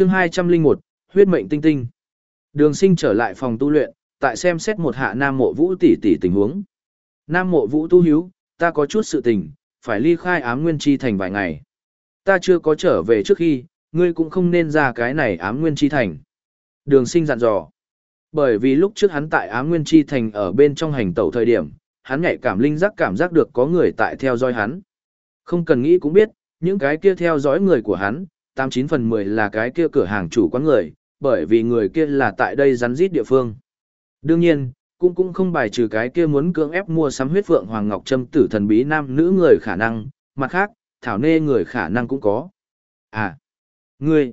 chương 201, huyết mệnh tinh tinh. Đường sinh trở lại phòng tu luyện, tại xem xét một hạ Nam Mộ Vũ tỷ tỷ tình huống. Nam Mộ Vũ tu hiếu, ta có chút sự tình, phải ly khai ám nguyên chi thành vài ngày. Ta chưa có trở về trước khi, ngươi cũng không nên ra cái này ám nguyên chi thành. Đường sinh dặn dò. Bởi vì lúc trước hắn tại ám nguyên chi thành ở bên trong hành tẩu thời điểm, hắn nhạy cảm linh giác cảm giác được có người tại theo dõi hắn. Không cần nghĩ cũng biết, những cái kia theo dõi người của hắn, 89 phần 10 là cái kia cửa hàng chủ quán người, bởi vì người kia là tại đây rắn rít địa phương. Đương nhiên, cũng cũng không bài trừ cái kia muốn cưỡng ép mua sắm huyết phượng hoàng ngọc trâm tử thần bí nam nữ người khả năng, mặt khác, thảo nê người khả năng cũng có. À, ngươi,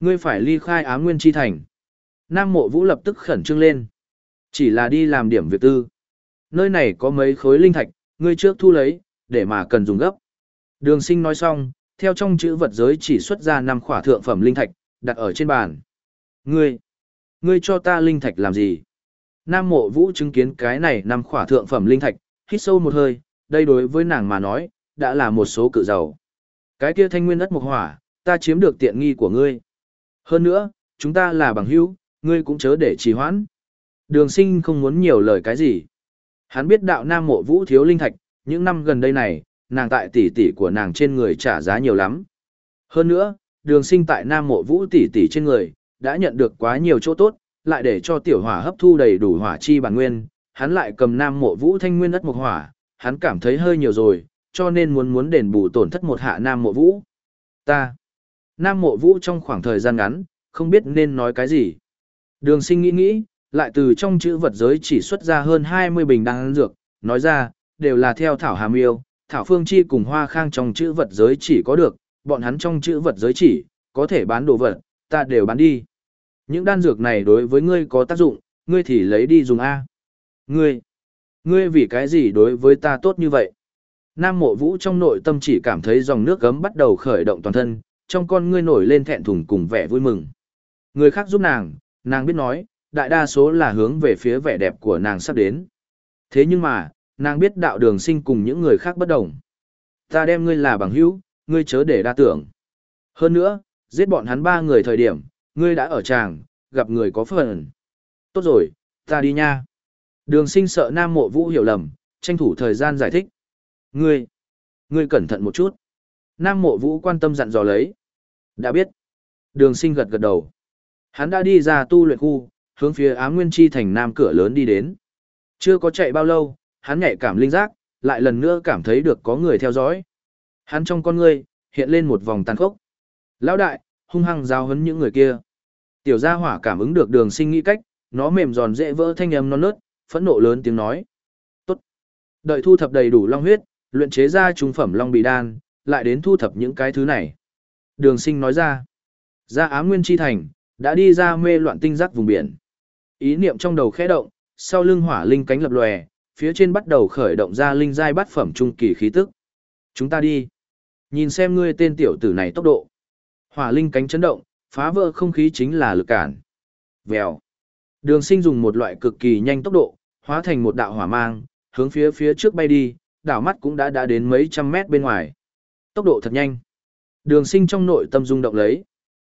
ngươi phải ly khai Á Nguyên Chi Thành. Nam mộ vũ lập tức khẩn trương lên. Chỉ là đi làm điểm việc tư. Nơi này có mấy khối linh thạch, ngươi trước thu lấy, để mà cần dùng gấp. Đường sinh nói xong, theo trong chữ vật giới chỉ xuất ra năm khỏa thượng phẩm linh thạch, đặt ở trên bàn. Ngươi, ngươi cho ta linh thạch làm gì? Nam mộ vũ chứng kiến cái này năm khỏa thượng phẩm linh thạch, hít sâu một hơi, đây đối với nàng mà nói, đã là một số cự giàu. Cái kia thanh nguyên đất mục hỏa, ta chiếm được tiện nghi của ngươi. Hơn nữa, chúng ta là bằng hữu, ngươi cũng chớ để trì hoãn. Đường sinh không muốn nhiều lời cái gì. Hắn biết đạo nam mộ vũ thiếu linh thạch, những năm gần đây này, nàng tại tỷ tỷ của nàng trên người trả giá nhiều lắm. Hơn nữa, đường sinh tại nam mộ vũ tỷ tỷ trên người, đã nhận được quá nhiều chỗ tốt, lại để cho tiểu hỏa hấp thu đầy đủ hỏa chi bản nguyên, hắn lại cầm nam mộ vũ thanh nguyên đất mục hỏa, hắn cảm thấy hơi nhiều rồi, cho nên muốn muốn đền bù tổn thất một hạ nam mộ vũ. Ta, nam mộ vũ trong khoảng thời gian ngắn, không biết nên nói cái gì. Đường sinh nghĩ nghĩ, lại từ trong chữ vật giới chỉ xuất ra hơn 20 bình đan dược, nói ra, đều là theo thảo hàm yêu, thảo phương chi cùng hoa khang trong chữ vật giới chỉ có được, bọn hắn trong chữ vật giới chỉ, có thể bán đồ vật, ta đều bán đi. Những đan dược này đối với ngươi có tác dụng, ngươi thì lấy đi dùng A. Ngươi, ngươi vì cái gì đối với ta tốt như vậy? Nam mộ vũ trong nội tâm chỉ cảm thấy dòng nước gấm bắt đầu khởi động toàn thân, trong con ngươi nổi lên thẹn thùng cùng vẻ vui mừng. Người khác giúp nàng, nàng biết nói, đại đa số là hướng về phía vẻ đẹp của nàng sắp đến. Thế nhưng mà, nàng biết đạo đường sinh cùng những người khác bất đồng. Ta đem ngươi là bằng hữu, ngươi chớ để đa tưởng. Hơn nữa, giết bọn hắn ba người thời điểm, ngươi đã ở tràng, gặp người có phần. Tốt rồi, ta đi nha. Đường sinh sợ nam mộ vũ hiểu lầm, tranh thủ thời gian giải thích. Ngươi, ngươi cẩn thận một chút. Nam mộ vũ quan tâm dặn dò lấy. Đã biết. Đường sinh gật gật đầu. Hắn đã đi ra tu luyện khu, hướng phía Á Nguyên Chi thành nam cửa lớn đi đến. Chưa có chạy bao lâu, hắn nhạy cảm linh giác, lại lần nữa cảm thấy được có người theo dõi. Hắn trong con ngươi, hiện lên một vòng tàn khốc. Lão đại, hung hăng giao hấn những người kia. Tiểu gia hỏa cảm ứng được đường sinh nghĩ cách, nó mềm giòn dễ vỡ thanh âm non nớt, phẫn nộ lớn tiếng nói. Tốt. Đợi thu thập đầy đủ long huyết, luyện chế ra trung phẩm long bị đan, lại đến thu thập những cái thứ này. Đường sinh nói ra. Ra ám nguyên chi thành, đã đi ra mê loạn tinh giác vùng biển. Ý niệm trong đầu khẽ động, sau lưng hỏa linh cánh lập lòe, phía trên bắt đầu khởi động ra linh giai bát phẩm trung kỳ khí tức. Chúng ta đi. Nhìn xem ngươi tên tiểu tử này tốc độ. Hỏa linh cánh chấn động, phá vỡ không khí chính là lực cản. Vèo. Đường sinh dùng một loại cực kỳ nhanh tốc độ, hóa thành một đạo hỏa mang, hướng phía phía trước bay đi, đảo mắt cũng đã đã đến mấy trăm mét bên ngoài. Tốc độ thật nhanh. Đường sinh trong nội tâm rung động lấy.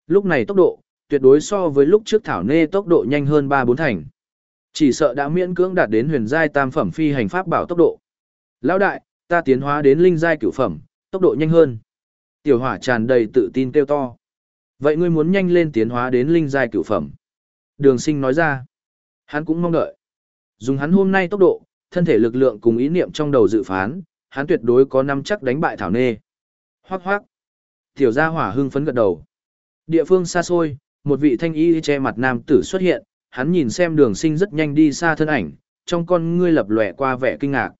Lúc này tốc độ, tuyệt đối so với lúc trước thảo nê tốc độ nhanh hơn 3-4 thành. Chỉ sợ đã miễn cưỡng đạt đến huyền giai tam phẩm phi hành pháp bảo tốc độ. Lão đại, ta tiến hóa đến linh giai cửu phẩm, tốc độ nhanh hơn. Tiểu hỏa tràn đầy tự tin kêu to. Vậy ngươi muốn nhanh lên tiến hóa đến linh giai cửu phẩm. Đường sinh nói ra. Hắn cũng mong đợi. Dùng hắn hôm nay tốc độ, thân thể lực lượng cùng ý niệm trong đầu dự phán, hắn tuyệt đối có năm chắc đánh bại thảo nê. Hoác hoác. Tiểu gia hỏa hưng phấn gật đầu. Địa phương xa xôi, một vị thanh y che mặt nam tử xuất hiện, hắn nhìn xem đường sinh rất nhanh đi xa thân ảnh, trong con ngươi lập lòe qua vẻ kinh ngạc.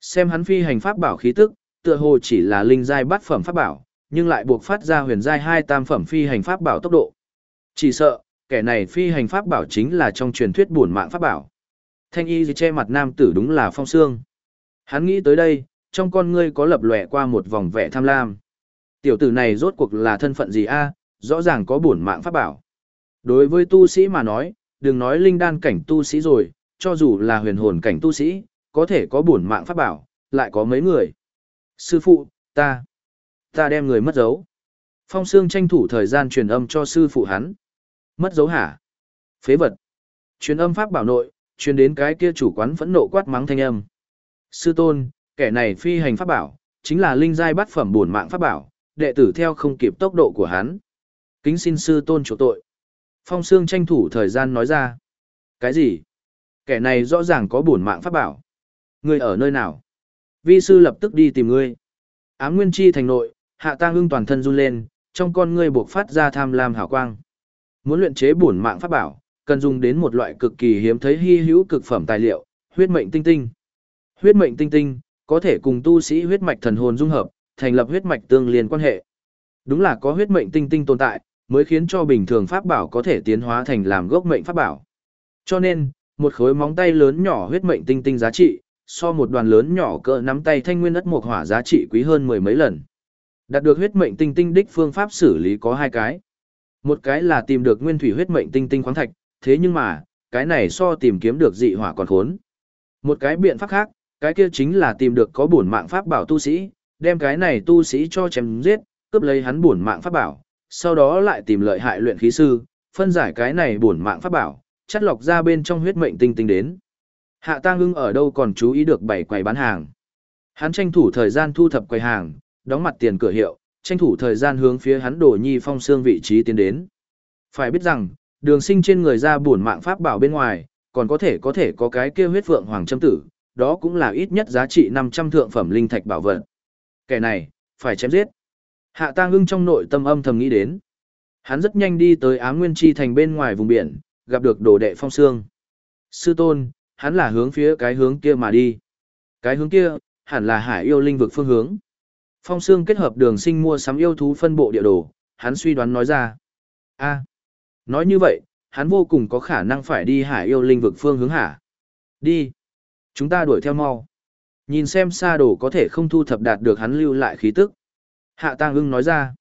Xem hắn phi hành pháp bảo khí tức, tựa hồ chỉ là linh giai bát phẩm pháp bảo, nhưng lại buộc phát ra huyền giai hai tam phẩm phi hành pháp bảo tốc độ. Chỉ sợ, kẻ này phi hành pháp bảo chính là trong truyền thuyết buồn mạng pháp bảo. Thanh y gì che mặt nam tử đúng là phong xương. Hắn nghĩ tới đây, trong con ngươi có lập lòe qua một vòng vẻ tham lam. Tiểu tử này rốt cuộc là thân phận gì a rõ ràng có buồn mạng pháp bảo. Đối với tu sĩ mà nói, đừng nói linh đan cảnh tu sĩ rồi, cho dù là huyền hồn cảnh tu sĩ, có thể có bổn mạng pháp bảo, lại có mấy người. Sư phụ, ta, ta đem người mất dấu. Phong Sương tranh thủ thời gian truyền âm cho sư phụ hắn. Mất dấu hả? Phế vật. Truyền âm pháp bảo nội, truyền đến cái kia chủ quán phẫn nộ quát mắng thanh âm. Sư tôn, kẻ này phi hành pháp bảo, chính là linh giai bát phẩm bổn mạng pháp bảo, đệ tử theo không kịp tốc độ của hắn. Kính xin sư tôn chủ tội. Phong Sương tranh thủ thời gian nói ra. Cái gì? Kẻ này rõ ràng có bổn mạng pháp bảo. Ngươi ở nơi nào? Vi sư lập tức đi tìm ngươi. Ám Nguyên Chi thành nội, Hạ Tang ưng toàn thân run lên, trong con ngươi buộc phát ra tham lam hào quang. Muốn luyện chế bổn mạng pháp bảo, cần dùng đến một loại cực kỳ hiếm thấy hy hữu cực phẩm tài liệu, huyết mệnh tinh tinh. Huyết mệnh tinh tinh có thể cùng tu sĩ huyết mạch thần hồn dung hợp, thành lập huyết mạch tương liên quan hệ. Đúng là có huyết mệnh tinh tinh tồn tại, mới khiến cho bình thường pháp bảo có thể tiến hóa thành làm gốc mệnh pháp bảo. Cho nên, một khối móng tay lớn nhỏ huyết mệnh tinh tinh giá trị, so một đoàn lớn nhỏ cỡ nắm tay thanh nguyên đất mộc hỏa giá trị quý hơn mười mấy lần. Đạt được huyết mệnh tinh tinh đích phương pháp xử lý có hai cái. Một cái là tìm được nguyên thủy huyết mệnh tinh tinh khoáng thạch, thế nhưng mà, cái này so tìm kiếm được dị hỏa còn khốn. Một cái biện pháp khác, cái kia chính là tìm được có bổn mạng pháp bảo tu sĩ, đem cái này tu sĩ cho chém giết, cướp lấy hắn bổn mạng pháp bảo, sau đó lại tìm lợi hại luyện khí sư, phân giải cái này bổn mạng pháp bảo, chắt lọc ra bên trong huyết mệnh tinh tinh đến. Hạ Tang Ưng ở đâu còn chú ý được bảy quầy bán hàng. Hắn tranh thủ thời gian thu thập quầy hàng, đóng mặt tiền cửa hiệu, tranh thủ thời gian hướng phía hắn đổ nhi phong xương vị trí tiến đến. Phải biết rằng, đường sinh trên người ra buồn mạng pháp bảo bên ngoài, còn có thể có thể có cái kia huyết vượng hoàng châm tử, đó cũng là ít nhất giá trị 500 thượng phẩm linh thạch bảo vật. Kẻ này, phải chém giết. Hạ tang ưng trong nội tâm âm thầm nghĩ đến. Hắn rất nhanh đi tới Á Nguyên Chi thành bên ngoài vùng biển, gặp được đồ đệ phong Sương, Sư tôn, hắn là hướng phía cái hướng kia mà đi. Cái hướng kia, hẳn là hải yêu linh vực phương hướng. Phong Sương kết hợp đường sinh mua sắm yêu thú phân bộ địa đồ, hắn suy đoán nói ra. a nói như vậy, hắn vô cùng có khả năng phải đi hải yêu linh vực phương hướng hả. Đi. Chúng ta đuổi theo mau. Nhìn xem xa đồ có thể không thu thập đạt được hắn lưu lại khí tức. Hạ tang ưng nói ra.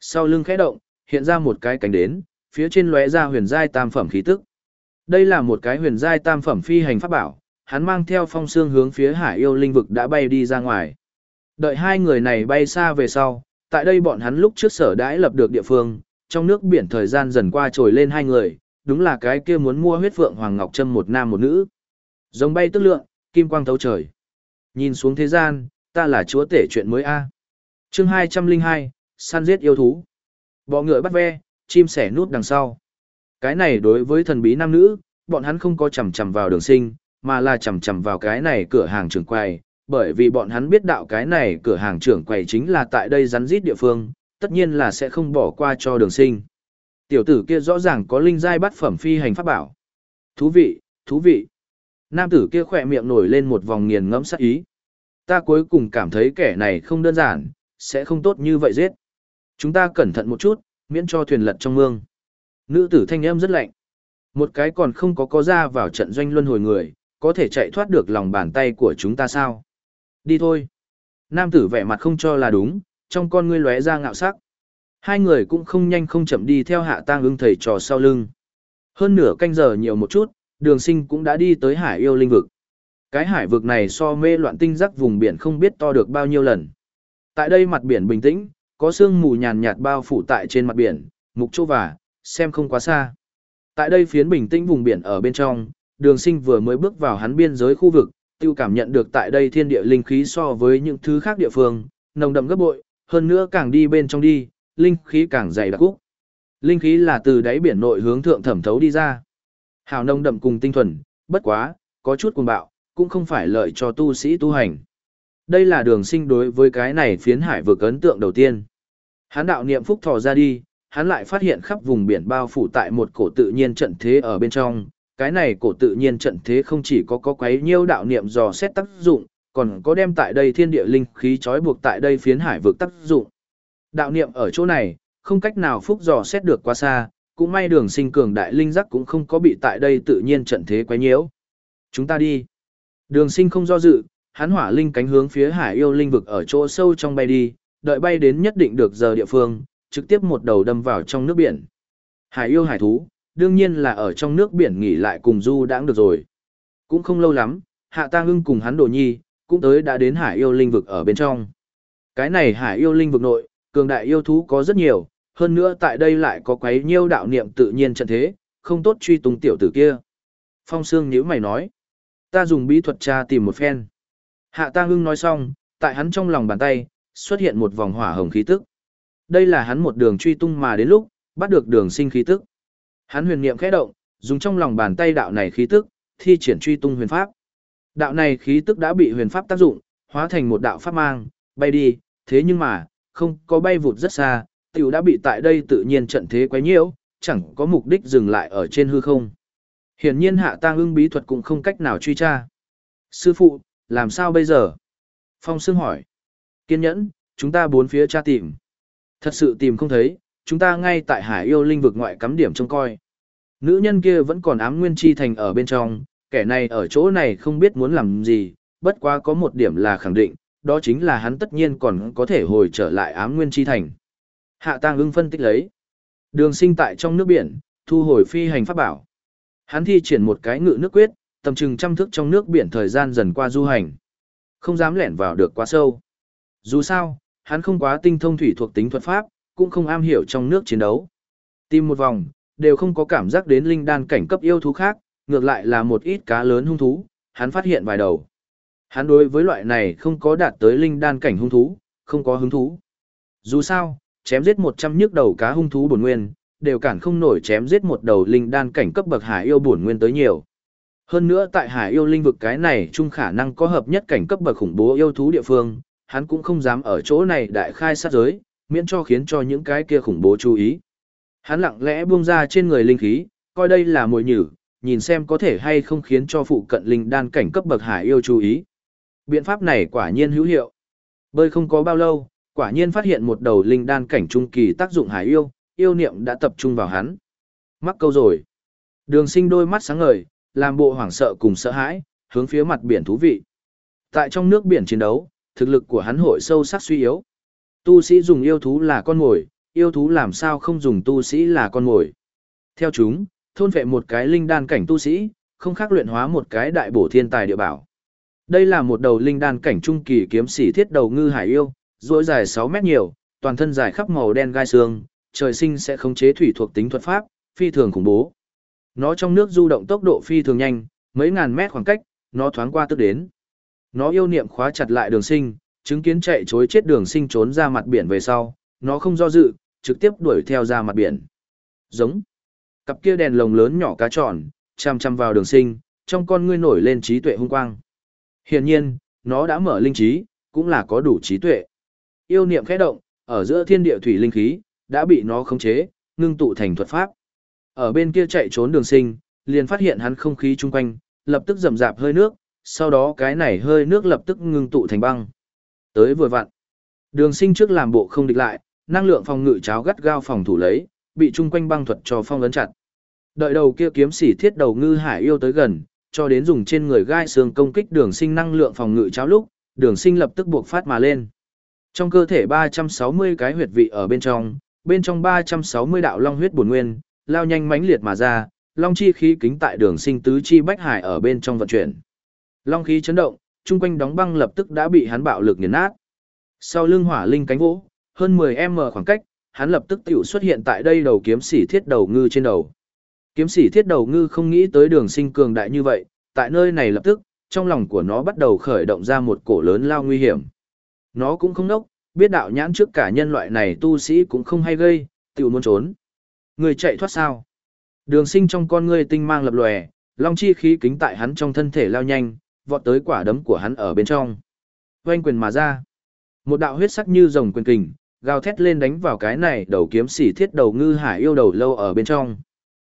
Sau lưng khẽ động, hiện ra một cái cánh đến, phía trên lóe ra huyền giai tam phẩm khí tức. Đây là một cái huyền giai tam phẩm phi hành pháp bảo, hắn mang theo phong xương hướng phía hải yêu linh vực đã bay đi ra ngoài. Đợi hai người này bay xa về sau, tại đây bọn hắn lúc trước sở đãi lập được địa phương, trong nước biển thời gian dần qua trồi lên hai người, đúng là cái kia muốn mua huyết vượng hoàng ngọc trâm một nam một nữ. Rồng bay tức lượng, kim quang thấu trời. Nhìn xuống thế gian, ta là chúa tể chuyện mới a. Chương 202, săn giết yêu thú. Bọ ngựa bắt ve, chim sẻ nút đằng sau. Cái này đối với thần bí nam nữ, bọn hắn không có chầm chầm vào đường sinh, mà là chầm chầm vào cái này cửa hàng trưởng quầy, bởi vì bọn hắn biết đạo cái này cửa hàng trưởng quầy chính là tại đây rắn rít địa phương, tất nhiên là sẽ không bỏ qua cho đường sinh. Tiểu tử kia rõ ràng có linh giai bắt phẩm phi hành pháp bảo. Thú vị, thú vị. Nam tử kia khỏe miệng nổi lên một vòng nghiền ngẫm sắc ý. Ta cuối cùng cảm thấy kẻ này không đơn giản, sẽ không tốt như vậy giết. Chúng ta cẩn thận một chút, miễn cho thuyền lật trong mương. Nữ tử thanh âm rất lạnh. Một cái còn không có có ra vào trận doanh luân hồi người, có thể chạy thoát được lòng bàn tay của chúng ta sao? Đi thôi. Nam tử vẻ mặt không cho là đúng, trong con ngươi lóe ra ngạo sắc. Hai người cũng không nhanh không chậm đi theo hạ tang ưng thầy trò sau lưng. Hơn nửa canh giờ nhiều một chút, đường sinh cũng đã đi tới hải yêu linh vực. Cái hải vực này so mê loạn tinh giác vùng biển không biết to được bao nhiêu lần. Tại đây mặt biển bình tĩnh, có sương mù nhàn nhạt bao phủ tại trên mặt biển, mục chỗ và, xem không quá xa. Tại đây phiến bình tĩnh vùng biển ở bên trong, đường sinh vừa mới bước vào hắn biên giới khu vực, tiêu cảm nhận được tại đây thiên địa linh khí so với những thứ khác địa phương, nồng đậm gấp bội, hơn nữa càng đi bên trong đi, linh khí càng dày đặc cúc. Linh khí là từ đáy biển nội hướng thượng thẩm thấu đi ra. Hào nồng đậm cùng tinh thuần, bất quá, có chút cuồng bạo, cũng không phải lợi cho tu sĩ tu hành. Đây là đường sinh đối với cái này phiến hải vực ấn tượng đầu tiên. Hắn đạo niệm phúc thò ra đi, hắn lại phát hiện khắp vùng biển bao phủ tại một cổ tự nhiên trận thế ở bên trong. Cái này cổ tự nhiên trận thế không chỉ có có quấy nhiêu đạo niệm dò xét tác dụng, còn có đem tại đây thiên địa linh khí trói buộc tại đây phiến hải vực tác dụng. Đạo niệm ở chỗ này, không cách nào phúc dò xét được quá xa, cũng may đường sinh cường đại linh giác cũng không có bị tại đây tự nhiên trận thế quấy nhiễu. Chúng ta đi. Đường sinh không do dự, hắn hỏa linh cánh hướng phía hải yêu linh vực ở chỗ sâu trong bay đi, đợi bay đến nhất định được giờ địa phương, trực tiếp một đầu đâm vào trong nước biển. Hải yêu hải thú, đương nhiên là ở trong nước biển nghỉ lại cùng du đãng được rồi. Cũng không lâu lắm, hạ tang ưng cùng hắn đồ nhi, cũng tới đã đến hải yêu linh vực ở bên trong. Cái này hải yêu linh vực nội, cường đại yêu thú có rất nhiều, hơn nữa tại đây lại có quấy nhiêu đạo niệm tự nhiên trận thế, không tốt truy tung tiểu tử kia. Phong Sương nhíu mày nói, ta dùng bí thuật tra tìm một phen. Hạ Tang Hưng nói xong, tại hắn trong lòng bàn tay, xuất hiện một vòng hỏa hồng khí tức. Đây là hắn một đường truy tung mà đến lúc, bắt được đường sinh khí tức. Hắn huyền niệm khẽ động, dùng trong lòng bàn tay đạo này khí tức, thi triển truy tung huyền pháp. Đạo này khí tức đã bị huyền pháp tác dụng, hóa thành một đạo pháp mang, bay đi, thế nhưng mà, không có bay vụt rất xa, tiểu đã bị tại đây tự nhiên trận thế quấy nhiễu, chẳng có mục đích dừng lại ở trên hư không. Hiển nhiên hạ tang ưng bí thuật cũng không cách nào truy tra. Sư phụ, làm sao bây giờ? Phong Sương hỏi. Kiên nhẫn, chúng ta bốn phía tra tìm. Thật sự tìm không thấy, chúng ta ngay tại hải yêu linh vực ngoại cắm điểm trông coi. Nữ nhân kia vẫn còn ám nguyên chi thành ở bên trong, kẻ này ở chỗ này không biết muốn làm gì, bất quá có một điểm là khẳng định, đó chính là hắn tất nhiên còn có thể hồi trở lại ám nguyên chi thành. Hạ tang ưng phân tích lấy. Đường sinh tại trong nước biển, thu hồi phi hành pháp bảo. Hắn thi triển một cái ngự nước quyết, tầm chừng trăm thước trong nước biển thời gian dần qua du hành. Không dám lẻn vào được quá sâu. Dù sao, hắn không quá tinh thông thủy thuộc tính thuật pháp, cũng không am hiểu trong nước chiến đấu. Tìm một vòng, đều không có cảm giác đến linh đan cảnh cấp yêu thú khác, ngược lại là một ít cá lớn hung thú, hắn phát hiện vài đầu. Hắn đối với loại này không có đạt tới linh đan cảnh hung thú, không có hứng thú. Dù sao, chém giết 100 nhức đầu cá hung thú bổn nguyên, đều cản không nổi chém giết một đầu linh đan cảnh cấp bậc hải yêu bổn nguyên tới nhiều. Hơn nữa tại hải yêu linh vực cái này chung khả năng có hợp nhất cảnh cấp bậc khủng bố yêu thú địa phương, hắn cũng không dám ở chỗ này đại khai sát giới, miễn cho khiến cho những cái kia khủng bố chú ý. Hắn lặng lẽ buông ra trên người linh khí, coi đây là mồi nhử, nhìn xem có thể hay không khiến cho phụ cận linh đan cảnh cấp bậc hải yêu chú ý. Biện pháp này quả nhiên hữu hiệu. Bơi không có bao lâu, quả nhiên phát hiện một đầu linh đan cảnh trung kỳ tác dụng hải yêu, yêu niệm đã tập trung vào hắn. Mắc câu rồi. Đường sinh đôi mắt sáng ngời, làm bộ hoảng sợ cùng sợ hãi, hướng phía mặt biển thú vị. Tại trong nước biển chiến đấu, thực lực của hắn hội sâu sắc suy yếu. Tu sĩ dùng yêu thú là con mồi, yêu thú làm sao không dùng tu sĩ là con mồi. Theo chúng, thôn vệ một cái linh đan cảnh tu sĩ, không khác luyện hóa một cái đại bổ thiên tài địa bảo. Đây là một đầu linh đan cảnh trung kỳ kiếm sĩ thiết đầu ngư hải yêu, duỗi dài 6 mét nhiều, toàn thân dài khắp màu đen gai xương, trời sinh sẽ khống chế thủy thuộc tính thuật pháp, phi thường khủng bố. Nó trong nước du động tốc độ phi thường nhanh, mấy ngàn mét khoảng cách, nó thoáng qua tức đến. Nó yêu niệm khóa chặt lại đường sinh, chứng kiến chạy chối chết đường sinh trốn ra mặt biển về sau, nó không do dự, trực tiếp đuổi theo ra mặt biển. Giống. Cặp kia đèn lồng lớn nhỏ cá tròn, chăm chăm vào đường sinh, trong con ngươi nổi lên trí tuệ hung quang. Hiển nhiên, nó đã mở linh trí, cũng là có đủ trí tuệ. Yêu niệm khẽ động, ở giữa thiên địa thủy linh khí, đã bị nó khống chế, ngưng tụ thành thuật pháp. Ở bên kia chạy trốn đường sinh, liền phát hiện hắn không khí chung quanh, lập tức rầm rạp hơi nước, sau đó cái này hơi nước lập tức ngưng tụ thành băng. Tới vừa vặn. Đường sinh trước làm bộ không địch lại, năng lượng phòng ngự cháo gắt gao phòng thủ lấy, bị chung quanh băng thuật cho phong lấn chặt. Đợi đầu kia kiếm sĩ thiết đầu ngư hải yêu tới gần, cho đến dùng trên người gai xương công kích đường sinh năng lượng phòng ngự cháo lúc, đường sinh lập tức buộc phát mà lên. Trong cơ thể 360 cái huyệt vị ở bên trong, bên trong 360 đạo long huyết bổn nguyên, lao nhanh mãnh liệt mà ra, long chi khí kính tại đường sinh tứ chi bách hải ở bên trong vận chuyển. Long khí chấn động, chung quanh đóng băng lập tức đã bị hắn bạo lực nghiền nát. Sau lưng hỏa linh cánh vỗ, hơn 10m khoảng cách, hắn lập tức tiểu xuất hiện tại đây đầu kiếm sĩ thiết đầu ngư trên đầu. Kiếm sĩ thiết đầu ngư không nghĩ tới đường sinh cường đại như vậy, tại nơi này lập tức, trong lòng của nó bắt đầu khởi động ra một cổ lớn lao nguy hiểm. Nó cũng không nốc, biết đạo nhãn trước cả nhân loại này tu sĩ cũng không hay gây, tiểu muốn trốn. Người chạy thoát sao? Đường sinh trong con ngươi tinh mang lập lòe, long chi khí kính tại hắn trong thân thể lao nhanh, vọt tới quả đấm của hắn ở bên trong. Oanh quyền mà ra. Một đạo huyết sắc như rồng quyền kình, gào thét lên đánh vào cái này đầu kiếm sỉ thiết đầu ngư hải yêu đầu lâu ở bên trong.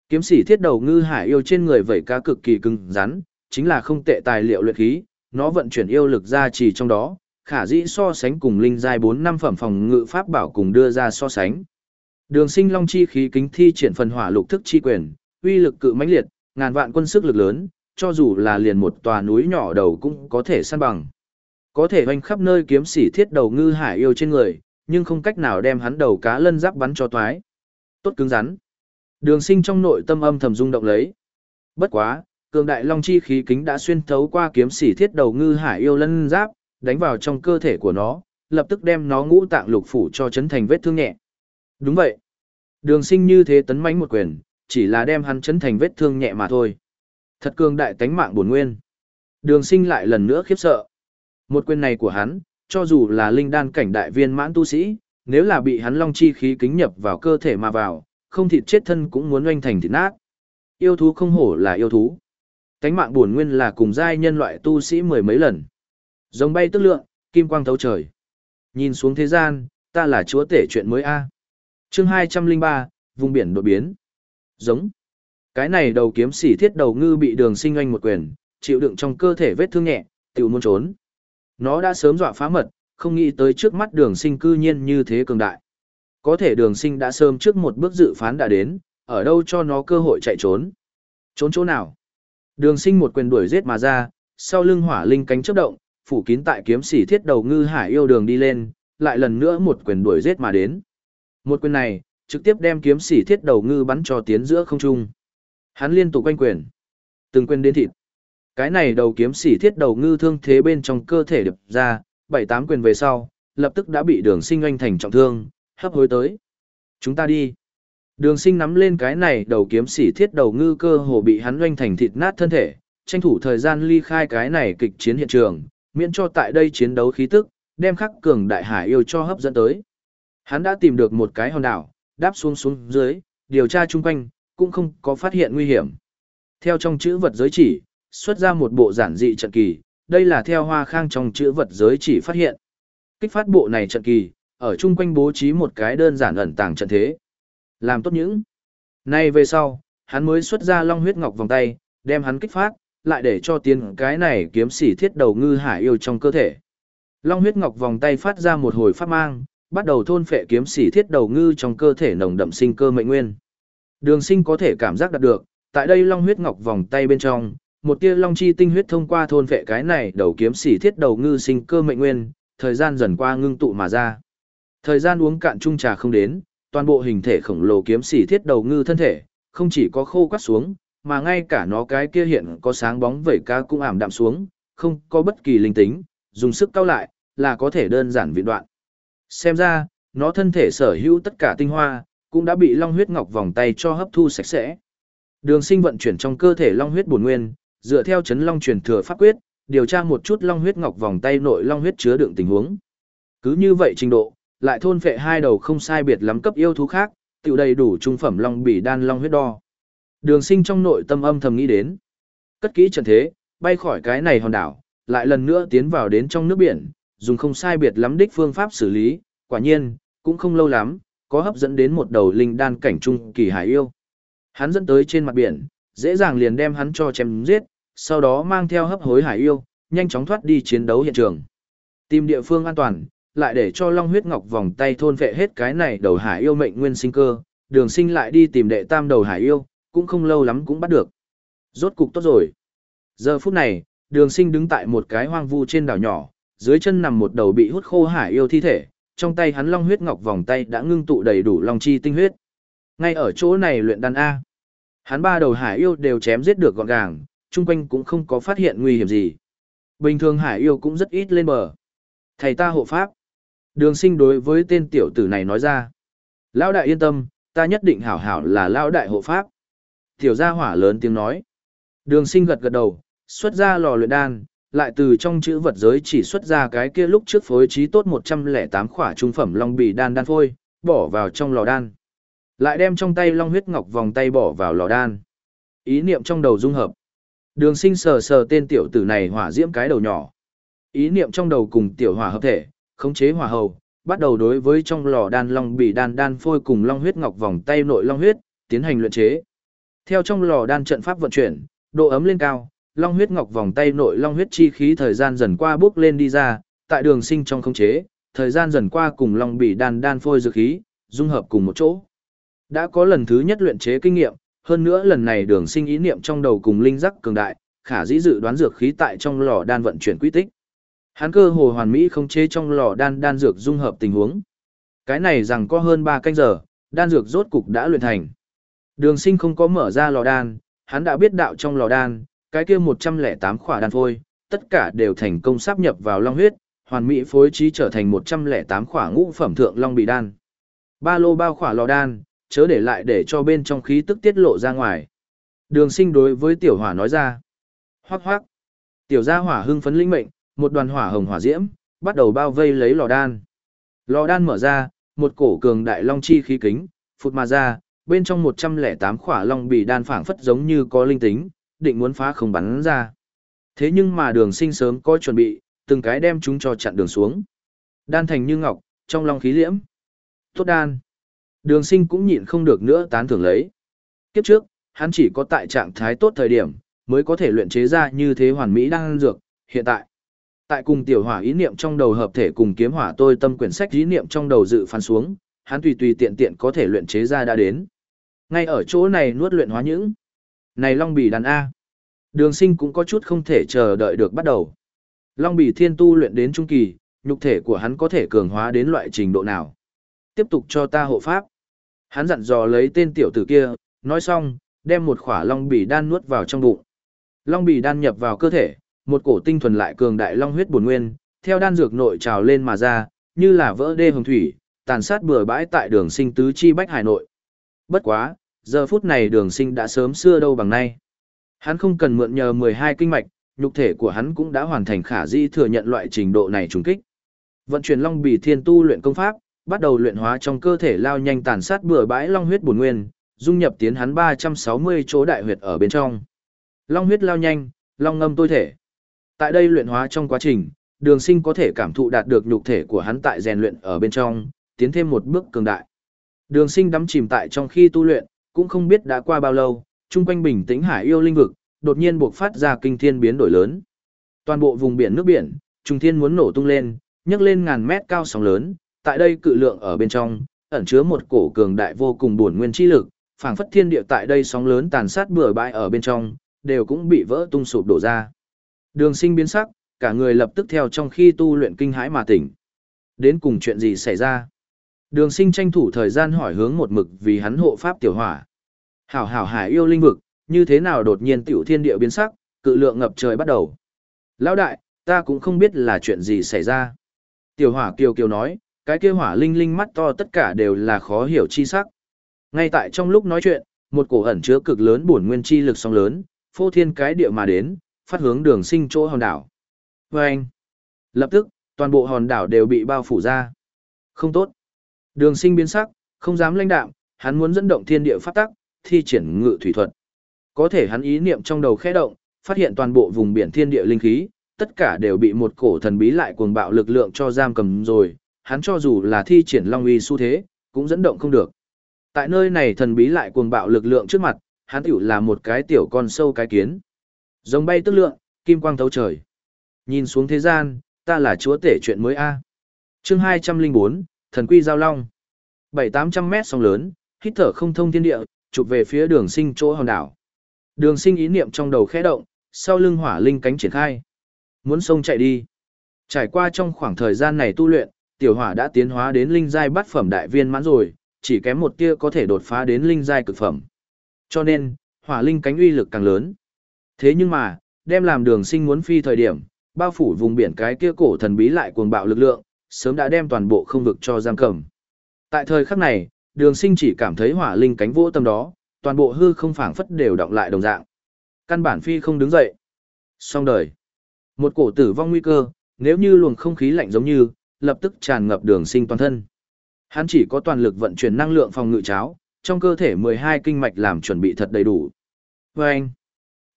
Kiếm sỉ thiết đầu ngư hải yêu trên người vẩy cá cực kỳ cứng rắn, chính là không tệ tài liệu luyện khí, nó vận chuyển yêu lực ra chỉ trong đó, khả dĩ so sánh cùng linh giai 4 năm phẩm phòng ngự pháp bảo cùng đưa ra so sánh. Đường sinh long chi khí kính thi triển phần hỏa lục thức chi quyền, uy lực cự mãnh liệt, ngàn vạn quân sức lực lớn, cho dù là liền một tòa núi nhỏ đầu cũng có thể săn bằng. Có thể hoành khắp nơi kiếm sĩ thiết đầu ngư hải yêu trên người, nhưng không cách nào đem hắn đầu cá lân giáp bắn cho toái. Tốt cứng rắn. Đường sinh trong nội tâm âm thầm rung động lấy. Bất quá, cường đại long chi khí kính đã xuyên thấu qua kiếm sĩ thiết đầu ngư hải yêu lân giáp, đánh vào trong cơ thể của nó, lập tức đem nó ngũ tạng lục phủ cho chấn thành vết thương nhẹ. Đúng vậy. Đường sinh như thế tấn mãnh một quyền, chỉ là đem hắn chấn thành vết thương nhẹ mà thôi. Thật cường đại tánh mạng buồn nguyên. Đường sinh lại lần nữa khiếp sợ. Một quyền này của hắn, cho dù là linh đan cảnh đại viên mãn tu sĩ, nếu là bị hắn long chi khí kính nhập vào cơ thể mà vào, không thịt chết thân cũng muốn oanh thành thịt nát. Yêu thú không hổ là yêu thú. Tánh mạng buồn nguyên là cùng giai nhân loại tu sĩ mười mấy lần. Giống bay tức lượng, kim quang thấu trời. Nhìn xuống thế gian, ta là chúa tể chuyện mới a. Chương 203, vùng biển đột biến. Giống. Cái này đầu kiếm sỉ thiết đầu ngư bị đường sinh oanh một quyền, chịu đựng trong cơ thể vết thương nhẹ, tiểu muốn trốn. Nó đã sớm dọa phá mật, không nghĩ tới trước mắt đường sinh cư nhiên như thế cường đại. Có thể đường sinh đã sớm trước một bước dự phán đã đến, ở đâu cho nó cơ hội chạy trốn. Trốn chỗ nào? Đường sinh một quyền đuổi giết mà ra, sau lưng hỏa linh cánh chấp động, phủ kín tại kiếm sỉ thiết đầu ngư hải yêu đường đi lên, lại lần nữa một quyền đuổi giết mà đến. Một quyền này, trực tiếp đem kiếm sỉ thiết đầu ngư bắn cho tiến giữa không trung. Hắn liên tục quanh quyền, từng quyền đến thịt. Cái này đầu kiếm sỉ thiết đầu ngư thương thế bên trong cơ thể đập ra, bảy tám quyền về sau, lập tức đã bị đường sinh oanh thành trọng thương, hấp hối tới. Chúng ta đi. Đường sinh nắm lên cái này đầu kiếm sỉ thiết đầu ngư cơ hồ bị hắn oanh thành thịt nát thân thể, tranh thủ thời gian ly khai cái này kịch chiến hiện trường, miễn cho tại đây chiến đấu khí tức, đem khắc cường đại hải yêu cho hấp dẫn tới. Hắn đã tìm được một cái hòn đảo, đáp xuống xuống dưới, điều tra chung quanh, cũng không có phát hiện nguy hiểm. Theo trong chữ vật giới chỉ, xuất ra một bộ giản dị trận kỳ, đây là theo hoa khang trong chữ vật giới chỉ phát hiện. Kích phát bộ này trận kỳ, ở chung quanh bố trí một cái đơn giản ẩn tàng trận thế. Làm tốt những. Nay về sau, hắn mới xuất ra long huyết ngọc vòng tay, đem hắn kích phát, lại để cho tiến cái này kiếm sỉ thiết đầu ngư hải yêu trong cơ thể. Long huyết ngọc vòng tay phát ra một hồi pháp mang, bắt đầu thôn phệ kiếm xỉ thiết đầu ngư trong cơ thể nồng đậm sinh cơ mệnh nguyên. Đường sinh có thể cảm giác đạt được, tại đây long huyết ngọc vòng tay bên trong, một tia long chi tinh huyết thông qua thôn phệ cái này đầu kiếm xỉ thiết đầu ngư sinh cơ mệnh nguyên, thời gian dần qua ngưng tụ mà ra. Thời gian uống cạn chung trà không đến, toàn bộ hình thể khổng lồ kiếm xỉ thiết đầu ngư thân thể, không chỉ có khô quắt xuống, mà ngay cả nó cái kia hiện có sáng bóng vẩy ca cũng ảm đạm xuống, không có bất kỳ linh tính, dùng sức cao lại, là có thể đơn giản viện đoạn. Xem ra, nó thân thể sở hữu tất cả tinh hoa, cũng đã bị long huyết ngọc vòng tay cho hấp thu sạch sẽ. Đường sinh vận chuyển trong cơ thể long huyết bổn nguyên, dựa theo chấn long truyền thừa pháp quyết, điều tra một chút long huyết ngọc vòng tay nội long huyết chứa đựng tình huống. Cứ như vậy trình độ, lại thôn phệ hai đầu không sai biệt lắm cấp yêu thú khác, tiểu đầy đủ trung phẩm long bỉ đan long huyết đo. Đường sinh trong nội tâm âm thầm nghĩ đến. Cất kỹ trận thế, bay khỏi cái này hòn đảo, lại lần nữa tiến vào đến trong nước biển, dùng không sai biệt lắm đích phương pháp xử lý, quả nhiên, cũng không lâu lắm, có hấp dẫn đến một đầu linh đan cảnh trung kỳ hải yêu. Hắn dẫn tới trên mặt biển, dễ dàng liền đem hắn cho chém giết, sau đó mang theo hấp hối hải yêu, nhanh chóng thoát đi chiến đấu hiện trường. Tìm địa phương an toàn, lại để cho Long huyết ngọc vòng tay thôn vệ hết cái này đầu hải yêu mệnh nguyên sinh cơ, đường sinh lại đi tìm đệ tam đầu hải yêu, cũng không lâu lắm cũng bắt được. Rốt cục tốt rồi. Giờ phút này, đường sinh đứng tại một cái hoang vu trên đảo nhỏ, dưới chân nằm một đầu bị hút khô hải yêu thi thể, trong tay hắn long huyết ngọc vòng tay đã ngưng tụ đầy đủ long chi tinh huyết. Ngay ở chỗ này luyện đan A. Hắn ba đầu hải yêu đều chém giết được gọn gàng, chung quanh cũng không có phát hiện nguy hiểm gì. Bình thường hải yêu cũng rất ít lên bờ. Thầy ta hộ pháp. Đường sinh đối với tên tiểu tử này nói ra. Lão đại yên tâm, ta nhất định hảo hảo là lão đại hộ pháp. Tiểu gia hỏa lớn tiếng nói. Đường sinh gật gật đầu, xuất ra lò luyện đan, lại từ trong chữ vật giới chỉ xuất ra cái kia lúc trước phối trí tốt 108 khỏa trung phẩm long bì đan đan phôi, bỏ vào trong lò đan. Lại đem trong tay long huyết ngọc vòng tay bỏ vào lò đan. Ý niệm trong đầu dung hợp. Đường sinh sờ sờ tên tiểu tử này hỏa diễm cái đầu nhỏ. Ý niệm trong đầu cùng tiểu hỏa hợp thể, khống chế hỏa hầu, bắt đầu đối với trong lò đan long bì đan đan phôi cùng long huyết ngọc vòng tay nội long huyết, tiến hành luyện chế. Theo trong lò đan trận pháp vận chuyển, độ ấm lên cao, long huyết ngọc vòng tay nội long huyết chi khí thời gian dần qua bước lên đi ra, tại đường sinh trong khống chế, thời gian dần qua cùng long bị đan đan phôi dược khí, dung hợp cùng một chỗ. Đã có lần thứ nhất luyện chế kinh nghiệm, hơn nữa lần này đường sinh ý niệm trong đầu cùng linh giác cường đại, khả dĩ dự đoán dược khí tại trong lò đan vận chuyển quy tích. Hắn cơ hồ hoàn mỹ không chế trong lò đan đan dược dung hợp tình huống. Cái này rằng có hơn 3 canh giờ, đan dược rốt cục đã luyện thành. Đường sinh không có mở ra lò đan, hắn đã biết đạo trong lò đan, cái kia 108 khỏa đan phôi, tất cả đều thành công sáp nhập vào long huyết, hoàn mỹ phối trí trở thành 108 khỏa ngũ phẩm thượng long bị đan. Ba lô bao khỏa lò đan, chớ để lại để cho bên trong khí tức tiết lộ ra ngoài. Đường sinh đối với tiểu hỏa nói ra. Hoác hoác. Tiểu gia hỏa hưng phấn linh mệnh, một đoàn hỏa hồng hỏa diễm, bắt đầu bao vây lấy lò đan. Lò đan mở ra, một cổ cường đại long chi khí kính, phụt mà ra, bên trong 108 khỏa long bị đan phảng phất giống như có linh tính, định muốn phá không bắn ra. Thế nhưng mà đường sinh sớm có chuẩn bị, từng cái đem chúng cho chặn đường xuống. Đan thành như ngọc, trong lòng khí liễm. Tốt đan. Đường sinh cũng nhịn không được nữa tán thưởng lấy. Kiếp trước, hắn chỉ có tại trạng thái tốt thời điểm, mới có thể luyện chế ra như thế hoàn mỹ đang dược, hiện tại. Tại cùng tiểu hỏa ý niệm trong đầu hợp thể cùng kiếm hỏa tôi tâm quyển sách ý niệm trong đầu dự phán xuống, hắn tùy tùy tiện tiện có thể luyện chế ra đã đến. Ngay ở chỗ này nuốt luyện hóa những. Này Long Bì đàn A. Đường sinh cũng có chút không thể chờ đợi được bắt đầu. Long Bì thiên tu luyện đến trung kỳ, nhục thể của hắn có thể cường hóa đến loại trình độ nào. Tiếp tục cho ta hộ pháp. Hắn dặn dò lấy tên tiểu tử kia, nói xong, đem một khỏa long bì đan nuốt vào trong bụng. Long bì đan nhập vào cơ thể, một cổ tinh thuần lại cường đại long huyết bổn nguyên, theo đan dược nội trào lên mà ra, như là vỡ đê hồng thủy, tàn sát bừa bãi tại đường sinh tứ chi bách hải nội. Bất quá, giờ phút này đường sinh đã sớm xưa đâu bằng nay. Hắn không cần mượn nhờ 12 kinh mạch, nhục thể của hắn cũng đã hoàn thành khả di thừa nhận loại trình độ này trùng kích. Vận chuyển long bì thiên tu luyện công pháp, bắt đầu luyện hóa trong cơ thể lao nhanh tàn sát bừa bãi long huyết bổn nguyên, dung nhập tiến hắn 360 chỗ đại huyệt ở bên trong. Long huyết lao nhanh, long ngâm tôi thể. Tại đây luyện hóa trong quá trình, đường sinh có thể cảm thụ đạt được nhục thể của hắn tại rèn luyện ở bên trong, tiến thêm một bước cường đại. Đường sinh đắm chìm tại trong khi tu luyện, cũng không biết đã qua bao lâu, trung quanh bình tĩnh hải yêu linh vực, đột nhiên buộc phát ra kinh thiên biến đổi lớn. Toàn bộ vùng biển nước biển, trùng thiên muốn nổ tung lên, nhấc lên ngàn mét cao sóng lớn, tại đây cự lượng ở bên trong, ẩn chứa một cổ cường đại vô cùng buồn nguyên chi lực, phảng phất thiên địa tại đây sóng lớn tàn sát bừa bãi ở bên trong, đều cũng bị vỡ tung sụp đổ ra. Đường sinh biến sắc, cả người lập tức theo trong khi tu luyện kinh hãi mà tỉnh. Đến cùng chuyện gì xảy ra? Đường sinh tranh thủ thời gian hỏi hướng một mực vì hắn hộ pháp tiểu hỏa. Hảo hảo hải yêu linh vực, như thế nào đột nhiên tiểu thiên địa biến sắc, cự lượng ngập trời bắt đầu. Lão đại, ta cũng không biết là chuyện gì xảy ra. Tiểu hỏa kiều kiều nói, cái kia hỏa linh linh mắt to tất cả đều là khó hiểu chi sắc. Ngay tại trong lúc nói chuyện, một cổ ẩn chứa cực lớn bổn nguyên chi lực song lớn, phô thiên cái địa mà đến, phát hướng đường sinh chỗ hòn đảo. Vâng! anh, lập tức, toàn bộ hòn đảo đều bị bao phủ ra. Không tốt. Đường sinh biến sắc, không dám lãnh đạm, hắn muốn dẫn động thiên địa phát tắc, thi triển ngự thủy thuật. Có thể hắn ý niệm trong đầu khẽ động, phát hiện toàn bộ vùng biển thiên địa linh khí, tất cả đều bị một cổ thần bí lại cuồng bạo lực lượng cho giam cầm rồi, hắn cho dù là thi triển long uy xu thế, cũng dẫn động không được. Tại nơi này thần bí lại cuồng bạo lực lượng trước mặt, hắn tiểu là một cái tiểu con sâu cái kiến. Giống bay tức lượng, kim quang thấu trời. Nhìn xuống thế gian, ta là chúa tể chuyện mới A. chương 204, thần quy giao long. 7-800 mét sóng lớn, hít thở không thông thiên địa, chụp về phía đường sinh chỗ hòn đảo. Đường sinh ý niệm trong đầu khẽ động, sau lưng hỏa linh cánh triển khai. Muốn sông chạy đi. Trải qua trong khoảng thời gian này tu luyện, tiểu hỏa đã tiến hóa đến linh giai bát phẩm đại viên mãn rồi, chỉ kém một tia có thể đột phá đến linh giai cực phẩm. Cho nên, hỏa linh cánh uy lực càng lớn. Thế nhưng mà, đem làm đường sinh muốn phi thời điểm, bao phủ vùng biển cái kia cổ thần bí lại cuồng bạo lực lượng, sớm đã đem toàn bộ không vực cho giam cầm. Tại thời khắc này, đường sinh chỉ cảm thấy hỏa linh cánh vỗ tâm đó, toàn bộ hư không phảng phất đều động lại đồng dạng. Căn bản phi không đứng dậy. Xong đời. Một cổ tử vong nguy cơ, nếu như luồng không khí lạnh giống như, lập tức tràn ngập đường sinh toàn thân. Hắn chỉ có toàn lực vận chuyển năng lượng phòng ngự cháo, trong cơ thể 12 kinh mạch làm chuẩn bị thật đầy đủ. Và anh,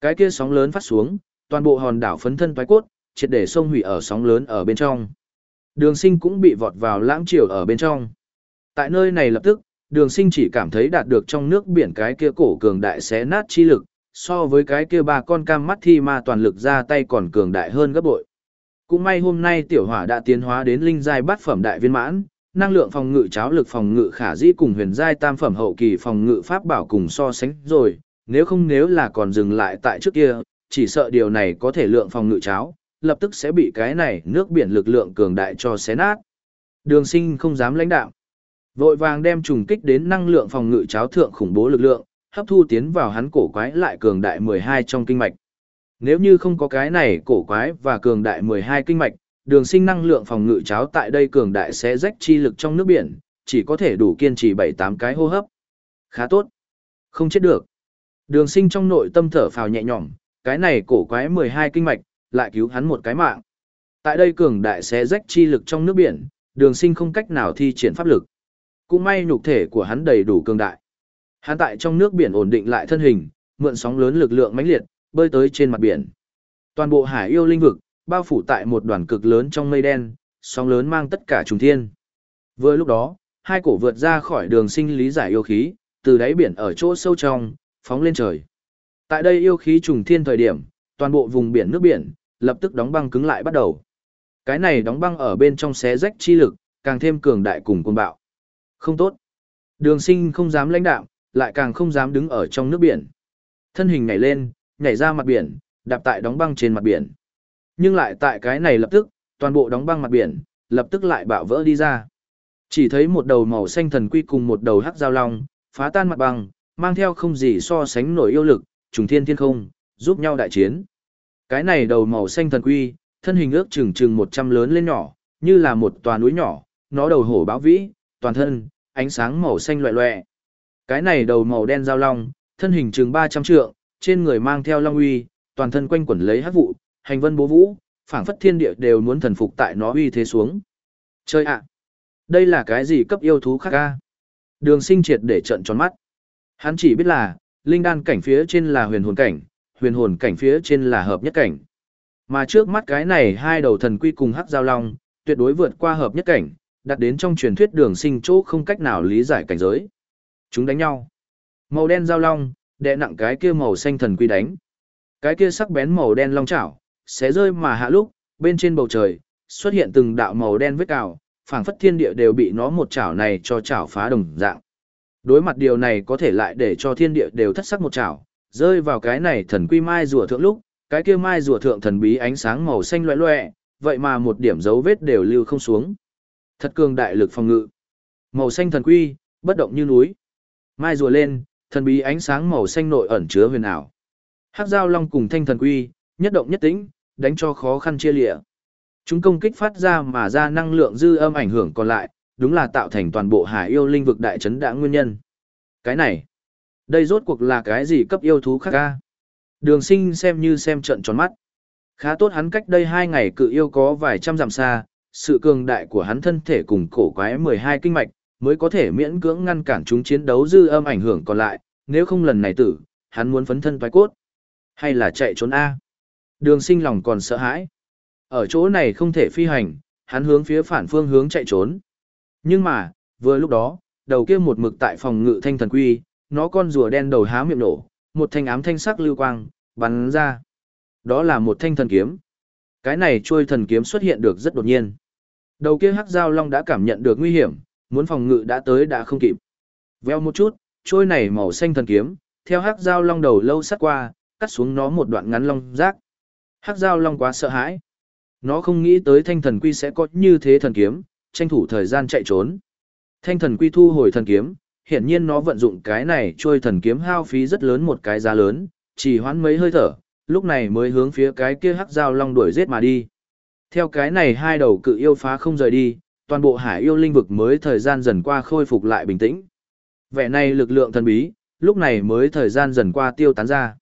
cái kia sóng lớn phát xuống, toàn bộ hòn đảo phấn thân toái cốt, triệt để sông hủy ở sóng lớn ở bên trong. Đường sinh cũng bị vọt vào lãng chiều ở bên trong. Tại nơi này lập tức, đường sinh chỉ cảm thấy đạt được trong nước biển cái kia cổ cường đại xé nát chi lực, so với cái kia ba con cam mắt thi ma toàn lực ra tay còn cường đại hơn gấp bội. Cũng may hôm nay tiểu hỏa đã tiến hóa đến linh giai bát phẩm đại viên mãn, năng lượng phòng ngự cháo lực phòng ngự khả dĩ cùng huyền giai tam phẩm hậu kỳ phòng ngự pháp bảo cùng so sánh rồi, nếu không nếu là còn dừng lại tại trước kia, chỉ sợ điều này có thể lượng phòng ngự cháo, lập tức sẽ bị cái này nước biển lực lượng cường đại cho xé nát. Đường sinh không dám lãnh đạo. Vội vàng đem trùng kích đến năng lượng phòng ngự cháo thượng khủng bố lực lượng, hấp thu tiến vào hắn cổ quái lại cường đại 12 trong kinh mạch. Nếu như không có cái này cổ quái và cường đại 12 kinh mạch, đường sinh năng lượng phòng ngự cháo tại đây cường đại sẽ rách chi lực trong nước biển, chỉ có thể đủ kiên trì 7-8 cái hô hấp. Khá tốt. Không chết được. Đường sinh trong nội tâm thở phào nhẹ nhõm, cái này cổ quái 12 kinh mạch, lại cứu hắn một cái mạng. Tại đây cường đại xé rách chi lực trong nước biển, đường sinh không cách nào thi triển pháp lực. Cũng may nhục thể của hắn đầy đủ cường đại. Hắn tại trong nước biển ổn định lại thân hình, mượn sóng lớn lực lượng mãnh liệt, bơi tới trên mặt biển. Toàn bộ hải yêu linh vực, bao phủ tại một đoàn cực lớn trong mây đen, sóng lớn mang tất cả trùng thiên. Vừa lúc đó, hai cổ vượt ra khỏi đường sinh lý giải yêu khí, từ đáy biển ở chỗ sâu trong, phóng lên trời. Tại đây yêu khí trùng thiên thời điểm, toàn bộ vùng biển nước biển, lập tức đóng băng cứng lại bắt đầu. Cái này đóng băng ở bên trong xé rách chi lực, càng thêm cường đại cùng côn bạo. Không tốt. Đường sinh không dám lãnh đạo, lại càng không dám đứng ở trong nước biển. Thân hình nhảy lên, nhảy ra mặt biển, đạp tại đóng băng trên mặt biển. Nhưng lại tại cái này lập tức, toàn bộ đóng băng mặt biển, lập tức lại bạo vỡ đi ra. Chỉ thấy một đầu màu xanh thần quy cùng một đầu hắc giao long, phá tan mặt băng, mang theo không gì so sánh nổi yêu lực, trùng thiên thiên không, giúp nhau đại chiến. Cái này đầu màu xanh thần quy, thân hình ước chừng chừng 100 lớn lên nhỏ, như là một tòa núi nhỏ, nó đầu hổ báo vĩ, toàn thân, ánh sáng màu xanh loẹ loẹ. Cái này đầu màu đen giao long, thân hình chừng 300 trượng, trên người mang theo long uy, toàn thân quanh quẩn lấy hắc vụ, hành vân bố vũ, phảng phất thiên địa đều muốn thần phục tại nó uy thế xuống. Chơi ạ! đây là cái gì cấp yêu thú khác ca? Đường sinh triệt để trận tròn mắt. Hắn chỉ biết là, linh đan cảnh phía trên là huyền hồn cảnh, huyền hồn cảnh phía trên là hợp nhất cảnh. Mà trước mắt cái này hai đầu thần quy cùng hắc giao long, tuyệt đối vượt qua hợp nhất cảnh, đặt đến trong truyền thuyết đường sinh chỗ không cách nào lý giải cảnh giới. Chúng đánh nhau. Màu đen giao long, đè nặng cái kia màu xanh thần quy đánh. Cái kia sắc bén màu đen long chảo, xé rơi mà hạ lúc, bên trên bầu trời, xuất hiện từng đạo màu đen vết cào, phảng phất thiên địa đều bị nó một chảo này cho chảo phá đồng dạng. Đối mặt điều này có thể lại để cho thiên địa đều thất sắc một chảo, rơi vào cái này thần quy mai rùa thượng lúc, cái kia mai rùa thượng thần bí ánh sáng màu xanh loẹ loẹ, vậy mà một điểm dấu vết đều lưu không xuống. Thật cường đại lực phòng ngự. Màu xanh thần quy, bất động như núi. Mai rùa lên, thần bí ánh sáng màu xanh nội ẩn chứa huyền ảo. Hắc giao long cùng thanh thần quy, nhất động nhất tĩnh, đánh cho khó khăn chia lịa. Chúng công kích phát ra mà ra năng lượng dư âm ảnh hưởng còn lại, đúng là tạo thành toàn bộ hải yêu linh vực đại trấn đã nguyên nhân. Cái này, đây rốt cuộc là cái gì cấp yêu thú khác ca? Đường sinh xem như xem trận tròn mắt. Khá tốt hắn cách đây hai ngày cự yêu có vài trăm dặm xa, sự cường đại của hắn thân thể cùng cổ quái 12 kinh mạch, mới có thể miễn cưỡng ngăn cản chúng chiến đấu dư âm ảnh hưởng còn lại, nếu không lần này tử, hắn muốn phấn thân toái cốt. Hay là chạy trốn A. Đường sinh lòng còn sợ hãi. Ở chỗ này không thể phi hành, hắn hướng phía phản phương hướng chạy trốn. Nhưng mà, vừa lúc đó, đầu kia một mực tại phòng ngự thanh thần quy, nó con rùa đen đầu há miệng nổ, một thanh ám thanh sắc lưu quang, bắn ra. Đó là một thanh thần kiếm. Cái này trôi thần kiếm xuất hiện được rất đột nhiên. Đầu kia hắc giao long đã cảm nhận được nguy hiểm, muốn phòng ngự đã tới đã không kịp. Veo một chút, trôi này màu xanh thần kiếm, theo hắc giao long đầu lâu sắt qua, cắt xuống nó một đoạn ngắn long rác. Hắc giao long quá sợ hãi. Nó không nghĩ tới thanh thần quy sẽ có như thế thần kiếm, tranh thủ thời gian chạy trốn. Thanh thần quy thu hồi thần kiếm, hiển nhiên nó vận dụng cái này trôi thần kiếm hao phí rất lớn một cái giá lớn, chỉ hoãn mấy hơi thở, lúc này mới hướng phía cái kia hắc dao long đuổi giết mà đi. Theo cái này hai đầu cự yêu phá không rời đi, toàn bộ hải yêu linh vực mới thời gian dần qua khôi phục lại bình tĩnh. Vẻ này lực lượng thần bí, lúc này mới thời gian dần qua tiêu tán ra.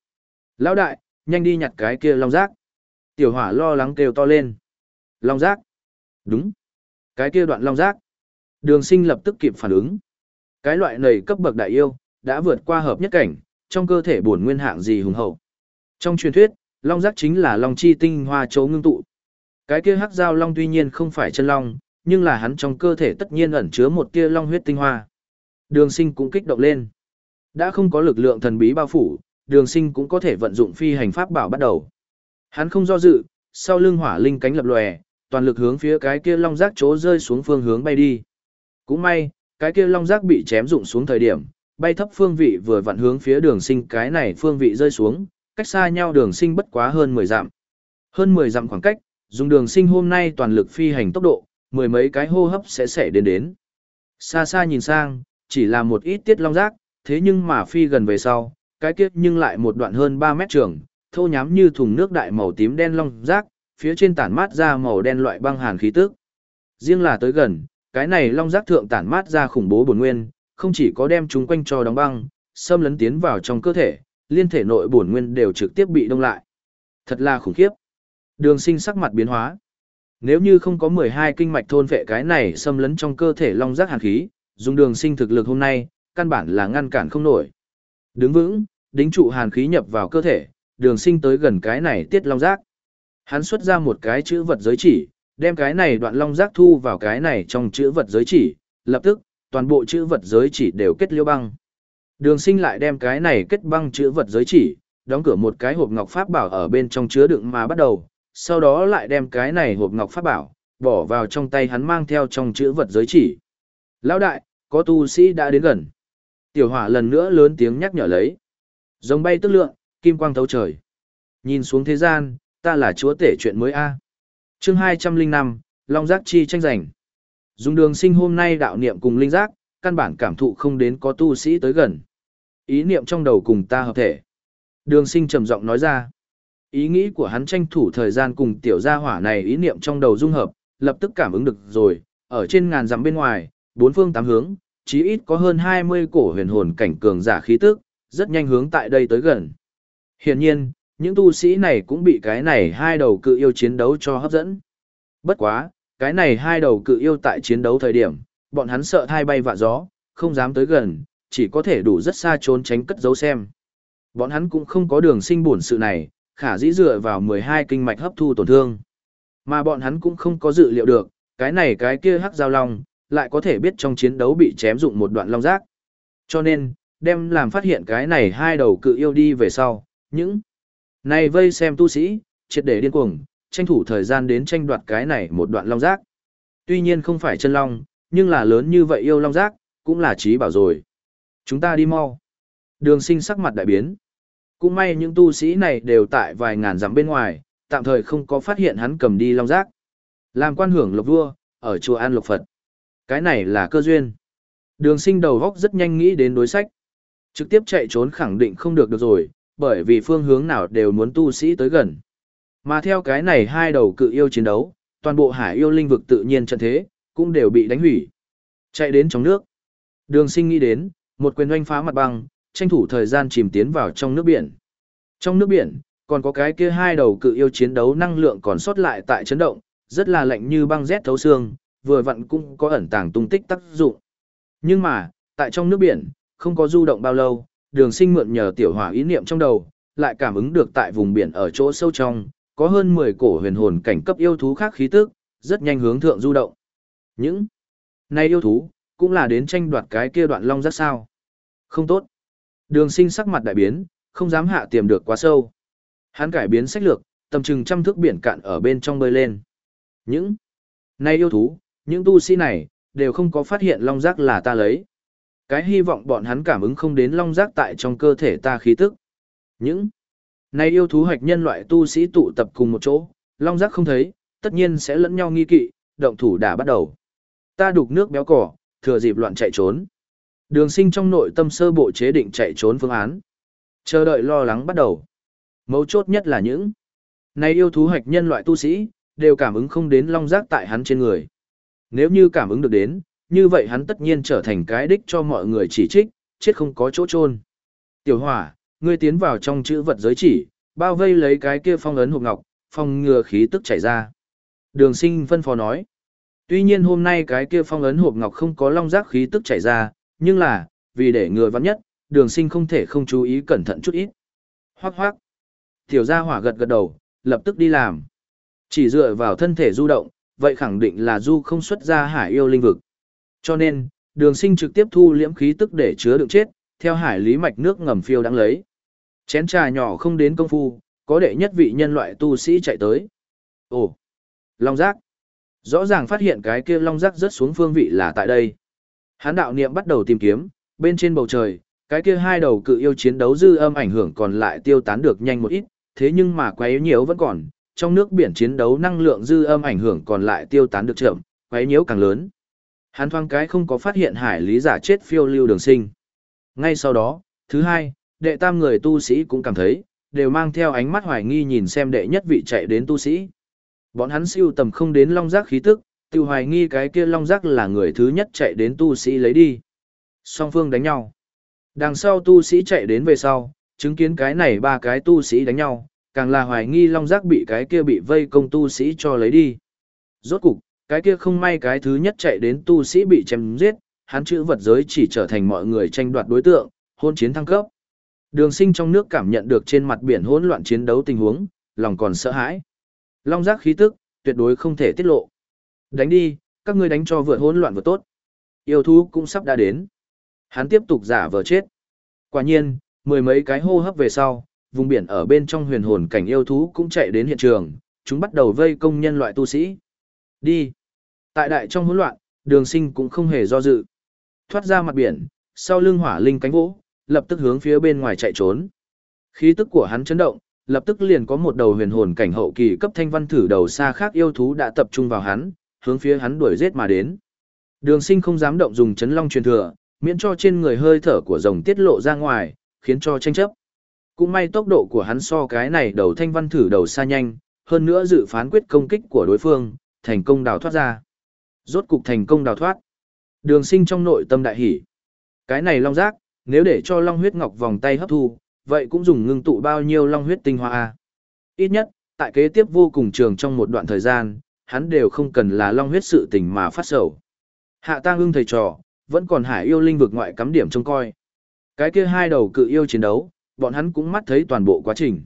Lão đại, nhanh đi nhặt cái kia long rác. Tiểu hỏa lo lắng kêu to lên. Long rác. Đúng. Cái kia đoạn long rác. Đường sinh lập tức kịp phản ứng. Cái loại này cấp bậc đại yêu, đã vượt qua hợp nhất cảnh, trong cơ thể bổn nguyên hạng gì hùng hậu. Trong truyền thuyết, long giác chính là long chi tinh hoa chấu ngưng tụ. Cái kia hắc giao long tuy nhiên không phải chân long, nhưng là hắn trong cơ thể tất nhiên ẩn chứa một tia long huyết tinh hoa. Đường sinh cũng kích động lên. Đã không có lực lượng thần bí bao phủ, đường sinh cũng có thể vận dụng phi hành pháp bảo bắt đầu. Hắn không do dự, sau lưng hỏa linh cánh lập lòe, toàn lực hướng phía cái kia long giác chỗ rơi xuống phương hướng bay đi. Cũng may, cái kia long giác bị chém rụng xuống thời điểm, bay thấp phương vị vừa vặn hướng phía đường sinh cái này phương vị rơi xuống, cách xa nhau đường sinh bất quá hơn 10 dặm. Hơn 10 dặm khoảng cách, dùng đường sinh hôm nay toàn lực phi hành tốc độ, mười mấy cái hô hấp sẽ xảy đến đến. Xa xa nhìn sang, chỉ là một ít tiết long giác, thế nhưng mà phi gần về sau, cái kiếp nhưng lại một đoạn hơn 3 mét trường, thô nhám như thùng nước đại màu tím đen long giác, phía trên tản mát ra màu đen loại băng hàn khí tức. Riêng là tới gần, cái này long giác thượng tản mát ra khủng bố bổn nguyên, không chỉ có đem chúng quanh cho đóng băng, xâm lấn tiến vào trong cơ thể, liên thể nội bổn nguyên đều trực tiếp bị đông lại. Thật là khủng khiếp. Đường sinh sắc mặt biến hóa. Nếu như không có 12 kinh mạch thôn vệ cái này xâm lấn trong cơ thể long giác hàn khí, dùng đường sinh thực lực hôm nay, căn bản là ngăn cản không nổi. Đứng vững, đính trụ hàn khí nhập vào cơ thể, đường sinh tới gần cái này tiết long giác. Hắn xuất ra một cái chữ vật giới chỉ, đem cái này đoạn long giác thu vào cái này trong chữ vật giới chỉ, lập tức, toàn bộ chữ vật giới chỉ đều kết liêu băng. Đường sinh lại đem cái này kết băng chữ vật giới chỉ, đóng cửa một cái hộp ngọc pháp bảo ở bên trong chứa đựng mà bắt đầu, sau đó lại đem cái này hộp ngọc pháp bảo, bỏ vào trong tay hắn mang theo trong chữ vật giới chỉ. Lão đại, có tu sĩ đã đến gần. Tiểu hỏa lần nữa lớn tiếng nhắc nhở lấy. rồng bay tức lượng, kim quang thấu trời. Nhìn xuống thế gian, ta là chúa tể chuyện mới A chương 205, Long Giác Chi tranh giành. Dùng đường sinh hôm nay đạo niệm cùng linh giác, căn bản cảm thụ không đến có tu sĩ tới gần. Ý niệm trong đầu cùng ta hợp thể. Đường sinh trầm giọng nói ra. Ý nghĩ của hắn tranh thủ thời gian cùng tiểu gia hỏa này ý niệm trong đầu dung hợp, lập tức cảm ứng được rồi, ở trên ngàn dặm bên ngoài, bốn phương tám hướng, chí ít có hơn 20 cổ huyền hồn cảnh cường giả khí tức, rất nhanh hướng tại đây tới gần. Hiển nhiên, những tu sĩ này cũng bị cái này hai đầu cự yêu chiến đấu cho hấp dẫn. Bất quá, cái này hai đầu cự yêu tại chiến đấu thời điểm, bọn hắn sợ thai bay vạ gió, không dám tới gần, chỉ có thể đủ rất xa trốn tránh cất giấu xem. Bọn hắn cũng không có đường sinh buồn sự này, khả dĩ dựa vào 12 kinh mạch hấp thu tổn thương. Mà bọn hắn cũng không có dự liệu được, cái này cái kia hắc giao long, lại có thể biết trong chiến đấu bị chém dụng một đoạn long giác. Cho nên, đem làm phát hiện cái này hai đầu cự yêu đi về sau, những này vây xem tu sĩ, triệt để điên cuồng, tranh thủ thời gian đến tranh đoạt cái này một đoạn long giác. Tuy nhiên không phải chân long, nhưng là lớn như vậy yêu long giác, cũng là trí bảo rồi. Chúng ta đi mau. Đường sinh sắc mặt đại biến. Cũng may những tu sĩ này đều tại vài ngàn dặm bên ngoài, tạm thời không có phát hiện hắn cầm đi long giác. Làm quan hưởng lộc vua, ở chùa An Lộc Phật. Cái này là cơ duyên. Đường sinh đầu góc rất nhanh nghĩ đến đối sách. Trực tiếp chạy trốn khẳng định không được được rồi, bởi vì phương hướng nào đều muốn tu sĩ tới gần. Mà theo cái này hai đầu cự yêu chiến đấu, toàn bộ hải yêu linh vực tự nhiên trận thế, cũng đều bị đánh hủy. Chạy đến trong nước. Đường sinh nghĩ đến, một quyền oanh phá mặt băng, tranh thủ thời gian chìm tiến vào trong nước biển. Trong nước biển, còn có cái kia hai đầu cự yêu chiến đấu năng lượng còn sót lại tại chấn động, rất là lạnh như băng rét thấu xương, vừa vặn cũng có ẩn tàng tung tích tác dụng. Nhưng mà, tại trong nước biển, không có du động bao lâu, đường sinh mượn nhờ tiểu hỏa ý niệm trong đầu, lại cảm ứng được tại vùng biển ở chỗ sâu trong, có hơn 10 cổ huyền hồn cảnh cấp yêu thú khác khí tức, rất nhanh hướng thượng du động. Những này yêu thú, cũng là đến tranh đoạt cái kia đoạn long rất sao. Không tốt. Đường sinh sắc mặt đại biến, không dám hạ tiềm được quá sâu. Hắn cải biến sách lược, tầm chừng trăm thước biển cạn ở bên trong bơi lên. Những này yêu thú, những tu sĩ này, đều không có phát hiện long giác là ta lấy. Cái hy vọng bọn hắn cảm ứng không đến long giác tại trong cơ thể ta khí tức. Những này yêu thú hoạch nhân loại tu sĩ tụ tập cùng một chỗ, long giác không thấy, tất nhiên sẽ lẫn nhau nghi kỵ, động thủ đã bắt đầu. Ta đục nước béo cỏ, thừa dịp loạn chạy trốn. Đường sinh trong nội tâm sơ bộ chế định chạy trốn phương án. Chờ đợi lo lắng bắt đầu. Mấu chốt nhất là những này yêu thú hoạch nhân loại tu sĩ, đều cảm ứng không đến long giác tại hắn trên người. Nếu như cảm ứng được đến, như vậy hắn tất nhiên trở thành cái đích cho mọi người chỉ trích, chết không có chỗ chôn. Tiểu hỏa, ngươi tiến vào trong chữ vật giới chỉ, bao vây lấy cái kia phong ấn hộp ngọc, phong ngừa khí tức chảy ra. Đường sinh phân phó nói. Tuy nhiên hôm nay cái kia phong ấn hộp ngọc không có long giác khí tức chảy ra, nhưng là, vì để ngừa vắng nhất, đường sinh không thể không chú ý cẩn thận chút ít. Hoắc hoắc. Tiểu gia hỏa gật gật đầu, lập tức đi làm. Chỉ dựa vào thân thể du động, vậy khẳng định là du không xuất ra hải yêu linh vực. Cho nên, đường sinh trực tiếp thu liễm khí tức để chứa đựng chết, theo hải lý mạch nước ngầm phiêu đang lấy. Chén trà nhỏ không đến công phu, có đệ nhất vị nhân loại tu sĩ chạy tới. Ồ, long giác. Rõ ràng phát hiện cái kia long giác rớt xuống phương vị là tại đây. Hán đạo niệm bắt đầu tìm kiếm, bên trên bầu trời, cái kia hai đầu cự yêu chiến đấu dư âm ảnh hưởng còn lại tiêu tán được nhanh một ít, thế nhưng mà quấy nhiễu vẫn còn, trong nước biển chiến đấu năng lượng dư âm ảnh hưởng còn lại tiêu tán được chậm, quấy nhiễu càng lớn. Hắn thoáng cái không có phát hiện hải lý giả chết phiêu lưu đường sinh. Ngay sau đó, thứ hai, đệ tam người tu sĩ cũng cảm thấy, đều mang theo ánh mắt hoài nghi nhìn xem đệ nhất vị chạy đến tu sĩ. Bọn hắn siêu tầm không đến long giác khí tức, tiêu hoài nghi cái kia long giác là người thứ nhất chạy đến tu sĩ lấy đi. Song phương đánh nhau. Đằng sau tu sĩ chạy đến về sau, chứng kiến cái này ba cái tu sĩ đánh nhau, càng là hoài nghi long giác bị cái kia bị vây công tu sĩ cho lấy đi. Rốt cục, cái kia không may cái thứ nhất chạy đến tu sĩ bị chém giết, hắn chữ vật giới chỉ trở thành mọi người tranh đoạt đối tượng, hôn chiến thăng cấp. Đường sinh trong nước cảm nhận được trên mặt biển hỗn loạn chiến đấu tình huống, lòng còn sợ hãi. Long giác khí tức, tuyệt đối không thể tiết lộ. Đánh đi, các ngươi đánh cho vượt hỗn loạn vừa tốt. Yêu thú cũng sắp đã đến. Hắn tiếp tục giả vờ chết. Quả nhiên, mười mấy cái hô hấp về sau, vùng biển ở bên trong huyền hồn cảnh yêu thú cũng chạy đến hiện trường, chúng bắt đầu vây công nhân loại tu sĩ. Đi. Tại đại trong hỗn loạn, đường sinh cũng không hề do dự. Thoát ra mặt biển, sau lưng hỏa linh cánh vỗ, lập tức hướng phía bên ngoài chạy trốn. Khí tức của hắn chấn động, lập tức liền có một đầu huyền hồn cảnh hậu kỳ cấp thanh văn thử đầu xa khác yêu thú đã tập trung vào hắn, hướng phía hắn đuổi giết mà đến. Đường sinh không dám động dùng chấn long truyền thừa, miễn cho trên người hơi thở của rồng tiết lộ ra ngoài, khiến cho tranh chấp. Cũng may tốc độ của hắn so cái này đầu thanh văn thử đầu xa nhanh, hơn nữa dự phán quyết công kích của đối phương, thành công đào thoát ra. Rốt cục thành công đào thoát. Đường sinh trong nội tâm đại hỷ. Cái này long giác, nếu để cho long huyết ngọc vòng tay hấp thu, vậy cũng dùng ngưng tụ bao nhiêu long huyết tinh hoa a Ít nhất, tại kế tiếp vô cùng trường trong một đoạn thời gian, hắn đều không cần là long huyết sự tình mà phát sầu. Hạ tang ưng thầy trò, vẫn còn hải yêu linh vực ngoại cắm điểm trông coi. Cái kia hai đầu cự yêu chiến đấu, bọn hắn cũng mắt thấy toàn bộ quá trình.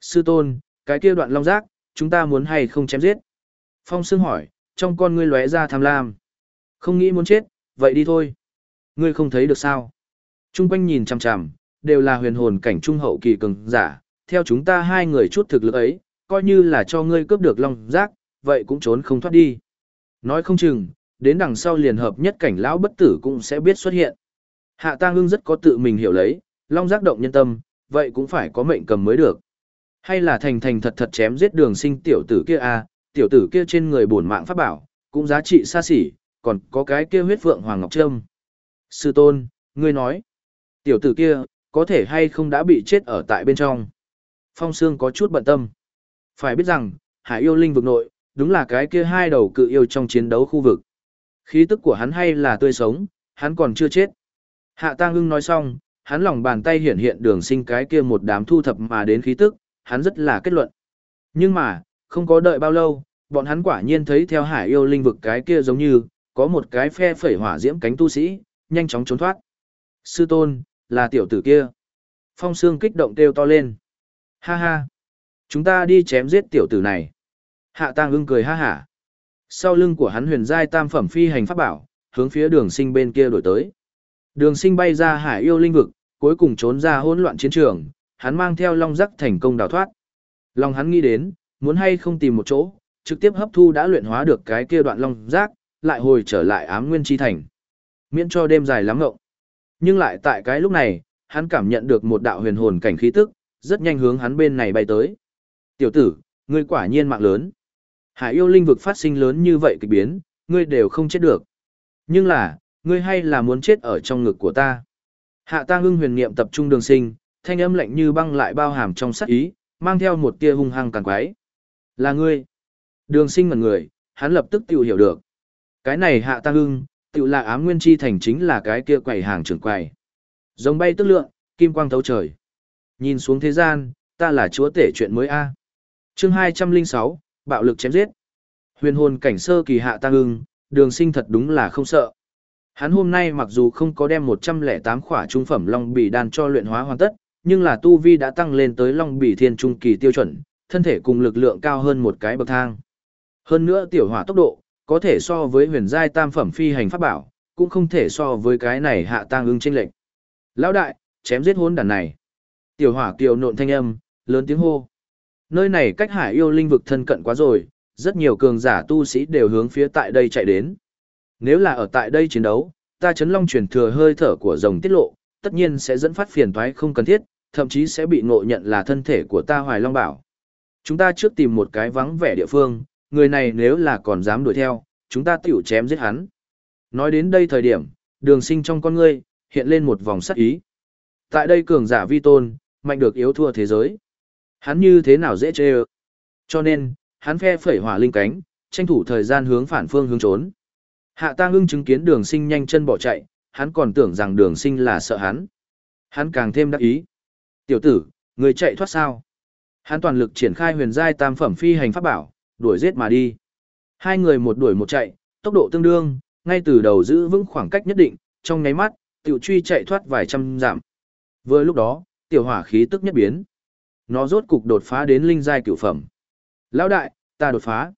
Sư tôn, cái kia đoạn long giác, chúng ta muốn hay không chém giết? Phong Sương hỏi, trong con ngươi lóe ra tham lam. Không nghĩ muốn chết, vậy đi thôi. Ngươi không thấy được sao? Trung quanh nhìn chằm chằm, đều là huyền hồn cảnh trung hậu kỳ cường giả, theo chúng ta hai người chút thực lực ấy, coi như là cho ngươi cướp được long giác, vậy cũng trốn không thoát đi. Nói không chừng, đến đằng sau liền hợp nhất cảnh lão bất tử cũng sẽ biết xuất hiện. Hạ Tang Ngưng rất có tự mình hiểu lấy, long giác động nhân tâm, vậy cũng phải có mệnh cầm mới được. Hay là thành thành thật thật chém giết đường sinh tiểu tử kia a tiểu tử kia trên người bổn mạng pháp bảo, cũng giá trị xa xỉ, còn có cái kia huyết vượng Hoàng Ngọc Trâm. Sư tôn, ngươi nói, tiểu tử kia, có thể hay không đã bị chết ở tại bên trong. Phong Sương có chút bận tâm. Phải biết rằng, hải yêu linh vực nội, đúng là cái kia hai đầu cự yêu trong chiến đấu khu vực. Khí tức của hắn hay là tươi sống, hắn còn chưa chết. Hạ Tang Ưng nói xong, hắn lòng bàn tay hiện hiện đường sinh cái kia một đám thu thập mà đến khí tức, hắn rất là kết luận. Nhưng mà, không có đợi bao lâu, bọn hắn quả nhiên thấy theo hải yêu linh vực cái kia giống như, có một cái phe phẩy hỏa diễm cánh tu sĩ, nhanh chóng trốn thoát. Sư tôn, là tiểu tử kia. Phong Sương kích động kêu to lên. Ha ha, chúng ta đi chém giết tiểu tử này. Hạ tang ưng cười ha hả. Sau lưng của hắn huyền giai tam phẩm phi hành pháp bảo, hướng phía đường sinh bên kia đổi tới. Đường sinh bay ra hải yêu linh vực, cuối cùng trốn ra hỗn loạn chiến trường, hắn mang theo long rắc thành công đào thoát. Lòng hắn nghĩ đến, muốn hay không tìm một chỗ, trực tiếp hấp thu đã luyện hóa được cái kia đoạn long giác lại hồi trở lại ám nguyên chi thành. Miễn cho đêm dài lắm ngộng. Nhưng lại tại cái lúc này, hắn cảm nhận được một đạo huyền hồn cảnh khí tức, rất nhanh hướng hắn bên này bay tới. Tiểu tử, ngươi quả nhiên mạng lớn. Hải yêu linh vực phát sinh lớn như vậy kịch biến, ngươi đều không chết được. Nhưng là, ngươi hay là muốn chết ở trong ngực của ta. Hạ ta ngưng huyền niệm tập trung đường sinh, thanh âm lạnh như băng lại bao hàm trong sắc ý, mang theo một tia hung hăng càng quái. Là ngươi. Đường sinh ngần người, hắn lập tức tự hiểu được. Cái này hạ ta ưng, tự là ám nguyên chi thành chính là cái kia quầy hàng trưởng quầy. Giống bay tức lượng, kim quang thấu trời. Nhìn xuống thế gian, ta là chúa tể chuyện mới A. chương 206, bạo lực chém giết. Huyền hồn cảnh sơ kỳ hạ tăng ưng, đường sinh thật đúng là không sợ. Hắn hôm nay mặc dù không có đem 108 khỏa trung phẩm long bì đan cho luyện hóa hoàn tất, nhưng là tu vi đã tăng lên tới long bì thiên trung kỳ tiêu chuẩn, thân thể cùng lực lượng cao hơn một cái bậc thang. Hơn nữa tiểu hỏa tốc độ, có thể so với huyền giai tam phẩm phi hành pháp bảo, cũng không thể so với cái này hạ tang ưng chênh lệnh. Lão đại, chém giết hôn đàn này. Tiểu hỏa kiều nộn thanh âm, lớn tiếng hô. Nơi này cách hải yêu linh vực thân cận quá rồi, rất nhiều cường giả tu sĩ đều hướng phía tại đây chạy đến. Nếu là ở tại đây chiến đấu, ta chấn long truyền thừa hơi thở của rồng tiết lộ, tất nhiên sẽ dẫn phát phiền toái không cần thiết, thậm chí sẽ bị ngộ nhận là thân thể của ta hoài long bảo. Chúng ta trước tìm một cái vắng vẻ địa phương, người này nếu là còn dám đuổi theo, chúng ta tiểu chém giết hắn. Nói đến đây thời điểm, đường sinh trong con ngươi, hiện lên một vòng sắc ý. Tại đây cường giả vi tôn, mạnh được yếu thua thế giới. Hắn như thế nào dễ chê ơ. Cho nên, hắn phe phẩy hỏa linh cánh, tranh thủ thời gian hướng phản phương hướng trốn. Hạ Tăng ưng chứng kiến đường sinh nhanh chân bỏ chạy, hắn còn tưởng rằng đường sinh là sợ hắn. Hắn càng thêm đắc ý. Tiểu tử, người chạy thoát sao? Hắn toàn lực triển khai huyền giai tam phẩm phi hành pháp bảo, đuổi giết mà đi. Hai người một đuổi một chạy, tốc độ tương đương, ngay từ đầu giữ vững khoảng cách nhất định, trong nháy mắt, tiểu truy chạy thoát vài trăm dặm. Vừa lúc đó, tiểu hỏa khí tức nhất biến. Nó rốt cục đột phá đến linh giai cửu phẩm. Lão đại, ta đột phá.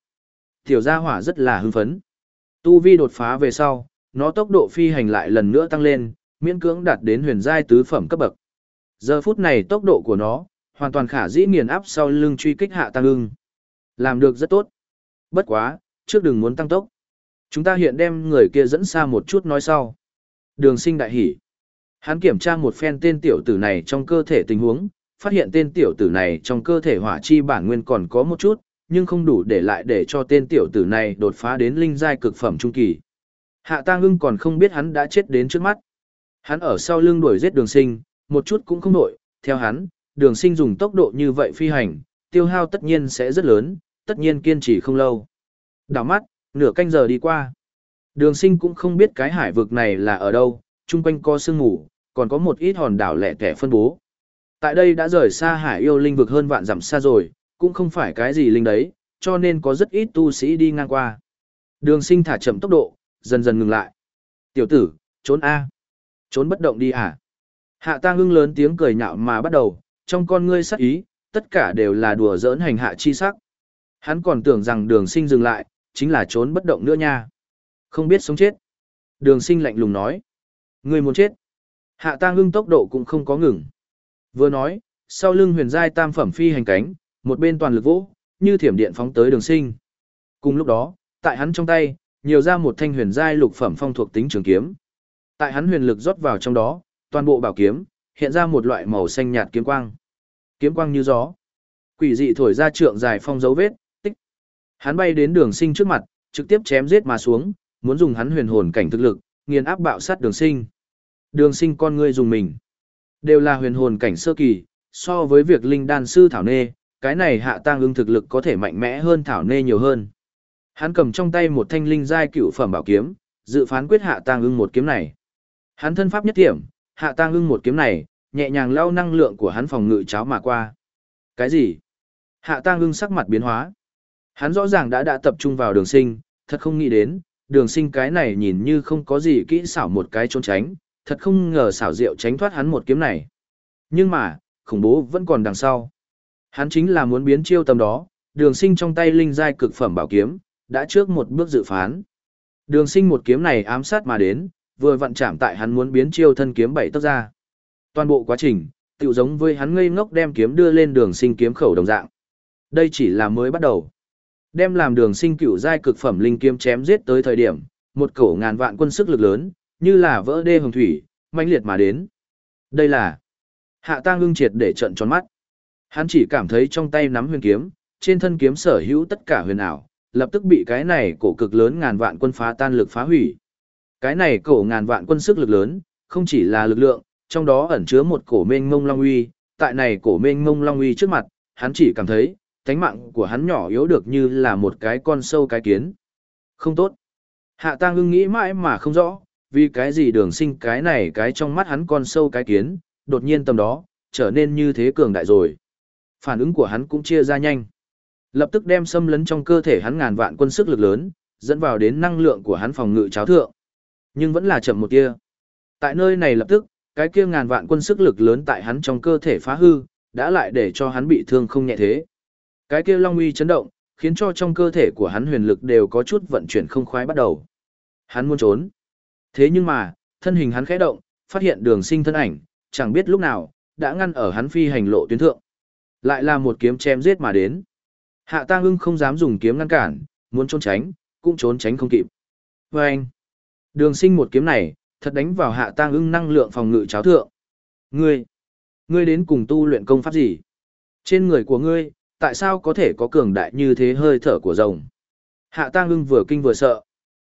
Tiểu gia hỏa rất là hưng phấn. Tu vi đột phá về sau, nó tốc độ phi hành lại lần nữa tăng lên, miễn cưỡng đạt đến huyền giai tứ phẩm cấp bậc. Giờ phút này tốc độ của nó, hoàn toàn khả dĩ nghiền áp sau lưng truy kích hạ tăng ưng. Làm được rất tốt. Bất quá, trước đừng muốn tăng tốc. Chúng ta hiện đem người kia dẫn xa một chút nói sau. Đường sinh đại hỉ. Hắn kiểm tra một phen tên tiểu tử này trong cơ thể tình huống, phát hiện tên tiểu tử này trong cơ thể hỏa chi bản nguyên còn có một chút, nhưng không đủ để lại để cho tên tiểu tử này đột phá đến linh giai cực phẩm trung kỳ. Hạ Tang Ngưng còn không biết hắn đã chết đến trước mắt. Hắn ở sau lưng đuổi giết Đường Sinh, một chút cũng không nổi, theo hắn, Đường Sinh dùng tốc độ như vậy phi hành, tiêu hao tất nhiên sẽ rất lớn, tất nhiên kiên trì không lâu. Đảo mắt, nửa canh giờ đi qua. Đường Sinh cũng không biết cái hải vực này là ở đâu, chung quanh có sương ngủ, còn có một ít hòn đảo lẻ tẻ phân bố. Tại đây đã rời xa hải yêu linh vực hơn vạn dặm xa rồi, cũng không phải cái gì linh đấy, cho nên có rất ít tu sĩ đi ngang qua. Đường sinh thả chậm tốc độ, dần dần ngừng lại. Tiểu tử, trốn A. Trốn bất động đi à? Hạ ta ngưng lớn tiếng cười nhạo mà bắt đầu, trong con ngươi sắc ý, tất cả đều là đùa giỡn hành hạ chi sắc. Hắn còn tưởng rằng đường sinh dừng lại, chính là trốn bất động nữa nha. Không biết sống chết. Đường sinh lạnh lùng nói. Người muốn chết. Hạ ta ngưng tốc độ cũng không có ngừng. Vừa nói, sau lưng huyền giai tam phẩm phi hành cánh, một bên toàn lực vỗ, như thiểm điện phóng tới đường sinh. Cùng lúc đó, tại hắn trong tay, nhiều ra một thanh huyền giai lục phẩm phong thuộc tính trường kiếm. Tại hắn huyền lực rót vào trong đó, toàn bộ bảo kiếm hiện ra một loại màu xanh nhạt kiếm quang. Kiếm quang như gió. Quỷ dị thổi ra trượng dài phong dấu vết, tích. Hắn bay đến đường sinh trước mặt, trực tiếp chém giết mà xuống, muốn dùng hắn huyền hồn cảnh thực lực, nghiền áp bạo sát đường sinh. Đường sinh con ngươi dùng mình. Đều là huyền hồn cảnh sơ kỳ, so với việc linh đan sư thảo nê, cái này hạ tang ưng thực lực có thể mạnh mẽ hơn thảo nê nhiều hơn. Hắn cầm trong tay một thanh linh giai cựu phẩm bảo kiếm, dự phán quyết hạ tang ưng một kiếm này. Hắn thân pháp nhất điểm, hạ tang ưng một kiếm này, nhẹ nhàng lao năng lượng của hắn phòng ngự cháo mà qua. Cái gì? Hạ tang ưng sắc mặt biến hóa. Hắn rõ ràng đã đã tập trung vào đường sinh, thật không nghĩ đến, đường sinh cái này nhìn như không có gì kỹ xảo một cái trốn tránh, thật không ngờ xảo diệu tránh thoát hắn một kiếm này. Nhưng mà, khủng bố vẫn còn đằng sau. Hắn chính là muốn biến chiêu tầm đó, đường sinh trong tay linh giai cực phẩm bảo kiếm, đã trước một bước dự phán. Đường sinh một kiếm này ám sát mà đến, vừa vặn chạm tại hắn muốn biến chiêu thân kiếm bảy tấc ra. Toàn bộ quá trình, tự giống với hắn ngây ngốc đem kiếm đưa lên đường sinh kiếm khẩu đồng dạng. Đây chỉ là mới bắt đầu. Đem làm đường sinh cửu giai cực phẩm linh kiếm chém giết tới thời điểm, một cổ ngàn vạn quân sức lực lớn, như là vỡ đê hồng thủy, mãnh liệt mà đến. Đây là Hạ Tang ngưng triệt để trận tròn mắt. Hắn chỉ cảm thấy trong tay nắm huyền kiếm, trên thân kiếm sở hữu tất cả huyền ảo, lập tức bị cái này cổ cực lớn ngàn vạn quân phá tan lực phá hủy. Cái này cổ ngàn vạn quân sức lực lớn, không chỉ là lực lượng, trong đó ẩn chứa một cổ mênh mông long uy, tại này cổ mênh mông long uy trước mặt, hắn chỉ cảm thấy, tánh mạng của hắn nhỏ yếu được như là một cái con sâu cái kiến. Không tốt. Hạ tang ưng nghĩ mãi mà không rõ, vì cái gì đường sinh cái này cái trong mắt hắn con sâu cái kiến, đột nhiên tầm đó, trở nên như thế cường đại rồi. Phản ứng của hắn cũng chia ra nhanh. Lập tức đem xâm lấn trong cơ thể hắn ngàn vạn quân sức lực lớn, dẫn vào đến năng lượng của hắn phòng ngự cháo thượng. Nhưng vẫn là chậm một tia. Tại nơi này lập tức, cái kia ngàn vạn quân sức lực lớn tại hắn trong cơ thể phá hư, đã lại để cho hắn bị thương không nhẹ thế. Cái kia long uy chấn động, khiến cho trong cơ thể của hắn huyền lực đều có chút vận chuyển không khoái bắt đầu. Hắn muốn trốn. Thế nhưng mà, thân hình hắn khẽ động, phát hiện đường sinh thân ảnh, chẳng biết lúc nào, đã ngăn ở hắn phi hành lộ tuyến thượng. Lại là một kiếm chém giết mà đến. Hạ tang ưng không dám dùng kiếm ngăn cản, muốn trốn tránh, cũng trốn tránh không kịp. Và anh, đường sinh một kiếm này, thật đánh vào hạ tang ưng năng lượng phòng ngự cháo thượng. Ngươi, ngươi đến cùng tu luyện công pháp gì? Trên người của ngươi, tại sao có thể có cường đại như thế hơi thở của rồng? Hạ tang ưng vừa kinh vừa sợ.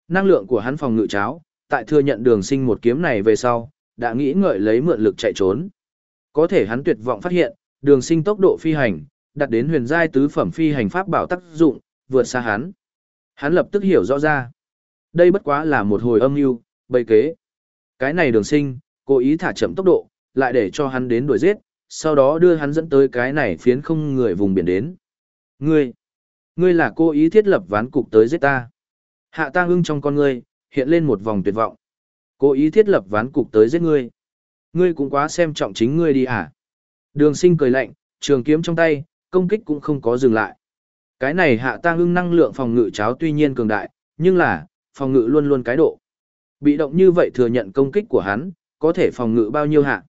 Năng lượng của hắn phòng ngự cháo, tại thừa nhận đường sinh một kiếm này về sau, đã nghĩ ngợi lấy mượn lực chạy trốn. Có thể hắn tuyệt vọng phát hiện, đường sinh tốc độ phi hành, Đặt đến huyền giai tứ phẩm phi hành pháp bảo tác dụng, vượt xa hắn. Hắn lập tức hiểu rõ ra. Đây bất quá là một hồi âm mưu, bày kế. Cái này đường sinh, cố ý thả chậm tốc độ, lại để cho hắn đến đuổi giết, sau đó đưa hắn dẫn tới cái này phiến không người vùng biển đến. Ngươi, ngươi là cố ý thiết lập ván cục tới giết ta. Hạ ta ưng trong con ngươi, hiện lên một vòng tuyệt vọng. Cố ý thiết lập ván cục tới giết ngươi. Ngươi cũng quá xem trọng chính ngươi đi hả? Đường sinh cười lạnh, trường kiếm trong tay, công kích cũng không có dừng lại. Cái này hạ ta ưng năng lượng phòng ngự cháo tuy nhiên cường đại, nhưng là, phòng ngự luôn luôn cái độ. Bị động như vậy thừa nhận công kích của hắn, có thể phòng ngự bao nhiêu hạ.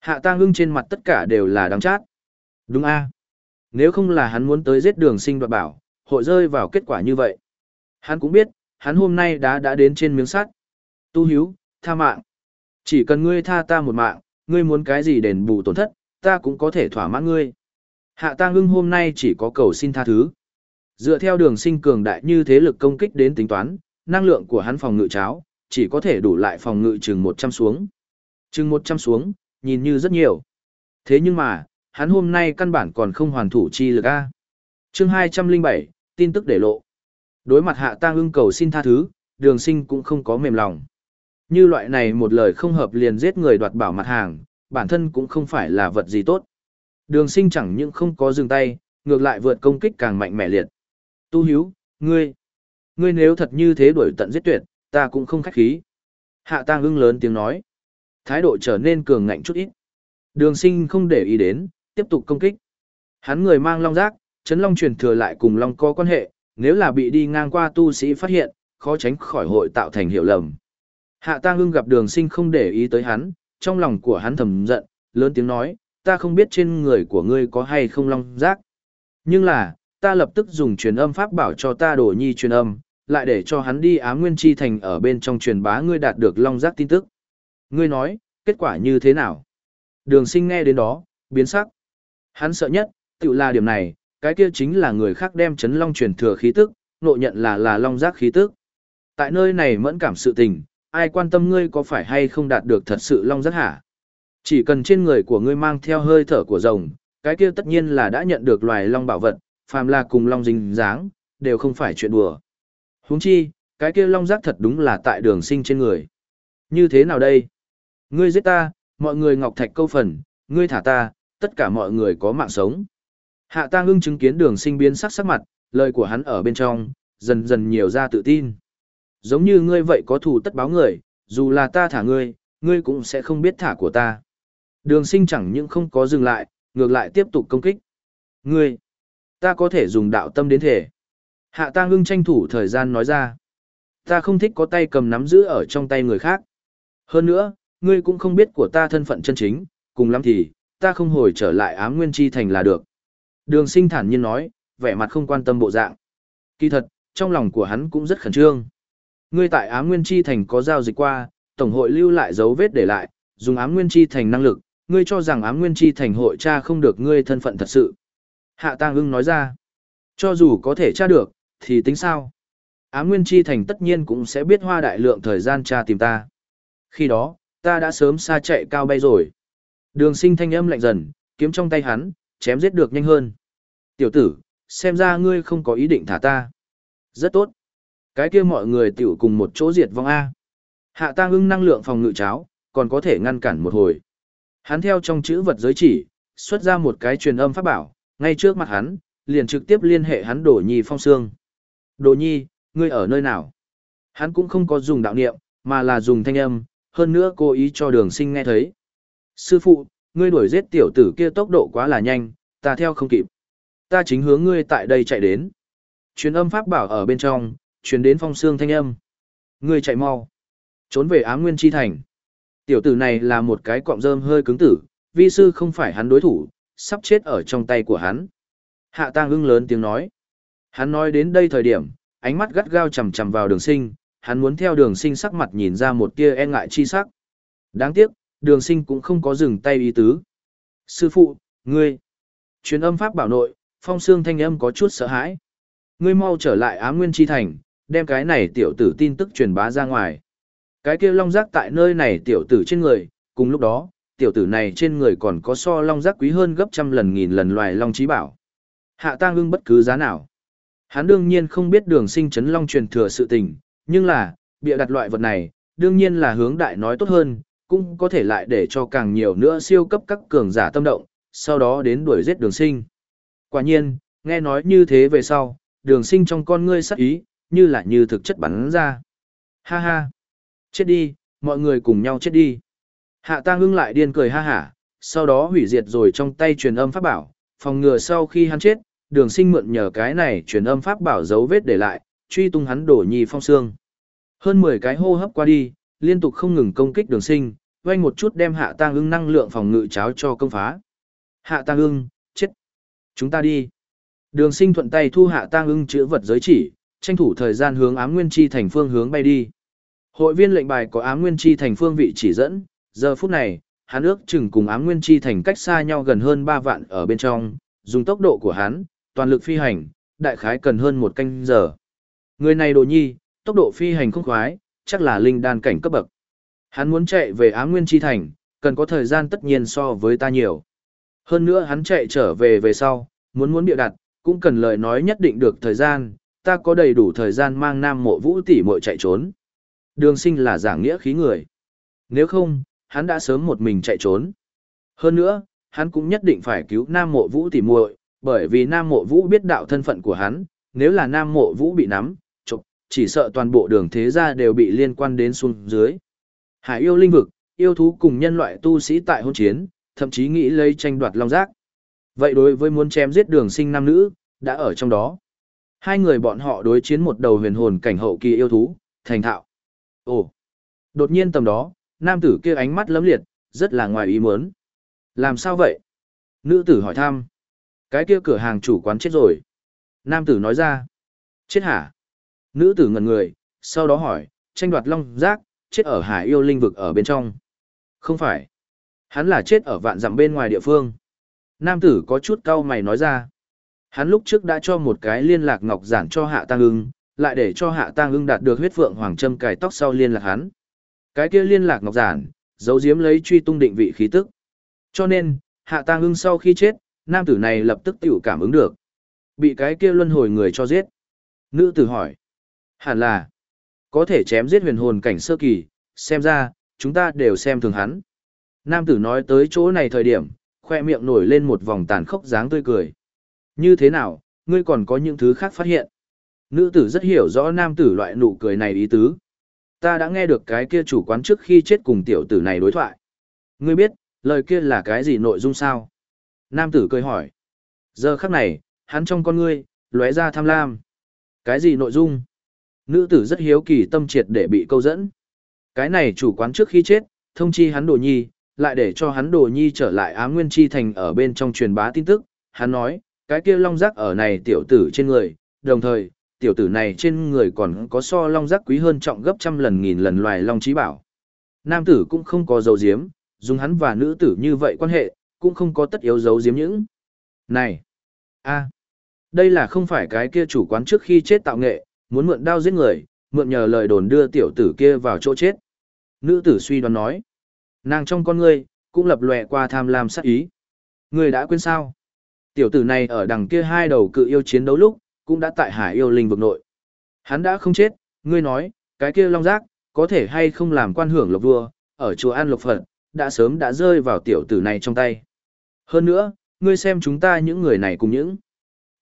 Hạ tang ưng trên mặt tất cả đều là đáng chát. Đúng a Nếu không là hắn muốn tới giết đường sinh đoạt bảo, hội rơi vào kết quả như vậy. Hắn cũng biết, hắn hôm nay đã đã đến trên miếng sắt. Tu hiếu, tha mạng. Chỉ cần ngươi tha ta một mạng, ngươi muốn cái gì đền bù tổn thất, ta cũng có thể thỏa mãn ngươi. Hạ tang ưng hôm nay chỉ có cầu xin tha thứ. Dựa theo đường sinh cường đại như thế lực công kích đến tính toán, năng lượng của hắn phòng ngự cháo, chỉ có thể đủ lại phòng ngự chừng 100 xuống. Chừng 100 xuống, nhìn như rất nhiều. Thế nhưng mà, hắn hôm nay căn bản còn không hoàn thủ chi lực A. chương 207, tin tức để lộ. Đối mặt hạ tang ưng cầu xin tha thứ, đường sinh cũng không có mềm lòng. Như loại này một lời không hợp liền giết người đoạt bảo mặt hàng, bản thân cũng không phải là vật gì tốt. Đường sinh chẳng những không có dừng tay, ngược lại vượt công kích càng mạnh mẽ liệt. Tu hiếu, ngươi, ngươi nếu thật như thế đuổi tận giết tuyệt, ta cũng không khách khí. Hạ tang ưng lớn tiếng nói. Thái độ trở nên cường ngạnh chút ít. Đường sinh không để ý đến, tiếp tục công kích. Hắn người mang long giác, chấn long truyền thừa lại cùng long có quan hệ, nếu là bị đi ngang qua tu sĩ phát hiện, khó tránh khỏi hội tạo thành hiểu lầm. Hạ tang ưng gặp đường sinh không để ý tới hắn, trong lòng của hắn thầm giận, lớn tiếng nói, ta không biết trên người của ngươi có hay không long giác. Nhưng là, ta lập tức dùng truyền âm pháp bảo cho ta đổ nhi truyền âm, lại để cho hắn đi Á nguyên chi thành ở bên trong truyền bá ngươi đạt được long giác tin tức. Ngươi nói, kết quả như thế nào? Đường sinh nghe đến đó, biến sắc. Hắn sợ nhất, tự là điểm này, cái kia chính là người khác đem chấn long truyền thừa khí tức, nộ nhận là là long giác khí tức. Tại nơi này mẫn cảm sự tình, ai quan tâm ngươi có phải hay không đạt được thật sự long giác hả? Chỉ cần trên người của ngươi mang theo hơi thở của rồng, cái kia tất nhiên là đã nhận được loài long bảo vật, phàm là cùng long dính dáng, đều không phải chuyện đùa. Huống chi, cái kia long giác thật đúng là tại đường sinh trên người. Như thế nào đây? Ngươi giết ta, mọi người ngọc thạch câu phần, ngươi thả ta, tất cả mọi người có mạng sống. Hạ ta ngưng chứng kiến đường sinh biến sắc sắc mặt, lời của hắn ở bên trong, dần dần nhiều ra tự tin. Giống như ngươi vậy có thủ tất báo người, dù là ta thả ngươi, ngươi cũng sẽ không biết thả của ta. Đường sinh chẳng những không có dừng lại, ngược lại tiếp tục công kích. Ngươi, ta có thể dùng đạo tâm đến thể. Hạ Tăng ưng tranh thủ thời gian nói ra. Ta không thích có tay cầm nắm giữ ở trong tay người khác. Hơn nữa, ngươi cũng không biết của ta thân phận chân chính, cùng lắm thì, ta không hồi trở lại ám nguyên chi thành là được. Đường sinh thản nhiên nói, vẻ mặt không quan tâm bộ dạng. Kỳ thật, trong lòng của hắn cũng rất khẩn trương. Ngươi tại ám nguyên chi thành có giao dịch qua, tổng hội lưu lại dấu vết để lại, dùng ám nguyên chi thành năng lực, ngươi cho rằng ám nguyên chi thành hội cha không được ngươi thân phận thật sự. Hạ tang ưng nói ra, cho dù có thể tra được, thì tính sao? Ám nguyên chi thành tất nhiên cũng sẽ biết hoa đại lượng thời gian tra tìm ta. Khi đó, ta đã sớm xa chạy cao bay rồi. Đường sinh thanh âm lạnh dần, kiếm trong tay hắn, chém giết được nhanh hơn. Tiểu tử, xem ra ngươi không có ý định thả ta. Rất tốt. Cái kia mọi người tiểu cùng một chỗ diệt vong A. Hạ ta ưng năng lượng phòng ngự cháo, còn có thể ngăn cản một hồi. Hắn theo trong chữ vật giới chỉ, xuất ra một cái truyền âm pháp bảo, ngay trước mặt hắn, liền trực tiếp liên hệ hắn đổ nhì phong xương. Đồ nhi, ngươi ở nơi nào? Hắn cũng không có dùng đạo niệm, mà là dùng thanh âm, hơn nữa cố ý cho đường sinh nghe thấy. Sư phụ, ngươi đuổi giết tiểu tử kia tốc độ quá là nhanh, ta theo không kịp. Ta chính hướng ngươi tại đây chạy đến. Truyền âm pháp bảo ở bên trong, truyền đến phong xương thanh âm. Ngươi chạy mau. Trốn về ám nguyên chi thành. Tiểu tử này là một cái cọng rơm hơi cứng tử, vi sư không phải hắn đối thủ, sắp chết ở trong tay của hắn. Hạ tang ưng lớn tiếng nói. Hắn nói đến đây thời điểm, ánh mắt gắt gao chầm chầm vào đường sinh, hắn muốn theo đường sinh sắc mặt nhìn ra một tia e ngại chi sắc. Đáng tiếc, đường sinh cũng không có dừng tay ý tứ. Sư phụ, ngươi, truyền âm pháp bảo nội, phong xương thanh âm có chút sợ hãi. Ngươi mau trở lại Á Nguyên Chi Thành, đem cái này tiểu tử tin tức truyền bá ra ngoài. Cái kia long giác tại nơi này tiểu tử trên người, cùng lúc đó, tiểu tử này trên người còn có so long giác quý hơn gấp trăm lần nghìn lần loài long trí bảo. Hạ tang ưng bất cứ giá nào. Hắn đương nhiên không biết đường sinh chấn long truyền thừa sự tình, nhưng là, bịa đặt loại vật này, đương nhiên là hướng đại nói tốt hơn, cũng có thể lại để cho càng nhiều nữa siêu cấp các cường giả tâm động, sau đó đến đuổi giết đường sinh. Quả nhiên, nghe nói như thế về sau, đường sinh trong con ngươi sắc ý, như là như thực chất bắn ra. Ha ha! Chết đi, mọi người cùng nhau chết đi. Hạ ta ngưng lại điên cười ha hả, sau đó hủy diệt rồi trong tay truyền âm pháp bảo, phòng ngừa sau khi hắn chết, đường sinh mượn nhờ cái này truyền âm pháp bảo dấu vết để lại, truy tung hắn đổ nhì phong xương. Hơn 10 cái hô hấp qua đi, liên tục không ngừng công kích đường sinh, quanh một chút đem hạ tang ưng năng lượng phòng ngự cháo cho công phá. Hạ tang ưng, chết. Chúng ta đi. Đường sinh thuận tay thu hạ tang ưng chữa vật giới chỉ, tranh thủ thời gian hướng ám nguyên chi thành phương hướng bay đi. Hội viên lệnh bài có ám nguyên chi thành phương vị chỉ dẫn, giờ phút này, hắn ước chừng cùng ám nguyên chi thành cách xa nhau gần hơn 3 vạn ở bên trong, dùng tốc độ của hắn, toàn lực phi hành, đại khái cần hơn một canh giờ. Người này đồ nhi, tốc độ phi hành không khoái, chắc là linh đan cảnh cấp bậc. Hắn muốn chạy về Á nguyên chi thành, cần có thời gian tất nhiên so với ta nhiều. Hơn nữa hắn chạy trở về về sau, muốn muốn biểu đặt, cũng cần lời nói nhất định được thời gian, ta có đầy đủ thời gian mang nam mộ vũ tỷ muội chạy trốn. Đường sinh là giảng nghĩa khí người. Nếu không, hắn đã sớm một mình chạy trốn. Hơn nữa, hắn cũng nhất định phải cứu nam mộ vũ tỷ muội bởi vì nam mộ vũ biết đạo thân phận của hắn, nếu là nam mộ vũ bị nắm, chụp, chỉ sợ toàn bộ đường thế gia đều bị liên quan đến xuống dưới. Hải yêu linh vực, yêu thú cùng nhân loại tu sĩ tại hôn chiến, thậm chí nghĩ lấy tranh đoạt long giác. Vậy đối với muốn chém giết đường sinh nam nữ, đã ở trong đó. Hai người bọn họ đối chiến một đầu huyền hồn cảnh hậu kỳ yêu thú, thành thạo. Ồ! Đột nhiên tầm đó, nam tử kia ánh mắt lấm liệt, rất là ngoài ý muốn. Làm sao vậy? Nữ tử hỏi thăm. Cái kia cửa hàng chủ quán chết rồi. Nam tử nói ra. Chết hả? Nữ tử ngần người, sau đó hỏi, tranh đoạt long giác, chết ở hải yêu linh vực ở bên trong. Không phải. Hắn là chết ở vạn dặm bên ngoài địa phương. Nam tử có chút cau mày nói ra. Hắn lúc trước đã cho một cái liên lạc ngọc giản cho hạ tăng ưng, lại để cho hạ tăng ưng đạt được huyết phượng hoàng trâm cài tóc sau liên lạc hắn. Cái kia liên lạc ngọc giản, giấu giếm lấy truy tung định vị khí tức. Cho nên, hạ tăng ưng sau khi chết, nam tử này lập tức tiểu cảm ứng được. Bị cái kia luân hồi người cho giết. Nữ tử hỏi. Hẳn là, có thể chém giết huyền hồn cảnh sơ kỳ, xem ra, chúng ta đều xem thường hắn. Nam tử nói tới chỗ này thời điểm, khoe miệng nổi lên một vòng tàn khốc dáng tươi cười. Như thế nào, ngươi còn có những thứ khác phát hiện? Nữ tử rất hiểu rõ nam tử loại nụ cười này ý tứ. Ta đã nghe được cái kia chủ quán trước khi chết cùng tiểu tử này đối thoại. Ngươi biết, lời kia là cái gì nội dung sao? Nam tử cười hỏi. Giờ khắc này, hắn trong con ngươi, lóe ra tham lam. Cái gì nội dung? Nữ tử rất hiếu kỳ tâm triệt để bị câu dẫn. Cái này chủ quán trước khi chết, thông chi hắn đồ nhi, lại để cho hắn đồ nhi trở lại á nguyên chi thành ở bên trong truyền bá tin tức. Hắn nói, cái kia long giác ở này tiểu tử trên người, đồng thời, tiểu tử này trên người còn có so long giác quý hơn trọng gấp trăm lần nghìn lần loài long trí bảo. Nam tử cũng không có dầu diếm, dùng hắn và nữ tử như vậy quan hệ, cũng không có tất yếu giấu giếm những. Này! a Đây là không phải cái kia chủ quán trước khi chết tạo nghệ, muốn mượn đao giết người, mượn nhờ lời đồn đưa tiểu tử kia vào chỗ chết. Nữ tử suy đoán nói. Nàng trong con ngươi, cũng lập lòe qua tham lam sát ý. Người đã quên sao? Tiểu tử này ở đằng kia hai đầu cự yêu chiến đấu lúc, cũng đã tại hải yêu linh vực nội. Hắn đã không chết, ngươi nói, cái kia long giác, có thể hay không làm quan hưởng lộc vua, ở chùa An Lộc Phật, đã sớm đã rơi vào tiểu tử này trong tay. Hơn nữa, ngươi xem chúng ta những người này cùng những.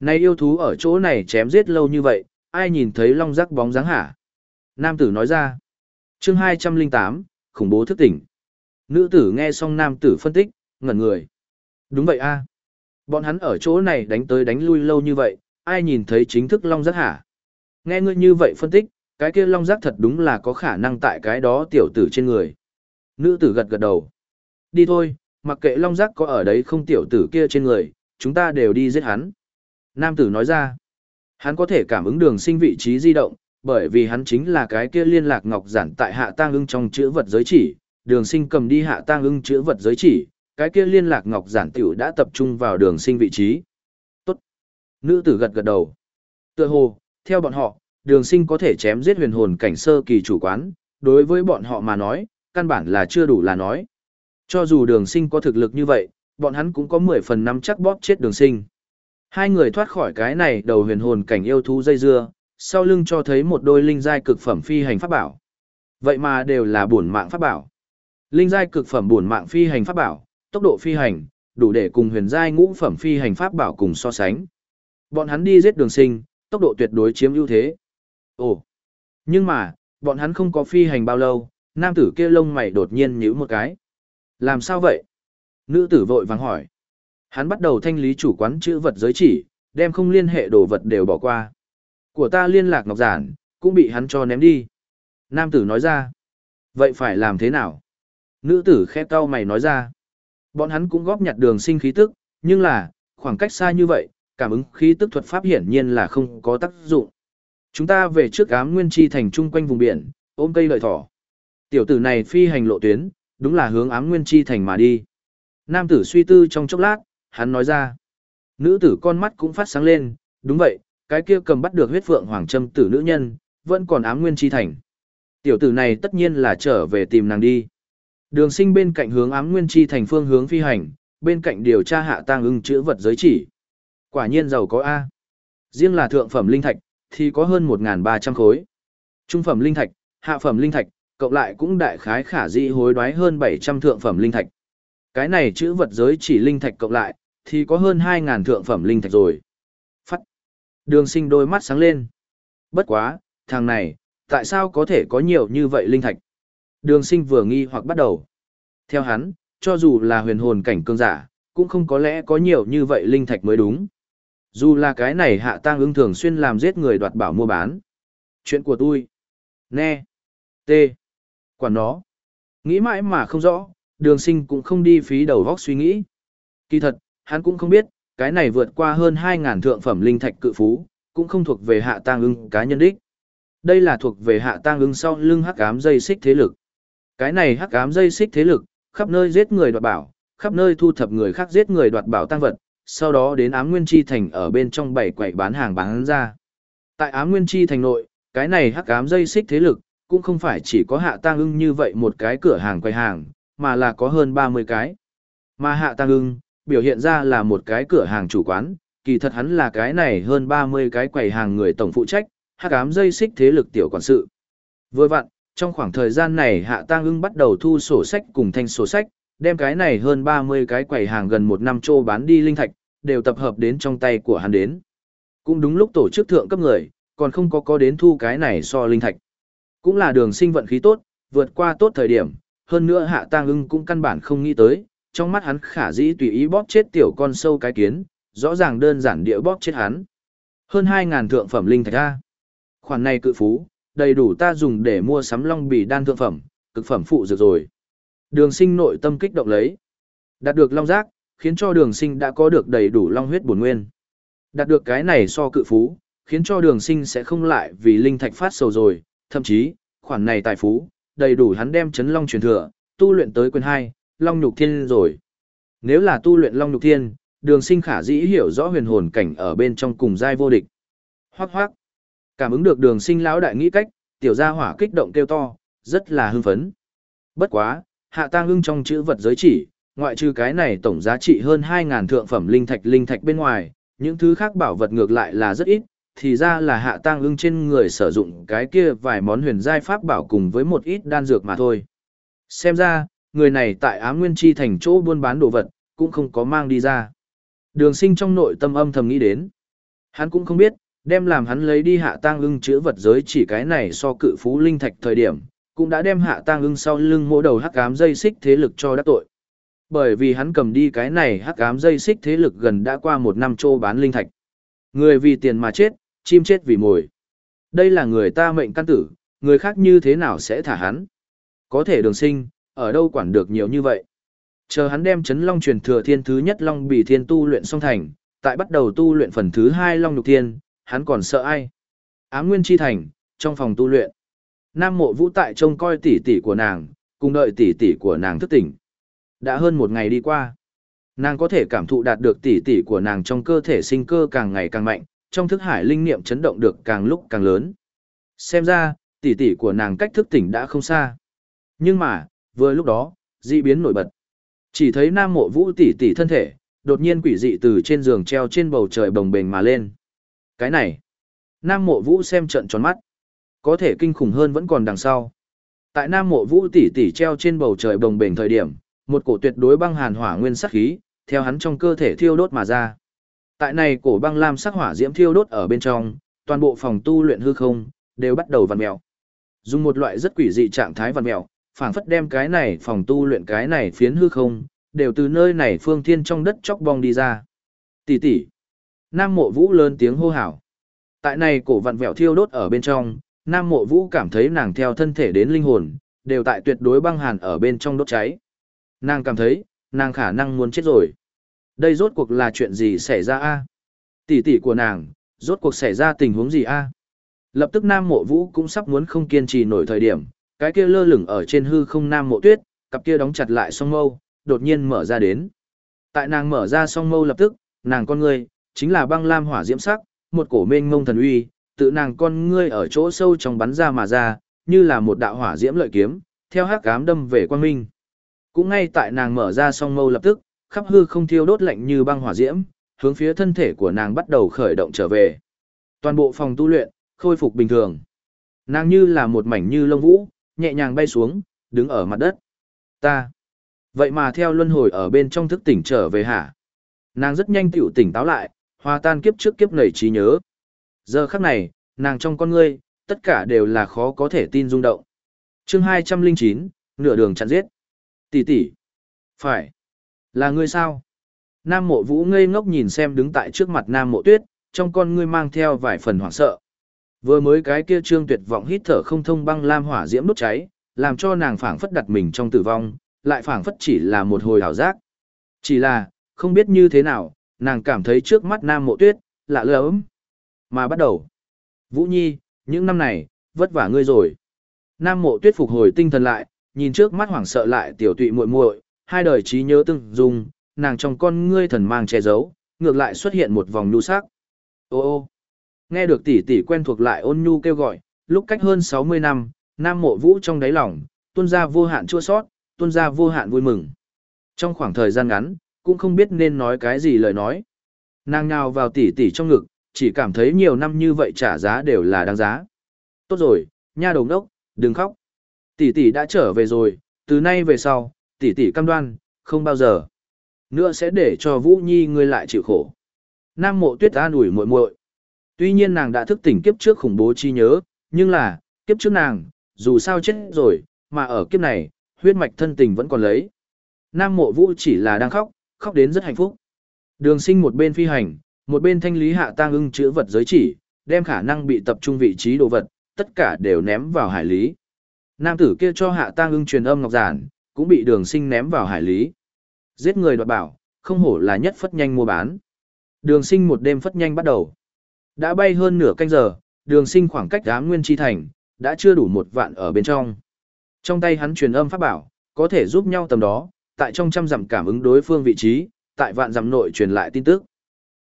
Này yêu thú ở chỗ này chém giết lâu như vậy, ai nhìn thấy long rắc bóng dáng hả? Nam tử nói ra. chương 208, khủng bố thức tỉnh. Nữ tử nghe xong nam tử phân tích, ngẩn người. Đúng vậy a Bọn hắn ở chỗ này đánh tới đánh lui lâu như vậy, ai nhìn thấy chính thức long rắc hả? Nghe ngươi như vậy phân tích, cái kia long rắc thật đúng là có khả năng tại cái đó tiểu tử trên người. Nữ tử gật gật đầu. Đi thôi, mặc kệ long giác có ở đấy không tiểu tử kia trên người, chúng ta đều đi giết hắn. Nam tử nói ra, hắn có thể cảm ứng đường sinh vị trí di động, bởi vì hắn chính là cái kia liên lạc ngọc giản tại hạ tang ưng trong chữ vật giới chỉ, đường sinh cầm đi hạ tang ưng chữ vật giới chỉ, cái kia liên lạc ngọc giản tiểu đã tập trung vào đường sinh vị trí. Tốt. Nữ tử gật gật đầu. Tựa hồ, theo bọn họ, đường sinh có thể chém giết huyền hồn cảnh sơ kỳ chủ quán, đối với bọn họ mà nói, căn bản là chưa đủ là nói. Cho dù đường sinh có thực lực như vậy, bọn hắn cũng có 10 phần năm chắc bóp chết đường sinh. Hai người thoát khỏi cái này đầu huyền hồn cảnh yêu thú dây dưa, sau lưng cho thấy một đôi linh giai cực phẩm phi hành pháp bảo. Vậy mà đều là bổn mạng pháp bảo. Linh giai cực phẩm bổn mạng phi hành pháp bảo, tốc độ phi hành, đủ để cùng huyền giai ngũ phẩm phi hành pháp bảo cùng so sánh. Bọn hắn đi giết đường sinh, tốc độ tuyệt đối chiếm ưu thế. Ồ, nhưng mà, bọn hắn không có phi hành bao lâu, nam tử kia lông mày đột nhiên nhíu một cái. Làm sao vậy? Nữ tử vội vàng hỏi. Hắn bắt đầu thanh lý chủ quán chữ vật giới chỉ, đem không liên hệ đồ vật đều bỏ qua. Của ta liên lạc ngọc giản, cũng bị hắn cho ném đi. Nam tử nói ra. Vậy phải làm thế nào? Nữ tử khẽ cau mày nói ra. Bọn hắn cũng góp nhặt đường sinh khí tức, nhưng là, khoảng cách xa như vậy, cảm ứng khí tức thuật pháp hiển nhiên là không có tác dụng. Chúng ta về trước ám nguyên chi thành chung quanh vùng biển, ôm cây lợi thỏ. Tiểu tử này phi hành lộ tuyến, đúng là hướng ám nguyên chi thành mà đi. Nam tử suy tư trong chốc lát, hắn nói ra. Nữ tử con mắt cũng phát sáng lên, đúng vậy, cái kia cầm bắt được huyết phượng hoàng châm tử nữ nhân, vẫn còn ám nguyên chi thành. Tiểu tử này tất nhiên là trở về tìm nàng đi. Đường sinh bên cạnh hướng ám nguyên chi thành phương hướng phi hành, bên cạnh điều tra hạ tang ưng chữ vật giới chỉ. Quả nhiên giàu có A. Riêng là thượng phẩm linh thạch, thì có hơn 1.300 khối. Trung phẩm linh thạch, hạ phẩm linh thạch, cộng lại cũng đại khái khả dĩ hối đoái hơn 700 thượng phẩm linh thạch. Cái này chữ vật giới chỉ linh thạch cộng lại, thì có hơn 2.000 thượng phẩm linh thạch rồi. Phát. Đường sinh đôi mắt sáng lên. Bất quá, thằng này, tại sao có thể có nhiều như vậy linh thạch? Đường sinh vừa nghi hoặc bắt đầu. Theo hắn, cho dù là huyền hồn cảnh cương giả, cũng không có lẽ có nhiều như vậy linh thạch mới đúng. Dù là cái này hạ tang ưng thường xuyên làm giết người đoạt bảo mua bán. Chuyện của tôi. Nghe. T. Quản nó. Nghĩ mãi mà không rõ, đường sinh cũng không đi phí đầu vóc suy nghĩ. Kỳ thật, hắn cũng không biết, cái này vượt qua hơn 2.000 thượng phẩm linh thạch cự phú, cũng không thuộc về hạ tang ưng cá nhân đích. Đây là thuộc về hạ tang ưng sau lưng hắc ám dây xích thế lực. Cái này hắc ám dây xích thế lực, khắp nơi giết người đoạt bảo, khắp nơi thu thập người khác giết người đoạt bảo tăng vật, sau đó đến ám nguyên chi thành ở bên trong bảy quầy bán hàng bán ra. Tại ám nguyên chi thành nội, cái này hắc ám dây xích thế lực, cũng không phải chỉ có hạ tang ưng như vậy một cái cửa hàng quầy hàng, mà là có hơn 30 cái. Mà hạ tang ưng, biểu hiện ra là một cái cửa hàng chủ quán, kỳ thật hắn là cái này hơn 30 cái quầy hàng người tổng phụ trách, hắc ám dây xích thế lực tiểu quản sự. Vừa vặn, trong khoảng thời gian này hạ tang ưng bắt đầu thu sổ sách cùng thanh sổ sách, đem cái này hơn 30 cái quầy hàng gần một năm trô bán đi linh thạch, đều tập hợp đến trong tay của hắn đến. Cũng đúng lúc tổ chức thượng cấp người, còn không có có đến thu cái này so linh thạch. Cũng là đường sinh vận khí tốt, vượt qua tốt thời điểm, hơn nữa hạ tang ưng cũng căn bản không nghĩ tới, trong mắt hắn khả dĩ tùy ý bóp chết tiểu con sâu cái kiến, rõ ràng đơn giản địa bóp chết hắn. Hơn 2.000 thượng phẩm linh thạch ra. Khoản này cự phú, đầy đủ ta dùng để mua sắm long bì đan thượng phẩm, cực phẩm phụ dược rồi. Đường sinh nội tâm kích động lấy. Đạt được long giác, khiến cho đường sinh đã có được đầy đủ long huyết bổn nguyên. Đạt được cái này so cự phú, khiến cho đường sinh sẽ không lại vì linh thạch phát sầu rồi, thậm chí, khoản này tài phú, đầy đủ hắn đem chấn long truyền thừa, tu luyện tới quyền hai long nhục thiên rồi. Nếu là tu luyện long nhục thiên, đường sinh khả dĩ hiểu rõ huyền hồn cảnh ở bên trong cùng giai vô địch. Hoác hoác. Cảm ứng được đường sinh lão đại nghĩ cách, tiểu gia hỏa kích động kêu to, rất là hưng phấn. Bất quá, hạ tang ưng trong chữ vật giới chỉ, ngoại trừ cái này tổng giá trị hơn 2.000 thượng phẩm linh thạch linh thạch bên ngoài, những thứ khác bảo vật ngược lại là rất ít, thì ra là hạ tang ưng trên người sử dụng cái kia vài món huyền giai pháp bảo cùng với một ít đan dược mà thôi. Xem ra, người này tại Ám Nguyên Chi thành chỗ buôn bán đồ vật, cũng không có mang đi ra. Đường sinh trong nội tâm âm thầm nghĩ đến. Hắn cũng không biết, đem làm hắn lấy đi hạ tang ưng chữa vật giới chỉ cái này so cự phú linh thạch thời điểm, cũng đã đem hạ tang ưng sau lưng mỗi đầu hắc ám dây xích thế lực cho đắc tội. Bởi vì hắn cầm đi cái này hắc ám dây xích thế lực gần đã qua một năm trô bán linh thạch. Người vì tiền mà chết, chim chết vì mồi. Đây là người ta mệnh căn tử, người khác như thế nào sẽ thả hắn. Có thể đường sinh, ở đâu quản được nhiều như vậy. Chờ hắn đem chấn long truyền thừa thiên thứ nhất long bị thiên tu luyện xong thành, tại bắt đầu tu luyện phần thứ hai long nhục thiên, hắn còn sợ ai. Ám nguyên chi thành, trong phòng tu luyện. Nam mộ vũ tại trông coi tỷ tỷ của nàng, cùng đợi tỷ tỷ của nàng thức tỉnh. Đã hơn một ngày đi qua. Nàng có thể cảm thụ đạt được tỷ tỷ của nàng trong cơ thể sinh cơ càng ngày càng mạnh, trong thức hải linh niệm chấn động được càng lúc càng lớn. Xem ra, tỷ tỷ của nàng cách thức tỉnh đã không xa. Nhưng mà, vừa lúc đó, dị biến nổi bật. Chỉ thấy Nam Mộ Vũ tỷ tỷ thân thể, đột nhiên quỷ dị từ trên giường treo trên bầu trời bồng bềnh mà lên. Cái này, Nam Mộ Vũ xem trận tròn mắt. Có thể kinh khủng hơn vẫn còn đằng sau. Tại Nam Mộ Vũ tỷ tỷ treo trên bầu trời bồng bềnh thời điểm, một cổ tuyệt đối băng hàn hỏa nguyên sắc khí, theo hắn trong cơ thể thiêu đốt mà ra. Tại này cổ băng lam sắc hỏa diễm thiêu đốt ở bên trong, toàn bộ phòng tu luyện hư không đều bắt đầu vặn mèo. Dùng một loại rất quỷ dị trạng thái vặn mèo, phảng phất đem cái này phòng tu luyện cái này phiến hư không, đều từ nơi này phương thiên trong đất chóc bong đi ra. Tỷ tỷ. Nam Mộ Vũ lớn tiếng hô hào. Tại này cổ vặn vẹo thiêu đốt ở bên trong, Nam Mộ Vũ cảm thấy nàng theo thân thể đến linh hồn, đều tại tuyệt đối băng hàn ở bên trong đốt cháy. Nàng cảm thấy, nàng khả năng muốn chết rồi. Đây rốt cuộc là chuyện gì xảy ra a? Tỷ tỷ của nàng, rốt cuộc xảy ra tình huống gì a? Lập tức Nam Mộ Vũ cũng sắp muốn không kiên trì nổi thời điểm, cái kia lơ lửng ở trên hư không Nam Mộ Tuyết, cặp kia đóng chặt lại song mâu, đột nhiên mở ra đến. Tại nàng mở ra song mâu lập tức, nàng con ngươi chính là băng lam hỏa diễm sắc, một cổ mênh ngông thần uy, tự nàng con ngươi ở chỗ sâu trong bắn ra mà ra, như là một đạo hỏa diễm lợi kiếm, theo hắc ám đâm về quang minh. Cũng ngay tại nàng mở ra song mâu lập tức, khắp hư không thiêu đốt lạnh như băng hỏa diễm, hướng phía thân thể của nàng bắt đầu khởi động trở về. Toàn bộ phòng tu luyện khôi phục bình thường. Nàng như là một mảnh như lông vũ, nhẹ nhàng bay xuống, đứng ở mặt đất. Ta. Vậy mà theo luân hồi ở bên trong thức tỉnh trở về hả? Nàng rất nhanh tiểu tỉnh táo lại, hòa tan kiếp trước kiếp nảy trí nhớ. Giờ khắc này, nàng trong con ngươi, tất cả đều là khó có thể tin rung động. chương 209, nửa đường chặn giết. Tỷ tỷ. Phải. Là ngươi sao? Nam mộ vũ ngây ngốc nhìn xem đứng tại trước mặt nam mộ tuyết, trong con ngươi mang theo vài phần hoảng sợ. Vừa mới cái kia trương tuyệt vọng hít thở không thông băng lam hỏa diễm đốt cháy, làm cho nàng phảng phất đặt mình trong tử vong, lại phảng phất chỉ là một hồi ảo giác. Chỉ là, không biết như thế nào, nàng cảm thấy trước mắt nam mộ tuyết, lạ lẫm. Mà bắt đầu. Vũ Nhi, những năm này, vất vả ngươi rồi. Nam mộ tuyết phục hồi tinh thần lại, nhìn trước mắt hoảng sợ lại tiểu tụy muội muội, hai đời trí nhớ từng dùng, nàng trong con ngươi thần mang che giấu, ngược lại xuất hiện một vòng nhu sắc. Ô ô. Nghe được tỷ tỷ quen thuộc lại ôn nhu kêu gọi, lúc cách hơn 60 năm, Nam Mộ Vũ trong đáy lòng, tuôn ra vô hạn chua sót, tuôn ra vô hạn vui mừng. Trong khoảng thời gian ngắn, cũng không biết nên nói cái gì lời nói. Nàng nhào vào tỷ tỷ trong ngực, chỉ cảm thấy nhiều năm như vậy trả giá đều là đáng giá. Tốt rồi, nha đồng đốc, đừng khóc. Tỷ tỷ đã trở về rồi, từ nay về sau, tỷ tỷ cam đoan, không bao giờ nữa sẽ để cho Vũ Nhi ngươi lại chịu khổ. Nam Mộ Tuyết an ủi muội muội. Tuy nhiên nàng đã thức tỉnh kiếp trước khủng bố chi nhớ, nhưng là, kiếp trước nàng, dù sao chết rồi, mà ở kiếp này, huyết mạch thân tình vẫn còn lấy. Nam Mộ Vũ chỉ là đang khóc, khóc đến rất hạnh phúc. Đường sinh một bên phi hành, một bên thanh lý hạ tang ưng chữ vật giới chỉ, đem khả năng bị tập trung vị trí đồ vật, tất cả đều ném vào hải lý. Nam tử kia cho hạ tang ưng truyền âm ngọc giản, cũng bị đường sinh ném vào hải lý. Giết người đoạt bảo, không hổ là nhất phất nhanh mua bán. Đường sinh một đêm phất nhanh bắt đầu. Đã bay hơn nửa canh giờ, đường sinh khoảng cách ám nguyên chi thành, đã chưa đủ một vạn ở bên trong. Trong tay hắn truyền âm pháp bảo, có thể giúp nhau tầm đó, tại trong trăm dặm cảm ứng đối phương vị trí, tại vạn dặm nội truyền lại tin tức.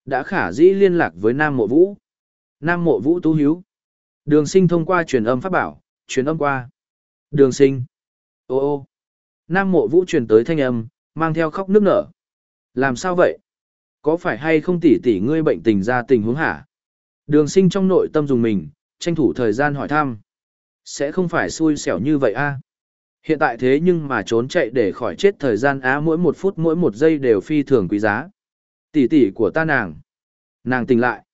Đã khả dĩ liên lạc với Nam Mộ Vũ. Nam Mộ Vũ tú hiếu. Đường sinh thông qua truyền âm pháp bảo, truyền âm qua. Đường sinh. Ô ô. Nam Mộ Vũ truyền tới thanh âm, mang theo khóc nước nở. Làm sao vậy? Có phải hay không tỷ tỷ ngươi bệnh tình ra tình huống hả? Đường sinh trong nội tâm dùng mình, tranh thủ thời gian hỏi thăm. Sẽ không phải xui xẻo như vậy a à? Hiện tại thế nhưng mà trốn chạy để khỏi chết thời gian á mỗi một phút mỗi một giây đều phi thường quý giá. Tỷ tỷ của ta nàng. Nàng tỉnh lại.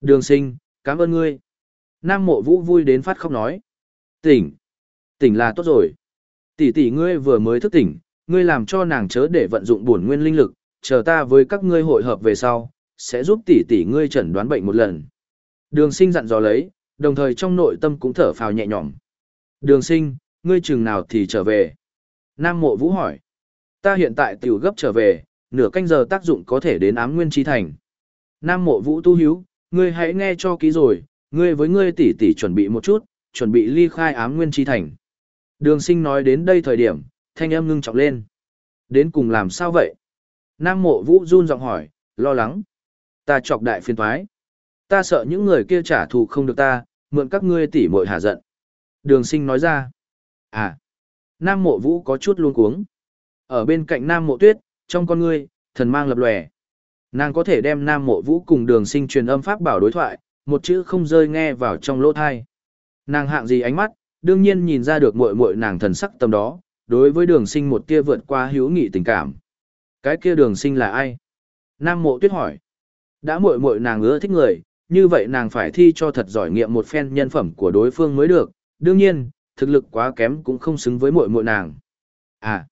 Đường sinh, cảm ơn ngươi. Nam mộ vũ vui đến phát khóc nói. Tỉnh. Tỉnh là tốt rồi. Tỷ tỷ ngươi vừa mới thức tỉnh, ngươi làm cho nàng chớ để vận dụng bổn nguyên linh lực, chờ ta với các ngươi hội hợp về sau, sẽ giúp tỷ tỷ ngươi chẩn đoán bệnh một lần. Đường sinh dặn dò lấy, đồng thời trong nội tâm cũng thở phào nhẹ nhõm. Đường sinh, ngươi chừng nào thì trở về? Nam mộ vũ hỏi. Ta hiện tại tiểu gấp trở về, nửa canh giờ tác dụng có thể đến ám nguyên trí thành. Nam mộ vũ tu hiếu, ngươi hãy nghe cho kỹ rồi, ngươi với ngươi tỷ tỷ chuẩn bị một chút, chuẩn bị ly khai ám nguyên trí thành. Đường sinh nói đến đây thời điểm, thanh âm ngưng trọng lên. Đến cùng làm sao vậy? Nam mộ vũ run giọng hỏi, lo lắng. Ta chọc đại phiên thoái. Ta sợ những người kia trả thù không được ta, mượn các ngươi tỉ muội hạ giận. Đường sinh nói ra. À. Nam mộ vũ có chút luôn cuống. Ở bên cạnh nam mộ tuyết, trong con ngươi, thần mang lập lòe. Nàng có thể đem Nam Mộ Vũ cùng Đường Sinh truyền âm pháp bảo đối thoại, một chữ không rơi nghe vào trong lỗ thai. Nàng hạng gì ánh mắt, đương nhiên nhìn ra được muội muội nàng thần sắc tâm đó, đối với Đường Sinh một tia vượt qua hữu nghị tình cảm. Cái kia Đường Sinh là ai? Nam Mộ Tuyết hỏi. Đã muội muội nàng ưa thích người, như vậy nàng phải thi cho thật giỏi nghiệm một phen nhân phẩm của đối phương mới được. Đương nhiên, thực lực quá kém cũng không xứng với muội muội nàng. À,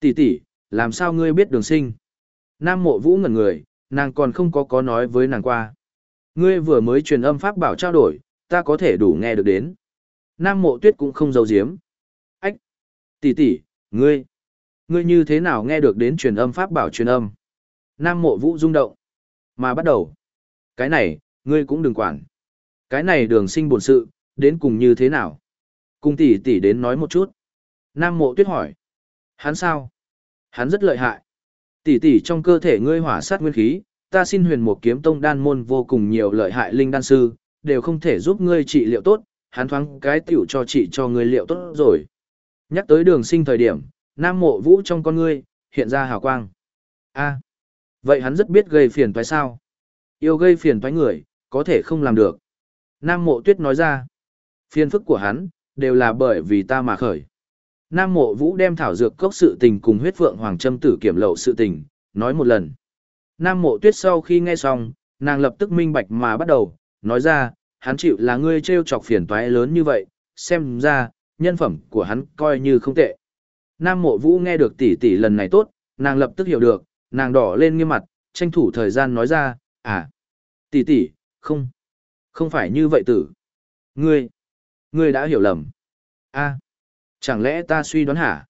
tỷ tỷ, làm sao ngươi biết Đường Sinh? Nam Mộ Vũ ngẩn người, nàng còn không có có nói với nàng qua. Ngươi vừa mới truyền âm pháp bảo trao đổi, ta có thể đủ nghe được đến. Nam mộ tuyết cũng không giấu giếm. Ách! tỷ tỷ, ngươi! Ngươi như thế nào nghe được đến truyền âm pháp bảo truyền âm? Nam mộ vũ rung động. Mà bắt đầu. Cái này, ngươi cũng đừng quản. Cái này đường sinh buồn sự, đến cùng như thế nào? Cùng tỷ tỷ đến nói một chút. Nam mộ tuyết hỏi. Hắn sao? Hắn rất lợi hại. Tỷ tỷ trong cơ thể ngươi hỏa sát nguyên khí, ta xin huyền một kiếm tông đan môn vô cùng nhiều lợi hại linh đan sư, đều không thể giúp ngươi trị liệu tốt, hắn thoáng cái tiểu cho chị cho người liệu tốt rồi. Nhắc tới đường sinh thời điểm, nam mộ vũ trong con ngươi, hiện ra hào quang. a vậy hắn rất biết gây phiền toái sao? Yêu gây phiền toái người, có thể không làm được. Nam mộ tuyết nói ra, phiền phức của hắn, đều là bởi vì ta mà khởi. Nam mộ vũ đem thảo dược cốc sự tình cùng huyết phượng hoàng trâm tử kiểm lậu sự tình, nói một lần. Nam mộ tuyết sau khi nghe xong, nàng lập tức minh bạch mà bắt đầu, nói ra, hắn chịu là ngươi trêu chọc phiền toái lớn như vậy, xem ra, nhân phẩm của hắn coi như không tệ. Nam mộ vũ nghe được tỷ tỷ lần này tốt, nàng lập tức hiểu được, nàng đỏ lên nghiêm mặt, tranh thủ thời gian nói ra, à, tỷ tỷ, không, không phải như vậy tử. Ngươi, ngươi đã hiểu lầm. a chẳng lẽ ta suy đoán hả?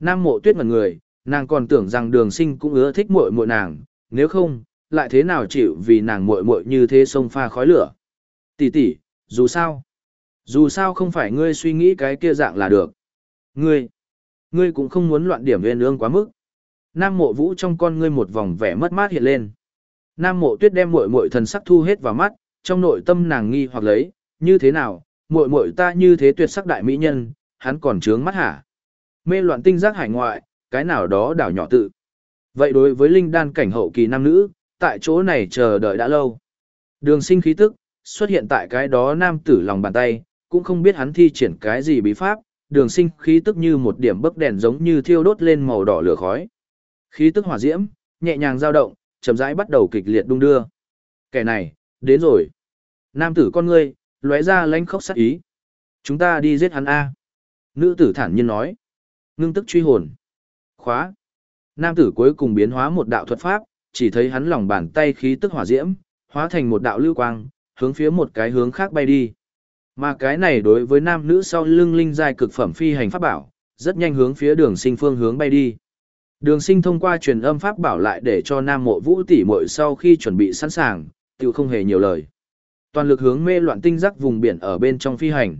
Nam mộ tuyết mật người, nàng còn tưởng rằng đường sinh cũng ưa thích muội muội nàng, nếu không, lại thế nào chịu vì nàng muội muội như thế sông pha khói lửa. Tỷ tỷ, dù sao, dù sao không phải ngươi suy nghĩ cái kia dạng là được. Ngươi, ngươi cũng không muốn loạn điểm uyên ương quá mức. Nam mộ vũ trong con ngươi một vòng vẻ mất mát hiện lên. Nam mộ tuyết đem muội muội thần sắc thu hết vào mắt, trong nội tâm nàng nghi hoặc lấy, như thế nào, muội muội ta như thế tuyệt sắc đại mỹ nhân, hắn còn trướng mắt hả? Mê loạn tinh giác hải ngoại, cái nào đó đảo nhỏ tự. Vậy đối với linh đan cảnh hậu kỳ nam nữ, tại chỗ này chờ đợi đã lâu. Đường sinh khí tức, xuất hiện tại cái đó nam tử lòng bàn tay, cũng không biết hắn thi triển cái gì bí pháp, đường sinh khí tức như một điểm bấc đèn giống như thiêu đốt lên màu đỏ lửa khói. Khí tức hỏa diễm, nhẹ nhàng dao động, chậm rãi bắt đầu kịch liệt đung đưa. Kẻ này, đến rồi. Nam tử con ngươi, lóe ra lánh khóc sắc ý. Chúng ta đi giết hắn A. Nữ tử thản nhiên nói. Ngưng tức truy hồn. Khóa. Nam tử cuối cùng biến hóa một đạo thuật pháp, chỉ thấy hắn lòng bàn tay khí tức hỏa diễm, hóa thành một đạo lưu quang, hướng phía một cái hướng khác bay đi. Mà cái này đối với nam nữ sau lưng linh giai cực phẩm phi hành pháp bảo, rất nhanh hướng phía đường sinh phương hướng bay đi. Đường sinh thông qua truyền âm pháp bảo lại để cho nam mộ vũ tỷ muội sau khi chuẩn bị sẵn sàng, tiểu không hề nhiều lời. Toàn lực hướng mê loạn tinh giác vùng biển ở bên trong phi hành.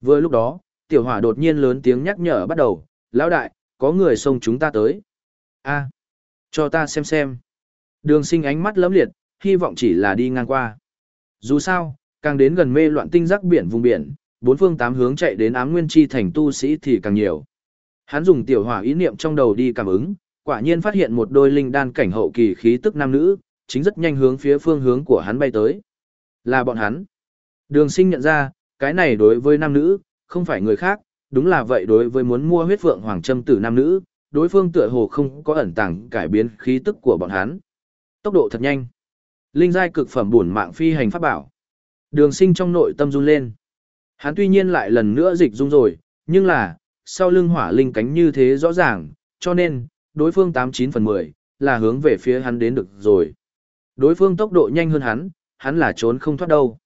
Vừa lúc đó, tiểu hỏa đột nhiên lớn tiếng nhắc nhở bắt đầu, lão đại, có người xông chúng ta tới a cho ta xem xem. Đường sinh ánh mắt lấm liệt, hy vọng chỉ là đi ngang qua. Dù sao, càng đến gần mê loạn tinh giác biển vùng biển, bốn phương tám hướng chạy đến ám nguyên chi thành tu sĩ thì càng nhiều. Hắn dùng tiểu hỏa ý niệm trong đầu đi cảm ứng, quả nhiên phát hiện một đôi linh đan cảnh hậu kỳ khí tức nam nữ, chính rất nhanh hướng phía phương hướng của hắn bay tới. Là bọn hắn. Đường sinh nhận ra, cái này đối với nam nữ, không phải người khác, đúng là vậy đối với muốn mua huyết vượng hoàng châm tử nam nữ, đối phương tựa hồ không có ẩn tàng cải biến khí tức của bọn hắn. Tốc độ thật nhanh. Linh giai cực phẩm bổn mạng phi hành pháp bảo. Đường sinh trong nội tâm run lên. Hắn tuy nhiên lại lần nữa dịch dung rồi, nhưng là, sau lưng hỏa linh cánh như thế rõ ràng, cho nên, đối phương 89 phần 10, là hướng về phía hắn đến được rồi. Đối phương tốc độ nhanh hơn hắn, hắn là trốn không thoát đâu.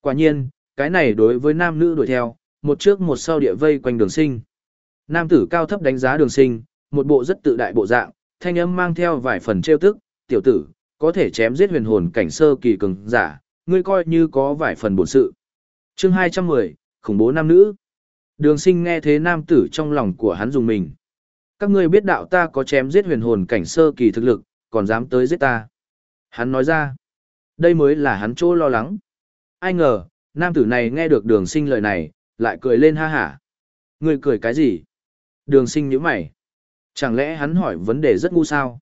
Quả nhiên, cái này đối với nam nữ đuổi theo, một trước một sau địa vây quanh đường sinh. Nam tử cao thấp đánh giá đường sinh, một bộ rất tự đại bộ dạng, thanh âm mang theo vài phần trêu tức, tiểu tử, có thể chém giết huyền hồn cảnh sơ kỳ cường giả, ngươi coi như có vài phần bổn sự. Chương 210, khủng bố nam nữ. Đường sinh nghe thế nam tử trong lòng của hắn dùng mình. Các ngươi biết đạo ta có chém giết huyền hồn cảnh sơ kỳ thực lực, còn dám tới giết ta. Hắn nói ra, đây mới là hắn chỗ lo lắng. Ai ngờ, nam tử này nghe được đường sinh lời này, lại cười lên ha hả. Ngươi cười cái gì? Đường sinh nhíu mày. Chẳng lẽ hắn hỏi vấn đề rất ngu sao?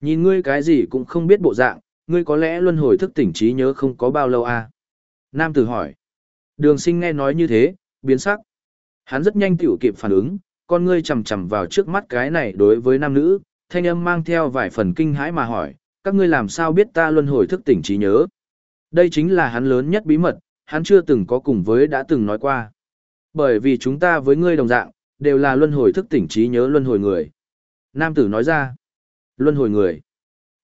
Nhìn ngươi cái gì cũng không biết bộ dạng, ngươi có lẽ luân hồi thức tỉnh trí nhớ không có bao lâu à? Nam tử hỏi. Đường sinh nghe nói như thế, biến sắc. Hắn rất nhanh tiểu kịp phản ứng, con ngươi chầm chầm vào trước mắt cái này đối với nam nữ, thanh âm mang theo vài phần kinh hãi mà hỏi, các ngươi làm sao biết ta luân hồi thức tỉnh trí nhớ? Đây chính là hắn lớn nhất bí mật, hắn chưa từng có cùng với đã từng nói qua. Bởi vì chúng ta với ngươi đồng dạng, đều là luân hồi thức tỉnh trí nhớ luân hồi người. Nam tử nói ra, luân hồi người.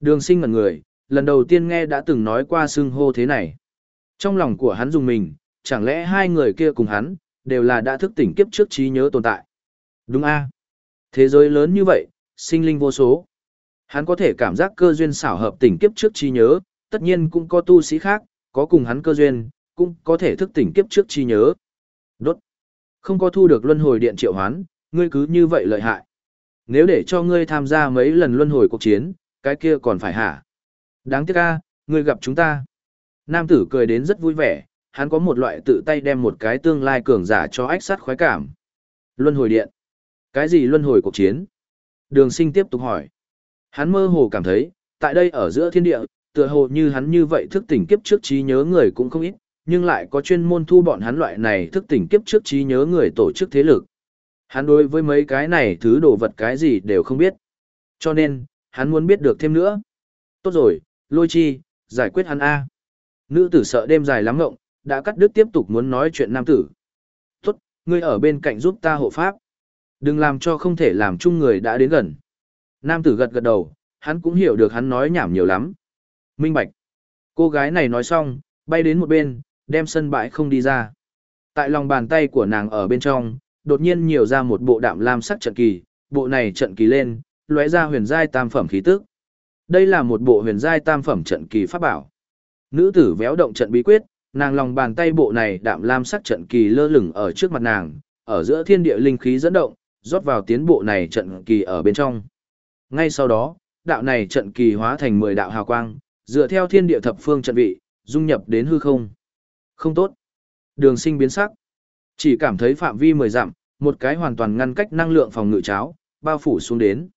Đường sinh ngần người, lần đầu tiên nghe đã từng nói qua xưng hô thế này. Trong lòng của hắn dùng mình, chẳng lẽ hai người kia cùng hắn, đều là đã thức tỉnh kiếp trước trí nhớ tồn tại. Đúng a Thế giới lớn như vậy, sinh linh vô số. Hắn có thể cảm giác cơ duyên xảo hợp tỉnh kiếp trước trí nhớ, tất nhiên cũng có tu sĩ khác, có cùng hắn cơ duyên, cũng có thể thức tỉnh kiếp trước trí nhớ. Đốt. Không có thu được luân hồi điện triệu hoán, ngươi cứ như vậy lợi hại. Nếu để cho ngươi tham gia mấy lần luân hồi cuộc chiến, cái kia còn phải hả? Đáng tiếc a, ngươi gặp chúng ta. Nam tử cười đến rất vui vẻ, hắn có một loại tự tay đem một cái tương lai cường giả cho ách sát khoái cảm. Luân hồi điện. Cái gì luân hồi cuộc chiến? Đường sinh tiếp tục hỏi. Hắn mơ hồ cảm thấy, tại đây ở giữa thiên địa, tựa hồ như hắn như vậy thức tỉnh kiếp trước trí nhớ người cũng không ít, nhưng lại có chuyên môn thu bọn hắn loại này thức tỉnh kiếp trước trí nhớ người tổ chức thế lực. Hắn đối với mấy cái này thứ đồ vật cái gì đều không biết. Cho nên, hắn muốn biết được thêm nữa. Tốt rồi, lôi chi, giải quyết hắn A. Nữ tử sợ đêm dài lắm ngộng, đã cắt đứt tiếp tục muốn nói chuyện nam tử. Tốt, ngươi ở bên cạnh giúp ta hộ pháp. Đừng làm cho không thể làm chung người đã đến gần. Nam tử gật gật đầu, hắn cũng hiểu được hắn nói nhảm nhiều lắm. Minh bạch. Cô gái này nói xong, bay đến một bên, đem sân bãi không đi ra. Tại lòng bàn tay của nàng ở bên trong, đột nhiên nhiều ra một bộ đạm lam sắc trận kỳ, bộ này trận kỳ lên, lóe ra huyền giai tam phẩm khí tức. Đây là một bộ huyền giai tam phẩm trận kỳ pháp bảo. Nữ tử véo động trận bí quyết, nàng lòng bàn tay bộ này đạm lam sắc trận kỳ lơ lửng ở trước mặt nàng, ở giữa thiên địa linh khí dẫn động, rót vào tiến bộ này trận kỳ ở bên trong. Ngay sau đó, đạo này trận kỳ hóa thành 10 đạo hào quang, dựa theo thiên địa thập phương trận vị, dung nhập đến hư không. Không tốt. Đường sinh biến sắc. Chỉ cảm thấy phạm vi 10 dặm, một cái hoàn toàn ngăn cách năng lượng phòng ngự cháo, bao phủ xuống đến.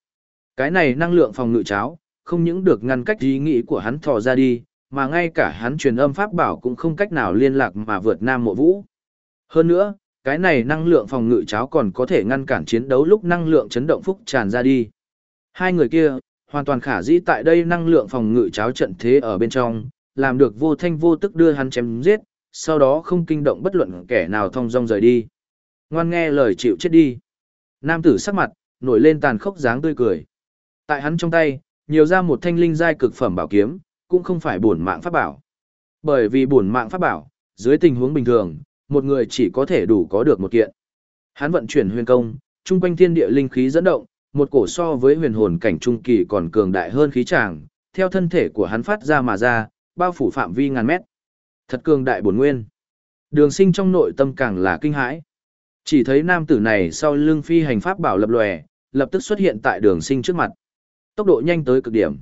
Cái này năng lượng phòng ngự cháo, không những được ngăn cách ý nghĩ của hắn thò ra đi, mà ngay cả hắn truyền âm pháp bảo cũng không cách nào liên lạc mà vượt nam mộ vũ. Hơn nữa, cái này năng lượng phòng ngự cháo còn có thể ngăn cản chiến đấu lúc năng lượng chấn động phúc tràn ra đi. Hai người kia, hoàn toàn khả dĩ tại đây năng lượng phòng ngự cháo trận thế ở bên trong, làm được vô thanh vô tức đưa hắn chém giết, sau đó không kinh động bất luận kẻ nào thông dong rời đi. Ngoan nghe lời chịu chết đi. Nam tử sắc mặt, nổi lên tàn khốc dáng tươi cười. Tại hắn trong tay, nhiều ra một thanh linh giai cực phẩm bảo kiếm, cũng không phải bổn mạng pháp bảo. Bởi vì bổn mạng pháp bảo, dưới tình huống bình thường, một người chỉ có thể đủ có được một kiện. Hắn vận chuyển huyền công, trung quanh thiên địa linh khí dẫn động, một cổ so với huyền hồn cảnh trung kỳ còn cường đại hơn khí tràng, theo thân thể của hắn phát ra mà ra, bao phủ phạm vi ngàn mét. Thật cường đại bổn nguyên. Đường sinh trong nội tâm càng là kinh hãi. Chỉ thấy nam tử này sau lưng phi hành pháp bảo lập lòe, lập tức xuất hiện tại đường sinh trước mặt. Tốc độ nhanh tới cực điểm.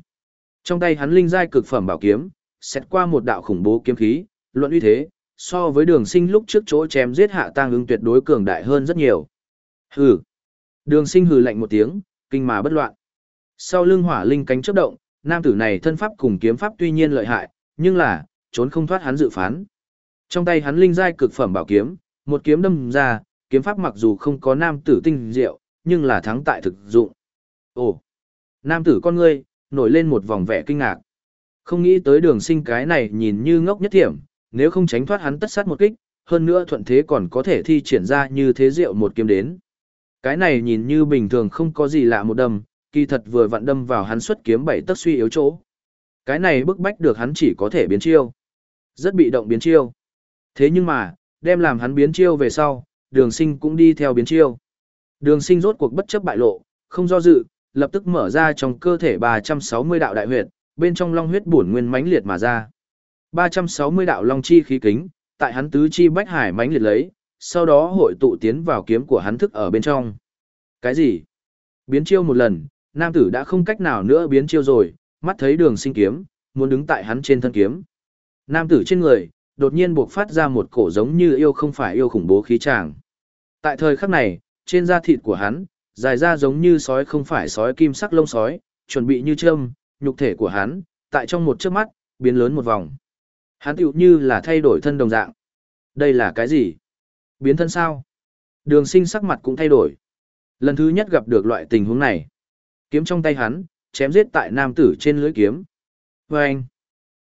Trong tay hắn linh giai cực phẩm bảo kiếm, xét qua một đạo khủng bố kiếm khí, luận uy thế, so với đường sinh lúc trước chỗ chém giết hạ tang ứng tuyệt đối cường đại hơn rất nhiều. Hừ. Đường sinh hừ lạnh một tiếng, kinh mà bất loạn. Sau lưng hỏa linh cánh chớp động, nam tử này thân pháp cùng kiếm pháp tuy nhiên lợi hại, nhưng là, trốn không thoát hắn dự phán. Trong tay hắn linh giai cực phẩm bảo kiếm, một kiếm đâm ra, kiếm pháp mặc dù không có nam tử tinh diệu, nhưng là thắng tại thực dụng. Ồ, nam tử con ngươi, nổi lên một vòng vẻ kinh ngạc. Không nghĩ tới đường sinh cái này nhìn như ngốc nhất thiểm, nếu không tránh thoát hắn tất sát một kích, hơn nữa thuận thế còn có thể thi triển ra như thế diệu một kiếm đến. Cái này nhìn như bình thường không có gì lạ một đâm, kỳ thật vừa vặn đâm vào hắn xuất kiếm bảy tấc suy yếu chỗ. Cái này bức bách được hắn chỉ có thể biến chiêu. Rất bị động biến chiêu. Thế nhưng mà, đem làm hắn biến chiêu về sau, đường sinh cũng đi theo biến chiêu. Đường sinh rốt cuộc bất chấp bại lộ, không do dự, lập tức mở ra trong cơ thể 360 đạo đại huyệt, bên trong long huyết bổn nguyên mãnh liệt mà ra. 360 đạo long chi khí kính, tại hắn tứ chi bách hải mãnh liệt lấy, sau đó hội tụ tiến vào kiếm của hắn thức ở bên trong. Cái gì? Biến chiêu một lần, nam tử đã không cách nào nữa biến chiêu rồi, mắt thấy đường sinh kiếm, muốn đứng tại hắn trên thân kiếm. Nam tử trên người, đột nhiên buộc phát ra một cổ giống như yêu không phải yêu khủng bố khí tràng. Tại thời khắc này, trên da thịt của hắn, dài ra giống như sói không phải sói kim sắc lông sói, chuẩn bị như châm, nhục thể của hắn, tại trong một chớp mắt, biến lớn một vòng. Hắn tựu như là thay đổi thân đồng dạng. Đây là cái gì? Biến thân sao? Đường sinh sắc mặt cũng thay đổi. Lần thứ nhất gặp được loại tình huống này. Kiếm trong tay hắn, chém giết tại nam tử trên lưới kiếm. Vâng! anh,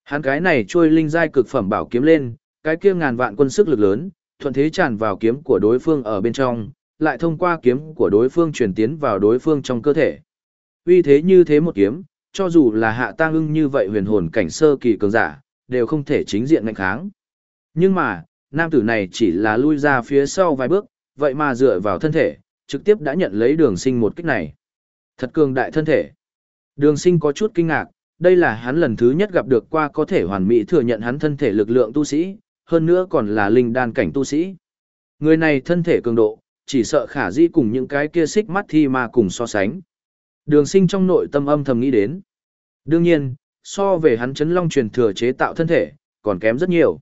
hắn cái này trôi linh giai cực phẩm bảo kiếm lên, cái kia ngàn vạn quân sức lực lớn, thuận thế tràn vào kiếm của đối phương ở bên trong, lại thông qua kiếm của đối phương truyền tiến vào đối phương trong cơ thể. Vì thế như thế một kiếm, cho dù là hạ tang ưng như vậy huyền hồn cảnh sơ kỳ cường giả, đều không thể chính diện ngạnh kháng. Nhưng mà, nam tử này chỉ là lui ra phía sau vài bước, vậy mà dựa vào thân thể, trực tiếp đã nhận lấy đường sinh một kích này. Thật cường đại thân thể. Đường sinh có chút kinh ngạc, đây là hắn lần thứ nhất gặp được qua có thể hoàn mỹ thừa nhận hắn thân thể lực lượng tu sĩ, hơn nữa còn là linh đan cảnh tu sĩ. Người này thân thể cường độ, chỉ sợ khả dĩ cùng những cái kia xích mắt thi mà cùng so sánh. Đường sinh trong nội tâm âm thầm nghĩ đến. Đương nhiên, so về hắn chấn long truyền thừa chế tạo thân thể, còn kém rất nhiều.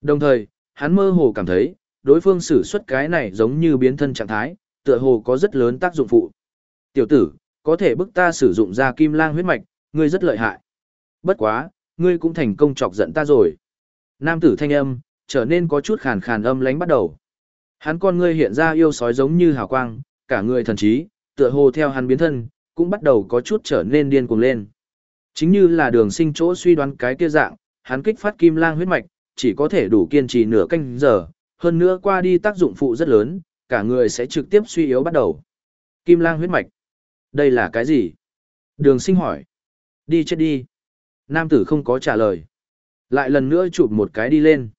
Đồng thời, hắn mơ hồ cảm thấy, đối phương sử xuất cái này giống như biến thân trạng thái, tựa hồ có rất lớn tác dụng phụ. Tiểu tử, có thể bức ta sử dụng ra kim lang huyết mạch, ngươi rất lợi hại. Bất quá, ngươi cũng thành công chọc giận ta rồi. Nam tử thanh âm, trở nên có chút khàn khàn âm lánh bắt đầu. Hắn con ngươi hiện ra yêu sói giống như hào quang, cả người thần trí, tựa hồ theo hắn biến thân, cũng bắt đầu có chút trở nên điên cuồng lên. Chính như là đường sinh chỗ suy đoán cái kia dạng, hắn kích phát kim lang huyết mạch, chỉ có thể đủ kiên trì nửa canh giờ, hơn nữa qua đi tác dụng phụ rất lớn, cả người sẽ trực tiếp suy yếu bắt đầu. Kim lang huyết mạch. Đây là cái gì? Đường sinh hỏi. Đi chết đi. Nam tử không có trả lời. Lại lần nữa chụp một cái đi lên.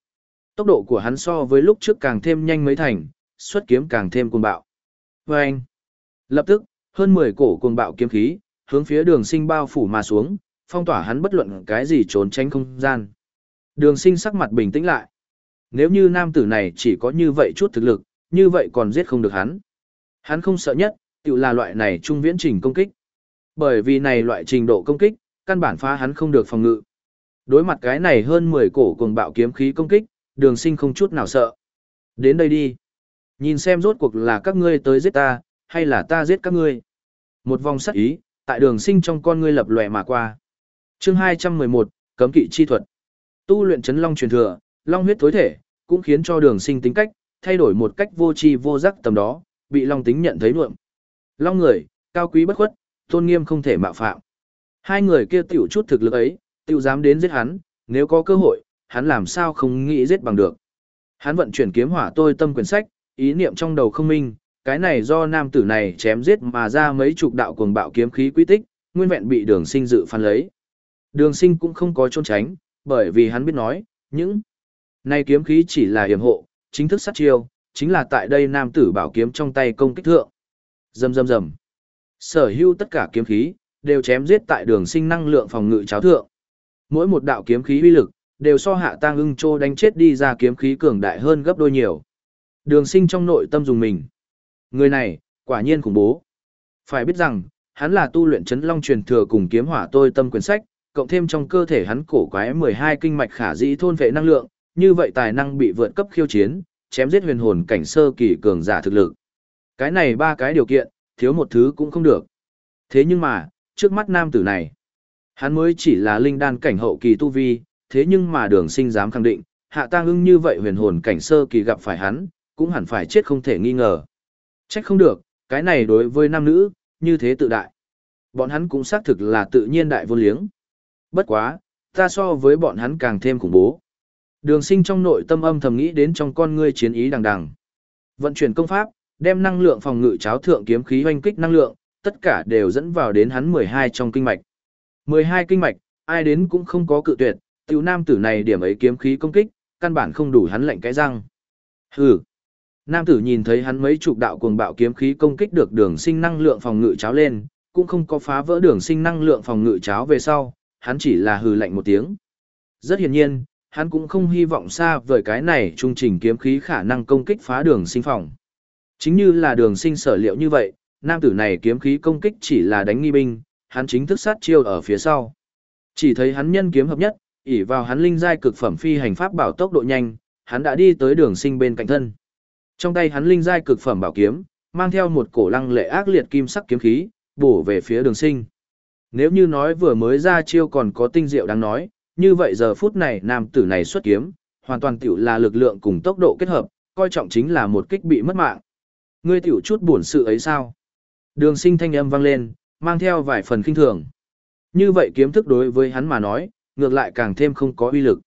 Tốc độ của hắn so với lúc trước càng thêm nhanh mấy thành, xuất kiếm càng thêm cuồng bạo. Và anh. Lập tức, hơn 10 cổ cuồng bạo kiếm khí, hướng phía đường sinh bao phủ mà xuống, phong tỏa hắn bất luận cái gì trốn tránh không gian. Đường sinh sắc mặt bình tĩnh lại. Nếu như nam tử này chỉ có như vậy chút thực lực, như vậy còn giết không được hắn. Hắn không sợ nhất, tự là loại này trung viễn trình công kích. Bởi vì này loại trình độ công kích, căn bản phá hắn không được phòng ngự. Đối mặt cái này hơn 10 cổ cuồng bạo kiếm khí công kích, đường sinh không chút nào sợ. Đến đây đi. Nhìn xem rốt cuộc là các ngươi tới giết ta, hay là ta giết các ngươi. Một vòng sắc ý, tại đường sinh trong con ngươi lập lòe mà qua. chương 211, Cấm kỵ chi thuật. Tu luyện chấn long truyền thừa, long huyết tối thể, cũng khiến cho đường sinh tính cách, thay đổi một cách vô tri vô giác tầm đó, bị long tính nhận thấy nuộm. Long người, cao quý bất khuất, tôn nghiêm không thể mạo phạm. Hai người kia tiểu chút thực lực ấy, tiểu dám đến giết hắn, nếu có cơ hội, hắn làm sao không nghĩ giết bằng được. Hắn vận chuyển kiếm hỏa tôi tâm quyển sách, ý niệm trong đầu không minh, cái này do nam tử này chém giết mà ra mấy chục đạo cuồng bạo kiếm khí quy tích, nguyên vẹn bị đường sinh dự phán lấy. Đường sinh cũng không có trốn tránh, bởi vì hắn biết nói, những này kiếm khí chỉ là hiểm hộ, chính thức sát chiêu, chính là tại đây nam tử bảo kiếm trong tay công kích thượng. Rầm rầm rầm. Sở hữu tất cả kiếm khí đều chém giết tại đường sinh năng lượng phòng ngự cháo thượng. Mỗi một đạo kiếm khí uy lực đều so hạ tang ưng trô đánh chết đi ra kiếm khí cường đại hơn gấp đôi nhiều. Đường sinh trong nội tâm dùng mình. Người này, quả nhiên khủng bố. Phải biết rằng, hắn là tu luyện chấn long truyền thừa cùng kiếm hỏa tôi tâm quyển sách, cộng thêm trong cơ thể hắn cổ quái 12 kinh mạch khả dĩ thôn vệ năng lượng, như vậy tài năng bị vượt cấp khiêu chiến, chém giết huyền hồn cảnh sơ kỳ cường giả thực lực. Cái này ba cái điều kiện, thiếu một thứ cũng không được. Thế nhưng mà, trước mắt nam tử này, hắn mới chỉ là linh đan cảnh hậu kỳ tu vi, thế nhưng mà đường sinh dám khẳng định, hạ tang ưng như vậy huyền hồn cảnh sơ kỳ gặp phải hắn, cũng hẳn phải chết không thể nghi ngờ. Trách không được, cái này đối với nam nữ, như thế tự đại. Bọn hắn cũng xác thực là tự nhiên đại vô liếng. Bất quá, ta so với bọn hắn càng thêm khủng bố. Đường sinh trong nội tâm âm thầm nghĩ đến trong con ngươi chiến ý đằng đằng. Vận chuyển công pháp, đem năng lượng phòng ngự cháo thượng kiếm khí hoanh kích năng lượng, tất cả đều dẫn vào đến hắn 12 trong kinh mạch. 12 kinh mạch, ai đến cũng không có cự tuyệt, tiểu nam tử này điểm ấy kiếm khí công kích, căn bản không đủ hắn lệnh cái răng. Hừ. Nam tử nhìn thấy hắn mấy chục đạo cuồng bạo kiếm khí công kích được đường sinh năng lượng phòng ngự cháo lên, cũng không có phá vỡ đường sinh năng lượng phòng ngự cháo về sau, hắn chỉ là hừ lạnh một tiếng. Rất hiển nhiên, hắn cũng không hy vọng xa vời cái này trung trình kiếm khí khả năng công kích phá đường sinh phòng. Chính như là đường sinh sở liệu như vậy, nam tử này kiếm khí công kích chỉ là đánh nghi binh, hắn chính thức sát chiêu ở phía sau. Chỉ thấy hắn nhân kiếm hợp nhất, ỷ vào hắn linh giai cực phẩm phi hành pháp bảo tốc độ nhanh, hắn đã đi tới đường sinh bên cạnh thân. Trong tay hắn linh giai cực phẩm bảo kiếm, mang theo một cổ lăng lệ ác liệt kim sắc kiếm khí, bổ về phía đường sinh. Nếu như nói vừa mới ra chiêu còn có tinh diệu đáng nói, như vậy giờ phút này nam tử này xuất kiếm, hoàn toàn tiểu là lực lượng cùng tốc độ kết hợp, coi trọng chính là một kích bị mất mạng. Ngươi tiểu chút buồn sự ấy sao? Đường sinh thanh âm vang lên, mang theo vài phần kinh thường. Như vậy kiếm thức đối với hắn mà nói, ngược lại càng thêm không có uy lực.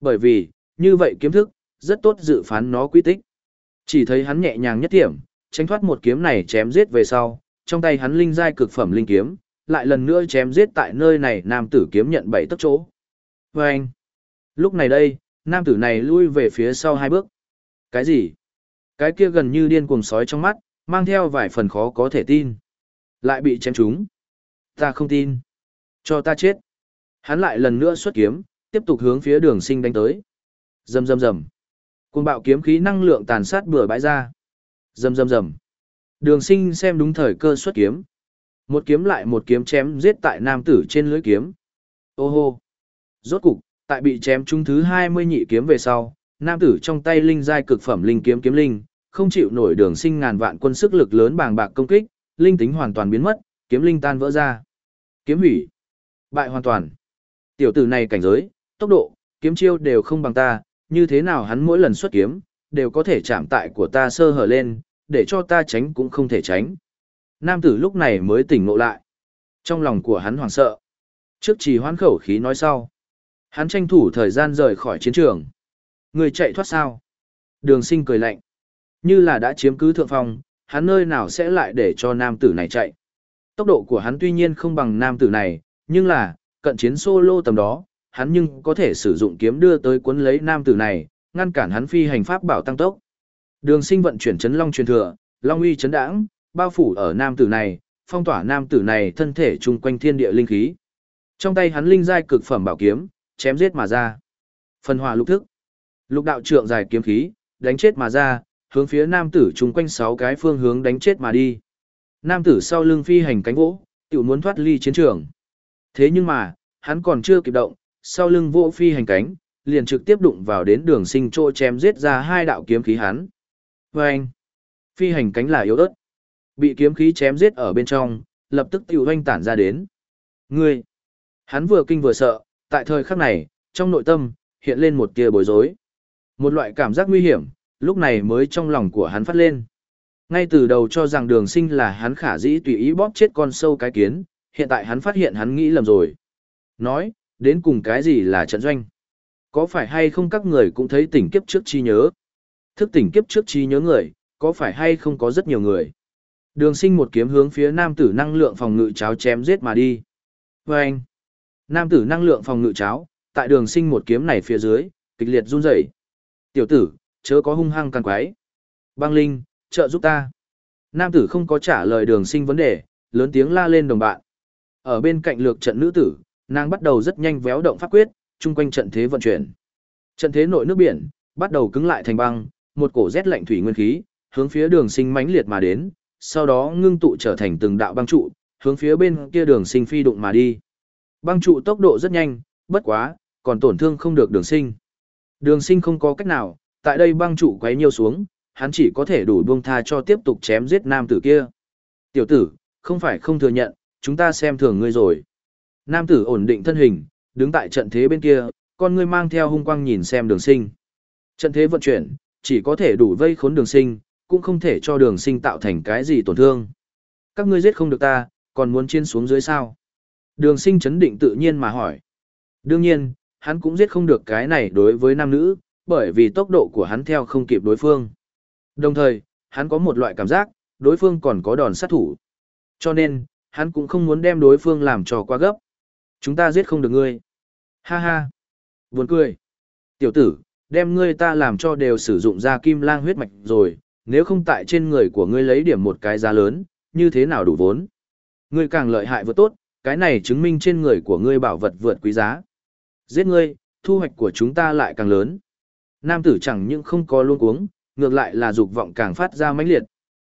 Bởi vì, như vậy kiếm thức, rất tốt dự phán nó quy tích. Chỉ thấy hắn nhẹ nhàng nhất điểm, tránh thoát một kiếm này chém giết về sau, trong tay hắn linh giai cực phẩm linh kiếm, lại lần nữa chém giết tại nơi này nam tử kiếm nhận bảy tấc chỗ. Và anh, lúc này đây, nam tử này lui về phía sau hai bước. Cái gì? Cái kia gần như điên cuồng sói trong mắt, mang theo vài phần khó có thể tin. Lại bị chém trúng. Ta không tin. Cho ta chết. Hắn lại lần nữa xuất kiếm, tiếp tục hướng phía đường sinh đánh tới. Rầm rầm rầm. Cuồng bạo kiếm khí năng lượng tàn sát bừa bãi ra. Rầm rầm rầm. Đường sinh xem đúng thời cơ xuất kiếm. Một kiếm lại một kiếm chém giết tại nam tử trên lưới kiếm. Ô hô. Rốt cục, tại bị chém trúng thứ 20 nhị kiếm về sau, nam tử trong tay linh giai cực phẩm linh kiếm kiếm linh, không chịu nổi đường sinh ngàn vạn quân sức lực lớn bàng bạc công kích, linh tính hoàn toàn biến mất, kiếm linh tan vỡ ra. Kiếm hủy. Bại hoàn toàn. Tiểu tử này cảnh giới, tốc độ, kiếm chiêu đều không bằng ta, như thế nào hắn mỗi lần xuất kiếm, đều có thể chạm tại của ta sơ hở lên, để cho ta tránh cũng không thể tránh. Nam tử lúc này mới tỉnh ngộ lại. Trong lòng của hắn hoảng sợ. Trước trì hoán khẩu khí nói sau. Hắn tranh thủ thời gian rời khỏi chiến trường. Người chạy thoát sao? Đường sinh cười lạnh. Như là đã chiếm cứ thượng phong, hắn nơi nào sẽ lại để cho nam tử này chạy. Tốc độ của hắn tuy nhiên không bằng nam tử này, nhưng là, cận chiến solo tầm đó, hắn nhưng có thể sử dụng kiếm đưa tới cuốn lấy nam tử này, ngăn cản hắn phi hành pháp bảo tăng tốc. Đường sinh vận chuyển chấn long truyền thừa, long uy chấn đãng, bao phủ ở nam tử này, phong tỏa nam tử này thân thể chung quanh thiên địa linh khí. Trong tay hắn linh giai cực phẩm bảo kiếm, chém giết mà ra. Phần hỏa lục thức. Lục đạo trượng dài kiếm khí, đánh chết mà ra, hướng phía nam tử chung quanh sáu cái phương hướng đánh chết mà đi. Nam tử sau lưng phi hành cánh vỗ, tiểu muốn thoát ly chiến trường. Thế nhưng mà, hắn còn chưa kịp động, sau lưng vỗ phi hành cánh, liền trực tiếp đụng vào đến đường sinh trô chém giết ra hai đạo kiếm khí hắn. Và anh, phi hành cánh là yếu ớt. Bị kiếm khí chém giết ở bên trong, lập tức tiểu hoanh tản ra đến. Ngươi, hắn vừa kinh vừa sợ, tại thời khắc này, trong nội tâm, hiện lên một tia bối rối. Một loại cảm giác nguy hiểm, lúc này mới trong lòng của hắn phát lên. Ngay từ đầu cho rằng đường sinh là hắn khả dĩ tùy ý bóp chết con sâu cái kiến, hiện tại hắn phát hiện hắn nghĩ lầm rồi. Nói, đến cùng cái gì là trận doanh? Có phải hay không các người cũng thấy tỉnh kiếp trước chi nhớ? Thức tỉnh kiếp trước chi nhớ người, có phải hay không có rất nhiều người? Đường sinh một kiếm hướng phía nam tử năng lượng phòng ngự cháo chém giết mà đi. Vâng! anh, nam tử năng lượng phòng ngự cháo, tại đường sinh một kiếm này phía dưới, kịch liệt run rẩy Tiểu tử, chớ có hung hăng càng quái. Băng Linh, trợ giúp ta. Nam tử không có trả lời đường sinh vấn đề, lớn tiếng la lên đồng bạn. Ở bên cạnh lược trận nữ tử, nàng bắt đầu rất nhanh véo động pháp quyết, chung quanh trận thế vận chuyển. Trận thế nội nước biển, bắt đầu cứng lại thành băng, một cổ rét lạnh thủy nguyên khí, hướng phía đường sinh mãnh liệt mà đến, sau đó ngưng tụ trở thành từng đạo băng trụ, hướng phía bên kia đường sinh phi đụng mà đi. Băng trụ tốc độ rất nhanh, bất quá, còn tổn thương không được đường sinh. Đường sinh không có cách nào, tại đây băng trụ quấy nhiều xuống, hắn chỉ có thể đủ buông tha cho tiếp tục chém giết nam tử kia. Tiểu tử, không phải không thừa nhận, chúng ta xem thường ngươi rồi. Nam tử ổn định thân hình, đứng tại trận thế bên kia, con ngươi mang theo hung quang nhìn xem đường sinh. Trận thế vận chuyển, chỉ có thể đủ vây khốn đường sinh, cũng không thể cho đường sinh tạo thành cái gì tổn thương. Các ngươi giết không được ta, còn muốn chiến xuống dưới sao? Đường sinh chấn định tự nhiên mà hỏi. Đương nhiên, hắn cũng giết không được cái này đối với nam nữ, bởi vì tốc độ của hắn theo không kịp đối phương. Đồng thời, hắn có một loại cảm giác, đối phương còn có đòn sát thủ. Cho nên, hắn cũng không muốn đem đối phương làm trò quá gấp. Chúng ta giết không được ngươi. Ha ha. Buồn cười. Tiểu tử, đem ngươi ta làm cho đều sử dụng ra kim lang huyết mạch rồi, nếu không tại trên người của ngươi lấy điểm một cái giá lớn, như thế nào đủ vốn. Ngươi càng lợi hại vượt tốt, cái này chứng minh trên người của ngươi bảo vật vượt quý giá. Giết ngươi, thu hoạch của chúng ta lại càng lớn. Nam tử chẳng những không có luôn cuống, ngược lại là dục vọng càng phát ra mãnh liệt.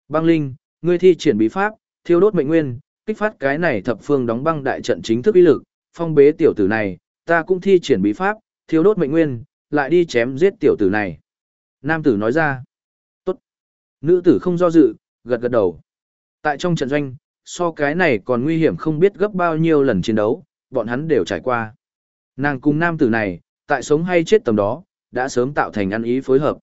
Băng Linh, ngươi thi triển bí pháp, thiêu đốt mệnh nguyên, kích phát cái này thập phương đóng băng đại trận chính thức uy lực, phong bế tiểu tử này, ta cũng thi triển bí pháp, thiêu đốt mệnh nguyên, lại đi chém giết tiểu tử này. Nam tử nói ra. Tốt. Nữ tử không do dự, gật gật đầu. Tại trong trận doanh, So cái này còn nguy hiểm không biết gấp bao nhiêu lần chiến đấu, bọn hắn đều trải qua. Nàng cùng nam tử này, tại sống hay chết tầm đó, đã sớm tạo thành ăn ý phối hợp.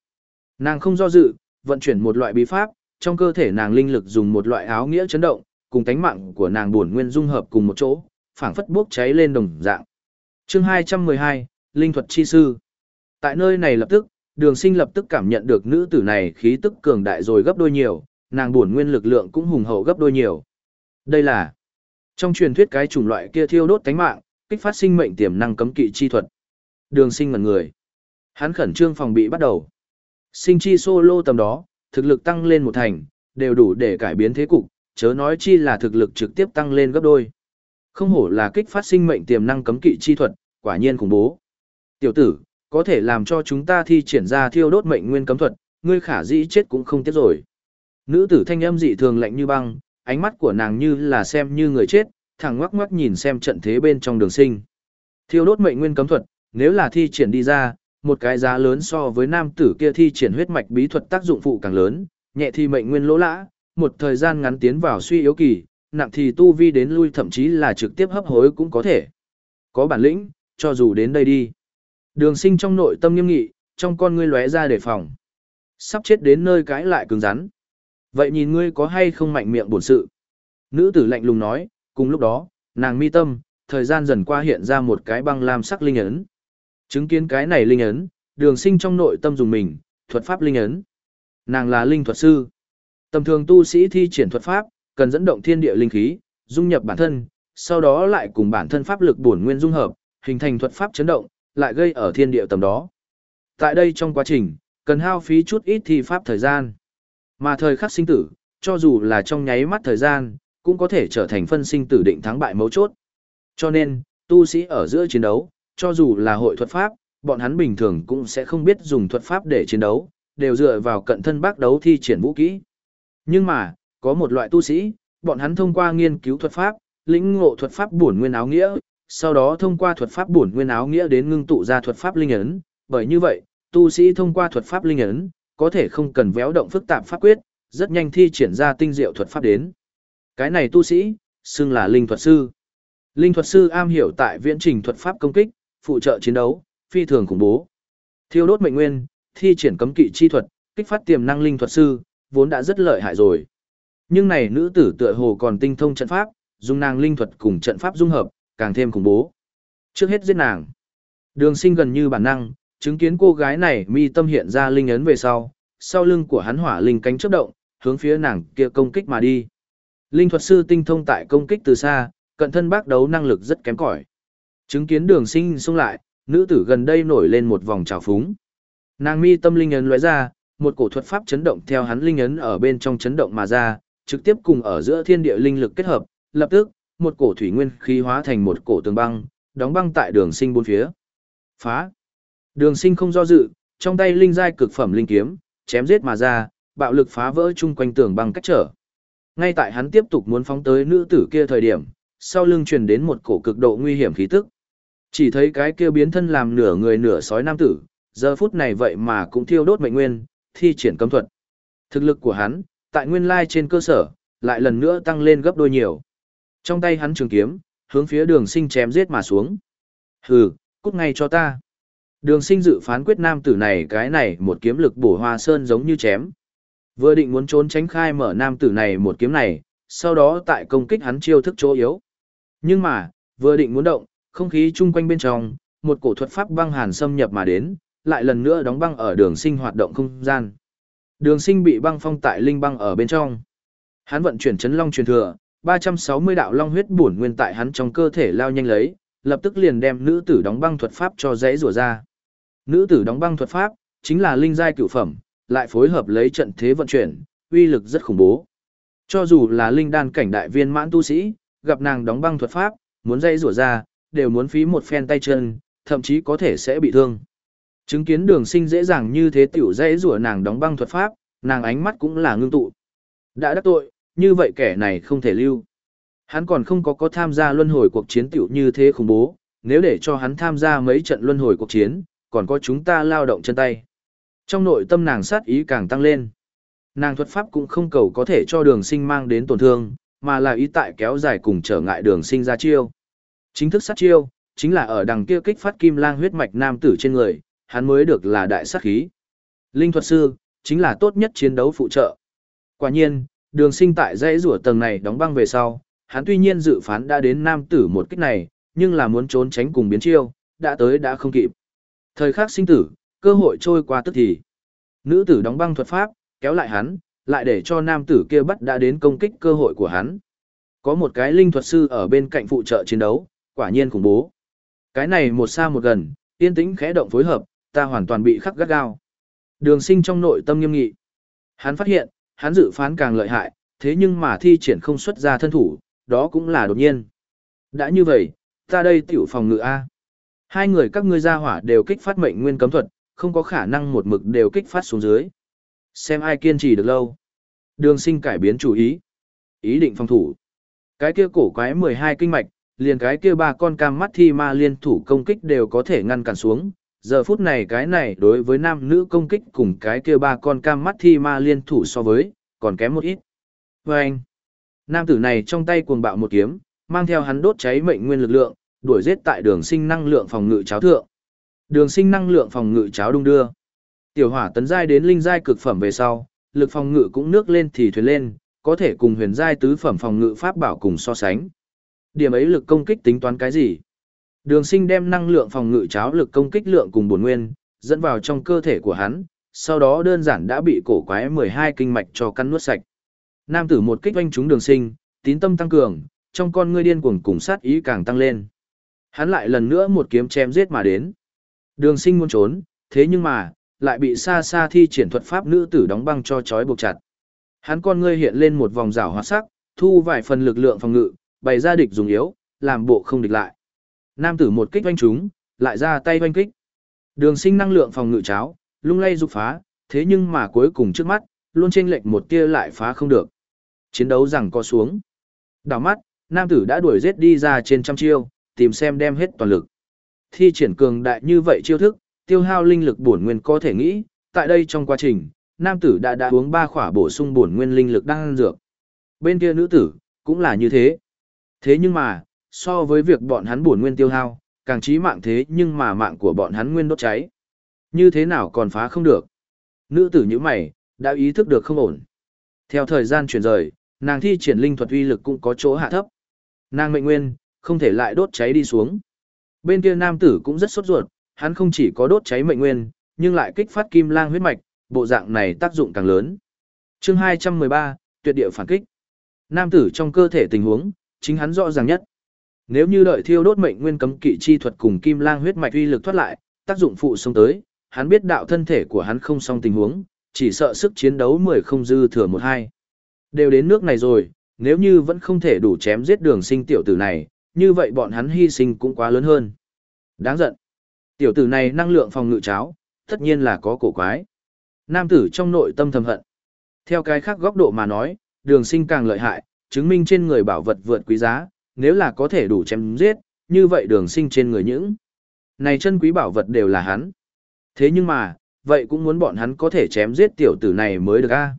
Nàng không do dự, vận chuyển một loại bí pháp, trong cơ thể nàng linh lực dùng một loại áo nghĩa chấn động, cùng tánh mạng của nàng buồn nguyên dung hợp cùng một chỗ, phảng phất bốc cháy lên đồng dạng. Chương 212, Linh thuật chi sư. Tại nơi này lập tức, Đường Sinh lập tức cảm nhận được nữ tử này khí tức cường đại rồi gấp đôi nhiều, nàng buồn nguyên lực lượng cũng hùng hậu gấp đôi nhiều. Đây là trong truyền thuyết cái chủng loại kia thiêu đốt tánh mạng, kích phát sinh mệnh tiềm năng cấm kỵ chi thuật. Đường Sinh mặt người. Hắn khẩn trương phòng bị bắt đầu. Sinh chi solo tầm đó, thực lực tăng lên một thành, đều đủ để cải biến thế cục, chớ nói chi là thực lực trực tiếp tăng lên gấp đôi. Không hổ là kích phát sinh mệnh tiềm năng cấm kỵ chi thuật, quả nhiên khủng bố. Tiểu tử, có thể làm cho chúng ta thi triển ra thiêu đốt mệnh nguyên cấm thuật, ngươi khả dĩ chết cũng không tiếc rồi. Nữ tử thanh âm dị thường lạnh như băng, ánh mắt của nàng như là xem như người chết, thẳng ngoắc ngoắc nhìn xem trận thế bên trong đường sinh. Thiêu đốt mệnh nguyên cấm thuật, nếu là thi triển đi ra, một cái giá lớn so với nam tử kia thi triển huyết mạch bí thuật tác dụng phụ càng lớn, nhẹ thì mệnh nguyên lỗ lã, một thời gian ngắn tiến vào suy yếu kỳ, nặng thì tu vi đến lui thậm chí là trực tiếp hấp hối cũng có thể. Có bản lĩnh, cho dù đến đây đi. Đường sinh trong nội tâm nghiêm nghị, trong con ngươi lóe ra đề phòng. Sắp chết đến nơi cãi lại cứng rắn. Vậy nhìn ngươi có hay không mạnh miệng bổn sự. Nữ tử lạnh lùng nói, cùng lúc đó, nàng mi tâm, thời gian dần qua hiện ra một cái băng lam sắc linh ấn. Chứng kiến cái này linh ấn, đường sinh trong nội tâm dùng mình, thuật pháp linh ấn. Nàng là linh thuật sư. Tầm thường tu sĩ thi triển thuật pháp, cần dẫn động thiên địa linh khí, dung nhập bản thân, sau đó lại cùng bản thân pháp lực bổn nguyên dung hợp, hình thành thuật pháp chấn động, lại gây ở thiên địa tầm đó. Tại đây trong quá trình, cần hao phí chút ít thi pháp thời gian. Mà thời khắc sinh tử, cho dù là trong nháy mắt thời gian, cũng có thể trở thành phân sinh tử định thắng bại mấu chốt. Cho nên, tu sĩ ở giữa chiến đấu, cho dù là hội thuật pháp, bọn hắn bình thường cũng sẽ không biết dùng thuật pháp để chiến đấu, đều dựa vào cận thân bác đấu thi triển vũ kỹ. Nhưng mà, có một loại tu sĩ, bọn hắn thông qua nghiên cứu thuật pháp, lĩnh ngộ thuật pháp bổn nguyên áo nghĩa, sau đó thông qua thuật pháp bổn nguyên áo nghĩa đến ngưng tụ ra thuật pháp linh ấn, bởi như vậy, tu sĩ thông qua thuật pháp linh ấn, có thể không cần véo động phức tạp pháp quyết, rất nhanh thi triển ra tinh diệu thuật pháp đến. Cái này tu sĩ, xưng là linh thuật sư. Linh thuật sư am hiểu tại viễn trình thuật pháp công kích, phụ trợ chiến đấu, phi thường khủng bố. Thiêu đốt mệnh nguyên, thi triển cấm kỵ chi thuật, kích phát tiềm năng linh thuật sư, vốn đã rất lợi hại rồi. Nhưng này nữ tử tựa hồ còn tinh thông trận pháp, dùng nàng linh thuật cùng trận pháp dung hợp, càng thêm khủng bố. Trước hết giết nàng. Đường sinh gần như bản năng, chứng kiến cô gái này mi tâm hiện ra linh ấn về sau, sau lưng của hắn hỏa linh cánh chớp động, hướng phía nàng kia công kích mà đi. Linh thuật sư tinh thông tại công kích từ xa, cận thân bác đấu năng lực rất kém cỏi. Chứng kiến đường sinh xung lại, nữ tử gần đây nổi lên một vòng trào phúng. Nàng mi tâm linh ấn lóe ra, một cổ thuật pháp chấn động theo hắn linh ấn ở bên trong chấn động mà ra, trực tiếp cùng ở giữa thiên địa linh lực kết hợp, lập tức, một cổ thủy nguyên khí hóa thành một cổ tường băng, đóng băng tại đường sinh bốn phía. Phá! Đường sinh không do dự, trong tay linh giai cực phẩm linh kiếm, chém giết mà ra, bạo lực phá vỡ chung quanh tường băng cách trở. Ngay tại hắn tiếp tục muốn phóng tới nữ tử kia thời điểm, sau lưng truyền đến một cổ cực độ nguy hiểm khí tức. Chỉ thấy cái kia biến thân làm nửa người nửa sói nam tử, giờ phút này vậy mà cũng thiêu đốt mệnh nguyên, thi triển cấm thuật. Thực lực của hắn, tại nguyên lai trên cơ sở, lại lần nữa tăng lên gấp đôi nhiều. Trong tay hắn trường kiếm, hướng phía đường sinh chém giết mà xuống. Hừ, cút ngay cho ta. Đường sinh dự phán quyết nam tử này cái này một kiếm lực bổ hoa sơn giống như chém. Vừa định muốn trốn tránh khai mở nam tử này một kiếm này, sau đó tại công kích hắn chiêu thức chỗ yếu. Nhưng mà, vừa định muốn động, không khí chung quanh bên trong, một cổ thuật pháp băng hàn xâm nhập mà đến, lại lần nữa đóng băng ở đường sinh hoạt động không gian. Đường sinh bị băng phong tại linh băng ở bên trong. Hắn vận chuyển chấn long truyền thừa, 360 đạo long huyết bổn nguyên tại hắn trong cơ thể lao nhanh lấy, lập tức liền đem nữ tử đóng băng thuật pháp cho dãy rủa ra. Nữ tử đóng băng thuật pháp chính là linh giai cửu phẩm, lại phối hợp lấy trận thế vận chuyển, uy lực rất khủng bố. Cho dù là linh đan cảnh đại viên mãn tu sĩ, gặp nàng đóng băng thuật pháp, muốn dãy rủa ra, đều muốn phí một phen tay chân, thậm chí có thể sẽ bị thương. Chứng kiến đường sinh dễ dàng như thế tiểu dễ rủa nàng đóng băng thuật pháp, nàng ánh mắt cũng là ngưng tụ. Đã đắc tội, như vậy kẻ này không thể lưu. Hắn còn không có có tham gia luân hồi cuộc chiến tiểu như thế khủng bố, nếu để cho hắn tham gia mấy trận luân hồi cuộc chiến, còn có chúng ta lao động chân tay. Trong nội tâm nàng sát ý càng tăng lên. Nàng thuật pháp cũng không cầu có thể cho đường sinh mang đến tổn thương, mà là ý tại kéo dài cùng trở ngại đường sinh ra chiêu. Chính thức sát chiêu, chính là ở đằng kia kích phát kim lang huyết mạch nam tử trên người, hắn mới được là đại sát khí. Linh thuật sư, chính là tốt nhất chiến đấu phụ trợ. Quả nhiên, đường sinh tại dãy rủa tầng này đóng băng về sau, hắn tuy nhiên dự phán đã đến nam tử một kích này, nhưng là muốn trốn tránh cùng biến chiêu, đã tới đã không kịp. Thời khắc sinh tử, cơ hội trôi qua tức thì. Nữ tử đóng băng thuật pháp, kéo lại hắn, lại để cho nam tử kia bắt đã đến công kích cơ hội của hắn. Có một cái linh thuật sư ở bên cạnh phụ trợ chiến đấu, quả nhiên khủng bố. Cái này một xa một gần, yên tĩnh khẽ động phối hợp, ta hoàn toàn bị khắc gắt gao. Đường sinh trong nội tâm nghiêm nghị. Hắn phát hiện, hắn dự phán càng lợi hại, thế nhưng mà thi triển không xuất ra thân thủ, đó cũng là đột nhiên. Đã như vậy, ta đây tiểu phòng ngự A. Hai người các ngươi ra hỏa đều kích phát mệnh nguyên cấm thuật, không có khả năng một mực đều kích phát xuống dưới. Xem ai kiên trì được lâu. Đường sinh cải biến chủ ý. Ý định phòng thủ. Cái kia cổ quái 12 kinh mạch, liền cái kia ba con cam mắt thi ma liên thủ công kích đều có thể ngăn cản xuống. Giờ phút này cái này đối với nam nữ công kích cùng cái kia ba con cam mắt thi ma liên thủ so với, còn kém một ít. Và anh, nam tử này trong tay cuồng bạo một kiếm, mang theo hắn đốt cháy mệnh nguyên lực lượng, đuổi giết tại đường sinh năng lượng phòng ngự cháo thượng. Đường sinh năng lượng phòng ngự cháo đung đưa. Tiểu hỏa tấn giai đến linh giai cực phẩm về sau, lực phòng ngự cũng nước lên thì thuyền lên, có thể cùng huyền giai tứ phẩm phòng ngự pháp bảo cùng so sánh. Điểm ấy lực công kích tính toán cái gì? Đường sinh đem năng lượng phòng ngự cháo lực công kích lượng cùng bổn nguyên, dẫn vào trong cơ thể của hắn, sau đó đơn giản đã bị cổ quái 12 kinh mạch cho căn nuốt sạch. Nam tử một kích oanh trúng đường sinh, tín tâm tăng cường, trong con ngươi điên cuồng cùng sát ý càng tăng lên. Hắn lại lần nữa một kiếm chém giết mà đến. Đường sinh muốn trốn, thế nhưng mà, lại bị xa xa thi triển thuật pháp nữ tử đóng băng cho chói buộc chặt. Hắn con ngươi hiện lên một vòng rào hóa sắc, thu vài phần lực lượng phòng ngự, bày ra địch dùng yếu, làm bộ không địch lại. Nam tử một kích oanh chúng, lại ra tay oanh kích. Đường sinh năng lượng phòng ngự cháo, lung lay dục phá, thế nhưng mà cuối cùng trước mắt, luôn chênh lệch một tia lại phá không được. Chiến đấu rằng co xuống. Đảo mắt, nam tử đã đuổi giết đi ra trên trăm chiêu, tìm xem đem hết toàn lực. Thi triển cường đại như vậy chiêu thức, tiêu hao linh lực bổn nguyên có thể nghĩ, tại đây trong quá trình, nam tử đã đã uống ba khỏa bổ sung bổn nguyên linh lực đang ăn dược. Bên kia nữ tử, cũng là như thế. Thế nhưng mà, so với việc bọn hắn buồn nguyên tiêu hao, càng chí mạng thế nhưng mà mạng của bọn hắn nguyên đốt cháy. Như thế nào còn phá không được? Nữ tử như mày, đã ý thức được không ổn. Theo thời gian chuyển rời, nàng thi triển linh thuật uy lực cũng có chỗ hạ thấp. Nàng mệnh nguyên, không thể lại đốt cháy đi xuống. Bên kia nam tử cũng rất sốt ruột, hắn không chỉ có đốt cháy mệnh nguyên, nhưng lại kích phát kim lang huyết mạch, bộ dạng này tác dụng càng lớn. Chương 213, tuyệt địa phản kích. Nam tử trong cơ thể tình huống, chính hắn rõ ràng nhất. Nếu như đợi thiêu đốt mệnh nguyên cấm kỵ chi thuật cùng kim lang huyết mạch uy lực thoát lại, tác dụng phụ xông tới, hắn biết đạo thân thể của hắn không xong tình huống, chỉ sợ sức chiến đấu mười không dư thừa một hai. Đều đến nước này rồi, nếu như vẫn không thể đủ chém giết đường sinh tiểu tử này, như vậy bọn hắn hy sinh cũng quá lớn hơn. Đáng giận. Tiểu tử này năng lượng phòng ngự cháo, tất nhiên là có cổ quái. Nam tử trong nội tâm thầm hận. Theo cái khác góc độ mà nói, đường sinh càng lợi hại, chứng minh trên người bảo vật vượt quý giá, nếu là có thể đủ chém giết, như vậy đường sinh trên người những. Này chân quý bảo vật đều là hắn. Thế nhưng mà, vậy cũng muốn bọn hắn có thể chém giết tiểu tử này mới được a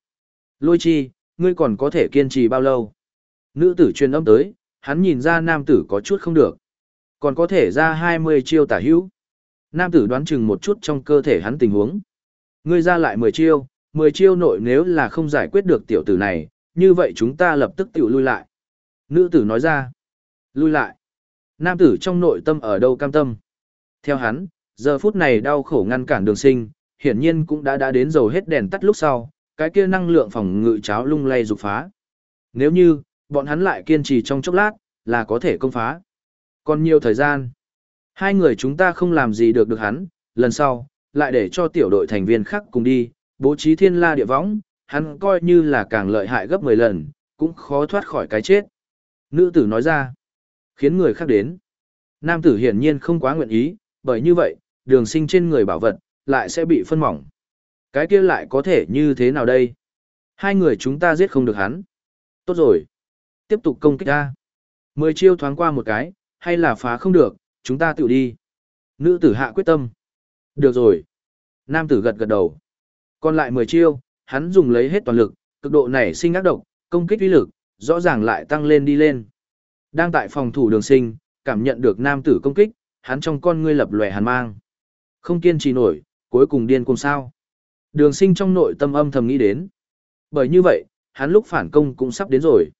Lôi chi, ngươi còn có thể kiên trì bao lâu? Nữ tử truyền âm tới, hắn nhìn ra nam tử có chút không được. Còn có thể ra 20 chiêu tả hữu. Nam tử đoán chừng một chút trong cơ thể hắn tình huống. Ngươi ra lại 10 chiêu, 10 chiêu nội nếu là không giải quyết được tiểu tử này, như vậy chúng ta lập tức tiểu lui lại. Nữ tử nói ra. Lui lại. Nam tử trong nội tâm ở đâu cam tâm. Theo hắn, giờ phút này đau khổ ngăn cản đường sinh, hiển nhiên cũng đã đã đến dầu hết đèn tắt lúc sau, cái kia năng lượng phòng ngự cháo lung lay dục phá. Nếu như, bọn hắn lại kiên trì trong chốc lát, là có thể công phá. Còn nhiều thời gian. Hai người chúng ta không làm gì được được hắn, lần sau, lại để cho tiểu đội thành viên khác cùng đi, bố trí thiên la địa võng, hắn coi như là càng lợi hại gấp 10 lần, cũng khó thoát khỏi cái chết. Nữ tử nói ra, khiến người khác đến. Nam tử hiển nhiên không quá nguyện ý, bởi như vậy, đường sinh trên người bảo vật, lại sẽ bị phân mỏng. Cái kia lại có thể như thế nào đây? Hai người chúng ta giết không được hắn. Tốt rồi. Tiếp tục công kích ra. Mười chiêu thoáng qua một cái, hay là phá không được, chúng ta tự đi. Nữ tử hạ quyết tâm. Được rồi. Nam tử gật gật đầu. Còn lại 10 chiêu, hắn dùng lấy hết toàn lực, cực độ này sinh ác độc, công kích uy lực, rõ ràng lại tăng lên đi lên. Đang tại phòng thủ đường sinh, cảm nhận được nam tử công kích, hắn trong con ngươi lập lòe hàn mang. Không kiên trì nổi, cuối cùng điên cùng sao. Đường sinh trong nội tâm âm thầm nghĩ đến. Bởi như vậy, hắn lúc phản công cũng sắp đến rồi.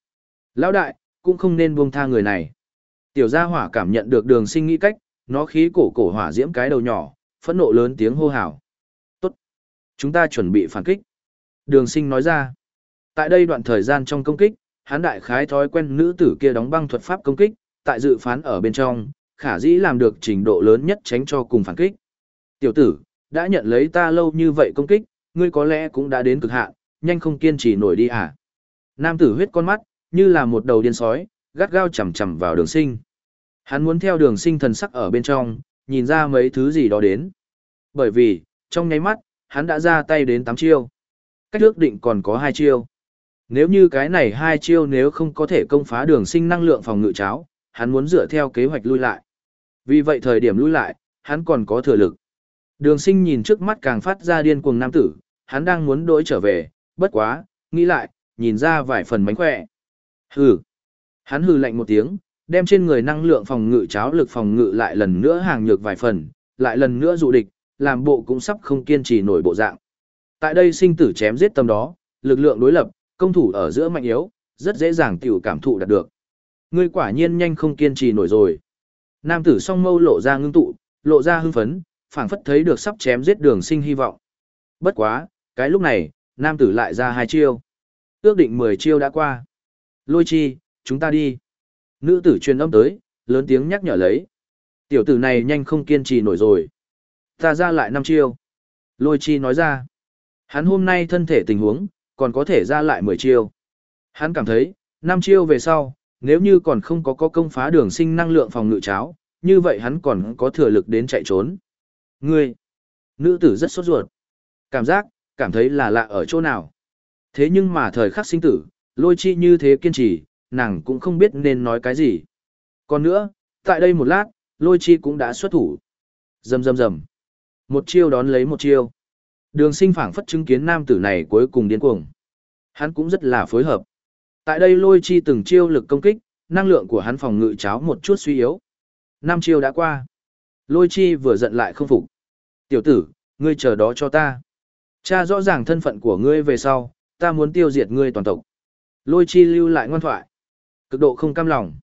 Lão đại, cũng không nên buông tha người này. Tiểu gia hỏa cảm nhận được đường sinh nghĩ cách, nó khí cổ cổ hỏa diễm cái đầu nhỏ, phẫn nộ lớn tiếng hô hào. Tốt. Chúng ta chuẩn bị phản kích. Đường sinh nói ra. Tại đây đoạn thời gian trong công kích, hắn đại khái thói quen nữ tử kia đóng băng thuật pháp công kích, tại dự phán ở bên trong, khả dĩ làm được trình độ lớn nhất tránh cho cùng phản kích. Tiểu tử, đã nhận lấy ta lâu như vậy công kích, ngươi có lẽ cũng đã đến cực hạn, nhanh không kiên trì nổi đi à. Nam tử huyết con mắt, như là một đầu điên sói, gắt gao chầm chầm vào đường sinh. Hắn muốn theo đường sinh thần sắc ở bên trong, nhìn ra mấy thứ gì đó đến. Bởi vì, trong nháy mắt, hắn đã ra tay đến 8 chiêu. Cách ước định còn có hai chiêu. Nếu như cái này hai chiêu nếu không có thể công phá đường sinh năng lượng phòng ngự cháo, hắn muốn dựa theo kế hoạch lui lại. Vì vậy thời điểm lui lại, hắn còn có thừa lực. Đường sinh nhìn trước mắt càng phát ra điên cuồng nam tử, hắn đang muốn đối trở về, bất quá, nghĩ lại, nhìn ra vài phần mánh khỏe. Hừ. Hắn hừ lạnh một tiếng, đem trên người năng lượng phòng ngự cháo lực phòng ngự lại lần nữa hàng nhược vài phần, lại lần nữa dụ địch, làm bộ cũng sắp không kiên trì nổi bộ dạng. Tại đây sinh tử chém giết tâm đó, lực lượng đối lập, công thủ ở giữa mạnh yếu, rất dễ dàng tiểu cảm thụ đạt được. Ngươi quả nhiên nhanh không kiên trì nổi rồi. Nam tử song mâu lộ ra ngưng tụ, lộ ra hưng phấn, phảng phất thấy được sắp chém giết đường sinh hy vọng. Bất quá, cái lúc này, nam tử lại ra hai chiêu. Ước định 10 chiêu đã qua. Lôi chi, chúng ta đi. Nữ tử truyền âm tới, lớn tiếng nhắc nhở lấy. Tiểu tử này nhanh không kiên trì nổi rồi. Ta ra lại năm chiêu. Lôi chi nói ra. Hắn hôm nay thân thể tình huống, còn có thể ra lại 10 chiêu. Hắn cảm thấy, 5 chiêu về sau, nếu như còn không có có công phá đường sinh năng lượng phòng ngự cháo, như vậy hắn còn có thừa lực đến chạy trốn. Ngươi, nữ tử rất sốt ruột. Cảm giác, cảm thấy là lạ ở chỗ nào. Thế nhưng mà thời khắc sinh tử, lôi chi như thế kiên trì, nàng cũng không biết nên nói cái gì. Còn nữa, tại đây một lát, lôi chi cũng đã xuất thủ. Rầm rầm rầm. Một chiêu đón lấy một chiêu. Đường sinh phảng phất chứng kiến nam tử này cuối cùng điên cuồng. Hắn cũng rất là phối hợp. Tại đây lôi chi từng chiêu lực công kích, năng lượng của hắn phòng ngự cháo một chút suy yếu. Năm chiêu đã qua. Lôi chi vừa giận lại không phục. Tiểu tử, ngươi chờ đó cho ta. Cha rõ ràng thân phận của ngươi về sau, ta muốn tiêu diệt ngươi toàn tộc. Lôi chi lưu lại ngoan thoại. Cực độ không cam lòng.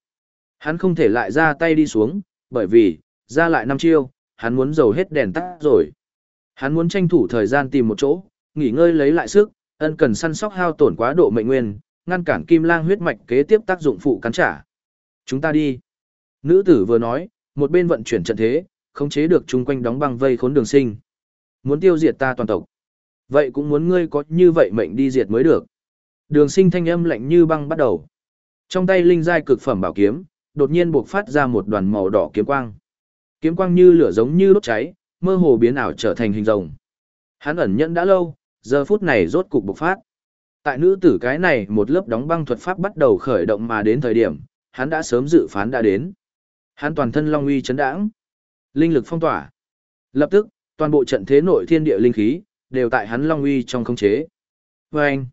Hắn không thể lại ra tay đi xuống, bởi vì, ra lại năm chiêu, hắn muốn dầu hết đèn tắt rồi. Hắn muốn tranh thủ thời gian tìm một chỗ, nghỉ ngơi lấy lại sức, ân cần săn sóc hao tổn quá độ mệnh nguyên, ngăn cản kim lang huyết mạch kế tiếp tác dụng phụ cắn trả. Chúng ta đi. Nữ tử vừa nói, một bên vận chuyển trận thế, khống chế được chung quanh đóng băng vây khốn đường sinh. Muốn tiêu diệt ta toàn tộc. Vậy cũng muốn ngươi có như vậy mệnh đi diệt mới được. Đường sinh thanh âm lạnh như băng bắt đầu. Trong tay linh giai cực phẩm bảo kiếm, đột nhiên buộc phát ra một đoàn màu đỏ kiếm quang. Kiếm quang như lửa giống như đốt cháy, mơ hồ biến ảo trở thành hình rồng. Hắn ẩn nhẫn đã lâu, giờ phút này rốt cục bộc phát. Tại nữ tử cái này một lớp đóng băng thuật pháp bắt đầu khởi động mà đến thời điểm, hắn đã sớm dự phán đã đến. Hắn toàn thân long uy chấn đãng, linh lực phong tỏa. Lập tức, toàn bộ trận thế nội thiên địa linh khí đều tại hắn long uy trong khống chế. Oeng!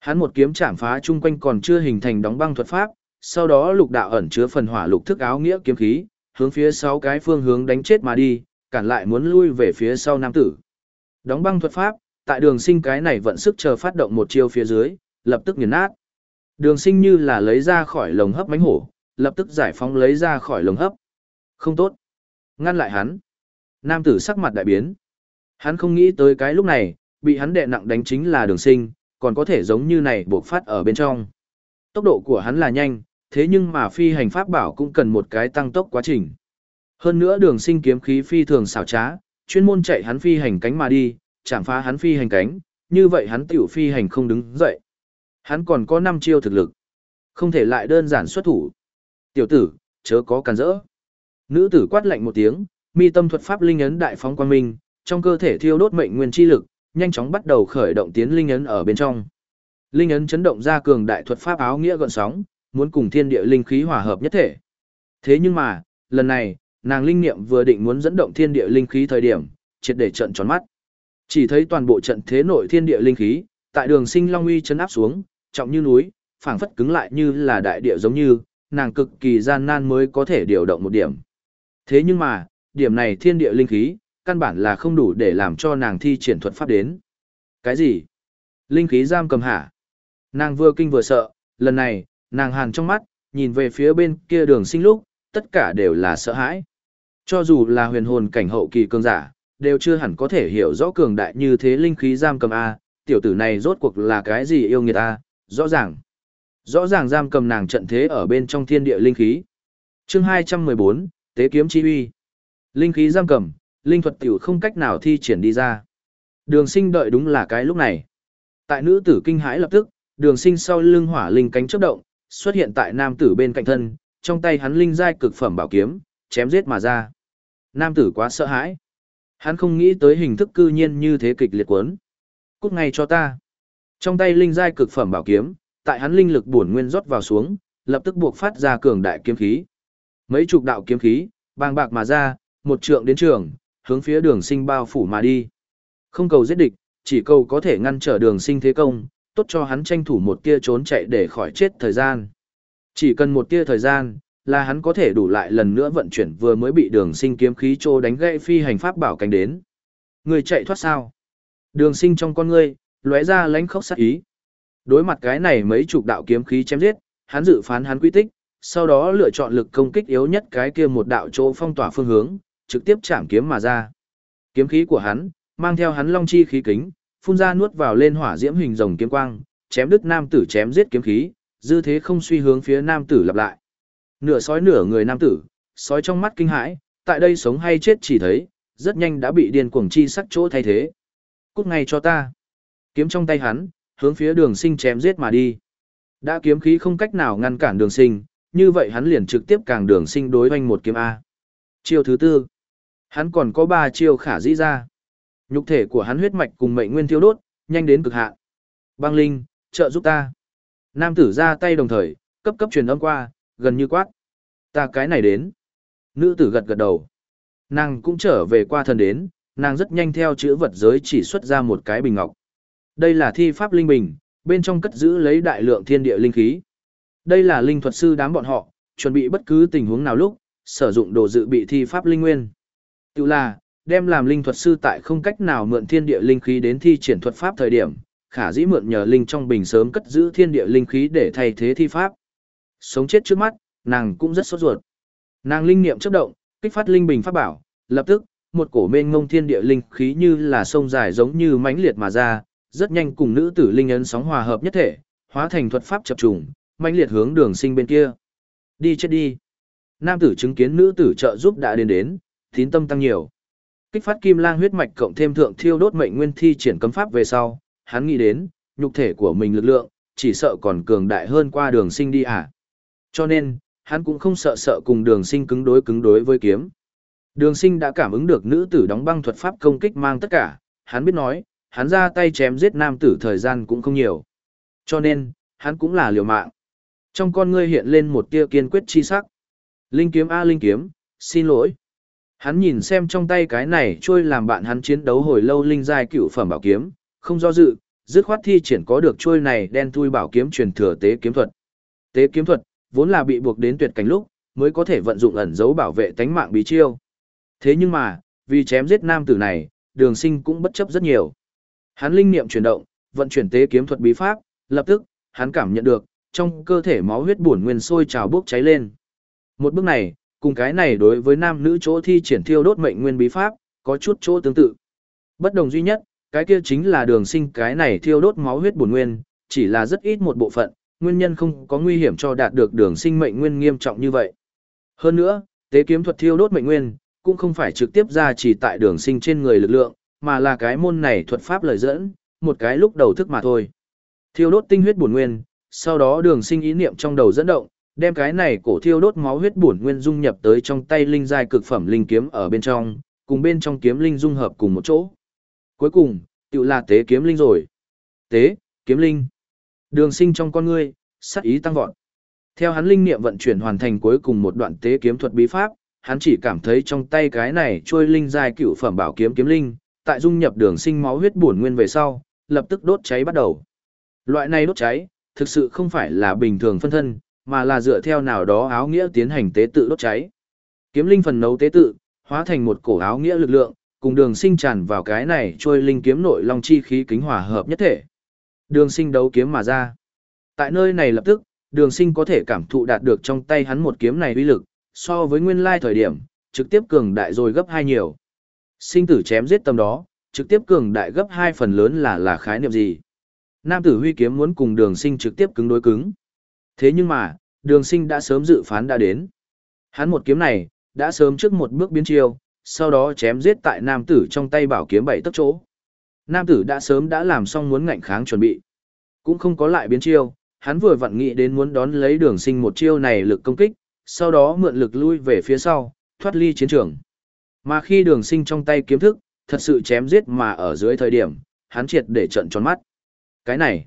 Hắn một kiếm chạm phá chung quanh còn chưa hình thành đóng băng thuật pháp, sau đó lục đạo ẩn chứa phần hỏa lục thức áo nghĩa kiếm khí, hướng phía sáu cái phương hướng đánh chết mà đi, cản lại muốn lui về phía sau nam tử. Đóng băng thuật pháp, tại đường sinh cái này vận sức chờ phát động một chiêu phía dưới, lập tức nghiền nát. Đường sinh như là lấy ra khỏi lồng hấp mánh hổ, lập tức giải phóng lấy ra khỏi lồng hấp. Không tốt. Ngăn lại hắn. Nam tử sắc mặt đại biến. Hắn không nghĩ tới cái lúc này, bị hắn đè nặng đánh chính là đường sinh, còn có thể giống như này buộc phát ở bên trong. Tốc độ của hắn là nhanh, thế nhưng mà phi hành pháp bảo cũng cần một cái tăng tốc quá trình. Hơn nữa đường sinh kiếm khí phi thường xảo trá, chuyên môn chạy hắn phi hành cánh mà đi, chẳng phá hắn phi hành cánh, như vậy hắn tiểu phi hành không đứng dậy. Hắn còn có 5 chiêu thực lực. Không thể lại đơn giản xuất thủ. Tiểu tử, chớ có cản rỡ. Nữ tử quát lạnh một tiếng, mi tâm thuật pháp linh ấn đại phóng quang minh, trong cơ thể thiêu đốt mệnh nguyên chi lực, nhanh chóng bắt đầu khởi động tiến linh ấn ở bên trong. Linh ấn chấn động ra cường đại thuật pháp áo nghĩa gọn sóng, muốn cùng thiên địa linh khí hòa hợp nhất thể. Thế nhưng mà, lần này, nàng linh niệm vừa định muốn dẫn động thiên địa linh khí thời điểm, triệt để trận tròn mắt. Chỉ thấy toàn bộ trận thế nội thiên địa linh khí, tại đường sinh long uy chấn áp xuống, trọng như núi, phảng phất cứng lại như là đại địa giống như, nàng cực kỳ gian nan mới có thể điều động một điểm. Thế nhưng mà, điểm này thiên địa linh khí, căn bản là không đủ để làm cho nàng thi triển thuật pháp đến. Cái gì? Linh khí giam cầm hả? Nàng vừa kinh vừa sợ, lần này, nàng hàn trong mắt, nhìn về phía bên kia đường sinh lúc, tất cả đều là sợ hãi. Cho dù là huyền hồn cảnh hậu kỳ cường giả, đều chưa hẳn có thể hiểu rõ cường đại như thế linh khí giam cầm A, tiểu tử này rốt cuộc là cái gì yêu nghiệt A, rõ ràng. Rõ ràng giam cầm nàng trận thế ở bên trong thiên địa linh khí. chương 214, Tế kiếm chi uy. Linh khí giam cầm, linh thuật tiểu không cách nào thi triển đi ra. Đường sinh đợi đúng là cái lúc này. Tại nữ tử kinh hãi lập tức, đường sinh sau lưng hỏa linh cánh chấp động, xuất hiện tại nam tử bên cạnh thân, trong tay hắn linh giai cực phẩm bảo kiếm, chém giết mà ra. Nam tử quá sợ hãi. Hắn không nghĩ tới hình thức cư nhiên như thế kịch liệt cuốn. Cút ngay cho ta. Trong tay linh giai cực phẩm bảo kiếm, tại hắn linh lực bổn nguyên rót vào xuống, lập tức buộc phát ra cường đại kiếm khí. Mấy chục đạo kiếm khí, bàng bạc mà ra, một trượng đến trường, hướng phía đường sinh bao phủ mà đi. Không cầu giết địch, chỉ cầu có thể ngăn trở đường sinh thế công, tốt cho hắn tranh thủ một tia trốn chạy để khỏi chết thời gian. Chỉ cần một tia thời gian, là hắn có thể đủ lại lần nữa vận chuyển vừa mới bị đường sinh kiếm khí trô đánh gãy phi hành pháp bảo cánh đến. Người chạy thoát sao? Đường sinh trong con ngươi, lóe ra lánh khóc sát ý. Đối mặt cái này mấy chục đạo kiếm khí chém giết, hắn dự phán hắn quy tích, sau đó lựa chọn lực công kích yếu nhất cái kia một đạo chỗ phong tỏa phương hướng, trực tiếp chạm kiếm mà ra. Kiếm khí của hắn, mang theo hắn long chi khí kính, phun ra nuốt vào lên hỏa diễm hình rồng kiếm quang, chém đứt nam tử chém giết kiếm khí, dư thế không suy hướng phía nam tử lặp lại. Nửa sói nửa người nam tử, sói trong mắt kinh hãi, tại đây sống hay chết chỉ thấy, rất nhanh đã bị điên cuồng chi sắc chỗ thay thế. Cút ngay cho ta. Kiếm trong tay hắn, hướng phía đường sinh chém giết mà đi. Đã kiếm khí không cách nào ngăn cản đường sinh, như vậy hắn liền trực tiếp càng đường sinh đối hoanh một kiếm A. Chiêu thứ tư. Hắn còn có 3 chiêu khả dĩ ra. Nhục thể của hắn huyết mạch cùng mệnh nguyên thiêu đốt, nhanh đến cực hạn. Băng Linh, trợ giúp ta. Nam tử ra tay đồng thời, cấp cấp truyền âm qua, gần như quát. Ta cái này đến. Nữ tử gật gật đầu. Nàng cũng trở về qua thần đến, nàng rất nhanh theo chữ vật giới chỉ xuất ra một cái bình ngọc. Đây là thi pháp linh bình, bên trong cất giữ lấy đại lượng thiên địa linh khí. Đây là linh thuật sư đám bọn họ, chuẩn bị bất cứ tình huống nào lúc, sử dụng đồ dự bị thi pháp linh nguyên. Tự là, đem làm linh thuật sư tại không cách nào mượn thiên địa linh khí đến thi triển thuật pháp thời điểm, khả dĩ mượn nhờ linh trong bình sớm cất giữ thiên địa linh khí để thay thế thi pháp. Sống chết trước mắt, nàng cũng rất sốt ruột. Nàng linh niệm chớp động, kích phát linh bình pháp bảo, lập tức, một cổ mênh ngông thiên địa linh khí như là sông dài giống như mãnh liệt mà ra, rất nhanh cùng nữ tử linh ấn sóng hòa hợp nhất thể, hóa thành thuật pháp chập trùng, mãnh liệt hướng đường sinh bên kia. Đi chết đi. Nam tử chứng kiến nữ tử trợ giúp đã đến đến, tín tâm tăng nhiều. Kích phát kim lang huyết mạch cộng thêm thượng thiêu đốt mệnh nguyên thi triển cấm pháp về sau, hắn nghĩ đến, nhục thể của mình lực lượng, chỉ sợ còn cường đại hơn qua đường sinh đi à. Cho nên, hắn cũng không sợ sợ cùng đường sinh cứng đối cứng đối với kiếm. Đường sinh đã cảm ứng được nữ tử đóng băng thuật pháp công kích mang tất cả, hắn biết nói, hắn ra tay chém giết nam tử thời gian cũng không nhiều. Cho nên, hắn cũng là liều mạng. Trong con ngươi hiện lên một tia kiên quyết chi sắc. Linh kiếm A Linh kiếm, xin lỗi. Hắn nhìn xem trong tay cái này trôi làm bạn hắn chiến đấu hồi lâu linh giai cựu phẩm bảo kiếm, không do dự, dứt khoát thi triển có được trôi này đen thui bảo kiếm truyền thừa tế kiếm thuật. Tế kiếm thuật, vốn là bị buộc đến tuyệt cảnh lúc, mới có thể vận dụng ẩn dấu bảo vệ tánh mạng bí chiêu. Thế nhưng mà, vì chém giết nam tử này, đường sinh cũng bất chấp rất nhiều. Hắn linh niệm chuyển động, vận chuyển tế kiếm thuật bí pháp, lập tức, hắn cảm nhận được, trong cơ thể máu huyết bổn nguyên sôi trào bốc cháy lên. Một bước này, cùng cái này đối với nam nữ chỗ thi triển thiêu đốt mệnh nguyên bí pháp, có chút chỗ tương tự. Bất đồng duy nhất, cái kia chính là đường sinh cái này thiêu đốt máu huyết bổn nguyên, chỉ là rất ít một bộ phận, nguyên nhân không có nguy hiểm cho đạt được đường sinh mệnh nguyên nghiêm trọng như vậy. Hơn nữa, tế kiếm thuật thiêu đốt mệnh nguyên, cũng không phải trực tiếp ra chỉ tại đường sinh trên người lực lượng, mà là cái môn này thuật pháp lời dẫn, một cái lúc đầu thức mà thôi. Thiêu đốt tinh huyết bổn nguyên, sau đó đường sinh ý niệm trong đầu dẫn động, đem cái này cổ thiêu đốt máu huyết bổn nguyên dung nhập tới trong tay linh giai cực phẩm linh kiếm ở bên trong, cùng bên trong kiếm linh dung hợp cùng một chỗ. Cuối cùng, tự là tế kiếm linh rồi. Tế, kiếm linh. Đường sinh trong con ngươi, sắc ý tăng vọt. Theo hắn linh niệm vận chuyển hoàn thành cuối cùng một đoạn tế kiếm thuật bí pháp, hắn chỉ cảm thấy trong tay cái này trôi linh dài cựu phẩm bảo kiếm kiếm linh, tại dung nhập đường sinh máu huyết bổn nguyên về sau, lập tức đốt cháy bắt đầu. Loại này đốt cháy, thực sự không phải là bình thường phân thân, mà là dựa theo nào đó áo nghĩa tiến hành tế tự đốt cháy. Kiếm linh phần nấu tế tự, hóa thành một cổ áo nghĩa lực lượng, cùng đường sinh tràn vào cái này trôi linh kiếm nội long chi khí kính hòa hợp nhất thể. Đường sinh đấu kiếm mà ra. Tại nơi này lập tức, đường sinh có thể cảm thụ đạt được trong tay hắn một kiếm này uy lực, so với nguyên lai thời điểm, trực tiếp cường đại rồi gấp hai nhiều. Sinh tử chém giết tầm đó, trực tiếp cường đại gấp hai phần lớn là là khái niệm gì. Nam tử huy kiếm muốn cùng đường sinh trực tiếp cứng đối cứng. Thế nhưng mà, đường sinh đã sớm dự phán đã đến. Hắn một kiếm này, đã sớm trước một bước biến chiêu, sau đó chém giết tại nam tử trong tay bảo kiếm bảy tấc chỗ. Nam tử đã sớm đã làm xong muốn ngạnh kháng chuẩn bị. Cũng không có lại biến chiêu, hắn vừa vặn nghĩ đến muốn đón lấy đường sinh một chiêu này lực công kích, sau đó mượn lực lui về phía sau, thoát ly chiến trường. Mà khi đường sinh trong tay kiếm thức, thật sự chém giết mà ở dưới thời điểm, hắn triệt để trận tròn mắt. Cái này,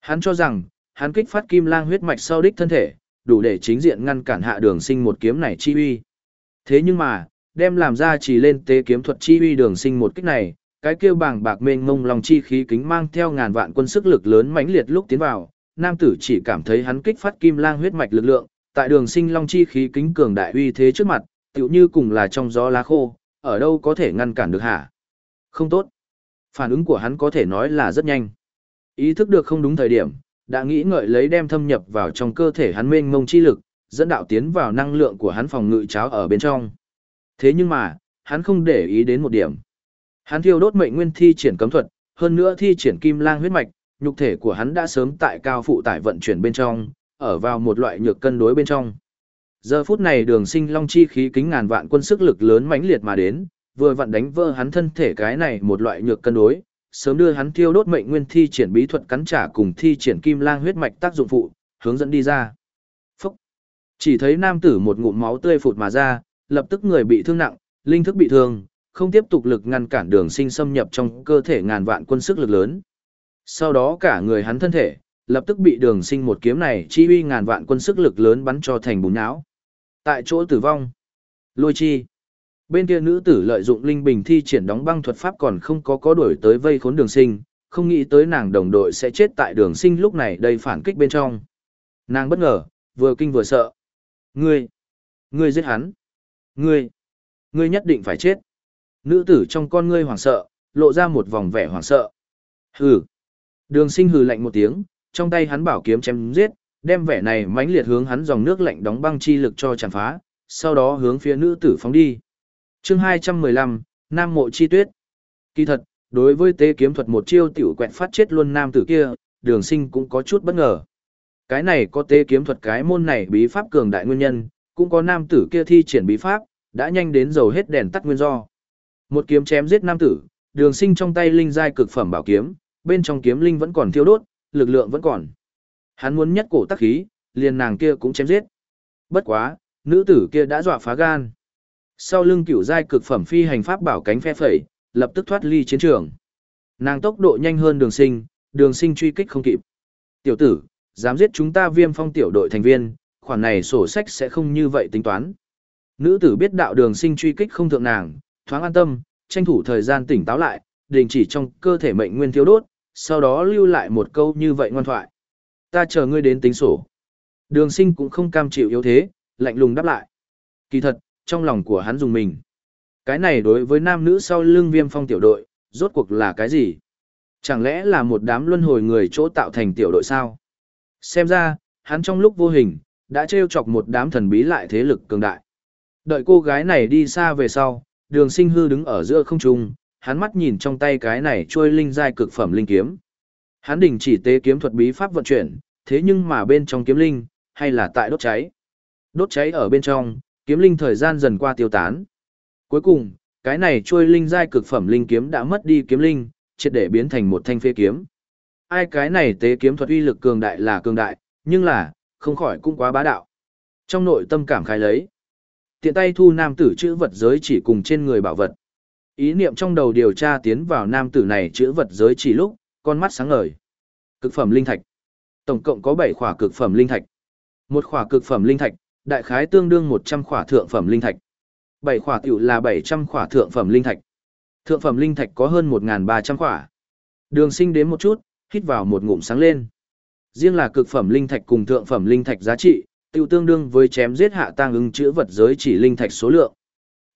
hắn cho rằng, hắn kích phát kim lang huyết mạch sau đích thân thể, đủ để chính diện ngăn cản hạ đường sinh một kiếm này chi uy. Thế nhưng mà, đem làm ra chỉ lên tế kiếm thuật chi uy đường sinh một kích này, cái kêu bảng bạc mênh mông lòng chi khí kính mang theo ngàn vạn quân sức lực lớn mãnh liệt lúc tiến vào, nam tử chỉ cảm thấy hắn kích phát kim lang huyết mạch lực lượng, tại đường sinh long chi khí kính cường đại uy thế trước mặt, tựu như cùng là trong gió lá khô, ở đâu có thể ngăn cản được hả? Không tốt. Phản ứng của hắn có thể nói là rất nhanh. Ý thức được không đúng thời điểm, đã nghĩ ngợi lấy đem thâm nhập vào trong cơ thể hắn mênh mông chi lực, dẫn đạo tiến vào năng lượng của hắn phòng ngự cháo ở bên trong. Thế nhưng mà, hắn không để ý đến một điểm. Hắn thiêu đốt mệnh nguyên thi triển cấm thuật, hơn nữa thi triển kim lang huyết mạch, nhục thể của hắn đã sớm tại cao phụ tải vận chuyển bên trong, ở vào một loại nhược cân đối bên trong. Giờ phút này đường sinh long chi khí kính ngàn vạn quân sức lực lớn mãnh liệt mà đến, vừa vặn đánh vỡ hắn thân thể cái này một loại nhược cân đối, sớm đưa hắn thiêu đốt mệnh nguyên thi triển bí thuật cắn trả cùng thi triển kim lang huyết mạch tác dụng phụ, hướng dẫn đi ra. Phúc! Chỉ thấy nam tử một ngụm máu tươi phụt mà ra, lập tức người bị thương nặng, linh thức bị thương, không tiếp tục lực ngăn cản đường sinh xâm nhập trong cơ thể ngàn vạn quân sức lực lớn. Sau đó cả người hắn thân thể, lập tức bị đường sinh một kiếm này chi uy ngàn vạn quân sức lực lớn bắn cho thành bùn não. Tại chỗ tử vong. Lôi chi. Bên kia nữ tử lợi dụng linh bình thi triển đóng băng thuật pháp còn không có có đuổi tới vây khốn đường sinh, không nghĩ tới nàng đồng đội sẽ chết tại đường sinh lúc này đây phản kích bên trong. Nàng bất ngờ, vừa kinh vừa sợ. Ngươi! Ngươi giết hắn! Ngươi! Ngươi nhất định phải chết! Nữ tử trong con ngươi hoảng sợ, lộ ra một vòng vẻ hoảng sợ. Hừ! Đường sinh hừ lạnh một tiếng, trong tay hắn bảo kiếm chém giết, đem vẻ này mãnh liệt hướng hắn dòng nước lạnh đóng băng chi lực cho chàn phá, sau đó hướng phía nữ tử phóng đi. chương 215, Nam Mộ Chi Tuyết. Kỳ thật, đối với tế kiếm thuật một chiêu tiểu quẹt phát chết luôn nam tử kia, đường sinh cũng có chút bất ngờ. Cái này có tế kiếm thuật cái môn này bí pháp cường đại nguyên nhân, cũng có nam tử kia thi triển bí pháp, đã nhanh đến dầu hết đèn tắt nguyên do. Một kiếm chém giết nam tử, đường sinh trong tay linh giai cực phẩm bảo kiếm, bên trong kiếm linh vẫn còn thiêu đốt, lực lượng vẫn còn. Hắn muốn nhất cổ tắc khí, liền nàng kia cũng chém giết. Bất quá, nữ tử kia đã dọa phá gan. Sau lưng cửu giai cực phẩm phi hành pháp bảo cánh phe phẩy, lập tức thoát ly chiến trường. Nàng tốc độ nhanh hơn đường sinh, đường sinh truy kích không kịp. Tiểu tử, dám giết chúng ta viêm phong tiểu đội thành viên, khoản này sổ sách sẽ không như vậy tính toán. Nữ tử biết đạo đường sinh truy kích không thượng nàng, thoáng an tâm, tranh thủ thời gian tỉnh táo lại, đình chỉ trong cơ thể mệnh nguyên thiếu đốt, sau đó lưu lại một câu như vậy ngoan thoại. Ta chờ ngươi đến tính sổ. Đường sinh cũng không cam chịu yếu thế, lạnh lùng đáp lại. Kỳ thật, trong lòng của hắn dùng mình. Cái này đối với nam nữ sau lưng viêm phong tiểu đội, rốt cuộc là cái gì? Chẳng lẽ là một đám luân hồi người chỗ tạo thành tiểu đội sao? Xem ra, hắn trong lúc vô hình, đã trêu chọc một đám thần bí lại thế lực cường đại. Đợi cô gái này đi xa về sau, đường sinh hư đứng ở giữa không trung, hắn mắt nhìn trong tay cái này trôi linh giai cực phẩm linh kiếm. Hắn đình chỉ tế kiếm thuật bí pháp vận chuyển, thế nhưng mà bên trong kiếm linh, hay là tại đốt cháy. Đốt cháy ở bên trong, kiếm linh thời gian dần qua tiêu tán. Cuối cùng, cái này trôi linh giai cực phẩm linh kiếm đã mất đi kiếm linh, triệt để biến thành một thanh phê kiếm. Ai cái này tế kiếm thuật uy lực cường đại là cường đại, nhưng là, không khỏi cũng quá bá đạo. Trong nội tâm cảm khai lấy, tiện tay thu nam tử chữ vật giới chỉ cùng trên người bảo vật. Ý niệm trong đầu điều tra tiến vào nam tử này chữ vật giới chỉ lúc, con mắt sáng ngời. Cực phẩm linh thạch. Tổng cộng có 7 khỏa cực phẩm linh thạch. Một khỏa cực phẩm linh thạch, đại khái tương đương 100 khỏa thượng phẩm linh thạch. 7 khỏa tiểu là 700 khỏa thượng phẩm linh thạch. Thượng phẩm linh thạch có hơn 1300 khỏa. Đường Sinh đến một chút, hít vào một ngụm sáng lên. Riêng là cực phẩm linh thạch cùng thượng phẩm linh thạch giá trị, tiêu tương đương với chém giết hạ tang ưng chữ vật giới chỉ linh thạch số lượng.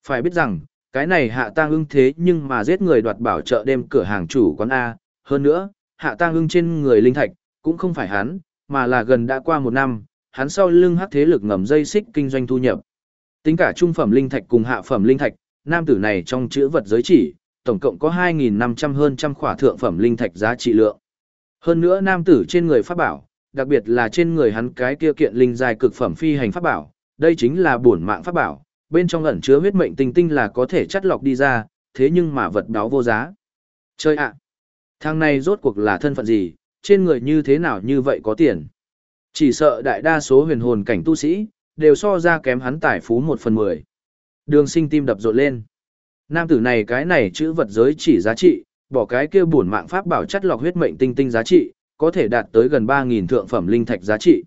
Phải biết rằng, cái này hạ tang ưng thế nhưng mà giết người đoạt bảo trợ đêm cửa hàng chủ quán A, hơn nữa, hạ tang ưng trên người linh thạch, cũng không phải hắn, mà là gần đã qua một năm, hắn sau lưng hắc thế lực ngầm dây xích kinh doanh thu nhập. Tính cả trung phẩm linh thạch cùng hạ phẩm linh thạch, nam tử này trong chữ vật giới chỉ, tổng cộng có 2.500 hơn trăm khỏa thượng phẩm linh thạch giá trị lượng. Hơn nữa nam tử trên người pháp bảo, đặc biệt là trên người hắn cái kia kiện linh dài cực phẩm phi hành pháp bảo, đây chính là bổn mạng pháp bảo, bên trong ẩn chứa huyết mệnh tinh tinh là có thể chắt lọc đi ra, thế nhưng mà vật đó vô giá. Chơi ạ! thằng này rốt cuộc là thân phận gì, trên người như thế nào như vậy có tiền. Chỉ sợ đại đa số huyền hồn cảnh tu sĩ, đều so ra kém hắn tài phú một phần mười. Đường sinh tim đập rộn lên. Nam tử này cái này chữ vật giới chỉ giá trị, bỏ cái kia bổn mạng pháp bảo chắt lọc huyết mệnh tinh tinh giá trị, có thể đạt tới gần 3.000 thượng phẩm linh thạch giá trị.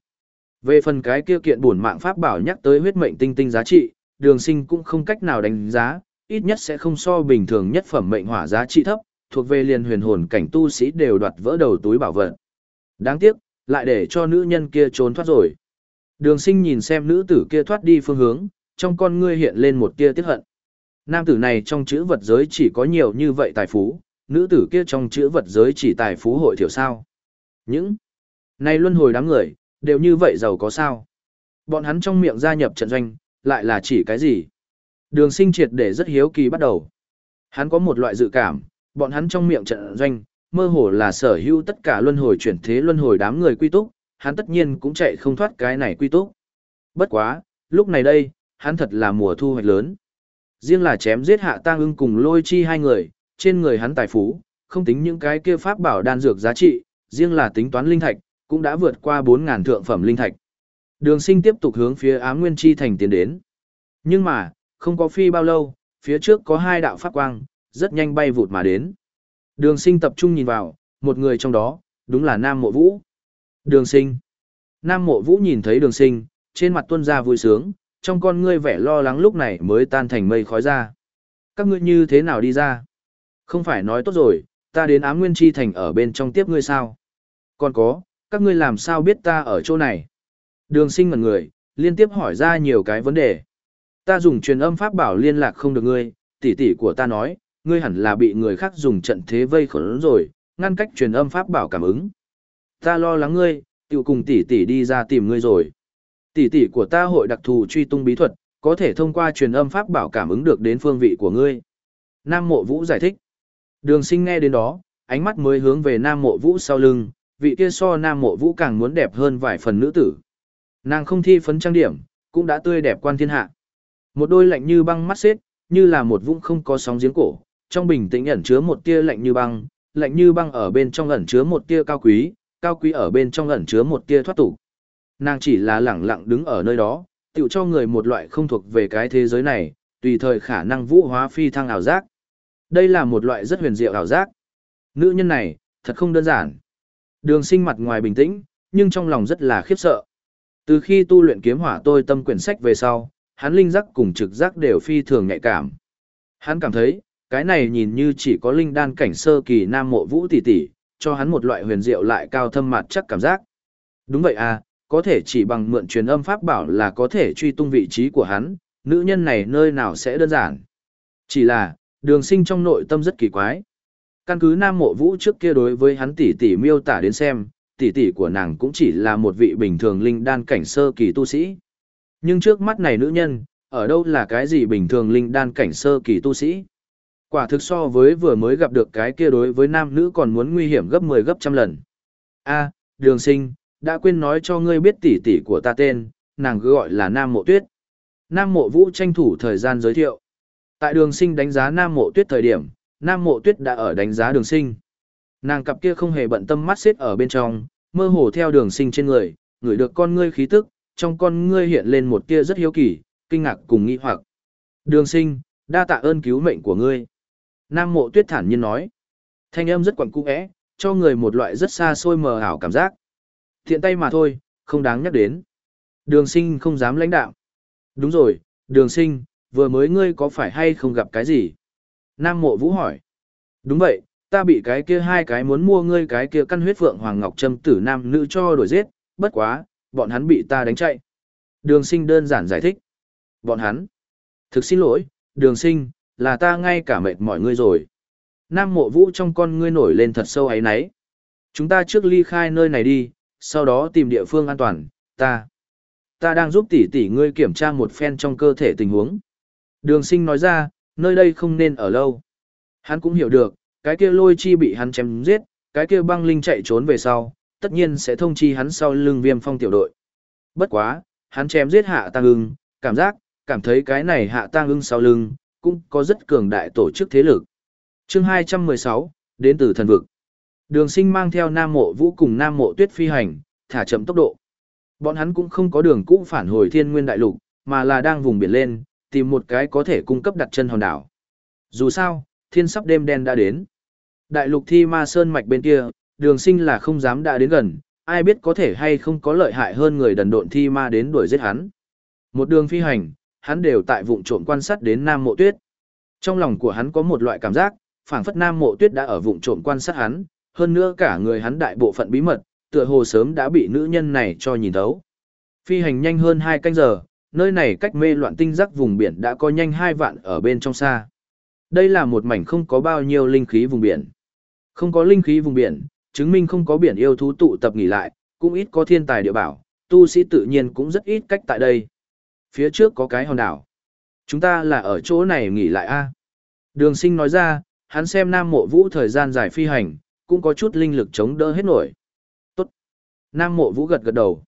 Về phần cái kia kiện bổn mạng pháp bảo nhắc tới huyết mệnh tinh tinh giá trị, đường sinh cũng không cách nào đánh giá, ít nhất sẽ không so bình thường nhất phẩm mệnh hỏa giá trị thấp, thuộc về liền huyền hồn cảnh tu sĩ đều đoạt vỡ đầu túi bảo vật. Đáng tiếc, lại để cho nữ nhân kia trốn thoát rồi. Đường sinh nhìn xem nữ tử kia thoát đi phương hướng, trong con ngươi hiện lên một tia tiếc hận. Nam tử này trong chữ vật giới chỉ có nhiều như vậy tài phú, nữ tử kia trong chữ vật giới chỉ tài phú hội thiểu sao. Những này luân hồi đám người, đều như vậy giàu có sao. Bọn hắn trong miệng gia nhập trận doanh, lại là chỉ cái gì? Đường sinh triệt để rất hiếu kỳ bắt đầu. Hắn có một loại dự cảm, bọn hắn trong miệng trận doanh, mơ hồ là sở hữu tất cả luân hồi chuyển thế luân hồi đám người quy túc, hắn tất nhiên cũng chạy không thoát cái này quy túc. Bất quá, lúc này đây, hắn thật là mùa thu hoạch lớn. Riêng là chém giết hạ tang ưng cùng lôi chi hai người, trên người hắn tài phú, không tính những cái kia pháp bảo đan dược giá trị, riêng là tính toán linh thạch, cũng đã vượt qua 4.000 thượng phẩm linh thạch. Đường sinh tiếp tục hướng phía ám nguyên chi thành tiến đến. Nhưng mà, không có phi bao lâu, phía trước có hai đạo pháp quang, rất nhanh bay vụt mà đến. Đường sinh tập trung nhìn vào, một người trong đó, đúng là Nam Mộ Vũ. Đường sinh. Nam Mộ Vũ nhìn thấy đường sinh, trên mặt tuân ra vui sướng, trong con ngươi vẻ lo lắng lúc này mới tan thành mây khói ra. Các ngươi như thế nào đi ra? Không phải nói tốt rồi, ta đến ám nguyên chi thành ở bên trong tiếp ngươi sao? Còn có, các ngươi làm sao biết ta ở chỗ này? Đường sinh ngần người, liên tiếp hỏi ra nhiều cái vấn đề. Ta dùng truyền âm pháp bảo liên lạc không được ngươi, tỷ tỷ của ta nói, ngươi hẳn là bị người khác dùng trận thế vây khốn rồi, ngăn cách truyền âm pháp bảo cảm ứng. Ta lo lắng ngươi, tiểu cùng tỷ tỷ đi ra tìm ngươi rồi. Tỷ tỷ của ta hội đặc thù truy tung bí thuật, có thể thông qua truyền âm pháp bảo cảm ứng được đến phương vị của ngươi. Nam Mộ Vũ giải thích. Đường Sinh nghe đến đó, ánh mắt mới hướng về Nam Mộ Vũ sau lưng, vị kia so Nam Mộ Vũ càng muốn đẹp hơn vài phần nữ tử. Nàng không thi phấn trang điểm, cũng đã tươi đẹp quan thiên hạ. Một đôi lạnh như băng mắt xếp, như là một vũng không có sóng giếng cổ, trong bình tĩnh ẩn chứa một tia lạnh như băng, lạnh như băng ở bên trong ẩn chứa một tia cao quý, cao quý ở bên trong ẩn chứa một tia thoát tục. Nàng chỉ là lẳng lặng đứng ở nơi đó, tựu cho người một loại không thuộc về cái thế giới này, tùy thời khả năng vũ hóa phi thăng ảo giác. Đây là một loại rất huyền diệu ảo giác. Nữ nhân này, thật không đơn giản. Đường sinh mặt ngoài bình tĩnh, nhưng trong lòng rất là khiếp sợ. Từ khi tu luyện kiếm hỏa tôi tâm quyển sách về sau, hắn linh giác cùng trực giác đều phi thường nhạy cảm. Hắn cảm thấy, cái này nhìn như chỉ có linh đan cảnh sơ kỳ nam mộ vũ tỷ tỷ, cho hắn một loại huyền diệu lại cao thâm mặt chắc cảm giác. Đúng vậy à, có thể chỉ bằng mượn truyền âm pháp bảo là có thể truy tung vị trí của hắn, nữ nhân này nơi nào sẽ đơn giản. Chỉ là, đường sinh trong nội tâm rất kỳ quái. Căn cứ nam mộ vũ trước kia đối với hắn tỷ tỷ miêu tả đến xem, tỷ tỷ của nàng cũng chỉ là một vị bình thường linh đan cảnh sơ kỳ tu sĩ. Nhưng trước mắt này nữ nhân, ở đâu là cái gì bình thường linh đan cảnh sơ kỳ tu sĩ? Quả thực so với vừa mới gặp được cái kia đối với nam nữ còn muốn nguy hiểm gấp 10 gấp trăm lần. A, đường sinh, đã quên nói cho ngươi biết tỷ tỷ của ta tên, nàng gọi là Nam Mộ Tuyết. Nam Mộ Vũ tranh thủ thời gian giới thiệu. Tại đường sinh đánh giá Nam Mộ Tuyết thời điểm, Nam Mộ Tuyết đã ở đánh giá đường sinh. Nàng cặp kia không hề bận tâm mắt xếp ở bên trong, mơ hồ theo đường sinh trên người, ngửi được con ngươi khí tức, trong con ngươi hiện lên một tia rất hiếu kỳ, kinh ngạc cùng nghi hoặc. Đường sinh, đa tạ ơn cứu mệnh của ngươi. Nam Mộ Tuyết thản nhiên nói. Thanh âm rất quẩn cung ẽ, cho người một loại rất xa xôi mờ ảo cảm giác. Thiện tay mà thôi, không đáng nhắc đến. Đường sinh không dám lãnh đạo. Đúng rồi, đường sinh, vừa mới ngươi có phải hay không gặp cái gì? Nam mộ vũ hỏi. Đúng vậy, Ta bị cái kia hai cái muốn mua ngươi cái kia căn huyết vượng hoàng ngọc trâm tử nam nữ cho đuổi giết, bất quá, bọn hắn bị ta đánh chạy. Đường sinh đơn giản giải thích. Bọn hắn. Thực xin lỗi, đường sinh, là ta ngay cả mệt mọi ngươi rồi. Nam mộ vũ trong con ngươi nổi lên thật sâu ấy nấy. Chúng ta trước ly khai nơi này đi, sau đó tìm địa phương an toàn, ta. Ta đang giúp tỷ tỷ ngươi kiểm tra một phen trong cơ thể tình huống. Đường sinh nói ra, nơi đây không nên ở lâu. Hắn cũng hiểu được, cái kia lôi chi bị hắn chém giết, cái kia băng linh chạy trốn về sau, tất nhiên sẽ thông chi hắn sau lưng viêm phong tiểu đội. Bất quá, hắn chém giết hạ tăng ưng, cảm giác, cảm thấy cái này hạ tăng ưng sau lưng, cũng có rất cường đại tổ chức thế lực. chương 216, đến từ thần vực. Đường sinh mang theo Nam Mộ Vũ cùng Nam Mộ Tuyết phi hành, thả chậm tốc độ. Bọn hắn cũng không có đường cũ phản hồi thiên nguyên đại lục, mà là đang vùng biển lên, tìm một cái có thể cung cấp đặt chân hòn đảo. Dù sao, thiên sắp đêm đen đã đến. Đại lục thi ma sơn mạch bên kia, đường sinh là không dám đã đến gần, ai biết có thể hay không có lợi hại hơn người đần độn thi ma đến đuổi giết hắn. Một đường phi hành, hắn đều tại vụn trộm quan sát đến Nam Mộ Tuyết. Trong lòng của hắn có một loại cảm giác, phảng phất Nam Mộ Tuyết đã ở vụn trộm quan sát hắn, hơn nữa cả người hắn đại bộ phận bí mật, tựa hồ sớm đã bị nữ nhân này cho nhìn thấu. Phi hành nhanh hơn 2 canh giờ, nơi này cách mê loạn tinh giác vùng biển đã có nhanh hai vạn ở bên trong xa. Đây là một mảnh không có bao nhiêu linh khí vùng biển. Không có linh khí vùng biển, chứng minh không có biển yêu thú tụ tập nghỉ lại, cũng ít có thiên tài địa bảo, tu sĩ tự nhiên cũng rất ít cách tại đây. Phía trước có cái hòn đảo. Chúng ta là ở chỗ này nghỉ lại a Đường sinh nói ra, hắn xem Nam Mộ Vũ thời gian dài phi hành, cũng có chút linh lực chống đỡ hết nổi. Tốt. Nam Mộ Vũ gật gật đầu.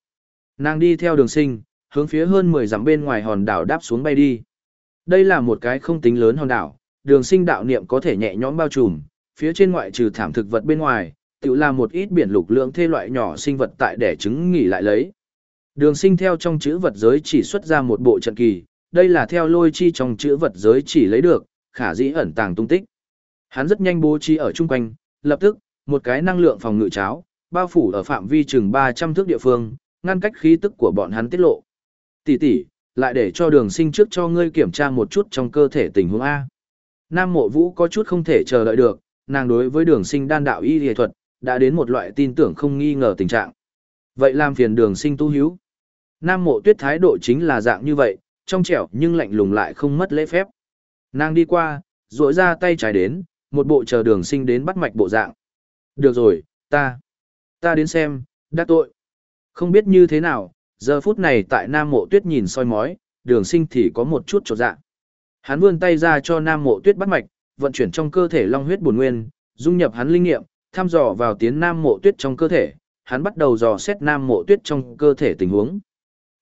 Nàng đi theo đường sinh, hướng phía hơn 10 dặm bên ngoài hòn đảo đáp xuống bay đi. Đây là một cái không tính lớn hòn đảo, đường sinh đạo niệm có thể nhẹ nhõm bao trùm, phía trên ngoại trừ thảm thực vật bên ngoài, tự là một ít biển lục lượng thê loại nhỏ sinh vật tại để trứng nghỉ lại lấy. Đường sinh theo trong chữ vật giới chỉ xuất ra một bộ trận kỳ, đây là theo lôi chi trong chữ vật giới chỉ lấy được, khả dĩ ẩn tàng tung tích. Hắn rất nhanh bố trí ở chung quanh, lập tức, một cái năng lượng phòng ngự cháo, bao phủ ở phạm vi chừng 300 thước địa phương, ngăn cách khí tức của bọn hắn tiết lộ. Tỷ tỷ, lại để cho đường sinh trước cho ngươi kiểm tra một chút trong cơ thể tình huống A. Nam mộ vũ có chút không thể chờ đợi được, nàng đối với đường sinh đan đạo y y thuật, đã đến một loại tin tưởng không nghi ngờ tình trạng. Vậy làm phiền đường sinh tu hiếu. Nam mộ tuyết thái độ chính là dạng như vậy, trong trẻo nhưng lạnh lùng lại không mất lễ phép. Nàng đi qua, rỗi ra tay trái đến, một bộ chờ đường sinh đến bắt mạch bộ dạng. Được rồi, ta, ta đến xem, đắc tội. Không biết như thế nào, giờ phút này tại Nam mộ tuyết nhìn soi mói, đường sinh thì có một chút trột dạ. Hắn vươn tay ra cho Nam mộ tuyết bắt mạch, vận chuyển trong cơ thể long huyết bổn nguyên, dung nhập hắn linh nghiệm, thăm dò vào tiến Nam mộ tuyết trong cơ thể, hắn bắt đầu dò xét Nam mộ tuyết trong cơ thể tình huống.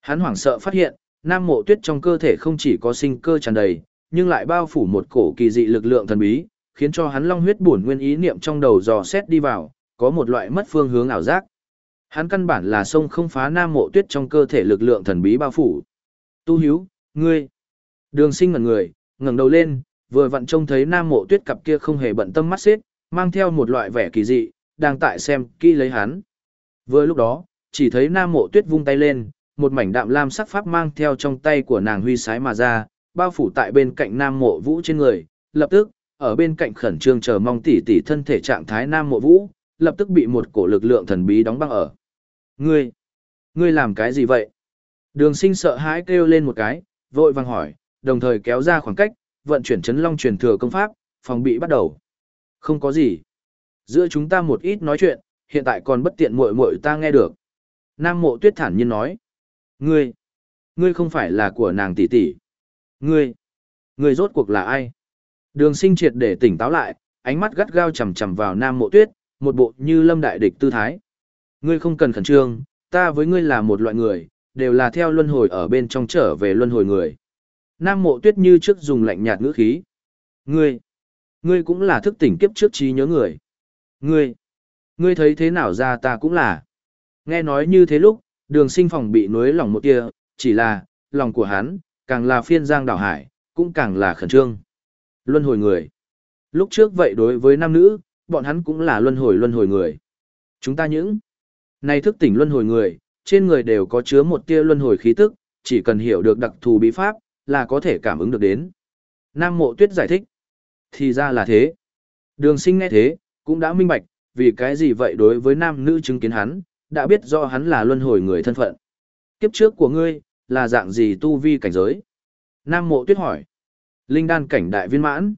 Hắn hoảng sợ phát hiện, Nam Mộ Tuyết trong cơ thể không chỉ có sinh cơ tràn đầy, nhưng lại bao phủ một cổ kỳ dị lực lượng thần bí, khiến cho hắn long huyết bổn nguyên ý niệm trong đầu dò xét đi vào, có một loại mất phương hướng ảo giác. Hắn căn bản là sông không phá Nam Mộ Tuyết trong cơ thể lực lượng thần bí bao phủ. Tu Hiếu, ngươi. Đường Sinh ngần người, ngẩng đầu lên, vừa vặn trông thấy Nam Mộ Tuyết cặp kia không hề bận tâm mắt xếp, mang theo một loại vẻ kỳ dị, đang tại xem kỹ lấy hắn. Vừa lúc đó, chỉ thấy Nam Mộ Tuyết vung tay lên, một mảnh đạm lam sắc pháp mang theo trong tay của nàng huy sái mà ra, bao phủ tại bên cạnh Nam Mộ Vũ trên người, lập tức, ở bên cạnh khẩn trương chờ mong tỷ tỷ thân thể trạng thái Nam Mộ Vũ, lập tức bị một cổ lực lượng thần bí đóng băng ở. Ngươi, ngươi làm cái gì vậy? Đường sinh sợ hãi kêu lên một cái, vội vàng hỏi, đồng thời kéo ra khoảng cách, vận chuyển chấn long truyền thừa công pháp, phòng bị bắt đầu. Không có gì. Giữa chúng ta một ít nói chuyện, hiện tại còn bất tiện muội muội ta nghe được. Nam mộ tuyết thản nhiên nói. Ngươi, ngươi không phải là của nàng tỷ tỷ. Ngươi, ngươi rốt cuộc là ai? Đường sinh triệt để tỉnh táo lại, ánh mắt gắt gao chầm chầm vào nam mộ tuyết, một bộ như lâm đại địch tư thái. Ngươi không cần khẩn trương, ta với ngươi là một loại người, đều là theo luân hồi ở bên trong trở về luân hồi người. Nam mộ tuyết như trước dùng lạnh nhạt ngữ khí. Ngươi, ngươi cũng là thức tỉnh kiếp trước trí nhớ người. Ngươi, ngươi thấy thế nào ra ta cũng là. Nghe nói như thế lúc, Đường sinh phòng bị nối lòng một tia, chỉ là, lòng của hắn, càng là phiên giang đảo hải, cũng càng là khẩn trương. Luân hồi người. Lúc trước vậy đối với nam nữ, bọn hắn cũng là luân hồi luân hồi người. Chúng ta những này thức tỉnh luân hồi người, trên người đều có chứa một tia luân hồi khí tức, chỉ cần hiểu được đặc thù bí pháp, là có thể cảm ứng được đến. Nam mộ tuyết giải thích. Thì ra là thế. Đường sinh nghe thế, cũng đã minh bạch, vì cái gì vậy đối với nam nữ chứng kiến hắn, đã biết do hắn là luân hồi người thân phận. Kiếp trước của ngươi, là dạng gì tu vi cảnh giới? Nam mộ tuyết hỏi. Linh đan cảnh đại viên mãn.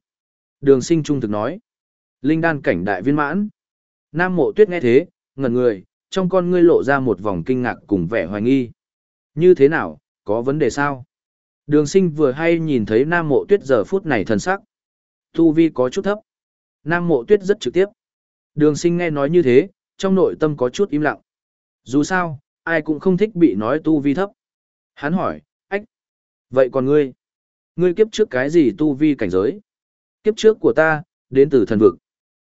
Đường sinh trung thực nói. Linh đan cảnh đại viên mãn. Nam mộ tuyết nghe thế, ngẩn người, trong con ngươi lộ ra một vòng kinh ngạc cùng vẻ hoài nghi. Như thế nào, có vấn đề sao? Đường sinh vừa hay nhìn thấy Nam mộ tuyết giờ phút này thần sắc. Tu vi có chút thấp. Nam mộ tuyết rất trực tiếp. Đường sinh nghe nói như thế, trong nội tâm có chút im lặng. Dù sao, ai cũng không thích bị nói tu vi thấp. Hắn hỏi, ách, vậy còn ngươi? Ngươi kiếp trước cái gì tu vi cảnh giới? Kiếp trước của ta, đến từ thần vực.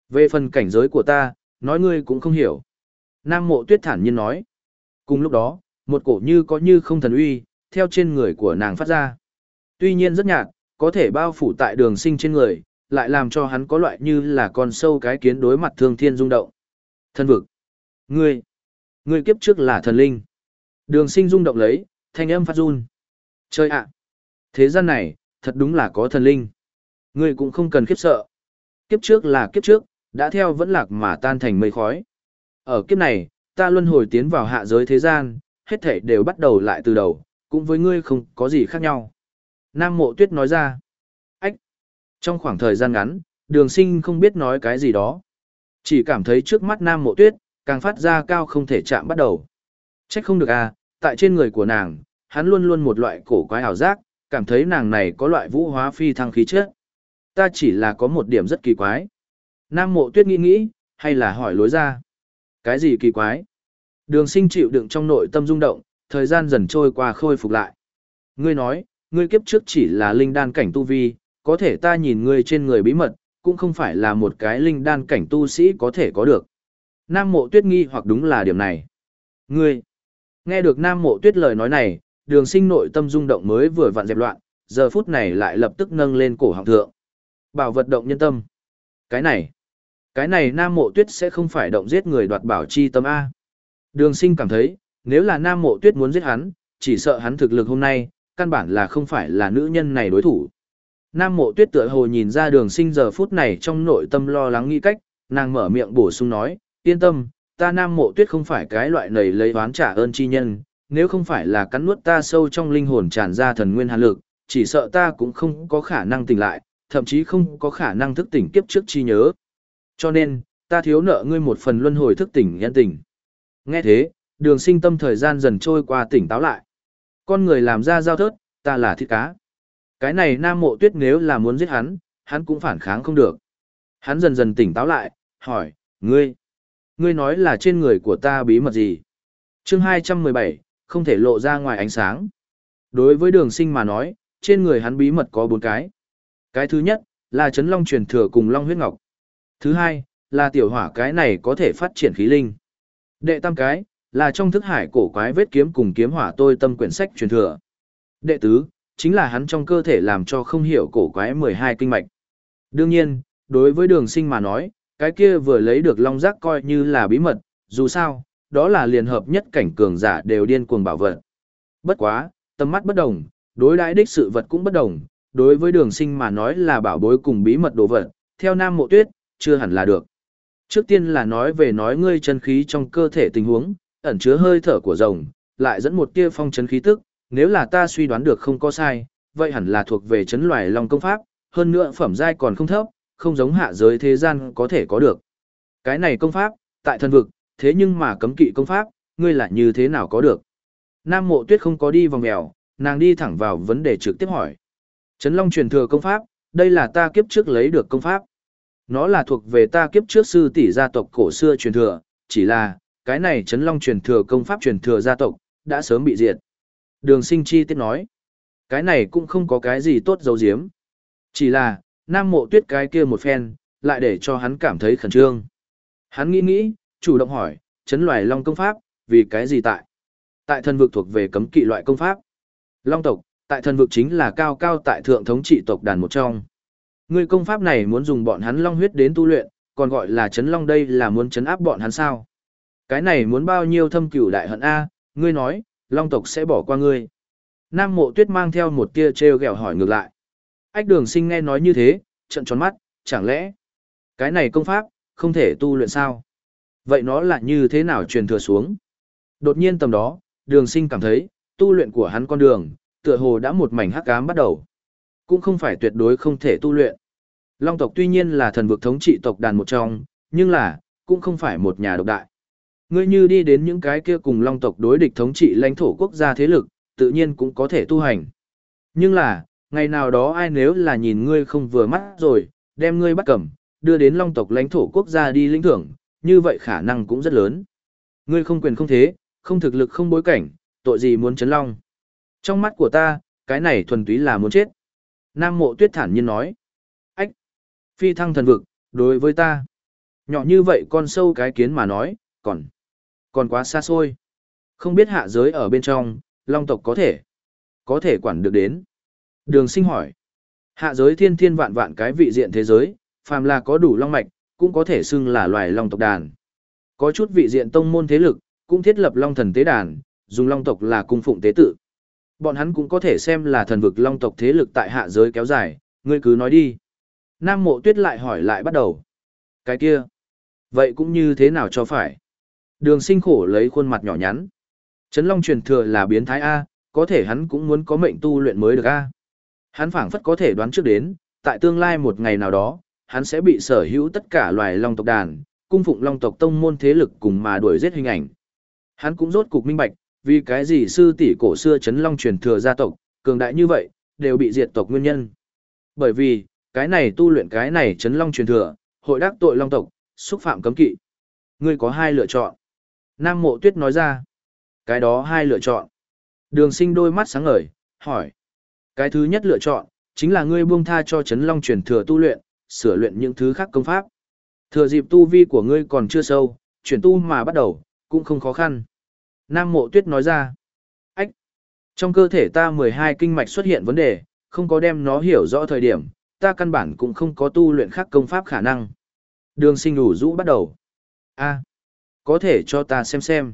Về phần cảnh giới của ta, nói ngươi cũng không hiểu. Nam mộ tuyết thản nhiên nói. Cùng lúc đó, một cổ như có như không thần uy, theo trên người của nàng phát ra. Tuy nhiên rất nhạt, có thể bao phủ tại đường sinh trên người, lại làm cho hắn có loại như là con sâu cái kiến đối mặt thương thiên rung động. Thần vực. Ngươi. Ngươi kiếp trước là thần linh. Đường sinh rung động lấy, thanh âm phát run. Chơi ạ. Thế gian này, thật đúng là có thần linh. Ngươi cũng không cần khiếp sợ. Kiếp trước là kiếp trước, đã theo vẫn lạc mà tan thành mây khói. Ở kiếp này, ta luân hồi tiến vào hạ giới thế gian, hết thể đều bắt đầu lại từ đầu, cũng với ngươi không có gì khác nhau. Nam mộ tuyết nói ra. Ách! Trong khoảng thời gian ngắn, đường sinh không biết nói cái gì đó. Chỉ cảm thấy trước mắt nam mộ tuyết, càng phát ra cao không thể chạm bắt đầu. Trách không được à, tại trên người của nàng, hắn luôn luôn một loại cổ quái ảo giác, cảm thấy nàng này có loại vũ hóa phi thăng khí chất. Ta chỉ là có một điểm rất kỳ quái. Nam mộ tuyết nghĩ nghĩ, hay là hỏi lối ra. Cái gì kỳ quái? Đường sinh chịu đựng trong nội tâm rung động, thời gian dần trôi qua khôi phục lại. Ngươi nói, ngươi kiếp trước chỉ là linh đan cảnh tu vi, có thể ta nhìn ngươi trên người bí mật, cũng không phải là một cái linh đan cảnh tu sĩ có thể có được. Nam mộ tuyết nghi hoặc đúng là điểm này. Ngươi, nghe được Nam mộ tuyết lời nói này, đường sinh nội tâm rung động mới vừa vặn dẹp loạn, giờ phút này lại lập tức nâng lên cổ họng thượng. Bảo vật động nhân tâm. Cái này, cái này Nam mộ tuyết sẽ không phải động giết người đoạt bảo chi tâm A. Đường sinh cảm thấy, nếu là Nam mộ tuyết muốn giết hắn, chỉ sợ hắn thực lực hôm nay, căn bản là không phải là nữ nhân này đối thủ. Nam mộ tuyết tựa hồ nhìn ra đường sinh giờ phút này trong nội tâm lo lắng nghĩ cách, nàng mở miệng bổ sung nói, yên tâm, ta nam mộ tuyết không phải cái loại nầy lấy oán trả ơn chi nhân, nếu không phải là cắn nuốt ta sâu trong linh hồn tràn ra thần nguyên hàn lực, chỉ sợ ta cũng không có khả năng tỉnh lại, thậm chí không có khả năng thức tỉnh kiếp trước chi nhớ. Cho nên, ta thiếu nợ ngươi một phần luân hồi thức tỉnh nhân tình. Nghe thế, đường sinh tâm thời gian dần trôi qua tỉnh táo lại. Con người làm ra giao thớt, ta là thịt cá. Cái này nam mộ tuyết nếu là muốn giết hắn, hắn cũng phản kháng không được. Hắn dần dần tỉnh táo lại, hỏi, ngươi, ngươi nói là trên người của ta bí mật gì? chương 217, không thể lộ ra ngoài ánh sáng. Đối với đường sinh mà nói, trên người hắn bí mật có bốn cái. Cái thứ nhất, là chấn long truyền thừa cùng long huyết ngọc. Thứ hai, là tiểu hỏa cái này có thể phát triển khí linh. Đệ tam cái, là trong thức hải cổ quái vết kiếm cùng kiếm hỏa tôi tâm quyển sách truyền thừa. Đệ tứ, chính là hắn trong cơ thể làm cho không hiểu cổ quái 12 kinh mạch. Đương nhiên, đối với đường sinh mà nói, cái kia vừa lấy được long giác coi như là bí mật, dù sao, đó là liên hợp nhất cảnh cường giả đều điên cuồng bảo vật. Bất quá, tâm mắt bất đồng, đối đãi đích sự vật cũng bất đồng, đối với đường sinh mà nói là bảo bối cùng bí mật đồ vật, theo nam mộ tuyết, chưa hẳn là được. Trước tiên là nói về nói ngươi chân khí trong cơ thể tình huống, ẩn chứa hơi thở của rồng, lại dẫn một tia phong chấn khí tức, nếu là ta suy đoán được không có sai, vậy hẳn là thuộc về chấn loài long công pháp, hơn nữa phẩm giai còn không thấp, không giống hạ giới thế gian có thể có được. Cái này công pháp, tại thần vực, thế nhưng mà cấm kỵ công pháp, ngươi lại như thế nào có được? Nam mộ tuyết không có đi vòng mèo, nàng đi thẳng vào vấn đề trực tiếp hỏi. chấn Long truyền thừa công pháp, đây là ta kiếp trước lấy được công pháp. Nó là thuộc về ta kiếp trước sư tỷ gia tộc cổ xưa truyền thừa, chỉ là, cái này chấn Long truyền thừa công pháp truyền thừa gia tộc, đã sớm bị diệt. Đường sinh chi tiết nói, cái này cũng không có cái gì tốt dấu diếm. Chỉ là, nam mộ tuyết cái kia một phen, lại để cho hắn cảm thấy khẩn trương. Hắn nghĩ nghĩ, chủ động hỏi, chấn loài long công pháp, vì cái gì tại? Tại thần vực thuộc về cấm kỵ loại công pháp. Long tộc, tại thần vực chính là cao cao tại thượng thống trị tộc đàn một trong. Ngươi công pháp này muốn dùng bọn hắn long huyết đến tu luyện, còn gọi là chấn long đây là muốn chấn áp bọn hắn sao? Cái này muốn bao nhiêu thâm cửu đại hận A, ngươi nói, long tộc sẽ bỏ qua ngươi. Nam mộ tuyết mang theo một tia treo ghẹo hỏi ngược lại. Ách đường sinh nghe nói như thế, trận tròn mắt, chẳng lẽ cái này công pháp, không thể tu luyện sao? Vậy nó là như thế nào truyền thừa xuống? Đột nhiên tầm đó, đường sinh cảm thấy, tu luyện của hắn con đường, tựa hồ đã một mảnh hắc ám bắt đầu. Cũng không phải tuyệt đối không thể tu luyện. Long tộc tuy nhiên là thần vực thống trị tộc đàn một trong, nhưng là, cũng không phải một nhà độc đại. Ngươi như đi đến những cái kia cùng long tộc đối địch thống trị lãnh thổ quốc gia thế lực, tự nhiên cũng có thể tu hành. Nhưng là, ngày nào đó ai nếu là nhìn ngươi không vừa mắt rồi, đem ngươi bắt cầm, đưa đến long tộc lãnh thổ quốc gia đi lĩnh thưởng, như vậy khả năng cũng rất lớn. Ngươi không quyền không thế, không thực lực không bối cảnh, tội gì muốn chấn long. Trong mắt của ta, cái này thuần túy là muốn chết. Nam mộ tuyết thản nhiên nói. Phi thăng thần vực, đối với ta. Nhỏ như vậy con sâu cái kiến mà nói, còn, còn quá xa xôi. Không biết hạ giới ở bên trong, long tộc có thể, có thể quản được đến. Đường sinh hỏi. Hạ giới thiên thiên vạn vạn cái vị diện thế giới, phàm là có đủ long mạch, cũng có thể xưng là loài long tộc đàn. Có chút vị diện tông môn thế lực, cũng thiết lập long thần tế đàn, dùng long tộc là cung phụng tế tự. Bọn hắn cũng có thể xem là thần vực long tộc thế lực tại hạ giới kéo dài, ngươi cứ nói đi. Nam mộ tuyết lại hỏi lại bắt đầu. Cái kia. Vậy cũng như thế nào cho phải? Đường sinh khổ lấy khuôn mặt nhỏ nhắn. Trấn Long truyền thừa là biến thái A, có thể hắn cũng muốn có mệnh tu luyện mới được A. Hắn phảng phất có thể đoán trước đến, tại tương lai một ngày nào đó, hắn sẽ bị sở hữu tất cả loài long tộc đàn, cung phụng long tộc tông môn thế lực cùng mà đuổi giết hình ảnh. Hắn cũng rốt cục minh bạch, vì cái gì sư tỷ cổ xưa chấn long truyền thừa gia tộc, cường đại như vậy, đều bị diệt tộc nguyên nhân. Bởi vì, cái này tu luyện cái này chấn long truyền thừa, hội đắc tội long tộc, xúc phạm cấm kỵ. Ngươi có hai lựa chọn. Nam mộ tuyết nói ra. Cái đó hai lựa chọn. Đường sinh đôi mắt sáng ngời, hỏi. Cái thứ nhất lựa chọn, chính là ngươi buông tha cho chấn long truyền thừa tu luyện, sửa luyện những thứ khác công pháp. Thừa dịp tu vi của ngươi còn chưa sâu, chuyển tu mà bắt đầu, cũng không khó khăn. Nam mộ tuyết nói ra. Ách! Trong cơ thể ta 12 kinh mạch xuất hiện vấn đề, không có đem nó hiểu rõ thời điểm, ta căn bản cũng không có tu luyện khác công pháp khả năng. Đường sinh đủ rũ bắt đầu. a có thể cho ta xem xem.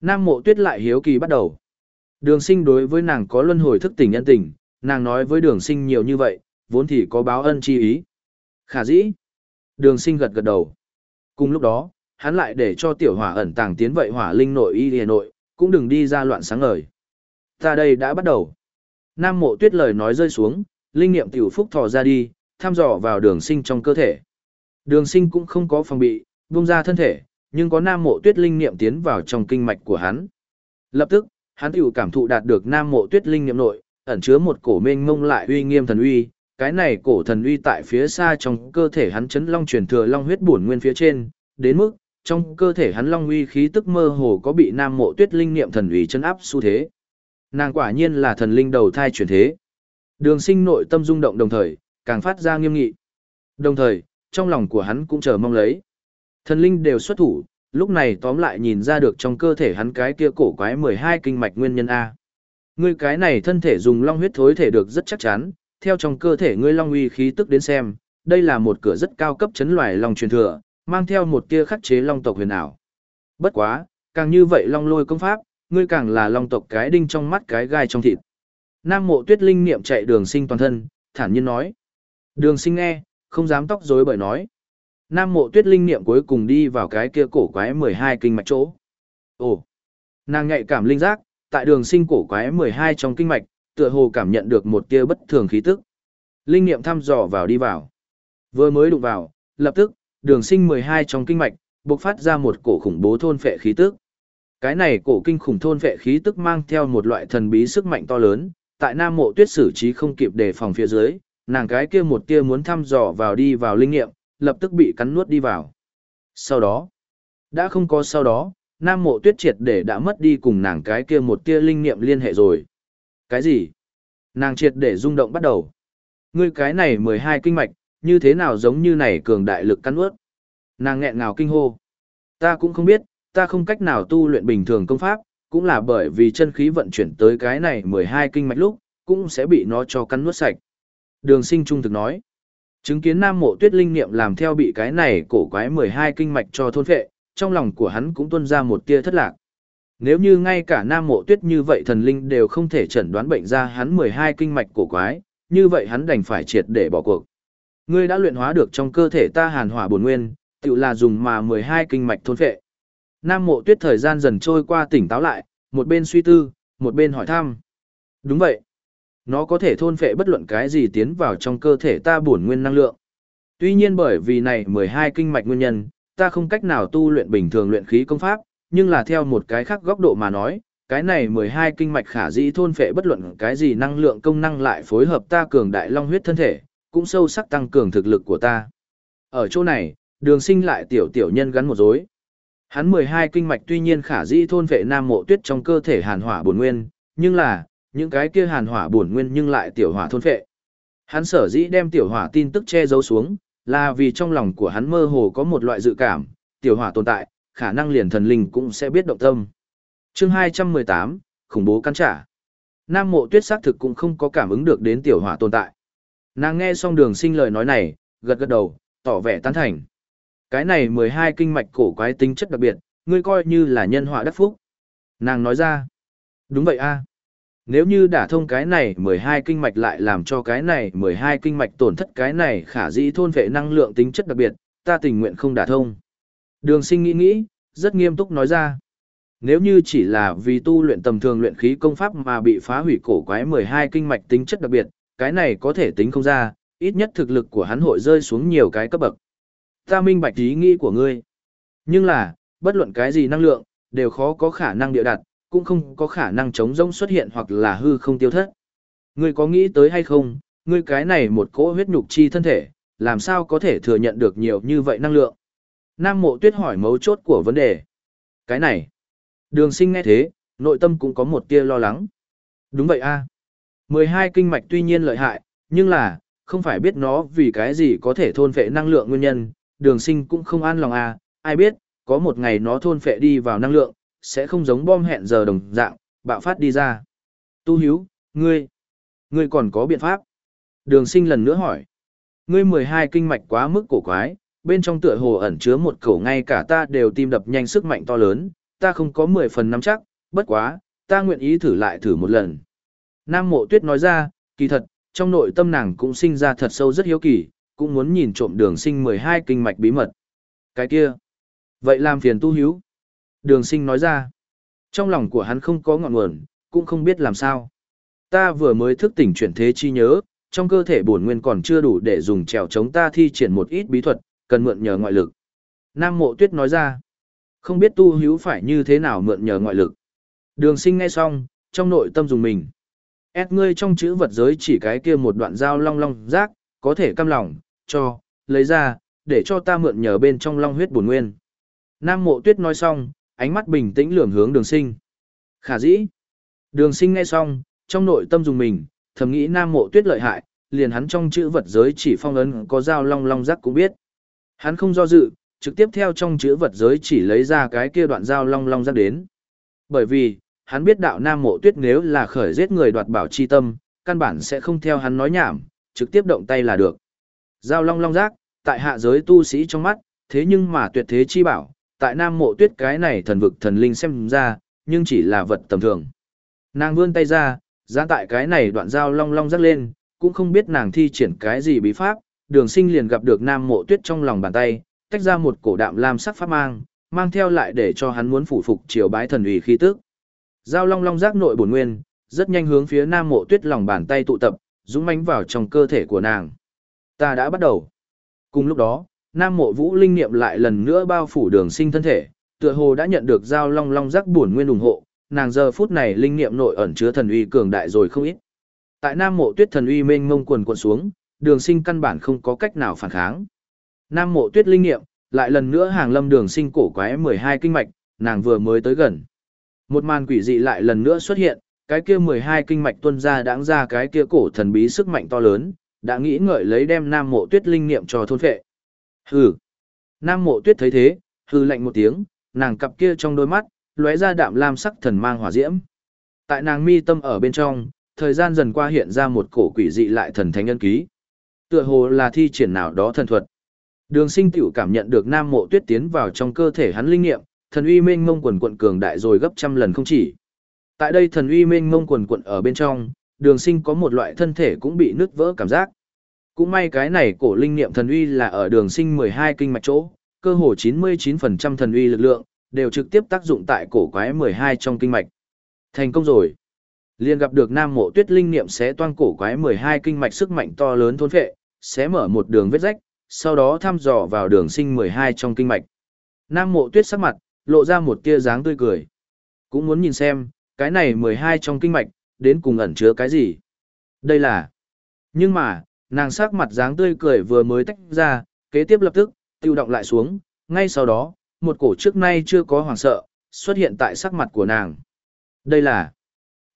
Nam mộ tuyết lại hiếu kỳ bắt đầu. Đường sinh đối với nàng có luân hồi thức tỉnh nhân tình, nàng nói với đường sinh nhiều như vậy, vốn thì có báo ân chi ý. Khả dĩ. Đường sinh gật gật đầu. Cùng lúc đó, hắn lại để cho tiểu hỏa ẩn tàng tiến vậy hỏa linh nội y hề nội, cũng đừng đi ra loạn sáng ngời. Ta đây đã bắt đầu. Nam mộ tuyết lời nói rơi xuống, linh nghiệm tiểu phúc thò ra đi, thăm dò vào đường sinh trong cơ thể. Đường sinh cũng không có phòng bị, buông ra thân thể, nhưng có nam mộ tuyết linh nghiệm tiến vào trong kinh mạch của hắn. Lập tức, hắn tiểu cảm thụ đạt được nam mộ tuyết linh nghiệm nội, ẩn chứa một cổ mênh mông lại uy nghiêm thần uy, cái này cổ thần uy tại phía xa trong cơ thể hắn chấn long truyền thừa long huyết bổn nguyên phía trên, đến mức trong cơ thể hắn long uy khí tức mơ hồ có bị nam mộ tuyết linh niệm thần uy chấn áp xu thế. Nàng quả nhiên là thần linh đầu thai chuyển thế. Đường sinh nội tâm rung động đồng thời, càng phát ra nghiêm nghị. Đồng thời, trong lòng của hắn cũng chờ mong lấy. Thần linh đều xuất thủ, lúc này tóm lại nhìn ra được trong cơ thể hắn cái kia cổ quái 12 kinh mạch nguyên nhân A. Ngươi cái này thân thể dùng long huyết thối thể được rất chắc chắn, theo trong cơ thể ngươi long uy khí tức đến xem, đây là một cửa rất cao cấp chấn loài long truyền thừa, mang theo một tia khắc chế long tộc huyền ảo. Bất quá, càng như vậy long lôi công pháp, ngươi càng là long tộc cái đinh trong mắt cái gai trong thịt. Nam mộ tuyết linh niệm chạy đường sinh toàn thân, thản nhiên nói. Đường sinh nghe, không dám tóc rối bởi nói. Nam mộ tuyết linh niệm cuối cùng đi vào cái kia cổ quái 12 kinh mạch chỗ. Ồ, nàng nhạy cảm linh giác, tại đường sinh cổ quái 12 trong kinh mạch, tựa hồ cảm nhận được một tia bất thường khí tức. Linh niệm thăm dò vào đi vào. Vừa mới đụng vào, lập tức, đường sinh 12 trong kinh mạch, bộc phát ra một cổ khủng bố thôn phệ khí tức. Cái này cổ kinh khủng thôn phệ khí tức mang theo một loại thần bí sức mạnh to lớn, tại Nam Mộ Tuyết xử trí không kịp đề phòng phía dưới, nàng cái kia một tia muốn thăm dò vào đi vào linh nghiệm, lập tức bị cắn nuốt đi vào. Sau đó, đã không có sau đó, Nam Mộ Tuyết triệt để đã mất đi cùng nàng cái kia một tia linh nghiệm liên hệ rồi. Cái gì? Nàng triệt để rung động bắt đầu. Ngươi cái này 12 kinh mạch, như thế nào giống như này cường đại lực cắn nuốt Nàng nghẹn ngào kinh hô. Ta cũng không biết, ta không cách nào tu luyện bình thường công pháp, cũng là bởi vì chân khí vận chuyển tới cái này 12 kinh mạch lúc, cũng sẽ bị nó cho cắn nuốt sạch. Đường sinh trung thực nói. Chứng kiến nam mộ tuyết linh niệm làm theo bị cái này cổ quái 12 kinh mạch cho thôn phệ, trong lòng của hắn cũng tuôn ra một tia thất lạc. Nếu như ngay cả nam mộ tuyết như vậy thần linh đều không thể chẩn đoán bệnh ra hắn 12 kinh mạch cổ quái, như vậy hắn đành phải triệt để bỏ cuộc. Ngươi đã luyện hóa được trong cơ thể ta hàn hỏa bổn nguyên, Tự là dùng mà 12 kinh mạch thôn phệ. Nam mộ tuyết thời gian dần trôi qua tỉnh táo lại, một bên suy tư, một bên hỏi thăm. Đúng vậy. Nó có thể thôn phệ bất luận cái gì tiến vào trong cơ thể ta bổn nguyên năng lượng. Tuy nhiên bởi vì này 12 kinh mạch nguyên nhân, ta không cách nào tu luyện bình thường luyện khí công pháp, nhưng là theo một cái khác góc độ mà nói, cái này 12 kinh mạch khả dĩ thôn phệ bất luận cái gì năng lượng công năng lại phối hợp ta cường đại long huyết thân thể, cũng sâu sắc tăng cường thực lực của ta. Ở chỗ này, đường sinh lại tiểu tiểu nhân gắn một dối. Hắn 12 kinh mạch tuy nhiên khả dĩ thôn vệ nam mộ tuyết trong cơ thể hàn hỏa bổn nguyên, nhưng là, những cái kia hàn hỏa bổn nguyên nhưng lại tiểu hỏa thôn vệ. Hắn sở dĩ đem tiểu hỏa tin tức che giấu xuống, là vì trong lòng của hắn mơ hồ có một loại dự cảm, tiểu hỏa tồn tại, khả năng liền thần linh cũng sẽ biết động tâm. chương 218, khủng bố căn trả. Nam mộ tuyết xác thực cũng không có cảm ứng được đến tiểu hỏa tồn tại. Nàng nghe xong đường sinh lời nói này, gật gật đầu, tỏ vẻ tán thành. Cái này 12 kinh mạch cổ quái tính chất đặc biệt, ngươi coi như là nhân họa đắc phúc. Nàng nói ra, đúng vậy a Nếu như đả thông cái này 12 kinh mạch lại làm cho cái này 12 kinh mạch tổn thất cái này khả dĩ thôn vệ năng lượng tính chất đặc biệt, ta tình nguyện không đả thông. Đường sinh nghĩ nghĩ, rất nghiêm túc nói ra. Nếu như chỉ là vì tu luyện tầm thường luyện khí công pháp mà bị phá hủy cổ quái 12 kinh mạch tính chất đặc biệt, cái này có thể tính không ra, ít nhất thực lực của hắn hội rơi xuống nhiều cái cấp bậc. Ta minh bạch ý nghĩ của ngươi. Nhưng là, bất luận cái gì năng lượng, đều khó có khả năng địa đặt, cũng không có khả năng chống rông xuất hiện hoặc là hư không tiêu thất. Ngươi có nghĩ tới hay không, ngươi cái này một cỗ huyết nhục chi thân thể, làm sao có thể thừa nhận được nhiều như vậy năng lượng? Nam mộ tuyết hỏi mấu chốt của vấn đề. Cái này, đường sinh nghe thế, nội tâm cũng có một tia lo lắng. Đúng vậy a 12 kinh mạch tuy nhiên lợi hại, nhưng là, không phải biết nó vì cái gì có thể thôn phệ năng lượng nguyên nhân, đường sinh cũng không an lòng à, ai biết, có một ngày nó thôn phệ đi vào năng lượng, sẽ không giống bom hẹn giờ đồng dạng, bạo phát đi ra. Tu hiếu, ngươi, ngươi còn có biện pháp? Đường sinh lần nữa hỏi. Ngươi 12 kinh mạch quá mức cổ quái, bên trong tựa hồ ẩn chứa một khẩu ngay cả ta đều tim đập nhanh sức mạnh to lớn, ta không có 10 phần nắm chắc, bất quá, ta nguyện ý thử lại thử một lần. Nam mộ tuyết nói ra, kỳ thật, trong nội tâm nàng cũng sinh ra thật sâu rất hiếu kỳ, cũng muốn nhìn trộm đường sinh 12 kinh mạch bí mật. Cái kia, vậy làm phiền tu hiếu. Đường sinh nói ra, trong lòng của hắn không có ngọn nguồn, cũng không biết làm sao. Ta vừa mới thức tỉnh chuyển thế chi nhớ, trong cơ thể bổn nguyên còn chưa đủ để dùng trèo chống ta thi triển một ít bí thuật, cần mượn nhờ ngoại lực. Nam mộ tuyết nói ra, không biết tu hiếu phải như thế nào mượn nhờ ngoại lực. Đường sinh nghe xong, trong nội tâm dùng mình. Ed ngươi trong chữ vật giới chỉ cái kia một đoạn dao long long rác, có thể cam lòng, cho, lấy ra, để cho ta mượn nhờ bên trong long huyết bổn nguyên. Nam mộ tuyết nói xong, ánh mắt bình tĩnh lườm hướng đường sinh. Khả dĩ. Đường sinh nghe xong, trong nội tâm dùng mình, thầm nghĩ nam mộ tuyết lợi hại, liền hắn trong chữ vật giới chỉ phong ấn có dao long long rắc cũng biết. Hắn không do dự, trực tiếp theo trong chữ vật giới chỉ lấy ra cái kia đoạn dao long long rắc đến. Bởi vì, hắn biết đạo nam mộ tuyết nếu là khởi giết người đoạt bảo chi tâm, căn bản sẽ không theo hắn nói nhảm, trực tiếp động tay là được. Giao long long giác, tại hạ giới tu sĩ trong mắt, thế nhưng mà tuyệt thế chi bảo, tại nam mộ tuyết cái này thần vực thần linh xem ra, nhưng chỉ là vật tầm thường. Nàng vươn tay ra, ra tại cái này đoạn giao long long rắc lên, cũng không biết nàng thi triển cái gì bí pháp, đường sinh liền gặp được nam mộ tuyết trong lòng bàn tay, tách ra một cổ đạm lam sắc pháp mang, mang theo lại để cho hắn muốn phủ phục triều bái thần ủy khí tức. Giao long long giác nội bổn nguyên, rất nhanh hướng phía nam mộ tuyết lòng bàn tay tụ tập, dũng mãnh vào trong cơ thể của nàng. Ta đã bắt đầu. Cùng lúc đó, nam mộ vũ linh niệm lại lần nữa bao phủ đường sinh thân thể, tựa hồ đã nhận được giao long long giác bổn nguyên ủng hộ, nàng giờ phút này linh niệm nội ẩn chứa thần uy cường đại rồi không ít. Tại nam mộ tuyết thần uy mênh mông quần quần xuống, đường sinh căn bản không có cách nào phản kháng. Nam mộ tuyết linh niệm, lại lần nữa hàng lâm đường sinh cổ quái 12 kinh mạch, nàng vừa mới tới gần. Một màn quỷ dị lại lần nữa xuất hiện, cái kia 12 kinh mạch tuân ra đáng ra cái kia cổ thần bí sức mạnh to lớn, đã nghĩ ngợi lấy đem Nam Mộ Tuyết linh niệm cho thôn phệ. Hừ. Nam Mộ Tuyết thấy thế, hừ lạnh một tiếng, nàng cặp kia trong đôi mắt lóe ra đạm lam sắc thần mang hỏa diễm. Tại nàng mi tâm ở bên trong, thời gian dần qua hiện ra một cổ quỷ dị lại thần thánh ân ký. Tựa hồ là thi triển nào đó thần thuật. Đường Sinh tiểu cảm nhận được Nam Mộ Tuyết tiến vào trong cơ thể hắn linh niệm, thần uy mênh mông quần quận cường đại rồi gấp trăm lần không chỉ. Tại đây thần uy mênh mông quần quận ở bên trong, đường sinh có một loại thân thể cũng bị nứt vỡ cảm giác. Cũng may cái này cổ linh niệm thần uy là ở đường sinh 12 kinh mạch chỗ, cơ hồ 99% thần uy lực lượng, đều trực tiếp tác dụng tại cổ quái 12 trong kinh mạch. Thành công rồi. Liên gặp được Nam Mộ Tuyết linh niệm xé toang cổ quái 12 kinh mạch sức mạnh to lớn thôn phệ, xé mở một đường vết rách, sau đó thăm dò vào đường sinh 12 trong kinh mạch. Nam Mộ Tuyết sắc mặt, lộ ra một tia dáng tươi cười. Cũng muốn nhìn xem, cái này 12 trong kinh mạch, đến cùng ẩn chứa cái gì. Đây là... Nhưng mà, nàng sắc mặt dáng tươi cười vừa mới tách ra, kế tiếp lập tức, tiêu động lại xuống, ngay sau đó, một cổ trước nay chưa có hoàng sợ, xuất hiện tại sắc mặt của nàng. Đây là...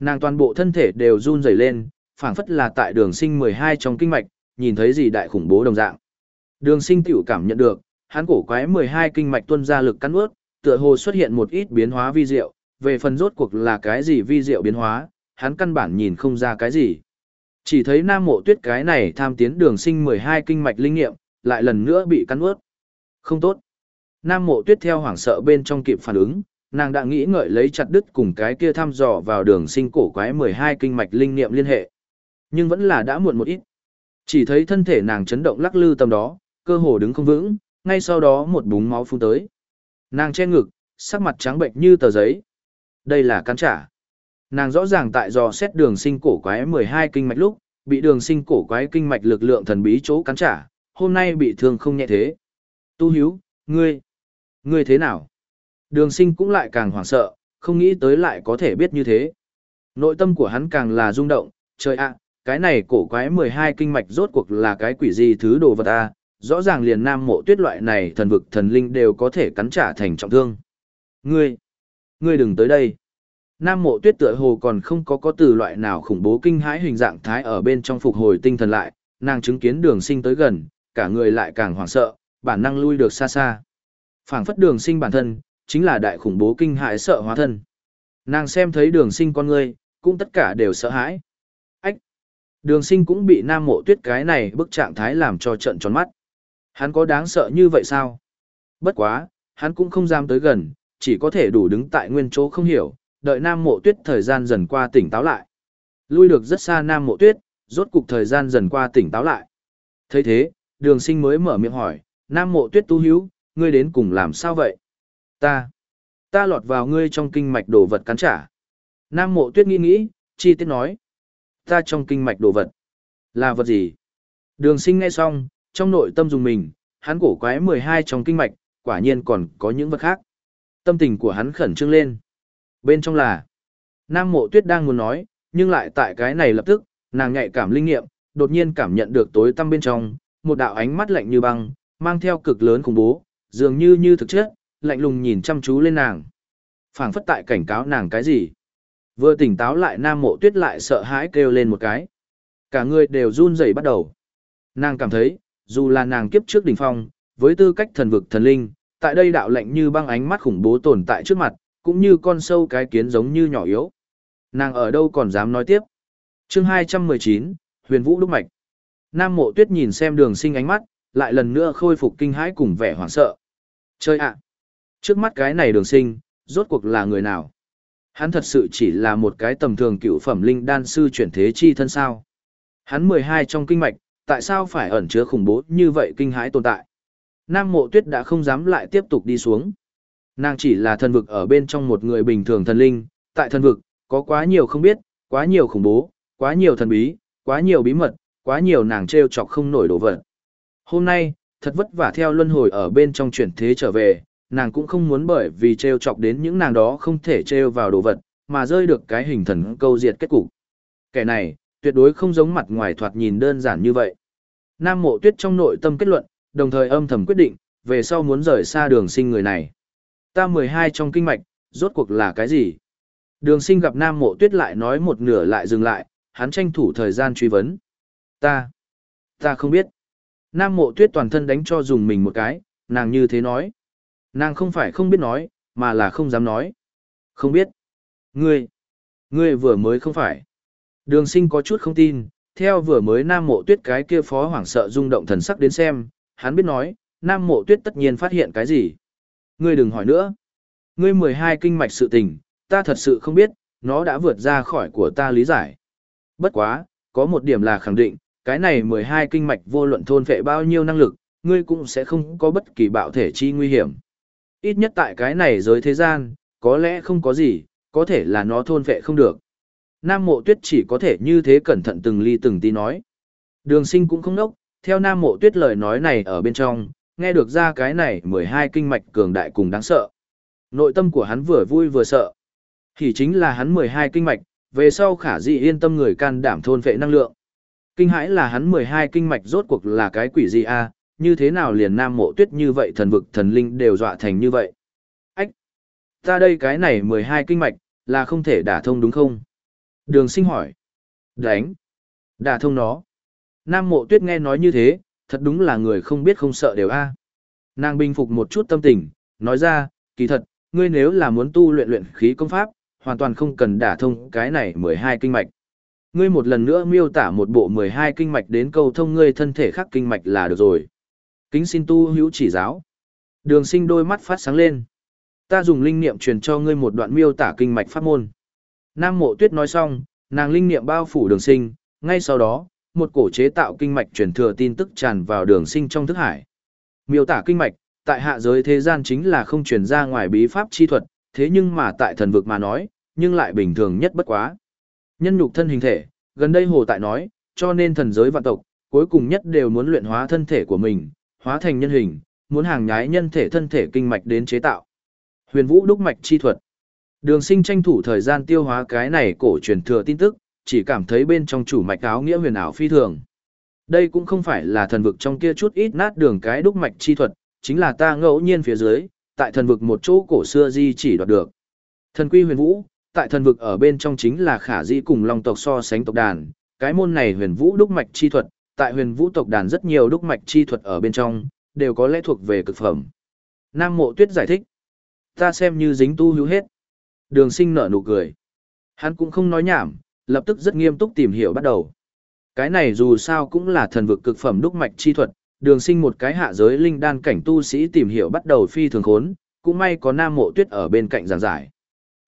Nàng toàn bộ thân thể đều run rẩy lên, phảng phất là tại đường sinh 12 trong kinh mạch, nhìn thấy gì đại khủng bố đồng dạng. Đường sinh tiểu cảm nhận được, hắn cổ quái 12 kinh mạch tuân ra lực cắn ướt, tựa hồ xuất hiện một ít biến hóa vi diệu, về phần rốt cuộc là cái gì vi diệu biến hóa, hắn căn bản nhìn không ra cái gì. Chỉ thấy nam mộ tuyết cái này tham tiến đường sinh 12 kinh mạch linh nghiệm, lại lần nữa bị cắn ướt. Không tốt. Nam mộ tuyết theo hoảng sợ bên trong kịp phản ứng, nàng đã nghĩ ngợi lấy chặt đứt cùng cái kia thăm dò vào đường sinh cổ quái 12 kinh mạch linh nghiệm liên hệ. Nhưng vẫn là đã muộn một ít. Chỉ thấy thân thể nàng chấn động lắc lư tầm đó, cơ hồ đứng không vững, ngay sau đó một búng máu phun tới. Nàng che ngực, sắc mặt trắng bệnh như tờ giấy. Đây là cắn trả. Nàng rõ ràng tại dò xét đường sinh cổ quái 12 kinh mạch lúc, bị đường sinh cổ quái kinh mạch lực lượng thần bí chỗ cắn trả, hôm nay bị thương không nhẹ thế. Tu hiếu, ngươi, ngươi thế nào? Đường sinh cũng lại càng hoảng sợ, không nghĩ tới lại có thể biết như thế. Nội tâm của hắn càng là rung động, trời ạ, cái này cổ quái 12 kinh mạch rốt cuộc là cái quỷ gì thứ đồ vật à, rõ ràng liền nam mộ tuyết loại này thần vực thần linh đều có thể cắn trả thành trọng thương. Ngươi, ngươi đừng tới đây. Nam mộ tuyết tựa hồ còn không có có từ loại nào khủng bố kinh hãi hình dạng thái ở bên trong phục hồi tinh thần lại, nàng chứng kiến đường sinh tới gần, cả người lại càng hoảng sợ, bản năng lui được xa xa. phảng phất đường sinh bản thân, chính là đại khủng bố kinh hãi sợ hóa thân. Nàng xem thấy đường sinh con ngươi, cũng tất cả đều sợ hãi. Ách! Đường sinh cũng bị nam mộ tuyết cái này bức trạng thái làm cho trận tròn mắt. Hắn có đáng sợ như vậy sao? Bất quá, hắn cũng không dám tới gần, chỉ có thể đủ đứng tại nguyên chỗ không hiểu, đợi nam mộ tuyết thời gian dần qua tỉnh táo lại. Lui được rất xa nam mộ tuyết, rốt cục thời gian dần qua tỉnh táo lại. thấy thế, đường sinh mới mở miệng hỏi, nam mộ tuyết tu hữu, ngươi đến cùng làm sao vậy? Ta, ta lọt vào ngươi trong kinh mạch đồ vật cắn trả. Nam mộ tuyết nghĩ nghĩ, chi tiết nói. Ta trong kinh mạch đồ vật. Là vật gì? Đường sinh nghe xong, trong nội tâm dùng mình, hắn cổ quái 12 trong kinh mạch, quả nhiên còn có những vật khác. Tâm tình của hắn khẩn trương lên. Bên trong là, Nam Mộ Tuyết đang muốn nói, nhưng lại tại cái này lập tức, nàng nhạy cảm linh nghiệm, đột nhiên cảm nhận được tối tăm bên trong, một đạo ánh mắt lạnh như băng, mang theo cực lớn khủng bố, dường như như thực chất, lạnh lùng nhìn chăm chú lên nàng. phảng phất tại cảnh cáo nàng cái gì? Vừa tỉnh táo lại Nam Mộ Tuyết lại sợ hãi kêu lên một cái. Cả người đều run rẩy bắt đầu. Nàng cảm thấy, dù là nàng kiếp trước đỉnh phong, với tư cách thần vực thần linh, tại đây đạo lạnh như băng ánh mắt khủng bố tồn tại trước mặt, cũng như con sâu cái kiến giống như nhỏ yếu. Nàng ở đâu còn dám nói tiếp. chương 219, huyền vũ đúc mạch. Nam mộ tuyết nhìn xem đường sinh ánh mắt, lại lần nữa khôi phục kinh hãi cùng vẻ hoảng sợ. Chơi ạ! trước mắt cái này đường sinh, rốt cuộc là người nào? Hắn thật sự chỉ là một cái tầm thường cựu phẩm linh đan sư chuyển thế chi thân sao. Hắn 12 trong kinh mạch, tại sao phải ẩn chứa khủng bố như vậy kinh hãi tồn tại? Nam mộ tuyết đã không dám lại tiếp tục đi xuống. Nàng chỉ là thần vực ở bên trong một người bình thường thần linh, tại thần vực, có quá nhiều không biết, quá nhiều khủng bố, quá nhiều thần bí, quá nhiều bí mật, quá nhiều nàng treo chọc không nổi đồ vật. Hôm nay, thật vất vả theo luân hồi ở bên trong chuyển thế trở về, nàng cũng không muốn bởi vì treo chọc đến những nàng đó không thể treo vào đồ vật, mà rơi được cái hình thần câu diệt kết cục. Kẻ này, tuyệt đối không giống mặt ngoài thoạt nhìn đơn giản như vậy. Nam mộ tuyết trong nội tâm kết luận, đồng thời âm thầm quyết định, về sau muốn rời xa đường sinh người này. Ta 12 trong kinh mạch, rốt cuộc là cái gì? Đường sinh gặp Nam Mộ Tuyết lại nói một nửa lại dừng lại, hắn tranh thủ thời gian truy vấn. Ta, ta không biết. Nam Mộ Tuyết toàn thân đánh cho dùng mình một cái, nàng như thế nói. Nàng không phải không biết nói, mà là không dám nói. Không biết. Ngươi, ngươi vừa mới không phải. Đường sinh có chút không tin, theo vừa mới Nam Mộ Tuyết cái kia phó hoảng sợ rung động thần sắc đến xem, hắn biết nói, Nam Mộ Tuyết tất nhiên phát hiện cái gì. Ngươi đừng hỏi nữa. Ngươi 12 kinh mạch sự tình, ta thật sự không biết, nó đã vượt ra khỏi của ta lý giải. Bất quá, có một điểm là khẳng định, cái này 12 kinh mạch vô luận thôn vệ bao nhiêu năng lực, ngươi cũng sẽ không có bất kỳ bạo thể chi nguy hiểm. Ít nhất tại cái này giới thế gian, có lẽ không có gì, có thể là nó thôn vệ không được. Nam mộ tuyết chỉ có thể như thế cẩn thận từng ly từng tí nói. Đường sinh cũng không nốc, theo Nam mộ tuyết lời nói này ở bên trong, nghe được ra cái này 12 kinh mạch cường đại cùng đáng sợ. Nội tâm của hắn vừa vui vừa sợ. Thì chính là hắn 12 kinh mạch, về sau khả dị yên tâm người can đảm thôn vệ năng lượng. Kinh hãi là hắn 12 kinh mạch rốt cuộc là cái quỷ gì a như thế nào liền nam mộ tuyết như vậy thần vực thần linh đều dọa thành như vậy. Ách! Ta đây cái này 12 kinh mạch, là không thể đả thông đúng không? Đường sinh hỏi. Đánh! Đả thông nó. Nam mộ tuyết nghe nói như thế, thật đúng là người không biết không sợ đều a Nàng bình phục một chút tâm tình, nói ra, kỳ thật, ngươi nếu là muốn tu luyện luyện khí công pháp, hoàn toàn không cần đả thông cái này 12 kinh mạch. Ngươi một lần nữa miêu tả một bộ 12 kinh mạch đến câu thông ngươi thân thể khác kinh mạch là được rồi. Kính xin tu hữu chỉ giáo. Đường sinh đôi mắt phát sáng lên. Ta dùng linh niệm truyền cho ngươi một đoạn miêu tả kinh mạch pháp môn. Nam mộ tuyết nói xong, nàng linh niệm bao phủ đường sinh, ngay sau đó, một cổ chế tạo kinh mạch truyền thừa tin tức tràn vào đường sinh trong thức hải. Miêu tả kinh mạch, tại hạ giới thế gian chính là không truyền ra ngoài bí pháp chi thuật, thế nhưng mà tại thần vực mà nói, nhưng lại bình thường nhất bất quá. Nhân nhục thân hình thể, gần đây hồ tại nói, cho nên thần giới vạn tộc, cuối cùng nhất đều muốn luyện hóa thân thể của mình, hóa thành nhân hình, muốn hàng nhái nhân thể thân thể kinh mạch đến chế tạo. Huyền Vũ đúc mạch chi thuật. Đường Sinh tranh thủ thời gian tiêu hóa cái này cổ truyền thừa tin tức, chỉ cảm thấy bên trong chủ mạch áo nghĩa huyền ảo phi thường. Đây cũng không phải là thần vực trong kia chút ít nát đường cái đúc mạch chi thuật, chính là ta ngẫu nhiên phía dưới, tại thần vực một chỗ cổ xưa di chỉ đoạt được. Thần quy huyền vũ, tại thần vực ở bên trong chính là khả di cùng long tộc so sánh tộc đàn, cái môn này huyền vũ đúc mạch chi thuật, tại huyền vũ tộc đàn rất nhiều đúc mạch chi thuật ở bên trong, đều có lẽ thuộc về cực phẩm. Nam mộ tuyết giải thích, ta xem như dính tu hữu hết. Đường sinh nở nụ cười. Hắn cũng không nói nhảm, lập tức rất nghiêm túc tìm hiểu bắt đầu. Cái này dù sao cũng là thần vực cực phẩm đúc mạch chi thuật, đường sinh một cái hạ giới linh đan cảnh tu sĩ tìm hiểu bắt đầu phi thường khốn, cũng may có nam mộ tuyết ở bên cạnh giảng giải.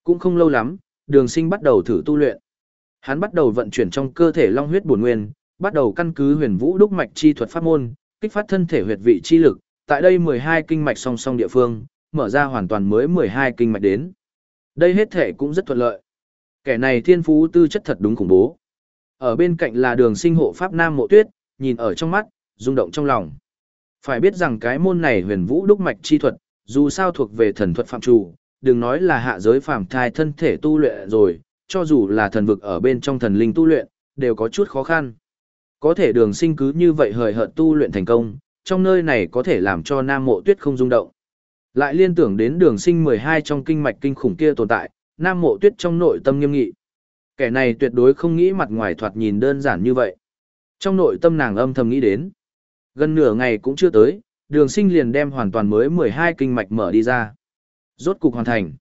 Cũng không lâu lắm, đường sinh bắt đầu thử tu luyện. Hắn bắt đầu vận chuyển trong cơ thể long huyết bổn nguyên, bắt đầu căn cứ huyền vũ đúc mạch chi thuật pháp môn, kích phát thân thể huyệt vị chi lực, tại đây 12 kinh mạch song song địa phương, mở ra hoàn toàn mới 12 kinh mạch đến. Đây hết thể cũng rất thuận lợi. Kẻ này thiên phú tư chất thật đúng khủng bố. Ở bên cạnh là đường sinh hộ pháp nam mộ tuyết, nhìn ở trong mắt, rung động trong lòng. Phải biết rằng cái môn này huyền vũ đúc mạch chi thuật, dù sao thuộc về thần thuật phạm chủ, đừng nói là hạ giới phàm thai thân thể tu luyện rồi, cho dù là thần vực ở bên trong thần linh tu luyện, đều có chút khó khăn. Có thể đường sinh cứ như vậy hời hợt tu luyện thành công, trong nơi này có thể làm cho nam mộ tuyết không rung động. Lại liên tưởng đến đường sinh 12 trong kinh mạch kinh khủng kia tồn tại, nam mộ tuyết trong nội tâm nghiêm nghị. Kẻ này tuyệt đối không nghĩ mặt ngoài thoạt nhìn đơn giản như vậy. Trong nội tâm nàng âm thầm nghĩ đến. Gần nửa ngày cũng chưa tới, đường sinh liền đem hoàn toàn mới 12 kinh mạch mở đi ra. Rốt cục hoàn thành.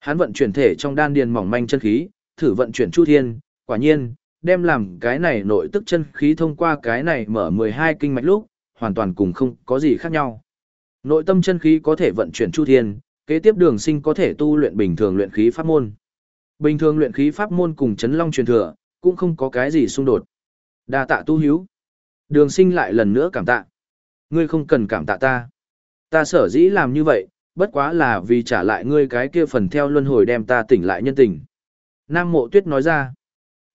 Hắn vận chuyển thể trong đan điền mỏng manh chân khí, thử vận chuyển chu thiên, quả nhiên, đem làm cái này nội tức chân khí thông qua cái này mở 12 kinh mạch lúc, hoàn toàn cùng không có gì khác nhau. Nội tâm chân khí có thể vận chuyển chu thiên, kế tiếp đường sinh có thể tu luyện bình thường luyện khí pháp môn. Bình thường luyện khí pháp môn cùng chấn long truyền thừa, cũng không có cái gì xung đột. Đa tạ tu hiếu. Đường sinh lại lần nữa cảm tạ. Ngươi không cần cảm tạ ta. Ta sở dĩ làm như vậy, bất quá là vì trả lại ngươi cái kia phần theo luân hồi đem ta tỉnh lại nhân tình. Nam mộ tuyết nói ra.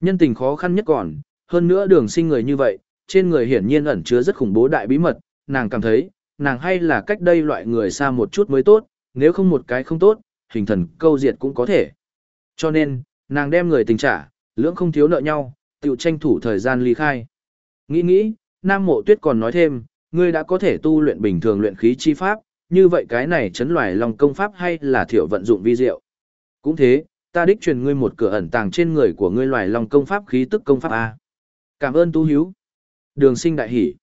Nhân tình khó khăn nhất còn, hơn nữa đường sinh người như vậy, trên người hiển nhiên ẩn chứa rất khủng bố đại bí mật, nàng cảm thấy, nàng hay là cách đây loại người xa một chút mới tốt, nếu không một cái không tốt, hình thần câu diệt cũng có thể. Cho nên, nàng đem người tình trả, lưỡng không thiếu nợ nhau, tự tranh thủ thời gian ly khai. Nghĩ nghĩ, Nam Mộ Tuyết còn nói thêm, ngươi đã có thể tu luyện bình thường luyện khí chi pháp, như vậy cái này chấn loài lòng công pháp hay là thiểu vận dụng vi diệu. Cũng thế, ta đích truyền ngươi một cửa ẩn tàng trên người của ngươi loài lòng công pháp khí tức công pháp A. Cảm ơn tu hiếu. Đường sinh đại hỷ.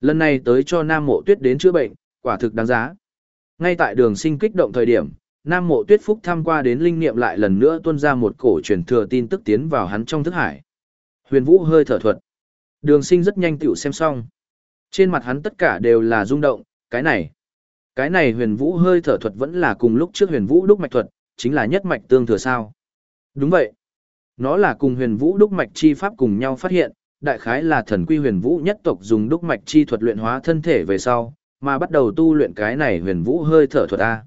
Lần này tới cho Nam Mộ Tuyết đến chữa bệnh, quả thực đáng giá. Ngay tại đường sinh kích động thời điểm, Nam Mộ Tuyết Phúc tham qua đến linh niệm lại lần nữa tuôn ra một cổ truyền thừa tin tức tiến vào hắn trong thức hải. Huyền Vũ hơi thở thuật. Đường sinh rất nhanh tiểu xem xong. Trên mặt hắn tất cả đều là rung động, cái này. Cái này huyền vũ hơi thở thuật vẫn là cùng lúc trước huyền vũ đúc mạch thuật, chính là nhất mạch tương thừa sao. Đúng vậy. Nó là cùng huyền vũ đúc mạch chi pháp cùng nhau phát hiện, Đại khái là thần quy huyền vũ nhất tộc dùng đúc mạch chi thuật luyện hóa thân thể về sau, mà bắt đầu tu luyện cái này huyền vũ hơi thở thuật A.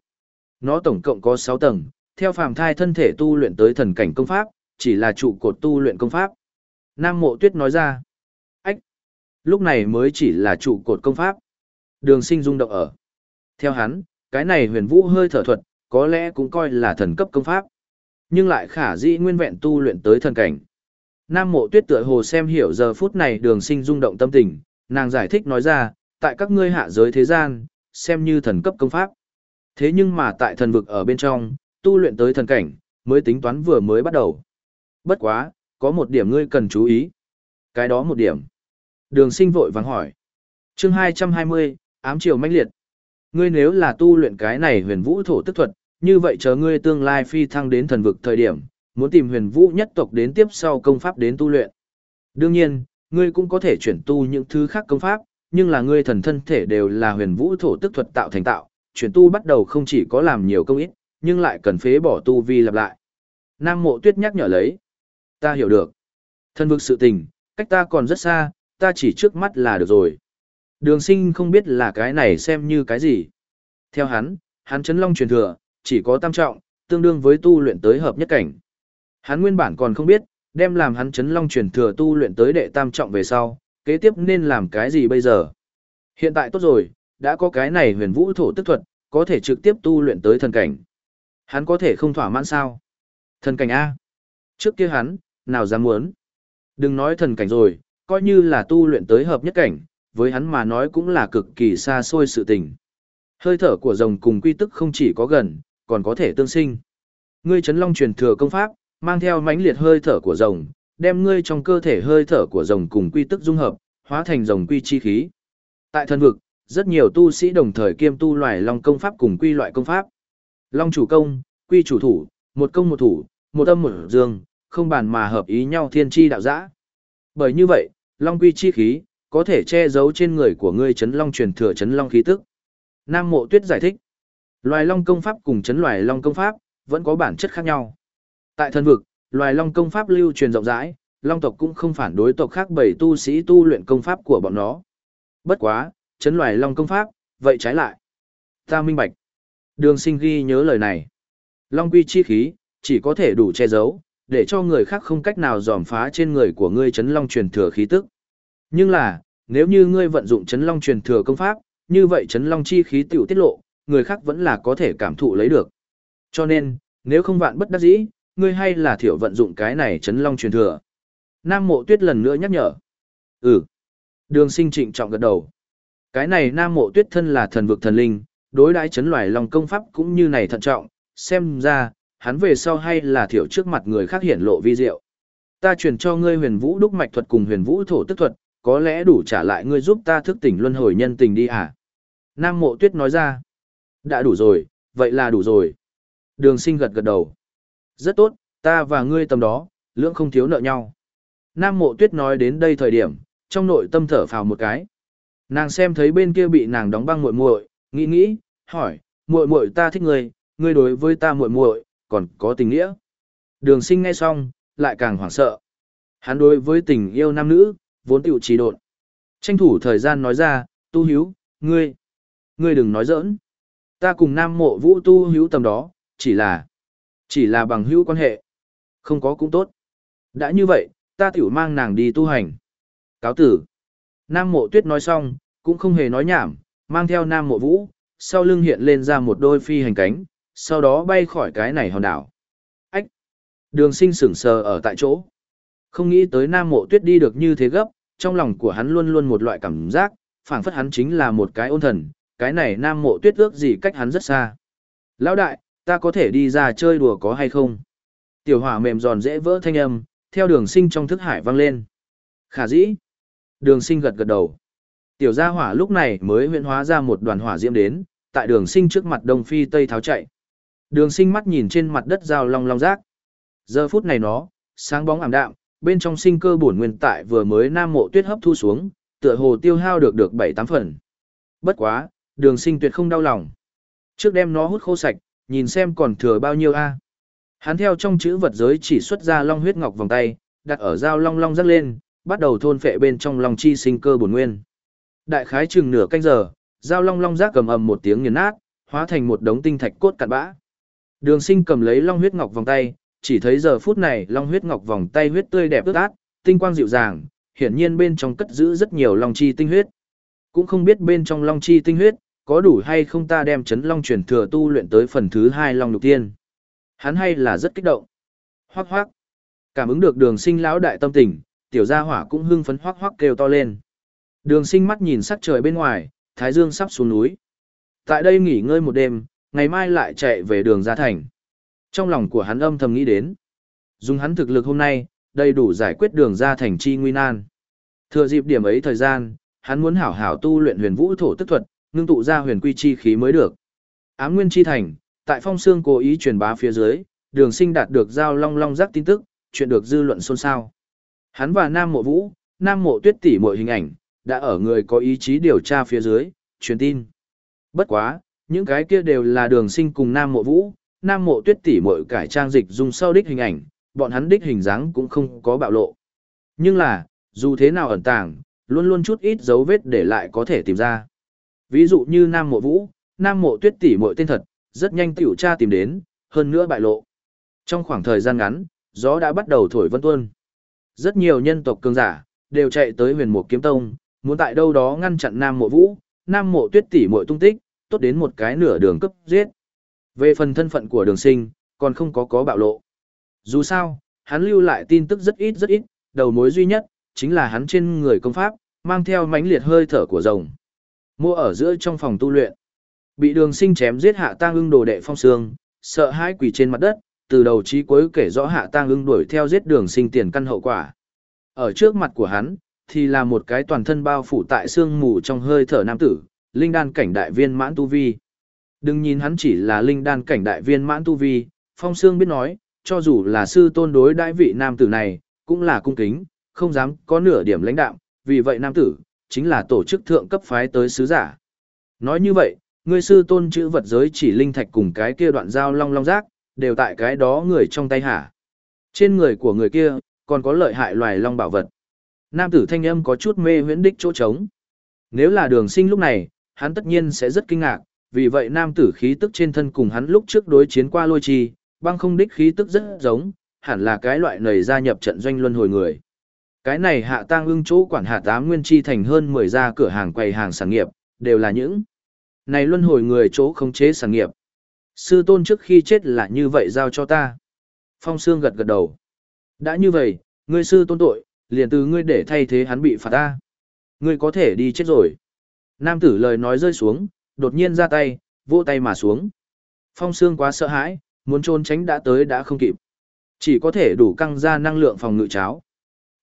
Nó tổng cộng có 6 tầng, theo phàm thai thân thể tu luyện tới thần cảnh công pháp, chỉ là trụ cột tu luyện công pháp. Nam Mộ Tuyết nói ra, ách, lúc này mới chỉ là trụ cột công pháp. Đường sinh rung động ở. Theo hắn, cái này huyền vũ hơi thở thuật, có lẽ cũng coi là thần cấp công pháp. Nhưng lại khả dĩ nguyên vẹn tu luyện tới thần cảnh. Nam mộ tuyết tựa hồ xem hiểu giờ phút này đường sinh rung động tâm tình, nàng giải thích nói ra, tại các ngươi hạ giới thế gian, xem như thần cấp công pháp. Thế nhưng mà tại thần vực ở bên trong, tu luyện tới thần cảnh, mới tính toán vừa mới bắt đầu. Bất quá, có một điểm ngươi cần chú ý. Cái đó một điểm. Đường sinh vội vàng hỏi. chương 220, ám triều mãnh liệt. Ngươi nếu là tu luyện cái này huyền vũ thổ tức thuật, như vậy chờ ngươi tương lai phi thăng đến thần vực thời điểm, muốn tìm huyền vũ nhất tộc đến tiếp sau công pháp đến tu luyện. Đương nhiên, ngươi cũng có thể chuyển tu những thứ khác công pháp, nhưng là ngươi thần thân thể đều là huyền vũ thổ tức thuật tạo thành tạo, chuyển tu bắt đầu không chỉ có làm nhiều công ít, nhưng lại cần phế bỏ tu vi lặp lại. Nam mộ tuyết nhắc nhở lấy. Ta hiểu được. Thân vực sự tình, cách ta còn rất xa, ta chỉ trước mắt là được rồi. Đường sinh không biết là cái này xem như cái gì. Theo hắn, hắn chấn long truyền thừa, chỉ có tam trọng, tương đương với tu luyện tới hợp nhất cảnh. Hắn nguyên bản còn không biết, đem làm hắn chấn long truyền thừa tu luyện tới đệ tam trọng về sau, kế tiếp nên làm cái gì bây giờ. Hiện tại tốt rồi, đã có cái này huyền vũ thổ tức thuật, có thể trực tiếp tu luyện tới thần cảnh. Hắn có thể không thỏa mãn sao? Thần cảnh A. Trước kia hắn, nào dám muốn. Đừng nói thần cảnh rồi, coi như là tu luyện tới hợp nhất cảnh, với hắn mà nói cũng là cực kỳ xa xôi sự tình. Hơi thở của rồng cùng quy tức không chỉ có gần, còn có thể tương sinh. Ngươi chấn long truyền thừa công pháp, mang theo mãnh liệt hơi thở của rồng, đem ngươi trong cơ thể hơi thở của rồng cùng quy tức dung hợp, hóa thành rồng quy chi khí. Tại thần vực, rất nhiều tu sĩ đồng thời kiêm tu loài long công pháp cùng quy loại công pháp. Long chủ công, quy chủ thủ, một công một thủ, một âm một dương, không bàn mà hợp ý nhau thiên chi đạo giã. Bởi như vậy, long quy chi khí, có thể che giấu trên người của ngươi chấn long truyền thừa chấn long khí tức. Nam Mộ Tuyết giải thích, loài long công pháp cùng chấn loài long công pháp vẫn có bản chất khác nhau. Tại thần vực, loài long công pháp lưu truyền rộng rãi, long tộc cũng không phản đối tộc khác bảy tu sĩ tu luyện công pháp của bọn nó. Bất quá, chấn loài long công pháp, vậy trái lại. Ta minh bạch. Đường sinh ghi nhớ lời này. Long quy chi khí, chỉ có thể đủ che giấu, để cho người khác không cách nào dòm phá trên người của ngươi chấn long truyền thừa khí tức. Nhưng là, nếu như ngươi vận dụng chấn long truyền thừa công pháp, như vậy chấn long chi khí tiểu tiết lộ, người khác vẫn là có thể cảm thụ lấy được. Cho nên, nếu không vạn bất đắc dĩ, ngươi hay là thiểu vận dụng cái này chấn long truyền thừa. Nam mộ tuyết lần nữa nhắc nhở. Ừ. Đường sinh trịnh trọng gật đầu. Cái này nam mộ tuyết thân là thần vực thần linh, đối đãi chấn loài lòng công pháp cũng như này thận trọng, xem ra, hắn về sau hay là thiểu trước mặt người khác hiển lộ vi diệu. Ta truyền cho ngươi huyền vũ đúc mạch thuật cùng huyền vũ thổ tức thuật, có lẽ đủ trả lại ngươi giúp ta thức tỉnh luân hồi nhân tình đi à? Nam mộ tuyết nói ra. Đã đủ rồi, vậy là đủ rồi. Đường sinh gật gật đầu. Rất tốt, ta và ngươi tầm đó, lưỡng không thiếu nợ nhau. Nam mộ tuyết nói đến đây thời điểm, trong nội tâm thở phào một cái. Nàng xem thấy bên kia bị nàng đóng băng muội muội, nghĩ nghĩ, hỏi, muội muội ta thích ngươi, ngươi đối với ta muội muội, còn có tình nghĩa. Đường sinh nghe xong, lại càng hoảng sợ. Hắn đối với tình yêu nam nữ, vốn tiểu trí độn. Tranh thủ thời gian nói ra, tu hiếu, ngươi, ngươi đừng nói giỡn. Ta cùng nam mộ vũ tu hiếu tầm đó, chỉ là, chỉ là bằng hữu quan hệ. Không có cũng tốt. Đã như vậy, ta tiểu mang nàng đi tu hành. Cáo tử. Nam mộ tuyết nói xong, cũng không hề nói nhảm, mang theo nam mộ vũ, sau lưng hiện lên ra một đôi phi hành cánh, sau đó bay khỏi cái này hòn đảo. Ách! Đường sinh sửng sờ ở tại chỗ. Không nghĩ tới nam mộ tuyết đi được như thế gấp, trong lòng của hắn luôn luôn một loại cảm giác, phảng phất hắn chính là một cái ôn thần, cái này nam mộ tuyết ước gì cách hắn rất xa. Lão đại, ta có thể đi ra chơi đùa có hay không? Tiểu hỏa mềm giòn dễ vỡ thanh âm, theo đường sinh trong thức hải vang lên. Khả dĩ. Đường sinh gật gật đầu. Tiểu gia hỏa lúc này mới huyện hóa ra một đoàn hỏa diễm đến, tại đường sinh trước mặt đông phi tây tháo chạy. Đường sinh mắt nhìn trên mặt đất rào long long rác. Giờ phút này nó, sáng bóng ảm đạm, bên trong sinh cơ bổn nguyên tại vừa mới nam mộ tuyết hấp thu xuống, tựa hồ tiêu hao được được 7-8 phần. Bất quá, đường sinh tuyệt không đau lòng. Trước đem nó hút khô sạch, nhìn xem còn thừa bao nhiêu a Hắn theo trong chữ vật giới chỉ xuất ra long huyết ngọc vòng tay, đặt ở dao long long rắc lên, bắt đầu thôn phệ bên trong lòng chi sinh cơ bổn nguyên. Đại khái chừng nửa canh giờ, dao long long giác cầm ầm một tiếng nghiền nát, hóa thành một đống tinh thạch cốt cặn bã. Đường Sinh cầm lấy long huyết ngọc vòng tay, chỉ thấy giờ phút này long huyết ngọc vòng tay huyết tươi đẹp ướt át, tinh quang dịu dàng, hiển nhiên bên trong cất giữ rất nhiều long chi tinh huyết. Cũng không biết bên trong long chi tinh huyết, có đủ hay không ta đem chấn long truyền thừa tu luyện tới phần thứ hai long lục tiên. Hắn hay là rất kích động. Hoác hoác. Cảm ứng được đường sinh lão đại tâm tình, tiểu gia hỏa cũng hưng phấn hoác hoác kêu to lên. Đường sinh mắt nhìn sắc trời bên ngoài, thái dương sắp xuống núi. Tại đây nghỉ ngơi một đêm, ngày mai lại chạy về đường ra thành. Trong lòng của hắn âm thầm nghĩ đến. Dùng hắn thực lực hôm nay, đầy đủ giải quyết đường ra thành chi nguy nan. Thừa dịp điểm ấy thời gian, hắn muốn hảo hảo tu luyện huyền vũ thổ tức thuật, ngưng tụ ra huyền quy chi khí mới được. Ám nguyên chi thành, tại phong xương cố ý truyền bá phía dưới, đường sinh đạt được giao long long giác tin tức, chuyện được dư luận xôn xao. Hắn và Nam Mộ Vũ, Nam Mộ Tuyết tỷ mọi hình ảnh, đã ở người có ý chí điều tra phía dưới, truyền tin. Bất quá, những cái kia đều là đường sinh cùng Nam Mộ Vũ, Nam Mộ Tuyết tỷ mọi cải trang dịch dùng sau đích hình ảnh, bọn hắn đích hình dáng cũng không có bạo lộ. Nhưng là, dù thế nào ẩn tàng, luôn luôn chút ít dấu vết để lại có thể tìm ra. Ví dụ như Nam Mộ Vũ, Nam Mộ Tuyết tỷ muội tên thật, rất nhanh tiểu tra tìm đến, hơn nữa bại lộ. Trong khoảng thời gian ngắn, gió đã bắt đầu thổi vân tuôn. Rất nhiều nhân tộc cường giả đều chạy tới Huyền Mộ Kiếm Tông, muốn tại đâu đó ngăn chặn Nam Mộ Vũ, Nam Mộ Tuyết tỷ muội tung tích, tốt đến một cái nửa đường cấp giết. Về phần thân phận của Đường Sinh, còn không có có bạo lộ. Dù sao, hắn lưu lại tin tức rất ít rất ít, đầu mối duy nhất chính là hắn trên người công pháp mang theo mãnh liệt hơi thở của rồng. Mua ở giữa trong phòng tu luyện. Bị đường sinh chém giết hạ tang ưng đồ đệ phong sương, sợ hãi quỷ trên mặt đất, từ đầu chí cuối kể rõ hạ tang ưng đuổi theo giết đường sinh tiền căn hậu quả. Ở trước mặt của hắn, thì là một cái toàn thân bao phủ tại xương mù trong hơi thở nam tử, linh đan cảnh đại viên mãn tu vi. Đừng nhìn hắn chỉ là linh đan cảnh đại viên mãn tu vi, phong sương biết nói, cho dù là sư tôn đối đại vị nam tử này, cũng là cung kính, không dám có nửa điểm lãnh đạo, vì vậy nam tử, chính là tổ chức thượng cấp phái tới sứ giả. Nói như vậy, ngươi sư tôn chữ vật giới chỉ linh thạch cùng cái kia đoạn dao long long rác, đều tại cái đó người trong tay hả. Trên người của người kia, còn có lợi hại loài long bảo vật. Nam tử thanh âm có chút mê huyễn đích chỗ trống. Nếu là đường sinh lúc này, hắn tất nhiên sẽ rất kinh ngạc, vì vậy nam tử khí tức trên thân cùng hắn lúc trước đối chiến qua lôi trì băng không đích khí tức rất giống, hẳn là cái loại nầy gia nhập trận doanh luân hồi người. Cái này hạ tang ưng chỗ quản hạ tám nguyên chi thành hơn 10 gia cửa hàng quầy hàng sản nghiệp, đều là những này luân hồi người chỗ khống chế sản nghiệp. Sư tôn trước khi chết là như vậy giao cho ta. Phong Sương gật gật đầu. Đã như vậy, ngươi sư tôn tội, liền từ ngươi để thay thế hắn bị phạt ta. Ngươi có thể đi chết rồi. Nam tử lời nói rơi xuống, đột nhiên ra tay, vỗ tay mà xuống. Phong Sương quá sợ hãi, muốn trốn tránh đã tới đã không kịp. Chỉ có thể đủ căng ra năng lượng phòng ngự cháo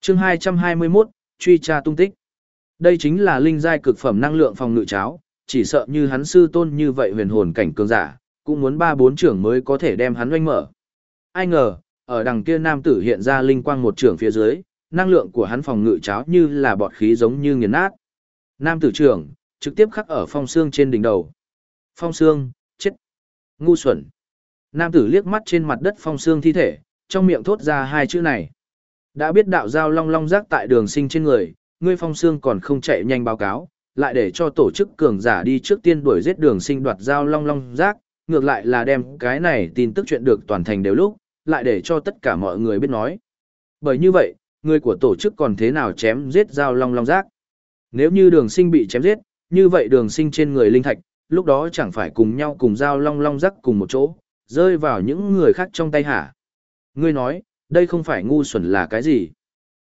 chương 221, truy tra tung tích. Đây chính là linh giai cực phẩm năng lượng phòng ngự cháo, chỉ sợ như hắn sư tôn như vậy huyền hồn cảnh cường giả, cũng muốn ba bốn trưởng mới có thể đem hắn oanh mở. Ai ngờ, ở đằng kia nam tử hiện ra linh quang một trưởng phía dưới, năng lượng của hắn phòng ngự cháo như là bọt khí giống như nghiền nát. Nam tử trưởng, trực tiếp khắc ở phong xương trên đỉnh đầu. Phong xương, chết. Ngu xuẩn. Nam tử liếc mắt trên mặt đất phong xương thi thể, trong miệng thốt ra hai chữ này. Đã biết đạo giao long long rác tại đường sinh trên người, ngươi phong xương còn không chạy nhanh báo cáo, lại để cho tổ chức cường giả đi trước tiên đuổi giết đường sinh đoạt giao long long rác, ngược lại là đem cái này tin tức chuyện được toàn thành đều lúc, lại để cho tất cả mọi người biết nói. Bởi như vậy, người của tổ chức còn thế nào chém giết giao long long rác? Nếu như đường sinh bị chém giết, như vậy đường sinh trên người linh thạch, lúc đó chẳng phải cùng nhau cùng giao long long rác cùng một chỗ, rơi vào những người khác trong tay hả? Ngươi nói, đây không phải ngu xuẩn là cái gì?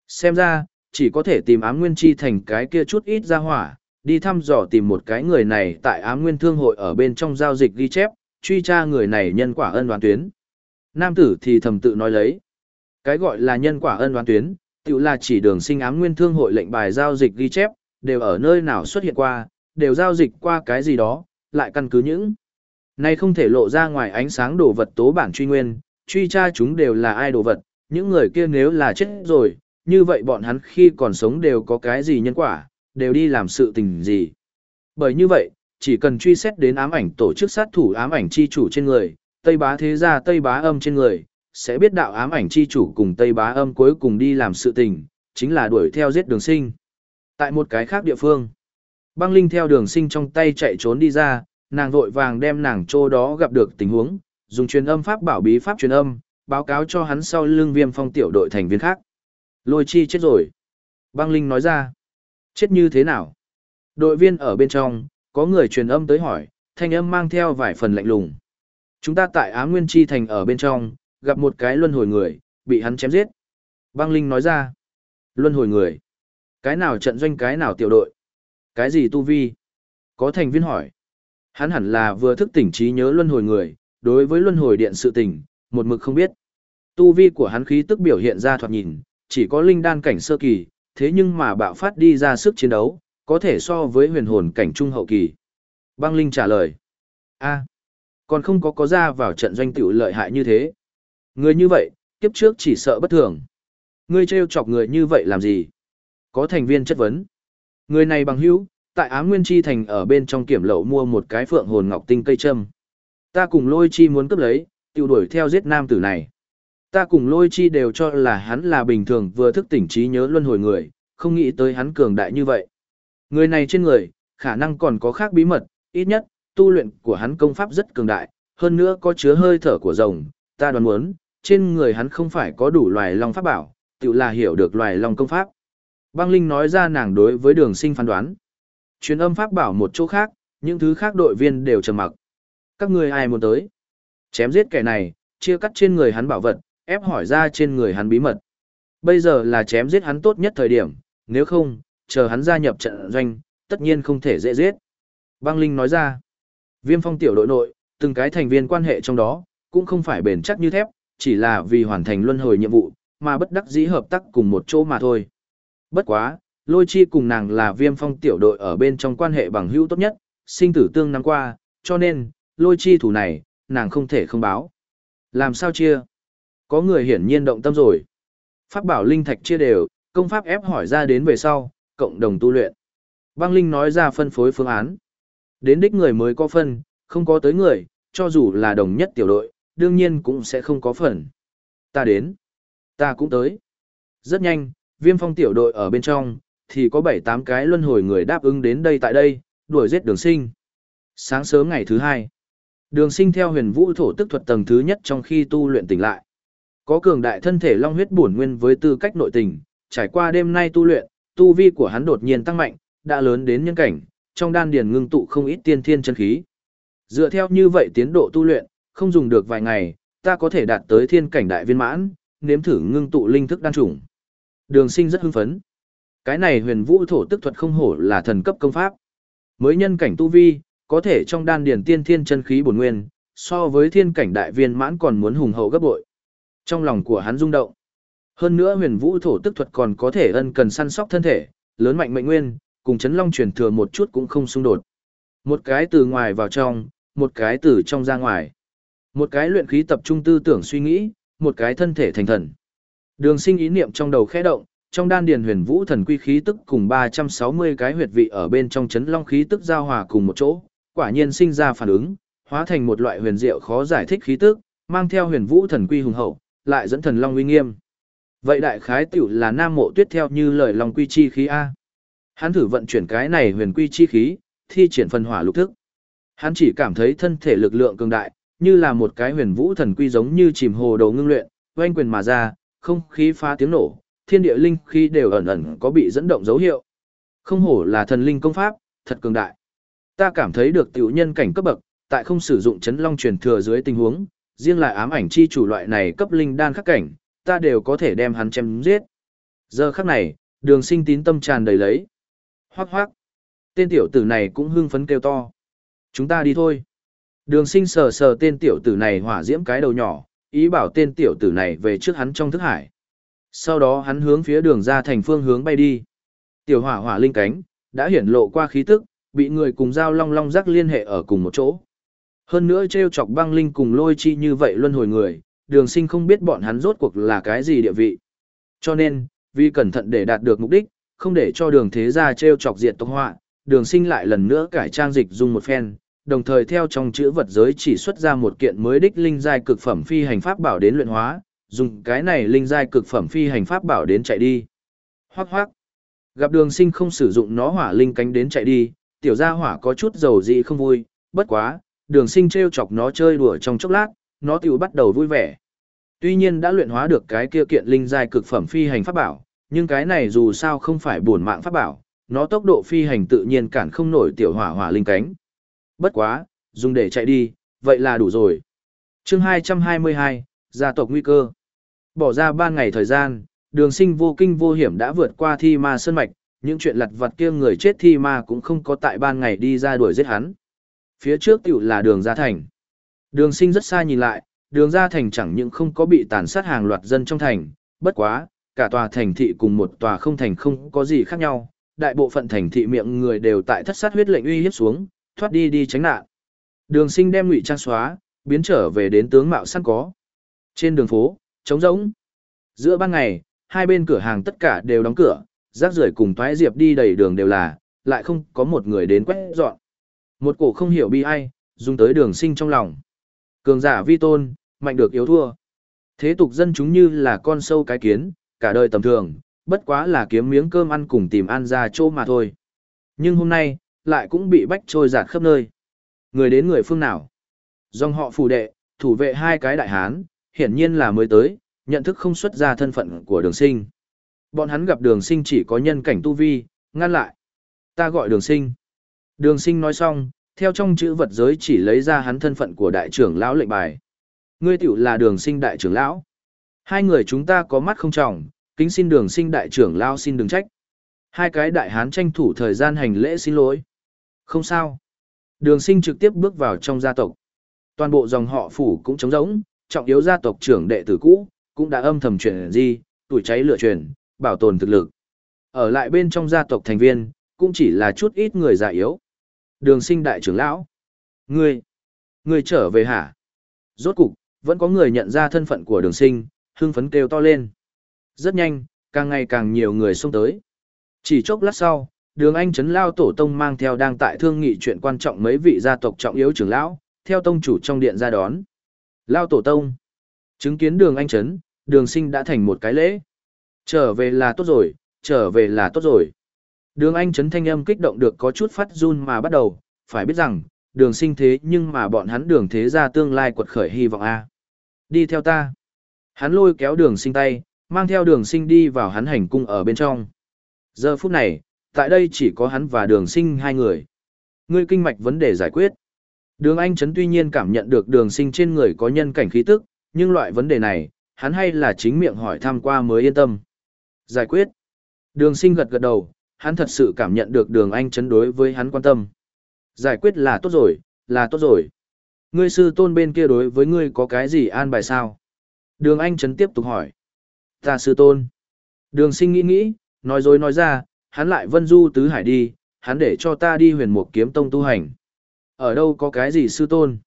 Xem ra, chỉ có thể tìm ám nguyên chi thành cái kia chút ít ra hỏa, đi thăm dò tìm một cái người này tại ám nguyên thương hội ở bên trong giao dịch ghi chép, truy tra người này nhân quả ân đoán tuyến. Nam tử thì thầm tự nói lấy. Cái gọi là nhân quả ân đoán tuyến, tự là chỉ đường sinh ám nguyên thương hội lệnh bài giao dịch ghi chép, đều ở nơi nào xuất hiện qua, đều giao dịch qua cái gì đó, lại căn cứ những. Này không thể lộ ra ngoài ánh sáng đồ vật tố bản truy nguyên, truy tra chúng đều là ai đồ vật, những người kia nếu là chết rồi, như vậy bọn hắn khi còn sống đều có cái gì nhân quả, đều đi làm sự tình gì. Bởi như vậy, chỉ cần truy xét đến ám ảnh tổ chức sát thủ ám ảnh chi chủ trên người, Tây Bá Thế Gia Tây Bá Âm trên người, sẽ biết đạo ám ảnh chi chủ cùng Tây Bá Âm cuối cùng đi làm sự tình, chính là đuổi theo giết đường sinh. Tại một cái khác địa phương, băng linh theo đường sinh trong tay chạy trốn đi ra, nàng vội vàng đem nàng trô đó gặp được tình huống, dùng truyền âm pháp bảo bí pháp truyền âm, báo cáo cho hắn sau lưng viêm phong tiểu đội thành viên khác. Lôi chi chết rồi. Băng linh nói ra. Chết như thế nào? Đội viên ở bên trong, có người truyền âm tới hỏi, thanh âm mang theo vài phần lạnh lùng. Chúng ta tại Á Nguyên Chi Thành ở bên trong, gặp một cái luân hồi người, bị hắn chém giết. Băng Linh nói ra. Luân hồi người. Cái nào trận doanh cái nào tiểu đội? Cái gì tu vi? Có thành viên hỏi. Hắn hẳn là vừa thức tỉnh trí nhớ luân hồi người, đối với luân hồi điện sự tình một mực không biết. Tu vi của hắn khí tức biểu hiện ra thoạt nhìn, chỉ có linh đan cảnh sơ kỳ, thế nhưng mà bạo phát đi ra sức chiến đấu, có thể so với huyền hồn cảnh trung hậu kỳ. Băng Linh trả lời. a còn không có có ra vào trận doanh tiểu lợi hại như thế. Người như vậy, kiếp trước chỉ sợ bất thường. Ngươi trêu chọc người như vậy làm gì? Có thành viên chất vấn. Người này bằng hữu, tại Á Nguyên Chi Thành ở bên trong kiểm lậu mua một cái phượng hồn ngọc tinh cây châm. Ta cùng lôi chi muốn cướp lấy, tiêu đuổi theo giết nam tử này. Ta cùng lôi chi đều cho là hắn là bình thường vừa thức tỉnh trí nhớ luân hồi người, không nghĩ tới hắn cường đại như vậy. Người này trên người, khả năng còn có khác bí mật, ít nhất, tu luyện của hắn công pháp rất cường đại, hơn nữa có chứa hơi thở của rồng, ta đoán muốn, trên người hắn không phải có đủ loài long pháp bảo, tự là hiểu được loài long công pháp. Băng Linh nói ra nàng đối với đường sinh phán đoán. Truyền âm pháp bảo một chỗ khác, những thứ khác đội viên đều trầm mặc. Các ngươi ai muốn tới? Chém giết kẻ này, chia cắt trên người hắn bảo vật, ép hỏi ra trên người hắn bí mật. Bây giờ là chém giết hắn tốt nhất thời điểm, nếu không, chờ hắn gia nhập trận doanh, tất nhiên không thể dễ giết. Băng Linh nói ra, viêm phong tiểu đội nội, từng cái thành viên quan hệ trong đó, cũng không phải bền chắc như thép, chỉ là vì hoàn thành luân hồi nhiệm vụ, mà bất đắc dĩ hợp tác cùng một chỗ mà thôi. Bất quá, lôi chi cùng nàng là viêm phong tiểu đội ở bên trong quan hệ bằng hữu tốt nhất, sinh tử tương năm qua, cho nên, lôi chi thủ này, nàng không thể không báo. Làm sao chia? Có người hiển nhiên động tâm rồi. Pháp bảo linh thạch chia đều, công pháp ép hỏi ra đến về sau, cộng đồng tu luyện. Băng Linh nói ra phân phối phương án. Đến đích người mới có phân, không có tới người, cho dù là đồng nhất tiểu đội, đương nhiên cũng sẽ không có phần. Ta đến. Ta cũng tới. Rất nhanh, viêm phong tiểu đội ở bên trong, thì có 7-8 cái luân hồi người đáp ứng đến đây tại đây, đuổi giết đường sinh. Sáng sớm ngày thứ hai, đường sinh theo huyền vũ thổ tức thuật tầng thứ nhất trong khi tu luyện tỉnh lại. Có cường đại thân thể long huyết bổn nguyên với tư cách nội tình, trải qua đêm nay tu luyện, tu vi của hắn đột nhiên tăng mạnh, đã lớn đến nhân cảnh, trong đan điền ngưng tụ không ít tiên thiên chân khí. Dựa theo như vậy tiến độ tu luyện, không dùng được vài ngày, ta có thể đạt tới thiên cảnh đại viên mãn, nếm thử ngưng tụ linh thức đan chủng. Đường sinh rất hưng phấn. Cái này huyền vũ thổ tức thuật không hổ là thần cấp công pháp. Mới nhân cảnh tu vi, có thể trong đan điền tiên thiên chân khí bổn nguyên, so với thiên cảnh đại viên mãn còn muốn hùng hậu gấp bội. Trong lòng của hắn rung động. Hơn nữa huyền vũ thổ tức thuật còn có thể ân cần săn sóc thân thể, lớn mạnh mệnh nguyên, cùng chấn long truyền thừa một chút cũng không xung đột. Một cái từ ngoài vào trong, một cái từ trong ra ngoài. Một cái luyện khí tập trung tư tưởng suy nghĩ, một cái thân thể thành thần. Đường sinh ý niệm trong đầu khẽ động, trong đan điền huyền vũ thần quy khí tức cùng 360 cái huyệt vị ở bên trong chấn long khí tức giao hòa cùng một chỗ, quả nhiên sinh ra phản ứng, hóa thành một loại huyền diệu khó giải thích khí tức, mang theo huyền vũ thần quy hùng hậu, lại dẫn thần long uy nghiêm. Vậy đại khái tiểu là nam mộ tuyết theo như lời long quy chi khí A. Hắn thử vận chuyển cái này huyền quy chi khí, thi triển phần hỏa lục thức. Hắn chỉ cảm thấy thân thể lực lượng cường đại, như là một cái huyền vũ thần quy giống như chìm hồ đầu ngưng luyện, oanh quyền mà ra, không khí phá tiếng nổ, thiên địa linh khí đều ẩn ẩn có bị dẫn động dấu hiệu. Không hổ là thần linh công pháp, thật cường đại. Ta cảm thấy được tiểu nhân cảnh cấp bậc, tại không sử dụng chấn long truyền thừa dưới tình huống, riêng là ám ảnh chi chủ loại này cấp linh đan khắc cảnh, ta đều có thể đem hắn chém giết. Giờ khắc này, đường sinh tín tâm tràn đầy lấy. Hoác hoác. Tên tiểu tử này cũng hưng phấn kêu to. Chúng ta đi thôi. Đường sinh sờ sờ tên tiểu tử này hỏa diễm cái đầu nhỏ, ý bảo tên tiểu tử này về trước hắn trong thức hải. Sau đó hắn hướng phía đường ra thành phương hướng bay đi. Tiểu hỏa hỏa linh cánh, đã hiển lộ qua khí tức, bị người cùng giao long long rắc liên hệ ở cùng một chỗ. Hơn nữa treo chọc băng linh cùng lôi chi như vậy luân hồi người, đường sinh không biết bọn hắn rốt cuộc là cái gì địa vị. Cho nên, vì cẩn thận để đạt được mục đích, không để cho đường thế gia treo chọc diện tộc họa, đường sinh lại lần nữa cải trang dịch dùng một phen, đồng thời theo trong chữ vật giới chỉ xuất ra một kiện mới đích linh giai cực phẩm phi hành pháp bảo đến luyện hóa, dùng cái này linh giai cực phẩm phi hành pháp bảo đến chạy đi. Hoác hoác. Gặp đường sinh không sử dụng nó hỏa linh cánh đến chạy đi, tiểu gia hỏa có chút dầu dị không vui, bất quá, đường sinh trêu chọc nó chơi đùa trong chốc lát, nó tiểu bắt đầu vui vẻ. Tuy nhiên đã luyện hóa được cái kia kiện linh giai cực phẩm phi hành pháp bảo, nhưng cái này dù sao không phải buồn mạng pháp bảo, nó tốc độ phi hành tự nhiên cản không nổi tiểu hỏa hỏa linh cánh. Bất quá, dùng để chạy đi, vậy là đủ rồi. chương 222, gia tộc nguy cơ. Bỏ ra 3 ngày thời gian, đường sinh vô kinh vô hiểm đã vượt qua thi ma sơn mạch, những chuyện lặt vặt kia người chết thi ma cũng không có tại ban ngày đi ra đuổi giết hắn. Phía trước tiểu là đường ra thành. Đường sinh rất xa nhìn lại, đường ra thành chẳng những không có bị tàn sát hàng loạt dân trong thành, bất quá, cả tòa thành thị cùng một tòa không thành không có gì khác nhau, đại bộ phận thành thị miệng người đều tại thất sát huyết lệnh uy hiếp xuống, thoát đi đi tránh nạn. Đường sinh đem ngụy trang xóa, biến trở về đến tướng mạo săn có. Trên đường phố, trống rỗng. Giữa ban ngày, hai bên cửa hàng tất cả đều đóng cửa, rác rưởi cùng Thoái diệp đi đầy đường đều là, lại không có một người đến quét dọn. Một cổ không hiểu bi ai, dùng tới đường sinh trong lòng. Cường giả vi tôn, mạnh được yếu thua. Thế tục dân chúng như là con sâu cái kiến, cả đời tầm thường, bất quá là kiếm miếng cơm ăn cùng tìm ăn ra chỗ mà thôi. Nhưng hôm nay, lại cũng bị bách trôi giạt khắp nơi. Người đến người phương nào? Dòng họ phù đệ, thủ vệ hai cái đại hán, hiển nhiên là mới tới, nhận thức không xuất ra thân phận của đường sinh. Bọn hắn gặp đường sinh chỉ có nhân cảnh tu vi, ngăn lại. Ta gọi đường sinh. Đường sinh nói xong, theo trong chữ vật giới chỉ lấy ra hắn thân phận của đại trưởng lão lệnh bài. Ngươi tiểu là đường sinh đại trưởng lão. Hai người chúng ta có mắt không trọng, kính xin đường sinh đại trưởng lão xin đừng trách. Hai cái đại hán tranh thủ thời gian hành lễ xin lỗi. Không sao. Đường sinh trực tiếp bước vào trong gia tộc. Toàn bộ dòng họ phủ cũng trống rỗng, trọng yếu gia tộc trưởng đệ tử cũ, cũng đã âm thầm chuyển di, tuổi cháy lửa truyền, bảo tồn thực lực. Ở lại bên trong gia tộc thành viên, cũng chỉ là chút ít người già yếu. Đường sinh đại trưởng lão. Ngươi, ngươi trở về hả? Rốt cục, vẫn có người nhận ra thân phận của đường sinh, hưng phấn kêu to lên. Rất nhanh, càng ngày càng nhiều người xông tới. Chỉ chốc lát sau, đường anh trấn lao tổ tông mang theo đang tại thương nghị chuyện quan trọng mấy vị gia tộc trọng yếu trưởng lão, theo tông chủ trong điện ra đón. Lao tổ tông. Chứng kiến đường anh trấn, đường sinh đã thành một cái lễ. Trở về là tốt rồi, trở về là tốt rồi. Đường anh trấn thanh âm kích động được có chút phát run mà bắt đầu, phải biết rằng, đường sinh thế nhưng mà bọn hắn đường thế ra tương lai quật khởi hy vọng A. Đi theo ta. Hắn lôi kéo đường sinh tay, mang theo đường sinh đi vào hắn hành cung ở bên trong. Giờ phút này, tại đây chỉ có hắn và đường sinh hai người. Ngươi kinh mạch vấn đề giải quyết. Đường Anh Trấn tuy nhiên cảm nhận được đường sinh trên người có nhân cảnh khí tức, nhưng loại vấn đề này, hắn hay là chính miệng hỏi thăm qua mới yên tâm. Giải quyết. Đường sinh gật gật đầu, hắn thật sự cảm nhận được đường Anh chấn đối với hắn quan tâm. Giải quyết là tốt rồi, là tốt rồi. Ngươi sư tôn bên kia đối với ngươi có cái gì an bài sao? Đường Anh chấn tiếp tục hỏi. Ta sư tôn. Đường sinh nghĩ nghĩ, nói dối nói ra, hắn lại vân du tứ hải đi, hắn để cho ta đi huyền mục kiếm tông tu hành. Ở đâu có cái gì sư tôn?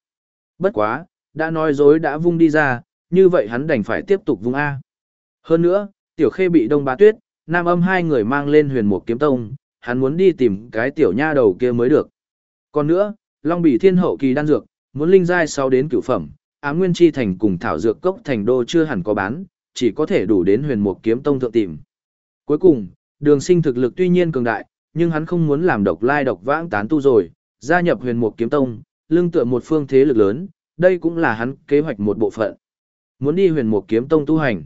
Bất quá, đã nói dối đã vung đi ra, như vậy hắn đành phải tiếp tục vung A. Hơn nữa, tiểu khê bị đông bá tuyết, nam âm hai người mang lên huyền mục kiếm tông, hắn muốn đi tìm cái tiểu nha đầu kia mới được. Còn nữa, Long Bỉ Thiên hậu kỳ đan dược, muốn linh giai sau đến cửu phẩm, Á Nguyên Chi thành cùng thảo dược cốc thành đô chưa hẳn có bán, chỉ có thể đủ đến Huyền Mục Kiếm Tông thượng tìm. Cuối cùng, Đường Sinh thực lực tuy nhiên cường đại, nhưng hắn không muốn làm độc lai độc vãng tán tu rồi, gia nhập Huyền Mục Kiếm Tông, lưng tựa một phương thế lực lớn, đây cũng là hắn kế hoạch một bộ phận. Muốn đi Huyền Mục Kiếm Tông tu hành.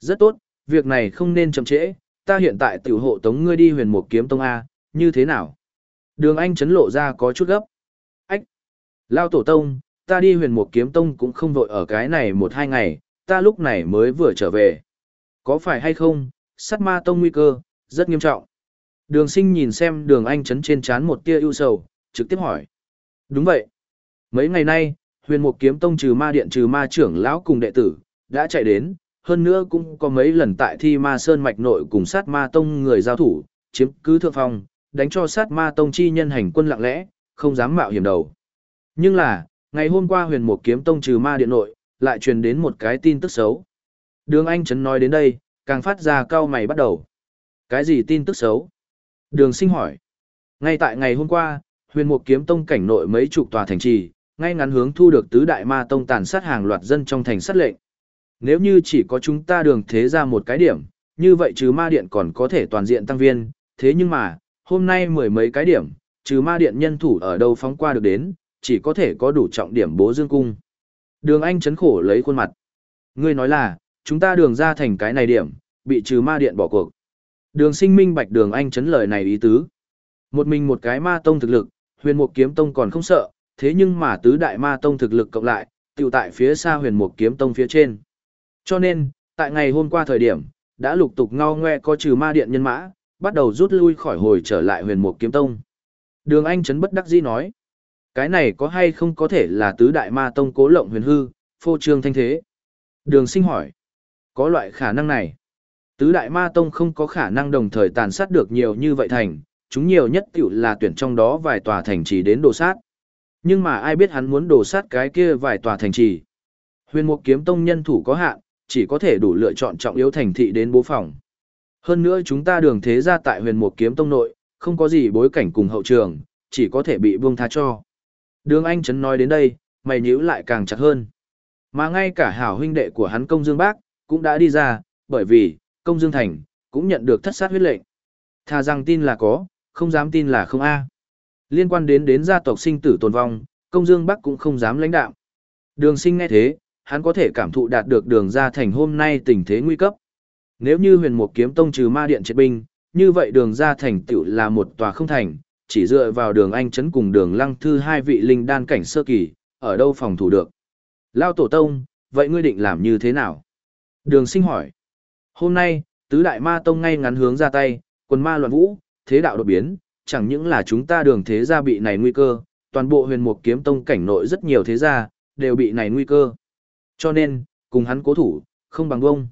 Rất tốt, việc này không nên chậm trễ, ta hiện tại tiểu hộ tống ngươi đi Huyền một Kiếm Tông a, như thế nào? Đường Anh chấn lộ ra có chút gấp. Ách! Lao tổ tông, ta đi huyền một kiếm tông cũng không vội ở cái này một hai ngày, ta lúc này mới vừa trở về. Có phải hay không, sát ma tông nguy cơ, rất nghiêm trọng. Đường sinh nhìn xem đường anh chấn trên chán một tia ưu sầu, trực tiếp hỏi. Đúng vậy. Mấy ngày nay, huyền một kiếm tông trừ ma điện trừ ma trưởng lão cùng đệ tử, đã chạy đến, hơn nữa cũng có mấy lần tại thi ma sơn mạch nội cùng sát ma tông người giao thủ, chiếm cứ thượng phong, đánh cho sát ma tông chi nhân hành quân lặng lẽ, không dám mạo hiểm đầu. Nhưng là, ngày hôm qua huyền một kiếm tông trừ ma điện nội, lại truyền đến một cái tin tức xấu. Đường Anh Trấn nói đến đây, càng phát ra cao mày bắt đầu. Cái gì tin tức xấu? Đường sinh hỏi. Ngay tại ngày hôm qua, huyền một kiếm tông cảnh nội mấy chục tòa thành trì, ngay ngắn hướng thu được tứ đại ma tông tàn sát hàng loạt dân trong thành sát lệnh. Nếu như chỉ có chúng ta đường thế ra một cái điểm, như vậy trừ ma điện còn có thể toàn diện tăng viên, thế nhưng mà, hôm nay mười mấy cái điểm, trừ ma điện nhân thủ ở đâu phóng qua được đến, chỉ có thể có đủ trọng điểm bố dương cung. Đường Anh chấn khổ lấy khuôn mặt. Ngươi nói là, chúng ta đường ra thành cái này điểm, bị trừ ma điện bỏ cuộc. Đường sinh minh bạch đường Anh chấn lời này ý tứ. Một mình một cái ma tông thực lực, huyền mục kiếm tông còn không sợ, thế nhưng mà tứ đại ma tông thực lực cộng lại, tiểu tại phía xa huyền mục kiếm tông phía trên. Cho nên, tại ngày hôm qua thời điểm, đã lục tục ngao ngoe có trừ ma điện nhân mã, bắt đầu rút lui khỏi hồi trở lại huyền mục kiếm tông. Đường Anh chấn bất đắc dĩ nói, cái này có hay không có thể là tứ đại ma tông cố lộng huyền hư, phô trương thanh thế? Đường sinh hỏi, có loại khả năng này. Tứ đại ma tông không có khả năng đồng thời tàn sát được nhiều như vậy thành, chúng nhiều nhất tiểu là tuyển trong đó vài tòa thành trì đến đồ sát. Nhưng mà ai biết hắn muốn đồ sát cái kia vài tòa thành trì. Huyền mục kiếm tông nhân thủ có hạn, chỉ có thể đủ lựa chọn trọng yếu thành thị đến bố phòng. Hơn nữa chúng ta đường thế ra tại huyền một kiếm tông nội, không có gì bối cảnh cùng hậu trường, chỉ có thể bị buông tha cho. Đường Anh Trấn nói đến đây, mày nhíu lại càng chặt hơn. Mà ngay cả hảo huynh đệ của hắn công dương bác, cũng đã đi ra, bởi vì, công dương thành, cũng nhận được thất sát huyết lệnh. Thà rằng tin là có, không dám tin là không a. Liên quan đến đến gia tộc sinh tử tồn vong, công dương bắc cũng không dám lãnh đạo. Đường sinh nghe thế, hắn có thể cảm thụ đạt được đường ra thành hôm nay tình thế nguy cấp. Nếu như huyền mục kiếm tông trừ ma điện triệt binh, như vậy đường ra thành tựu là một tòa không thành, chỉ dựa vào đường anh chấn cùng đường lăng thư hai vị linh đan cảnh sơ kỳ, ở đâu phòng thủ được. Lao tổ tông, vậy ngươi định làm như thế nào? Đường sinh hỏi. Hôm nay, tứ đại ma tông ngay ngắn hướng ra tay, quần ma loạn vũ, thế đạo đột biến, chẳng những là chúng ta đường thế gia bị này nguy cơ, toàn bộ huyền mục kiếm tông cảnh nội rất nhiều thế gia, đều bị này nguy cơ. Cho nên, cùng hắn cố thủ, không bằng bông.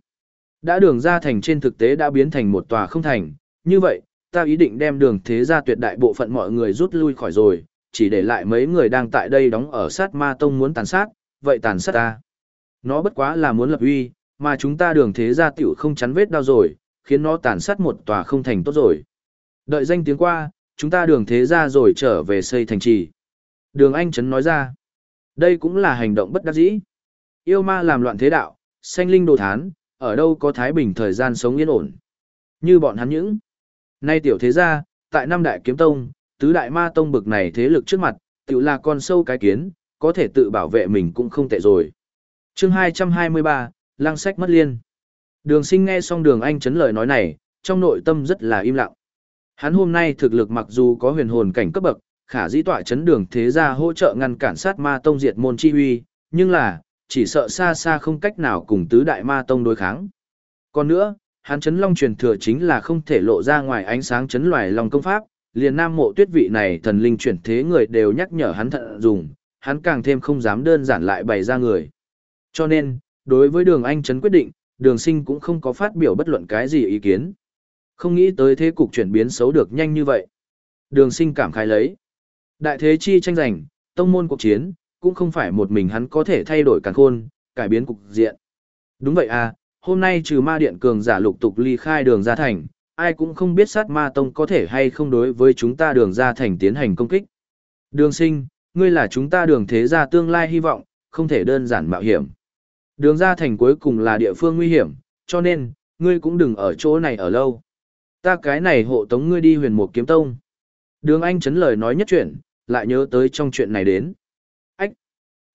Đã đường ra thành trên thực tế đã biến thành một tòa không thành, như vậy, ta ý định đem đường thế gia tuyệt đại bộ phận mọi người rút lui khỏi rồi, chỉ để lại mấy người đang tại đây đóng ở sát ma tông muốn tàn sát, vậy tàn sát ta. Nó bất quá là muốn lập uy, mà chúng ta đường thế gia tiểu không chắn vết đau rồi, khiến nó tàn sát một tòa không thành tốt rồi. Đợi danh tiếng qua, chúng ta đường thế gia rồi trở về xây thành trì. Đường Anh Trấn nói ra, đây cũng là hành động bất đắc dĩ. Yêu ma làm loạn thế đạo, sanh linh đồ thán, ở đâu có thái bình thời gian sống yên ổn. Như bọn hắn những. Nay tiểu thế gia, tại năm đại kiếm tông, tứ đại ma tông bực này thế lực trước mặt, tự là con sâu cái kiến, có thể tự bảo vệ mình cũng không tệ rồi. chương 223, lang sách mất liên. Đường sinh nghe xong đường anh chấn lời nói này, trong nội tâm rất là im lặng. Hắn hôm nay thực lực mặc dù có huyền hồn cảnh cấp bậc, khả dĩ tọa chấn đường thế gia hỗ trợ ngăn cản sát ma tông diệt môn chi huy, nhưng là, chỉ sợ xa xa không cách nào cùng tứ đại ma tông đối kháng. Còn nữa, hắn chấn long truyền thừa chính là không thể lộ ra ngoài ánh sáng chấn loài long công pháp, liền nam mộ tuyết vị này thần linh chuyển thế người đều nhắc nhở hắn thận dùng, hắn càng thêm không dám đơn giản lại bày ra người. Cho nên, đối với đường anh chấn quyết định, đường sinh cũng không có phát biểu bất luận cái gì ý kiến. Không nghĩ tới thế cục chuyển biến xấu được nhanh như vậy. Đường sinh cảm khai lấy. Đại thế chi tranh giành, tông môn cuộc chiến, cũng không phải một mình hắn có thể thay đổi càn khôn, cải biến cục diện. Đúng vậy à, hôm nay trừ ma điện cường giả lục tục ly khai đường ra thành, ai cũng không biết sát ma tông có thể hay không đối với chúng ta đường ra thành tiến hành công kích. Đường sinh, ngươi là chúng ta đường thế gia tương lai hy vọng, không thể đơn giản mạo hiểm. Đường ra thành cuối cùng là địa phương nguy hiểm, cho nên, ngươi cũng đừng ở chỗ này ở lâu. Ta cái này hộ tống ngươi đi huyền mục kiếm tông. Đường Anh chấn lời nói nhất chuyện, lại nhớ tới trong chuyện này đến.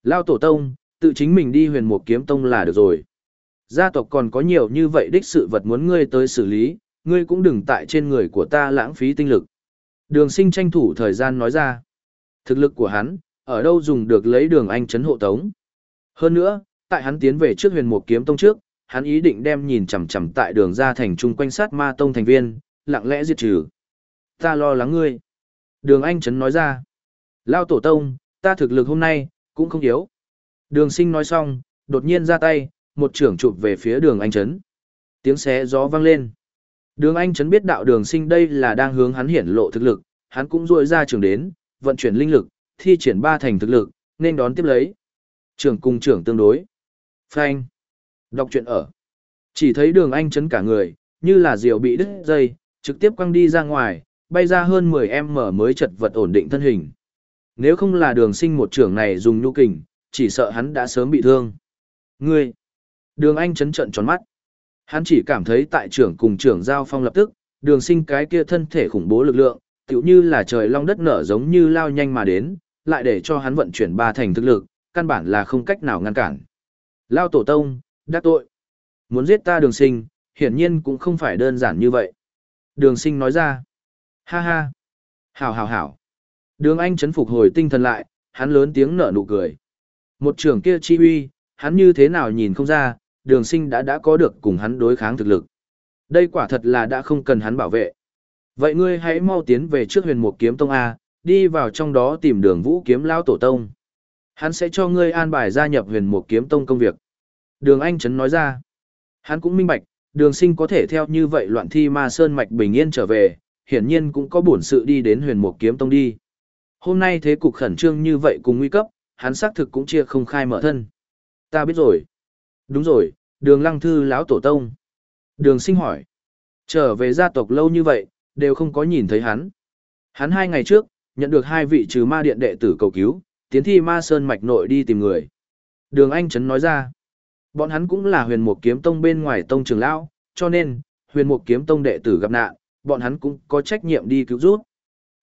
Lao tổ tông, tự chính mình đi huyền mục kiếm tông là được rồi. Gia tộc còn có nhiều như vậy đích sự vật muốn ngươi tới xử lý, ngươi cũng đừng tại trên người của ta lãng phí tinh lực. Đường sinh tranh thủ thời gian nói ra. Thực lực của hắn, ở đâu dùng được lấy đường anh chấn hộ tống. Hơn nữa, tại hắn tiến về trước huyền mục kiếm tông trước, hắn ý định đem nhìn chằm chằm tại đường ra thành trung quanh sát ma tông thành viên, lặng lẽ diệt trừ. Ta lo lắng ngươi. Đường anh chấn nói ra. Lao tổ tông, ta thực lực hôm nay, cũng không yếu. Đường sinh nói xong, đột nhiên ra tay, một trưởng chụp về phía đường anh chấn. Tiếng xé gió vang lên. Đường anh chấn biết đạo đường sinh đây là đang hướng hắn hiển lộ thực lực, hắn cũng ruội ra trường đến, vận chuyển linh lực, thi triển ba thành thực lực, nên đón tiếp lấy. Trưởng cùng trưởng tương đối. Phanh. Đọc truyện ở. Chỉ thấy đường anh chấn cả người, như là diều bị đứt dây, trực tiếp quăng đi ra ngoài, bay ra hơn 10 em mở mới chật vật ổn định thân hình. Nếu không là đường sinh một trưởng này dùng nhu kình, chỉ sợ hắn đã sớm bị thương. Ngươi! Đường anh chấn trận tròn mắt. Hắn chỉ cảm thấy tại trưởng cùng trưởng giao phong lập tức, đường sinh cái kia thân thể khủng bố lực lượng, tiểu như là trời long đất nở giống như lao nhanh mà đến, lại để cho hắn vận chuyển ba thành thực lực, căn bản là không cách nào ngăn cản. Lao tổ tông, đắc tội. Muốn giết ta đường sinh, hiển nhiên cũng không phải đơn giản như vậy. Đường sinh nói ra. Ha ha. Hảo hảo hảo. Đường anh chấn phục hồi tinh thần lại, hắn lớn tiếng nở nụ cười. Một trưởng kia chi uy, hắn như thế nào nhìn không ra, đường sinh đã đã có được cùng hắn đối kháng thực lực. Đây quả thật là đã không cần hắn bảo vệ. Vậy ngươi hãy mau tiến về trước huyền mục kiếm tông A, đi vào trong đó tìm đường vũ kiếm lao tổ tông. Hắn sẽ cho ngươi an bài gia nhập huyền mục kiếm tông công việc. Đường Anh Trấn nói ra. Hắn cũng minh bạch, đường sinh có thể theo như vậy loạn thi ma sơn mạch bình yên trở về, hiển nhiên cũng có bổn sự đi đến huyền mục kiếm tông đi. Hôm nay thế cục khẩn trương như vậy cùng nguy cấp, hắn xác thực cũng chia không khai mở thân. Ta biết rồi. Đúng rồi, đường lăng thư lão tổ tông. Đường sinh hỏi. Trở về gia tộc lâu như vậy, đều không có nhìn thấy hắn. Hắn hai ngày trước, nhận được hai vị trừ ma điện đệ tử cầu cứu, tiến thi ma sơn mạch nội đi tìm người. Đường Anh Trấn nói ra. Bọn hắn cũng là huyền mục kiếm tông bên ngoài tông trường lão, cho nên, huyền mục kiếm tông đệ tử gặp nạn, bọn hắn cũng có trách nhiệm đi cứu giúp.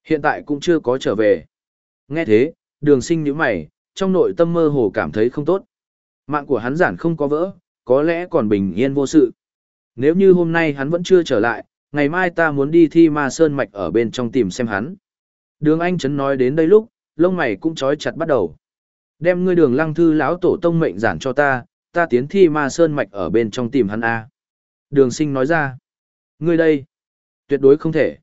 Hiện tại cũng chưa có trở về. Nghe thế, đường sinh nhíu mày, trong nội tâm mơ hồ cảm thấy không tốt. Mạng của hắn giản không có vỡ, có lẽ còn bình yên vô sự. Nếu như hôm nay hắn vẫn chưa trở lại, ngày mai ta muốn đi thi ma sơn mạch ở bên trong tìm xem hắn. Đường Anh Trấn nói đến đây lúc, lông mày cũng trói chặt bắt đầu. Đem ngươi đường lăng thư lão tổ tông mệnh giản cho ta, ta tiến thi ma sơn mạch ở bên trong tìm hắn A. Đường sinh nói ra. Ngươi đây, tuyệt đối không thể.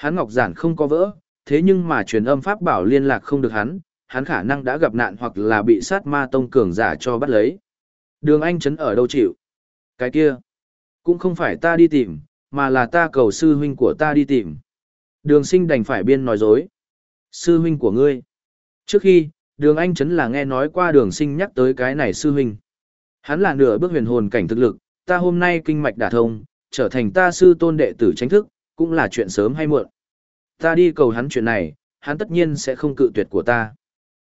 Hắn ngọc giản không có vỡ, thế nhưng mà truyền âm pháp bảo liên lạc không được hắn, hắn khả năng đã gặp nạn hoặc là bị sát ma tông cường giả cho bắt lấy. Đường Anh Trấn ở đâu chịu? Cái kia, cũng không phải ta đi tìm, mà là ta cầu sư huynh của ta đi tìm. Đường sinh đành phải biên nói dối. Sư huynh của ngươi. Trước khi, đường Anh Trấn là nghe nói qua đường sinh nhắc tới cái này sư huynh. Hắn là nửa bước huyền hồn cảnh thực lực, ta hôm nay kinh mạch đả thông, trở thành ta sư tôn đệ tử tránh thức, cũng là chuyện sớm hay muộn. Ta đi cầu hắn chuyện này, hắn tất nhiên sẽ không cự tuyệt của ta.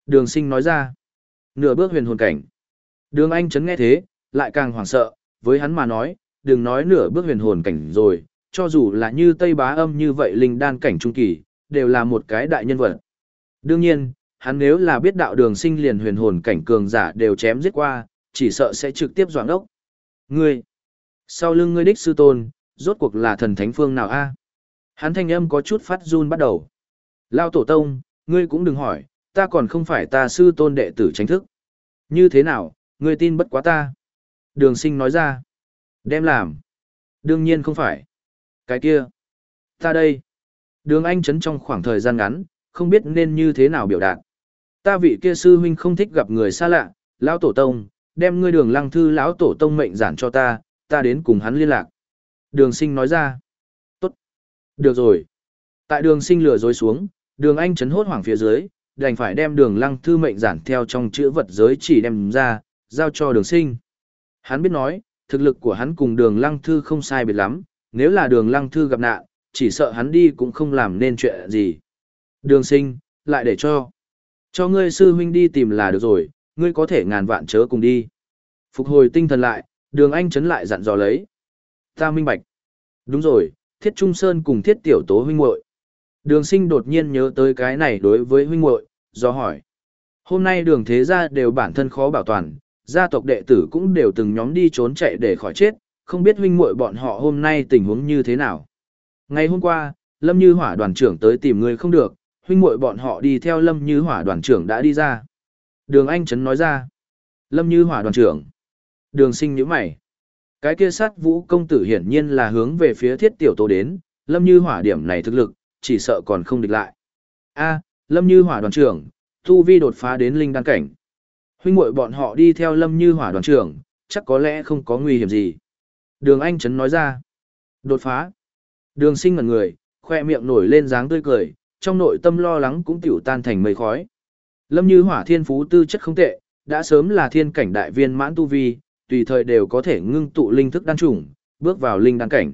Đường sinh nói ra. Nửa bước huyền hồn cảnh. Đường Anh chấn nghe thế, lại càng hoảng sợ, với hắn mà nói, đừng nói nửa bước huyền hồn cảnh rồi, cho dù là như Tây Bá Âm như vậy linh đan cảnh trung kỳ, đều là một cái đại nhân vật. Đương nhiên, hắn nếu là biết đạo đường sinh liền huyền hồn cảnh cường giả đều chém giết qua, chỉ sợ sẽ trực tiếp doãn đốc. Ngươi, sau lưng ngươi đích sư tôn, rốt cuộc là thần thánh phương nào a? Hắn thanh âm có chút phát run bắt đầu. Lao tổ tông, ngươi cũng đừng hỏi, ta còn không phải ta sư tôn đệ tử tránh thức. Như thế nào, ngươi tin bất quá ta. Đường sinh nói ra. Đem làm. Đương nhiên không phải. Cái kia. Ta đây. Đường Anh chấn trong khoảng thời gian ngắn, không biết nên như thế nào biểu đạt. Ta vị kia sư huynh không thích gặp người xa lạ, lão tổ tông, đem ngươi đường lăng thư lão tổ tông mệnh giản cho ta, ta đến cùng hắn liên lạc. Đường sinh nói ra. Được rồi. Tại đường sinh lừa dối xuống, đường anh chấn hốt hoảng phía dưới, đành phải đem đường lăng thư mệnh giản theo trong chữ vật giới chỉ đem ra, giao cho đường sinh. Hắn biết nói, thực lực của hắn cùng đường lăng thư không sai biệt lắm, nếu là đường lăng thư gặp nạn, chỉ sợ hắn đi cũng không làm nên chuyện gì. Đường sinh, lại để cho. Cho ngươi sư huynh đi tìm là được rồi, ngươi có thể ngàn vạn chớ cùng đi. Phục hồi tinh thần lại, đường anh chấn lại dặn dò lấy. Ta minh bạch. Đúng rồi, thiết trung sơn cùng thiết tiểu tố huynh muội Đường sinh đột nhiên nhớ tới cái này đối với huynh muội do hỏi. Hôm nay đường thế gia đều bản thân khó bảo toàn, gia tộc đệ tử cũng đều từng nhóm đi trốn chạy để khỏi chết, không biết huynh muội bọn họ hôm nay tình huống như thế nào. Ngày hôm qua, Lâm Như Hỏa đoàn trưởng tới tìm người không được, huynh muội bọn họ đi theo Lâm Như Hỏa đoàn trưởng đã đi ra. Đường Anh Trấn nói ra. Lâm Như Hỏa đoàn trưởng. Đường sinh như mày. Cái kia sát vũ công tử hiển nhiên là hướng về phía thiết tiểu tố đến, Lâm Như Hỏa điểm này thực lực, chỉ sợ còn không địch lại. a Lâm Như Hỏa đoàn trưởng, tu vi đột phá đến linh đăng cảnh. Huynh muội bọn họ đi theo Lâm Như Hỏa đoàn trưởng, chắc có lẽ không có nguy hiểm gì. Đường Anh Trấn nói ra. Đột phá. Đường sinh ngần người, khoe miệng nổi lên dáng tươi cười, trong nội tâm lo lắng cũng tiểu tan thành mây khói. Lâm Như Hỏa thiên phú tư chất không tệ, đã sớm là thiên cảnh đại viên mãn tu vi, tùy thời đều có thể ngưng tụ linh thức đan trùng, bước vào linh đan cảnh.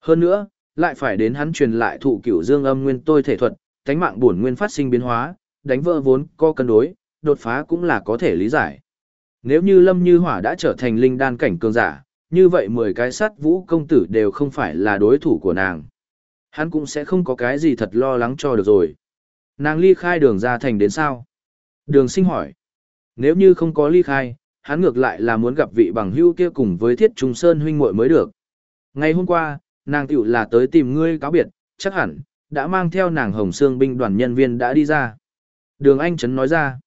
Hơn nữa, lại phải đến hắn truyền lại thụ cửu dương âm nguyên tôi thể thuật, tánh mạng bổn nguyên phát sinh biến hóa, đánh vỡ vốn co cân đối, đột phá cũng là có thể lý giải. Nếu như Lâm Như Hỏa đã trở thành linh đan cảnh cường giả, như vậy 10 cái sát vũ công tử đều không phải là đối thủ của nàng. Hắn cũng sẽ không có cái gì thật lo lắng cho được rồi. Nàng ly khai đường ra thành đến sao? Đường sinh hỏi. Nếu như không có ly khai, hắn ngược lại là muốn gặp vị bằng hữu kia cùng với thiết trung sơn huynh muội mới được. Ngày hôm qua, nàng tiểu là tới tìm ngươi cáo biệt, chắc hẳn, đã mang theo nàng hồng xương binh đoàn nhân viên đã đi ra. Đường Anh Trấn nói ra.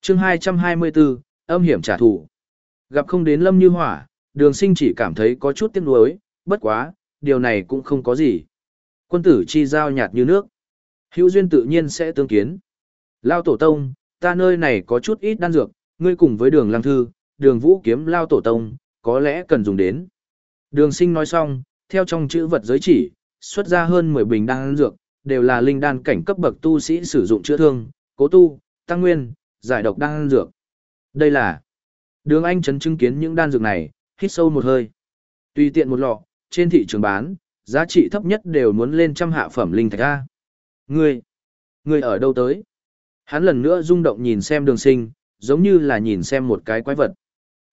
chương 224, âm hiểm trả thù. Gặp không đến lâm như hỏa, đường sinh chỉ cảm thấy có chút tiếc nuối, bất quá, điều này cũng không có gì. Quân tử chi giao nhạt như nước. Hữu duyên tự nhiên sẽ tương kiến. Lao tổ tông, ta nơi này có chút ít đan dược, ngươi cùng với đường lăng thư, đường vũ kiếm lao tổ tông, có lẽ cần dùng đến. Đường sinh nói xong, theo trong chữ vật giới chỉ, xuất ra hơn 10 bình đan dược, đều là linh đan cảnh cấp bậc tu sĩ sử dụng chữa thương, cố tu, tăng nguyên, giải độc đan dược. Đây là Đường Anh chấn chứng kiến những đan dược này, hít sâu một hơi. Tùy tiện một lọ, trên thị trường bán, giá trị thấp nhất đều muốn lên trăm hạ phẩm linh thạch a. Ngươi, ngươi ở đâu tới? Hắn lần nữa rung động nhìn xem đường sinh, giống như là nhìn xem một cái quái vật.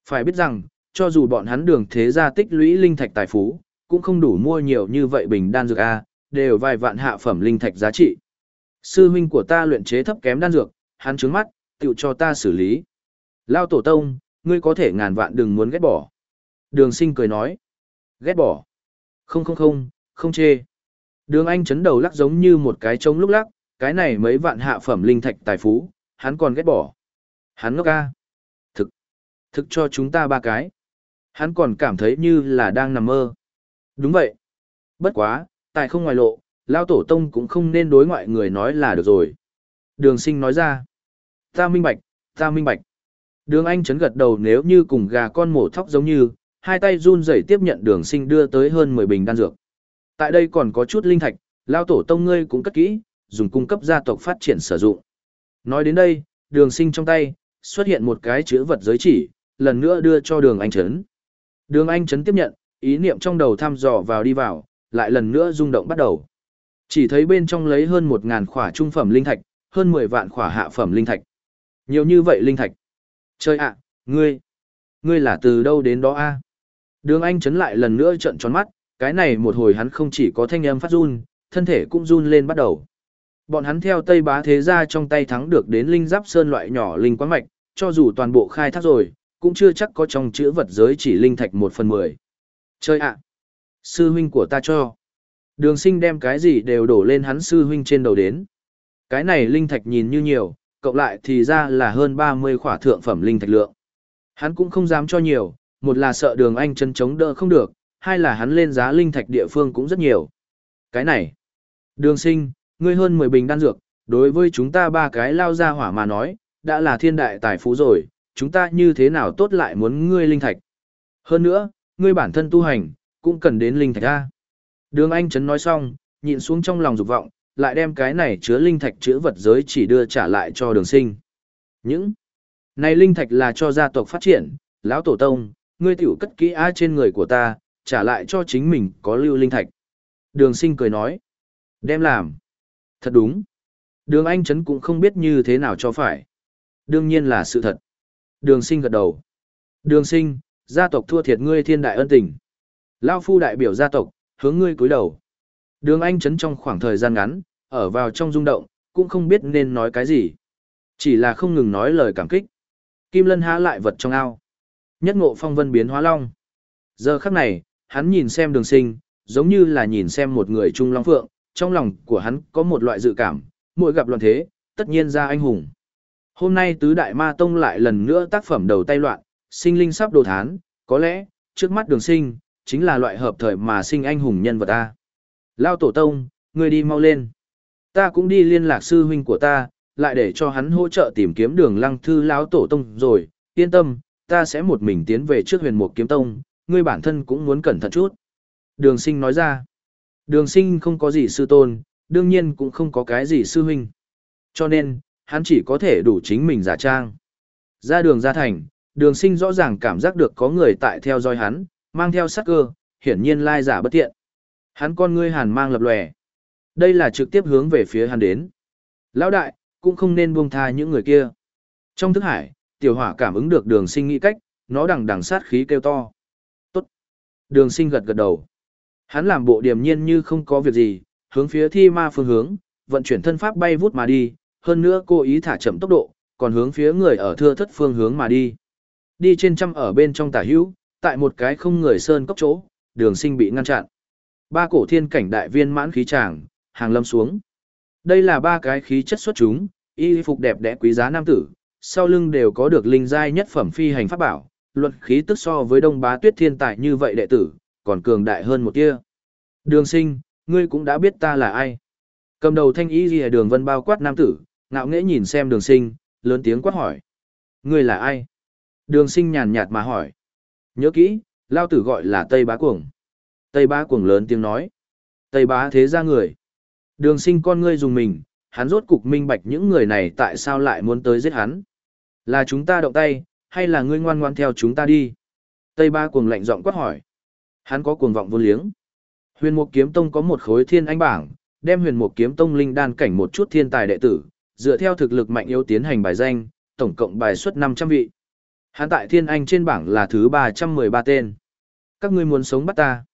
Phải biết rằng, cho dù bọn hắn đường thế gia tích lũy linh thạch tài phú, cũng không đủ mua nhiều như vậy bình đan dược A, đều vài vạn hạ phẩm linh thạch giá trị. Sư huynh của ta luyện chế thấp kém đan dược, hắn trứng mắt, tự cho ta xử lý. Lao tổ tông, ngươi có thể ngàn vạn đừng muốn ghét bỏ. Đường sinh cười nói. Ghét bỏ. Không không không, không chê. Đường anh chấn đầu lắc giống như một cái trống lúc lắc, cái này mấy vạn hạ phẩm linh thạch tài phú, hắn còn ghét bỏ. Hắn ngốc ca. Thực. Cho chúng ta ba cái. Hắn còn cảm thấy như là đang nằm mơ. Đúng vậy. Bất quá, tại không ngoài lộ, Lao Tổ Tông cũng không nên đối ngoại người nói là được rồi. Đường sinh nói ra. Ta minh bạch, ta minh bạch. Đường Anh chấn gật đầu nếu như cùng gà con mổ thóc giống như, hai tay run rẩy tiếp nhận đường sinh đưa tới hơn 10 bình đan dược. Tại đây còn có chút linh thạch, Lao Tổ Tông ngươi cũng cất kỹ, dùng cung cấp gia tộc phát triển sử dụng. Nói đến đây, đường sinh trong tay, xuất hiện một cái chữ vật giới chỉ, lần nữa đưa cho đường Anh chấn. Đường Anh chấn tiếp nhận, ý niệm trong đầu thăm dò vào đi vào, lại lần nữa rung động bắt đầu. Chỉ thấy bên trong lấy hơn một ngàn khỏa trung phẩm linh thạch, hơn 10 vạn khỏa hạ phẩm linh thạch. Nhiều như vậy linh thạch. Chơi ạ, ngươi, ngươi là từ đâu đến đó a? Đường Anh chấn lại lần nữa trợn tròn mắt, cái này một hồi hắn không chỉ có thanh âm phát run, thân thể cũng run lên bắt đầu. Bọn hắn theo Tây Bá Thế Gia trong tay thắng được đến linh giáp sơn loại nhỏ linh quán mạch, cho dù toàn bộ khai thác rồi, cũng chưa chắc có trong chữ vật giới chỉ linh thạch một phần mười. Chơi ạ! Sư huynh của ta cho. Đường sinh đem cái gì đều đổ lên hắn sư huynh trên đầu đến. Cái này linh thạch nhìn như nhiều, cộng lại thì ra là hơn 30 khỏa thượng phẩm linh thạch lượng. Hắn cũng không dám cho nhiều, một là sợ đường anh chân chống đỡ không được, hai là hắn lên giá linh thạch địa phương cũng rất nhiều. Cái này, đường sinh, ngươi hơn 10 bình đan dược, đối với chúng ta ba cái lao ra hỏa mà nói, đã là thiên đại tài phú rồi, chúng ta như thế nào tốt lại muốn ngươi linh thạch. Hơn nữa, ngươi bản thân tu hành, cũng cần đến linh thạch A. Đường Anh Trấn nói xong, nhịn xuống trong lòng dục vọng, lại đem cái này chứa linh thạch chứa vật giới chỉ đưa trả lại cho đường sinh. Những này linh thạch là cho gia tộc phát triển, lão tổ tông, ngươi tiểu cất kỹ á trên người của ta, trả lại cho chính mình có lưu linh thạch. Đường sinh cười nói, đem làm. Thật đúng. Đường Anh Trấn cũng không biết như thế nào cho phải. Đương nhiên là sự thật. Đường sinh gật đầu. Đường sinh, gia tộc thua thiệt ngươi thiên đại ân tình. Lao phu đại biểu gia tộc, hướng ngươi cúi đầu. Đường Anh chấn trong khoảng thời gian ngắn, ở vào trong rung động, cũng không biết nên nói cái gì. Chỉ là không ngừng nói lời cảm kích. Kim Lân há lại vật trong ao. Nhất ngộ phong vân biến hóa long. Giờ khắc này, hắn nhìn xem đường sinh, giống như là nhìn xem một người trung long phượng, trong lòng của hắn có một loại dự cảm, mỗi gặp loạn thế, tất nhiên ra anh hùng. Hôm nay tứ đại ma tông lại lần nữa tác phẩm đầu tay loạn, sinh linh sắp đồ thán, có lẽ, trước mắt đường sinh, chính là loại hợp thời mà sinh anh hùng nhân vật ta. Lao tổ tông, người đi mau lên. Ta cũng đi liên lạc sư huynh của ta, lại để cho hắn hỗ trợ tìm kiếm đường lăng thư lão tổ tông rồi, yên tâm, ta sẽ một mình tiến về trước huyền mục kiếm tông, ngươi bản thân cũng muốn cẩn thận chút. Đường sinh nói ra, đường sinh không có gì sư tôn, đương nhiên cũng không có cái gì sư huynh. Cho nên, hắn chỉ có thể đủ chính mình giả trang. Ra đường ra thành, đường sinh rõ ràng cảm giác được có người tại theo dõi hắn, mang theo sắc cơ, hiển nhiên lai giả bất tiện. Hắn con ngươi hàn mang lập lòe. Đây là trực tiếp hướng về phía hắn đến. Lão đại, cũng không nên buông tha những người kia. Trong thức hải, tiểu hỏa cảm ứng được đường sinh nghĩ cách, nó đằng đằng sát khí kêu to. Tốt. Đường sinh gật gật đầu. Hắn làm bộ điềm nhiên như không có việc gì, hướng phía thi ma phương hướng, vận chuyển thân pháp bay vút mà đi, hơn nữa cô ý thả chậm tốc độ, còn hướng phía người ở thưa thất phương hướng mà đi. Đi trên trăm ở bên trong tả hữu, tại một cái không người sơn cốc chỗ, đường sinh bị ngăn chặn. Ba cổ thiên cảnh đại viên mãn khí tràng, hàng lâm xuống. Đây là ba cái khí chất xuất chúng, y phục đẹp đẽ quý giá nam tử, sau lưng đều có được linh giai nhất phẩm phi hành pháp bảo, luận khí tức so với đông bá tuyết thiên tài như vậy đệ tử, còn cường đại hơn một tia. Đường sinh, ngươi cũng đã biết ta là ai. Cầm đầu thanh y ghi đường vân bao quát nam tử, ngạo nghễ nhìn xem đường sinh, lớn tiếng quát hỏi. Ngươi là ai? Đường sinh nhàn nhạt mà hỏi. Nhớ kỹ, lao tử gọi là Tây Bá Cuồng. Tây Bá Cuồng lớn tiếng nói. Tây Bá thế ra người. Đường sinh con ngươi dùng mình, hắn rốt cục minh bạch những người này tại sao lại muốn tới giết hắn. Là chúng ta động tay, hay là ngươi ngoan ngoan theo chúng ta đi? Tây Ba cuồng lạnh giọng quát hỏi. Hắn có cuồng vọng vô liếng. Huyền Mục Kiếm Tông có một khối thiên anh bảng, đem Huyền Mục Kiếm Tông linh đan cảnh một chút thiên tài đệ tử, dựa theo thực lực mạnh yếu tiến hành bài danh, tổng cộng bài xuất 500 vị. Hắn tại thiên anh trên bảng là thứ 313 tên. Các ngươi muốn sống bắt ta?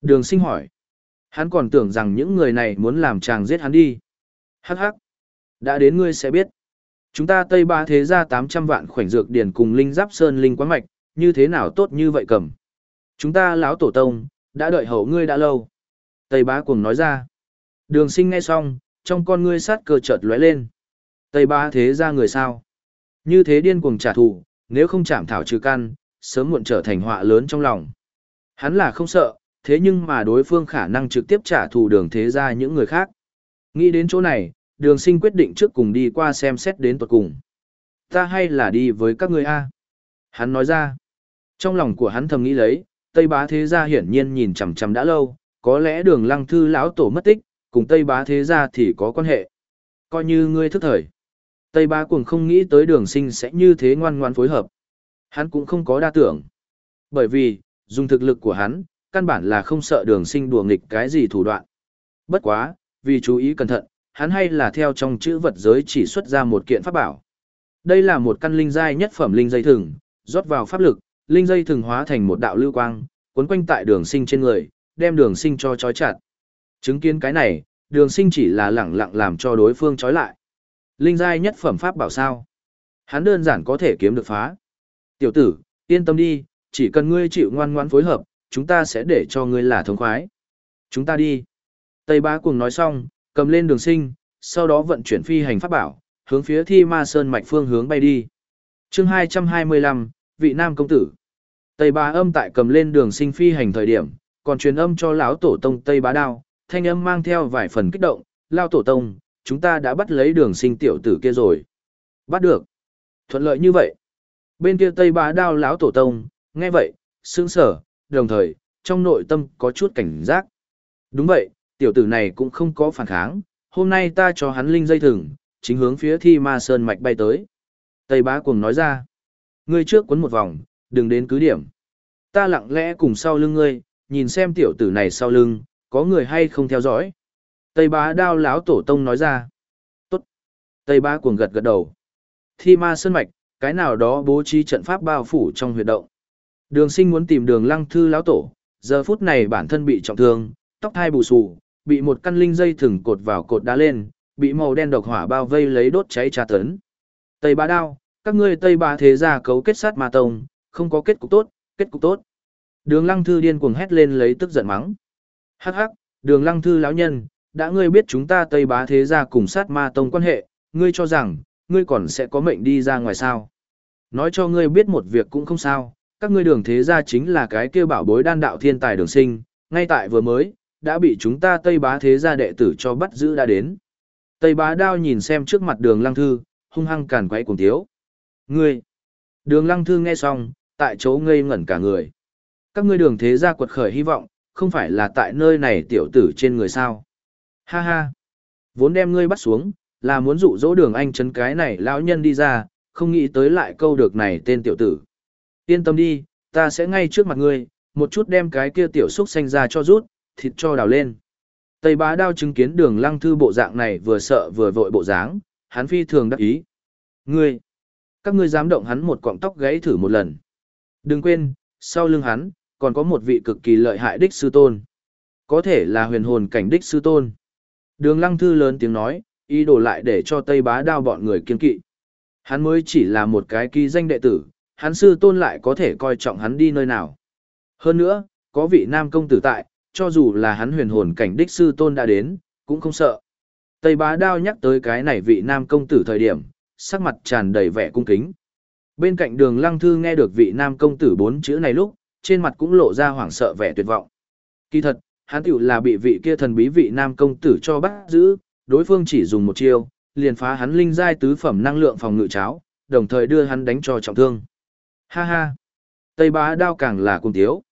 Đường sinh hỏi. Hắn còn tưởng rằng những người này muốn làm chàng giết hắn đi. Hắc hắc. Đã đến ngươi sẽ biết. Chúng ta Tây Ba thế ra 800 vạn khoảnh dược điển cùng linh giáp sơn linh quán mạch, như thế nào tốt như vậy cầm. Chúng ta lão tổ tông, đã đợi hậu ngươi đã lâu. Tây Bá cuồng nói ra. Đường sinh nghe xong, trong con ngươi sát cờ chợt lóe lên. Tây Bá thế ra người sao? Như thế điên cuồng trả thù, nếu không chạm thảo trừ căn, sớm muộn trở thành họa lớn trong lòng. Hắn là không sợ, thế nhưng mà đối phương khả năng trực tiếp trả thù đường thế ra những người khác. Nghĩ đến chỗ này, đường sinh quyết định trước cùng đi qua xem xét đến tuật cùng. Ta hay là đi với các người A? Hắn nói ra. Trong lòng của hắn thầm nghĩ lấy, Tây Bá Thế Gia hiển nhiên nhìn chằm chằm đã lâu, có lẽ đường lăng thư lão tổ mất tích, cùng Tây Bá Thế Gia thì có quan hệ. Coi như ngươi thức thời. Tây Ba cuồng không nghĩ tới đường sinh sẽ như thế ngoan ngoan phối hợp. Hắn cũng không có đa tưởng. Bởi vì, dùng thực lực của hắn, căn bản là không sợ đường sinh đùa nghịch cái gì thủ đoạn. Bất quá, vì chú ý cẩn thận, hắn hay là theo trong chữ vật giới chỉ xuất ra một kiện pháp bảo. Đây là một căn linh dai nhất phẩm linh dây thừng, rót vào pháp lực, linh dây thừng hóa thành một đạo lưu quang, cuốn quanh tại đường sinh trên người, đem đường sinh cho trói chặt. Chứng kiến cái này, đường sinh chỉ là lẳng lặng làm cho đối phương trói lại. Linh giai nhất phẩm pháp bảo sao? Hắn đơn giản có thể kiếm được phá. Tiểu tử, yên tâm đi, chỉ cần ngươi chịu ngoan ngoãn phối hợp, chúng ta sẽ để cho ngươi là thống khoái. Chúng ta đi. Tây bá cùng nói xong, cầm lên đường sinh, sau đó vận chuyển phi hành pháp bảo, hướng phía thi ma sơn mạch phương hướng bay đi. chương 225, vị nam công tử. Tây bá âm tại cầm lên đường sinh phi hành thời điểm, còn truyền âm cho lão tổ tông Tây bá đao, thanh âm mang theo vài phần kích động, lao tổ tông, chúng ta đã bắt lấy đường sinh tiểu tử kia rồi. Bắt được. Thuận lợi như vậy. Bên kia Tây bá đao lão tổ tông, nghe vậy, sướng sở, đồng thời, trong nội tâm có chút cảnh giác. Đúng vậy, tiểu tử này cũng không có phản kháng, hôm nay ta cho hắn linh dây thừng, chính hướng phía thi ma sơn mạch bay tới. Tây bá cuồng nói ra, ngươi trước quấn một vòng, đừng đến cứ điểm. Ta lặng lẽ cùng sau lưng ngươi, nhìn xem tiểu tử này sau lưng, có người hay không theo dõi. Tây bá đao lão tổ tông nói ra. Tốt. Tây bá cuồng gật gật đầu. Thi ma sơn mạch, cái nào đó bố trí trận pháp bao phủ trong huyệt động. Đường sinh muốn tìm đường lăng thư lão tổ, giờ phút này bản thân bị trọng thương, tóc thai bù xù, bị một căn linh dây thừng cột vào cột đá lên, bị màu đen độc hỏa bao vây lấy đốt cháy tra tấn. Tây Bá Đao, các ngươi Tây Bá thế gia cấu kết sát ma tông, không có kết cục tốt, kết cục tốt. Đường Lăng Thư điên cuồng hét lên lấy tức giận mắng. Hắc hắc, Đường Lăng Thư lão nhân, đã ngươi biết chúng ta Tây Bá thế gia cùng sát ma tông quan hệ, ngươi cho rằng ngươi còn sẽ có mệnh đi ra ngoài sao? Nói cho ngươi biết một việc cũng không sao, các ngươi đường thế gia chính là cái kia bảo bối đan đạo thiên tài đường sinh, ngay tại vừa mới, đã bị chúng ta Tây Bá thế gia đệ tử cho bắt giữ đã đến. Tây Bá đao nhìn xem trước mặt đường lăng thư, hung hăng càn quay cùng tiếu. Ngươi! Đường lăng thư nghe xong, tại chỗ ngây ngẩn cả người. Các ngươi đường thế gia quật khởi hy vọng, không phải là tại nơi này tiểu tử trên người sao. Ha ha! Vốn đem ngươi bắt xuống, là muốn dụ dỗ đường anh chấn cái này lão nhân đi ra, không nghĩ tới lại câu được này tên tiểu tử. Yên tâm đi, ta sẽ ngay trước mặt ngươi, một chút đem cái kia tiểu xúc xanh ra cho rút, thịt cho đào lên. Tây bá đao chứng kiến đường lăng thư bộ dạng này vừa sợ vừa vội bộ dáng, hắn phi thường đắc ý. Ngươi, các ngươi dám động hắn một cọng tóc gãy thử một lần. Đừng quên, sau lưng hắn, còn có một vị cực kỳ lợi hại đích sư tôn. Có thể là huyền hồn cảnh đích sư tôn. Đường lăng thư lớn tiếng nói, ý đồ lại để cho Tây Bá đao bọn người kiên kỵ. Hắn mới chỉ là một cái ký danh đệ tử, hắn sư tôn lại có thể coi trọng hắn đi nơi nào. Hơn nữa, có vị nam công tử tại, cho dù là hắn huyền hồn cảnh đích sư tôn đã đến, cũng không sợ. Tây bá đao nhắc tới cái này vị nam công tử thời điểm, sắc mặt tràn đầy vẻ cung kính. Bên cạnh đường lăng thư nghe được vị nam công tử bốn chữ này lúc, trên mặt cũng lộ ra hoảng sợ vẻ tuyệt vọng. Kỳ thật, hắn tiểu là bị vị kia thần bí vị nam công tử cho bắt giữ, đối phương chỉ dùng một chiêu, liền phá hắn linh giai tứ phẩm năng lượng phòng ngự cháo, đồng thời đưa hắn đánh cho trọng thương. Ha ha! Tây bá đao càng là cùng tiếu.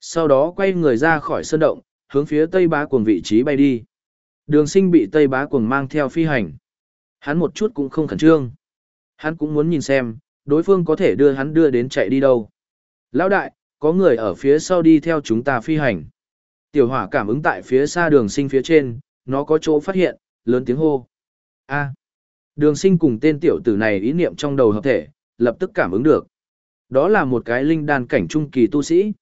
Sau đó quay người ra khỏi sơn động, hướng phía tây bá cuồng vị trí bay đi. Đường sinh bị tây bá cuồng mang theo phi hành. Hắn một chút cũng không khẩn trương. Hắn cũng muốn nhìn xem, đối phương có thể đưa hắn đưa đến chạy đi đâu. Lão đại, có người ở phía sau đi theo chúng ta phi hành. Tiểu hỏa cảm ứng tại phía xa đường sinh phía trên, nó có chỗ phát hiện, lớn tiếng hô. a đường sinh cùng tên tiểu tử này ý niệm trong đầu hợp thể, lập tức cảm ứng được. Đó là một cái linh đàn cảnh trung kỳ tu sĩ.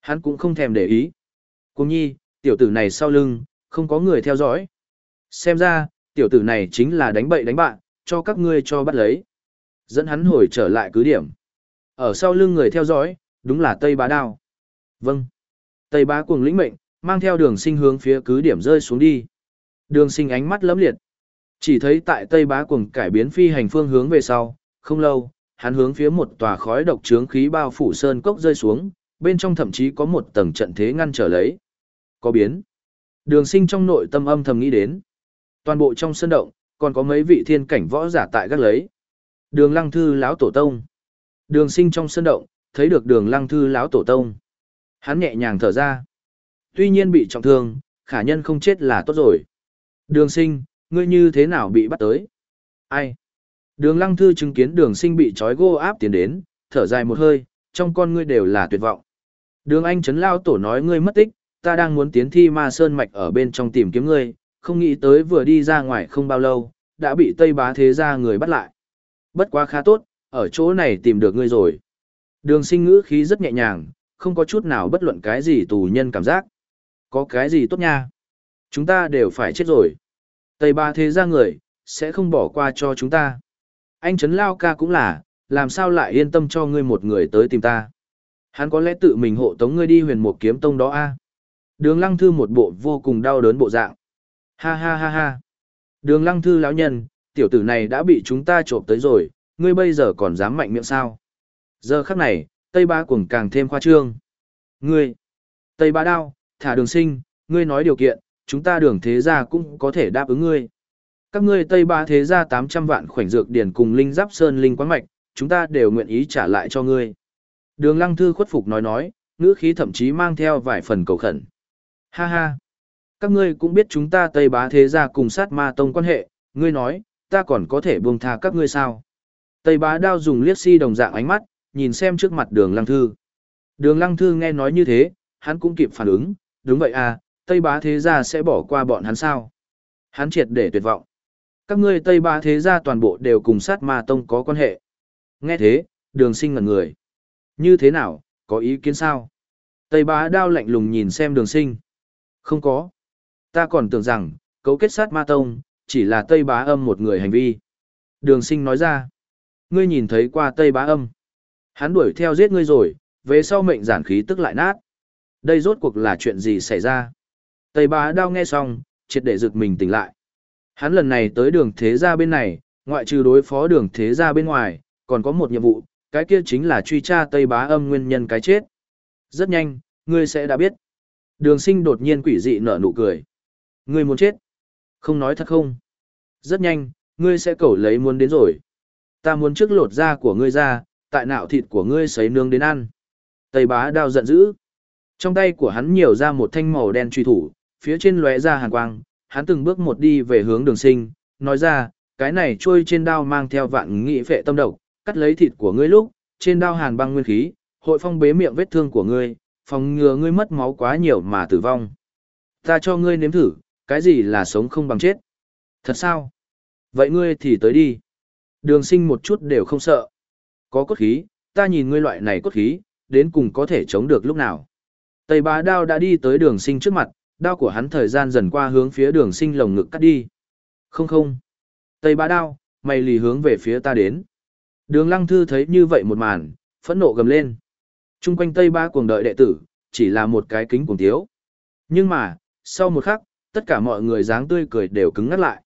Hắn cũng không thèm để ý. Cùng nhi, tiểu tử này sau lưng, không có người theo dõi. Xem ra, tiểu tử này chính là đánh bậy đánh bạn, cho các ngươi cho bắt lấy. Dẫn hắn hồi trở lại cứ điểm. Ở sau lưng người theo dõi, đúng là Tây Bá Đao. Vâng. Tây Bá cuồng lĩnh mệnh, mang theo đường sinh hướng phía cứ điểm rơi xuống đi. Đường sinh ánh mắt lấm liệt. Chỉ thấy tại Tây Bá cuồng cải biến phi hành phương hướng về sau, không lâu, hắn hướng phía một tòa khói độc trướng khí bao phủ sơn cốc rơi xuống, bên trong thậm chí có một tầng trận thế ngăn trở lấy. Có biến. Đường sinh trong nội tâm âm thầm nghĩ đến. Toàn bộ trong sân động, còn có mấy vị thiên cảnh võ giả tại gác lấy. Đường lăng thư lão tổ tông. Đường sinh trong sân động, thấy được đường lăng thư lão tổ tông. Hắn nhẹ nhàng thở ra. Tuy nhiên bị trọng thương, khả nhân không chết là tốt rồi. Đường sinh, ngươi như thế nào bị bắt tới? Ai? Đường lăng thư chứng kiến đường sinh bị trói gô áp tiến đến, thở dài một hơi, trong con ngươi đều là tuyệt vọng. Đường anh chấn lao tổ nói ngươi mất tích, ta đang muốn tiến thi ma sơn mạch ở bên trong tìm kiếm ngươi, không nghĩ tới vừa đi ra ngoài không bao lâu, đã bị Tây Bá Thế gia người bắt lại. Bất quá khá tốt, ở chỗ này tìm được ngươi rồi. Đường sinh ngữ khí rất nhẹ nhàng, không có chút nào bất luận cái gì tù nhân cảm giác. Có cái gì tốt nha? Chúng ta đều phải chết rồi. Tây ba Thế gia người, sẽ không bỏ qua cho chúng ta. Anh Trấn Lao ca cũng là, làm sao lại yên tâm cho ngươi một người tới tìm ta. Hắn có lẽ tự mình hộ tống ngươi đi huyền một kiếm tông đó a Đường lăng thư một bộ vô cùng đau đớn bộ dạng. Ha ha ha ha. Đường lăng thư lão nhân, tiểu tử này đã bị chúng ta trộm tới rồi, ngươi bây giờ còn dám mạnh miệng sao? Giờ khắc này, Tây Ba cuồng càng thêm khoa trương. Ngươi, Tây Ba đao, thả đường sinh, ngươi nói điều kiện, chúng ta đường thế gia cũng có thể đáp ứng ngươi. Các ngươi Tây Ba thế gia 800 vạn khoảnh dược điển cùng linh giáp sơn linh quán mạch, chúng ta đều nguyện ý trả lại cho ngươi. Đường lăng thư khuất phục nói nói, ngữ khí thậm chí mang theo vài phần cầu khẩn. Ha ha! Các ngươi cũng biết chúng ta Tây Bá Thế Gia cùng sát ma tông quan hệ, ngươi nói, ta còn có thể buông tha các ngươi sao? Tây Bá đao dùng liếc si đồng dạng ánh mắt, nhìn xem trước mặt đường lăng thư. Đường lăng thư nghe nói như thế, hắn cũng kịp phản ứng, đúng vậy à, Tây Bá Thế Gia sẽ bỏ qua bọn hắn sao? Hắn triệt để tuyệt vọng. Các ngươi Tây Bá Thế Gia toàn bộ đều cùng sát ma tông có quan hệ. Nghe thế, đường sinh ngần người. Như thế nào, có ý kiến sao? Tây bá đao lạnh lùng nhìn xem đường sinh. Không có. Ta còn tưởng rằng, cấu kết sát ma tông, chỉ là Tây bá âm một người hành vi. Đường sinh nói ra. Ngươi nhìn thấy qua Tây bá âm. Hắn đuổi theo giết ngươi rồi, về sau mệnh giản khí tức lại nát. Đây rốt cuộc là chuyện gì xảy ra? Tây bá đao nghe xong, triệt để rực mình tỉnh lại. Hắn lần này tới đường thế gia bên này, ngoại trừ đối phó đường thế gia bên ngoài, còn có một nhiệm vụ, cái kia chính là truy tra Tây Bá Âm nguyên nhân cái chết. Rất nhanh, ngươi sẽ đã biết. Đường sinh đột nhiên quỷ dị nở nụ cười. Ngươi muốn chết. Không nói thật không. Rất nhanh, ngươi sẽ cầu lấy muốn đến rồi. Ta muốn trước lột da của ngươi ra, tại nạo thịt của ngươi sấy nướng đến ăn. Tây bá đao giận dữ. Trong tay của hắn nhiều ra một thanh màu đen truy thủ, phía trên lóe ra hàn quang, hắn từng bước một đi về hướng đường sinh, nói ra, cái này trôi trên đao mang theo vạn nghị phệ tâm độc, cắt lấy thịt của ngươi lúc, trên đao hàn băng nguyên khí, hội phong bế miệng vết thương của ngươi, phòng ngừa ngươi mất máu quá nhiều mà tử vong. Ta cho ngươi nếm thử, cái gì là sống không bằng chết. Thật sao? Vậy ngươi thì tới đi. Đường sinh một chút đều không sợ. Có cốt khí, ta nhìn ngươi loại này cốt khí, đến cùng có thể chống được lúc nào. Tây bá đao đã đi tới đường sinh trước mặt, đao của hắn thời gian dần qua hướng phía đường sinh lồng ngực cắt đi. Không không. Tây bá đao, mày lì hướng về phía ta đến. Đường lăng thư thấy như vậy một màn, phẫn nộ gầm lên. Trung quanh Tây bá cuồng đợi đệ tử, chỉ là một cái kính cuồng tiếu. Nhưng mà, sau một khắc, tất cả mọi người dáng tươi cười đều cứng ngắt lại.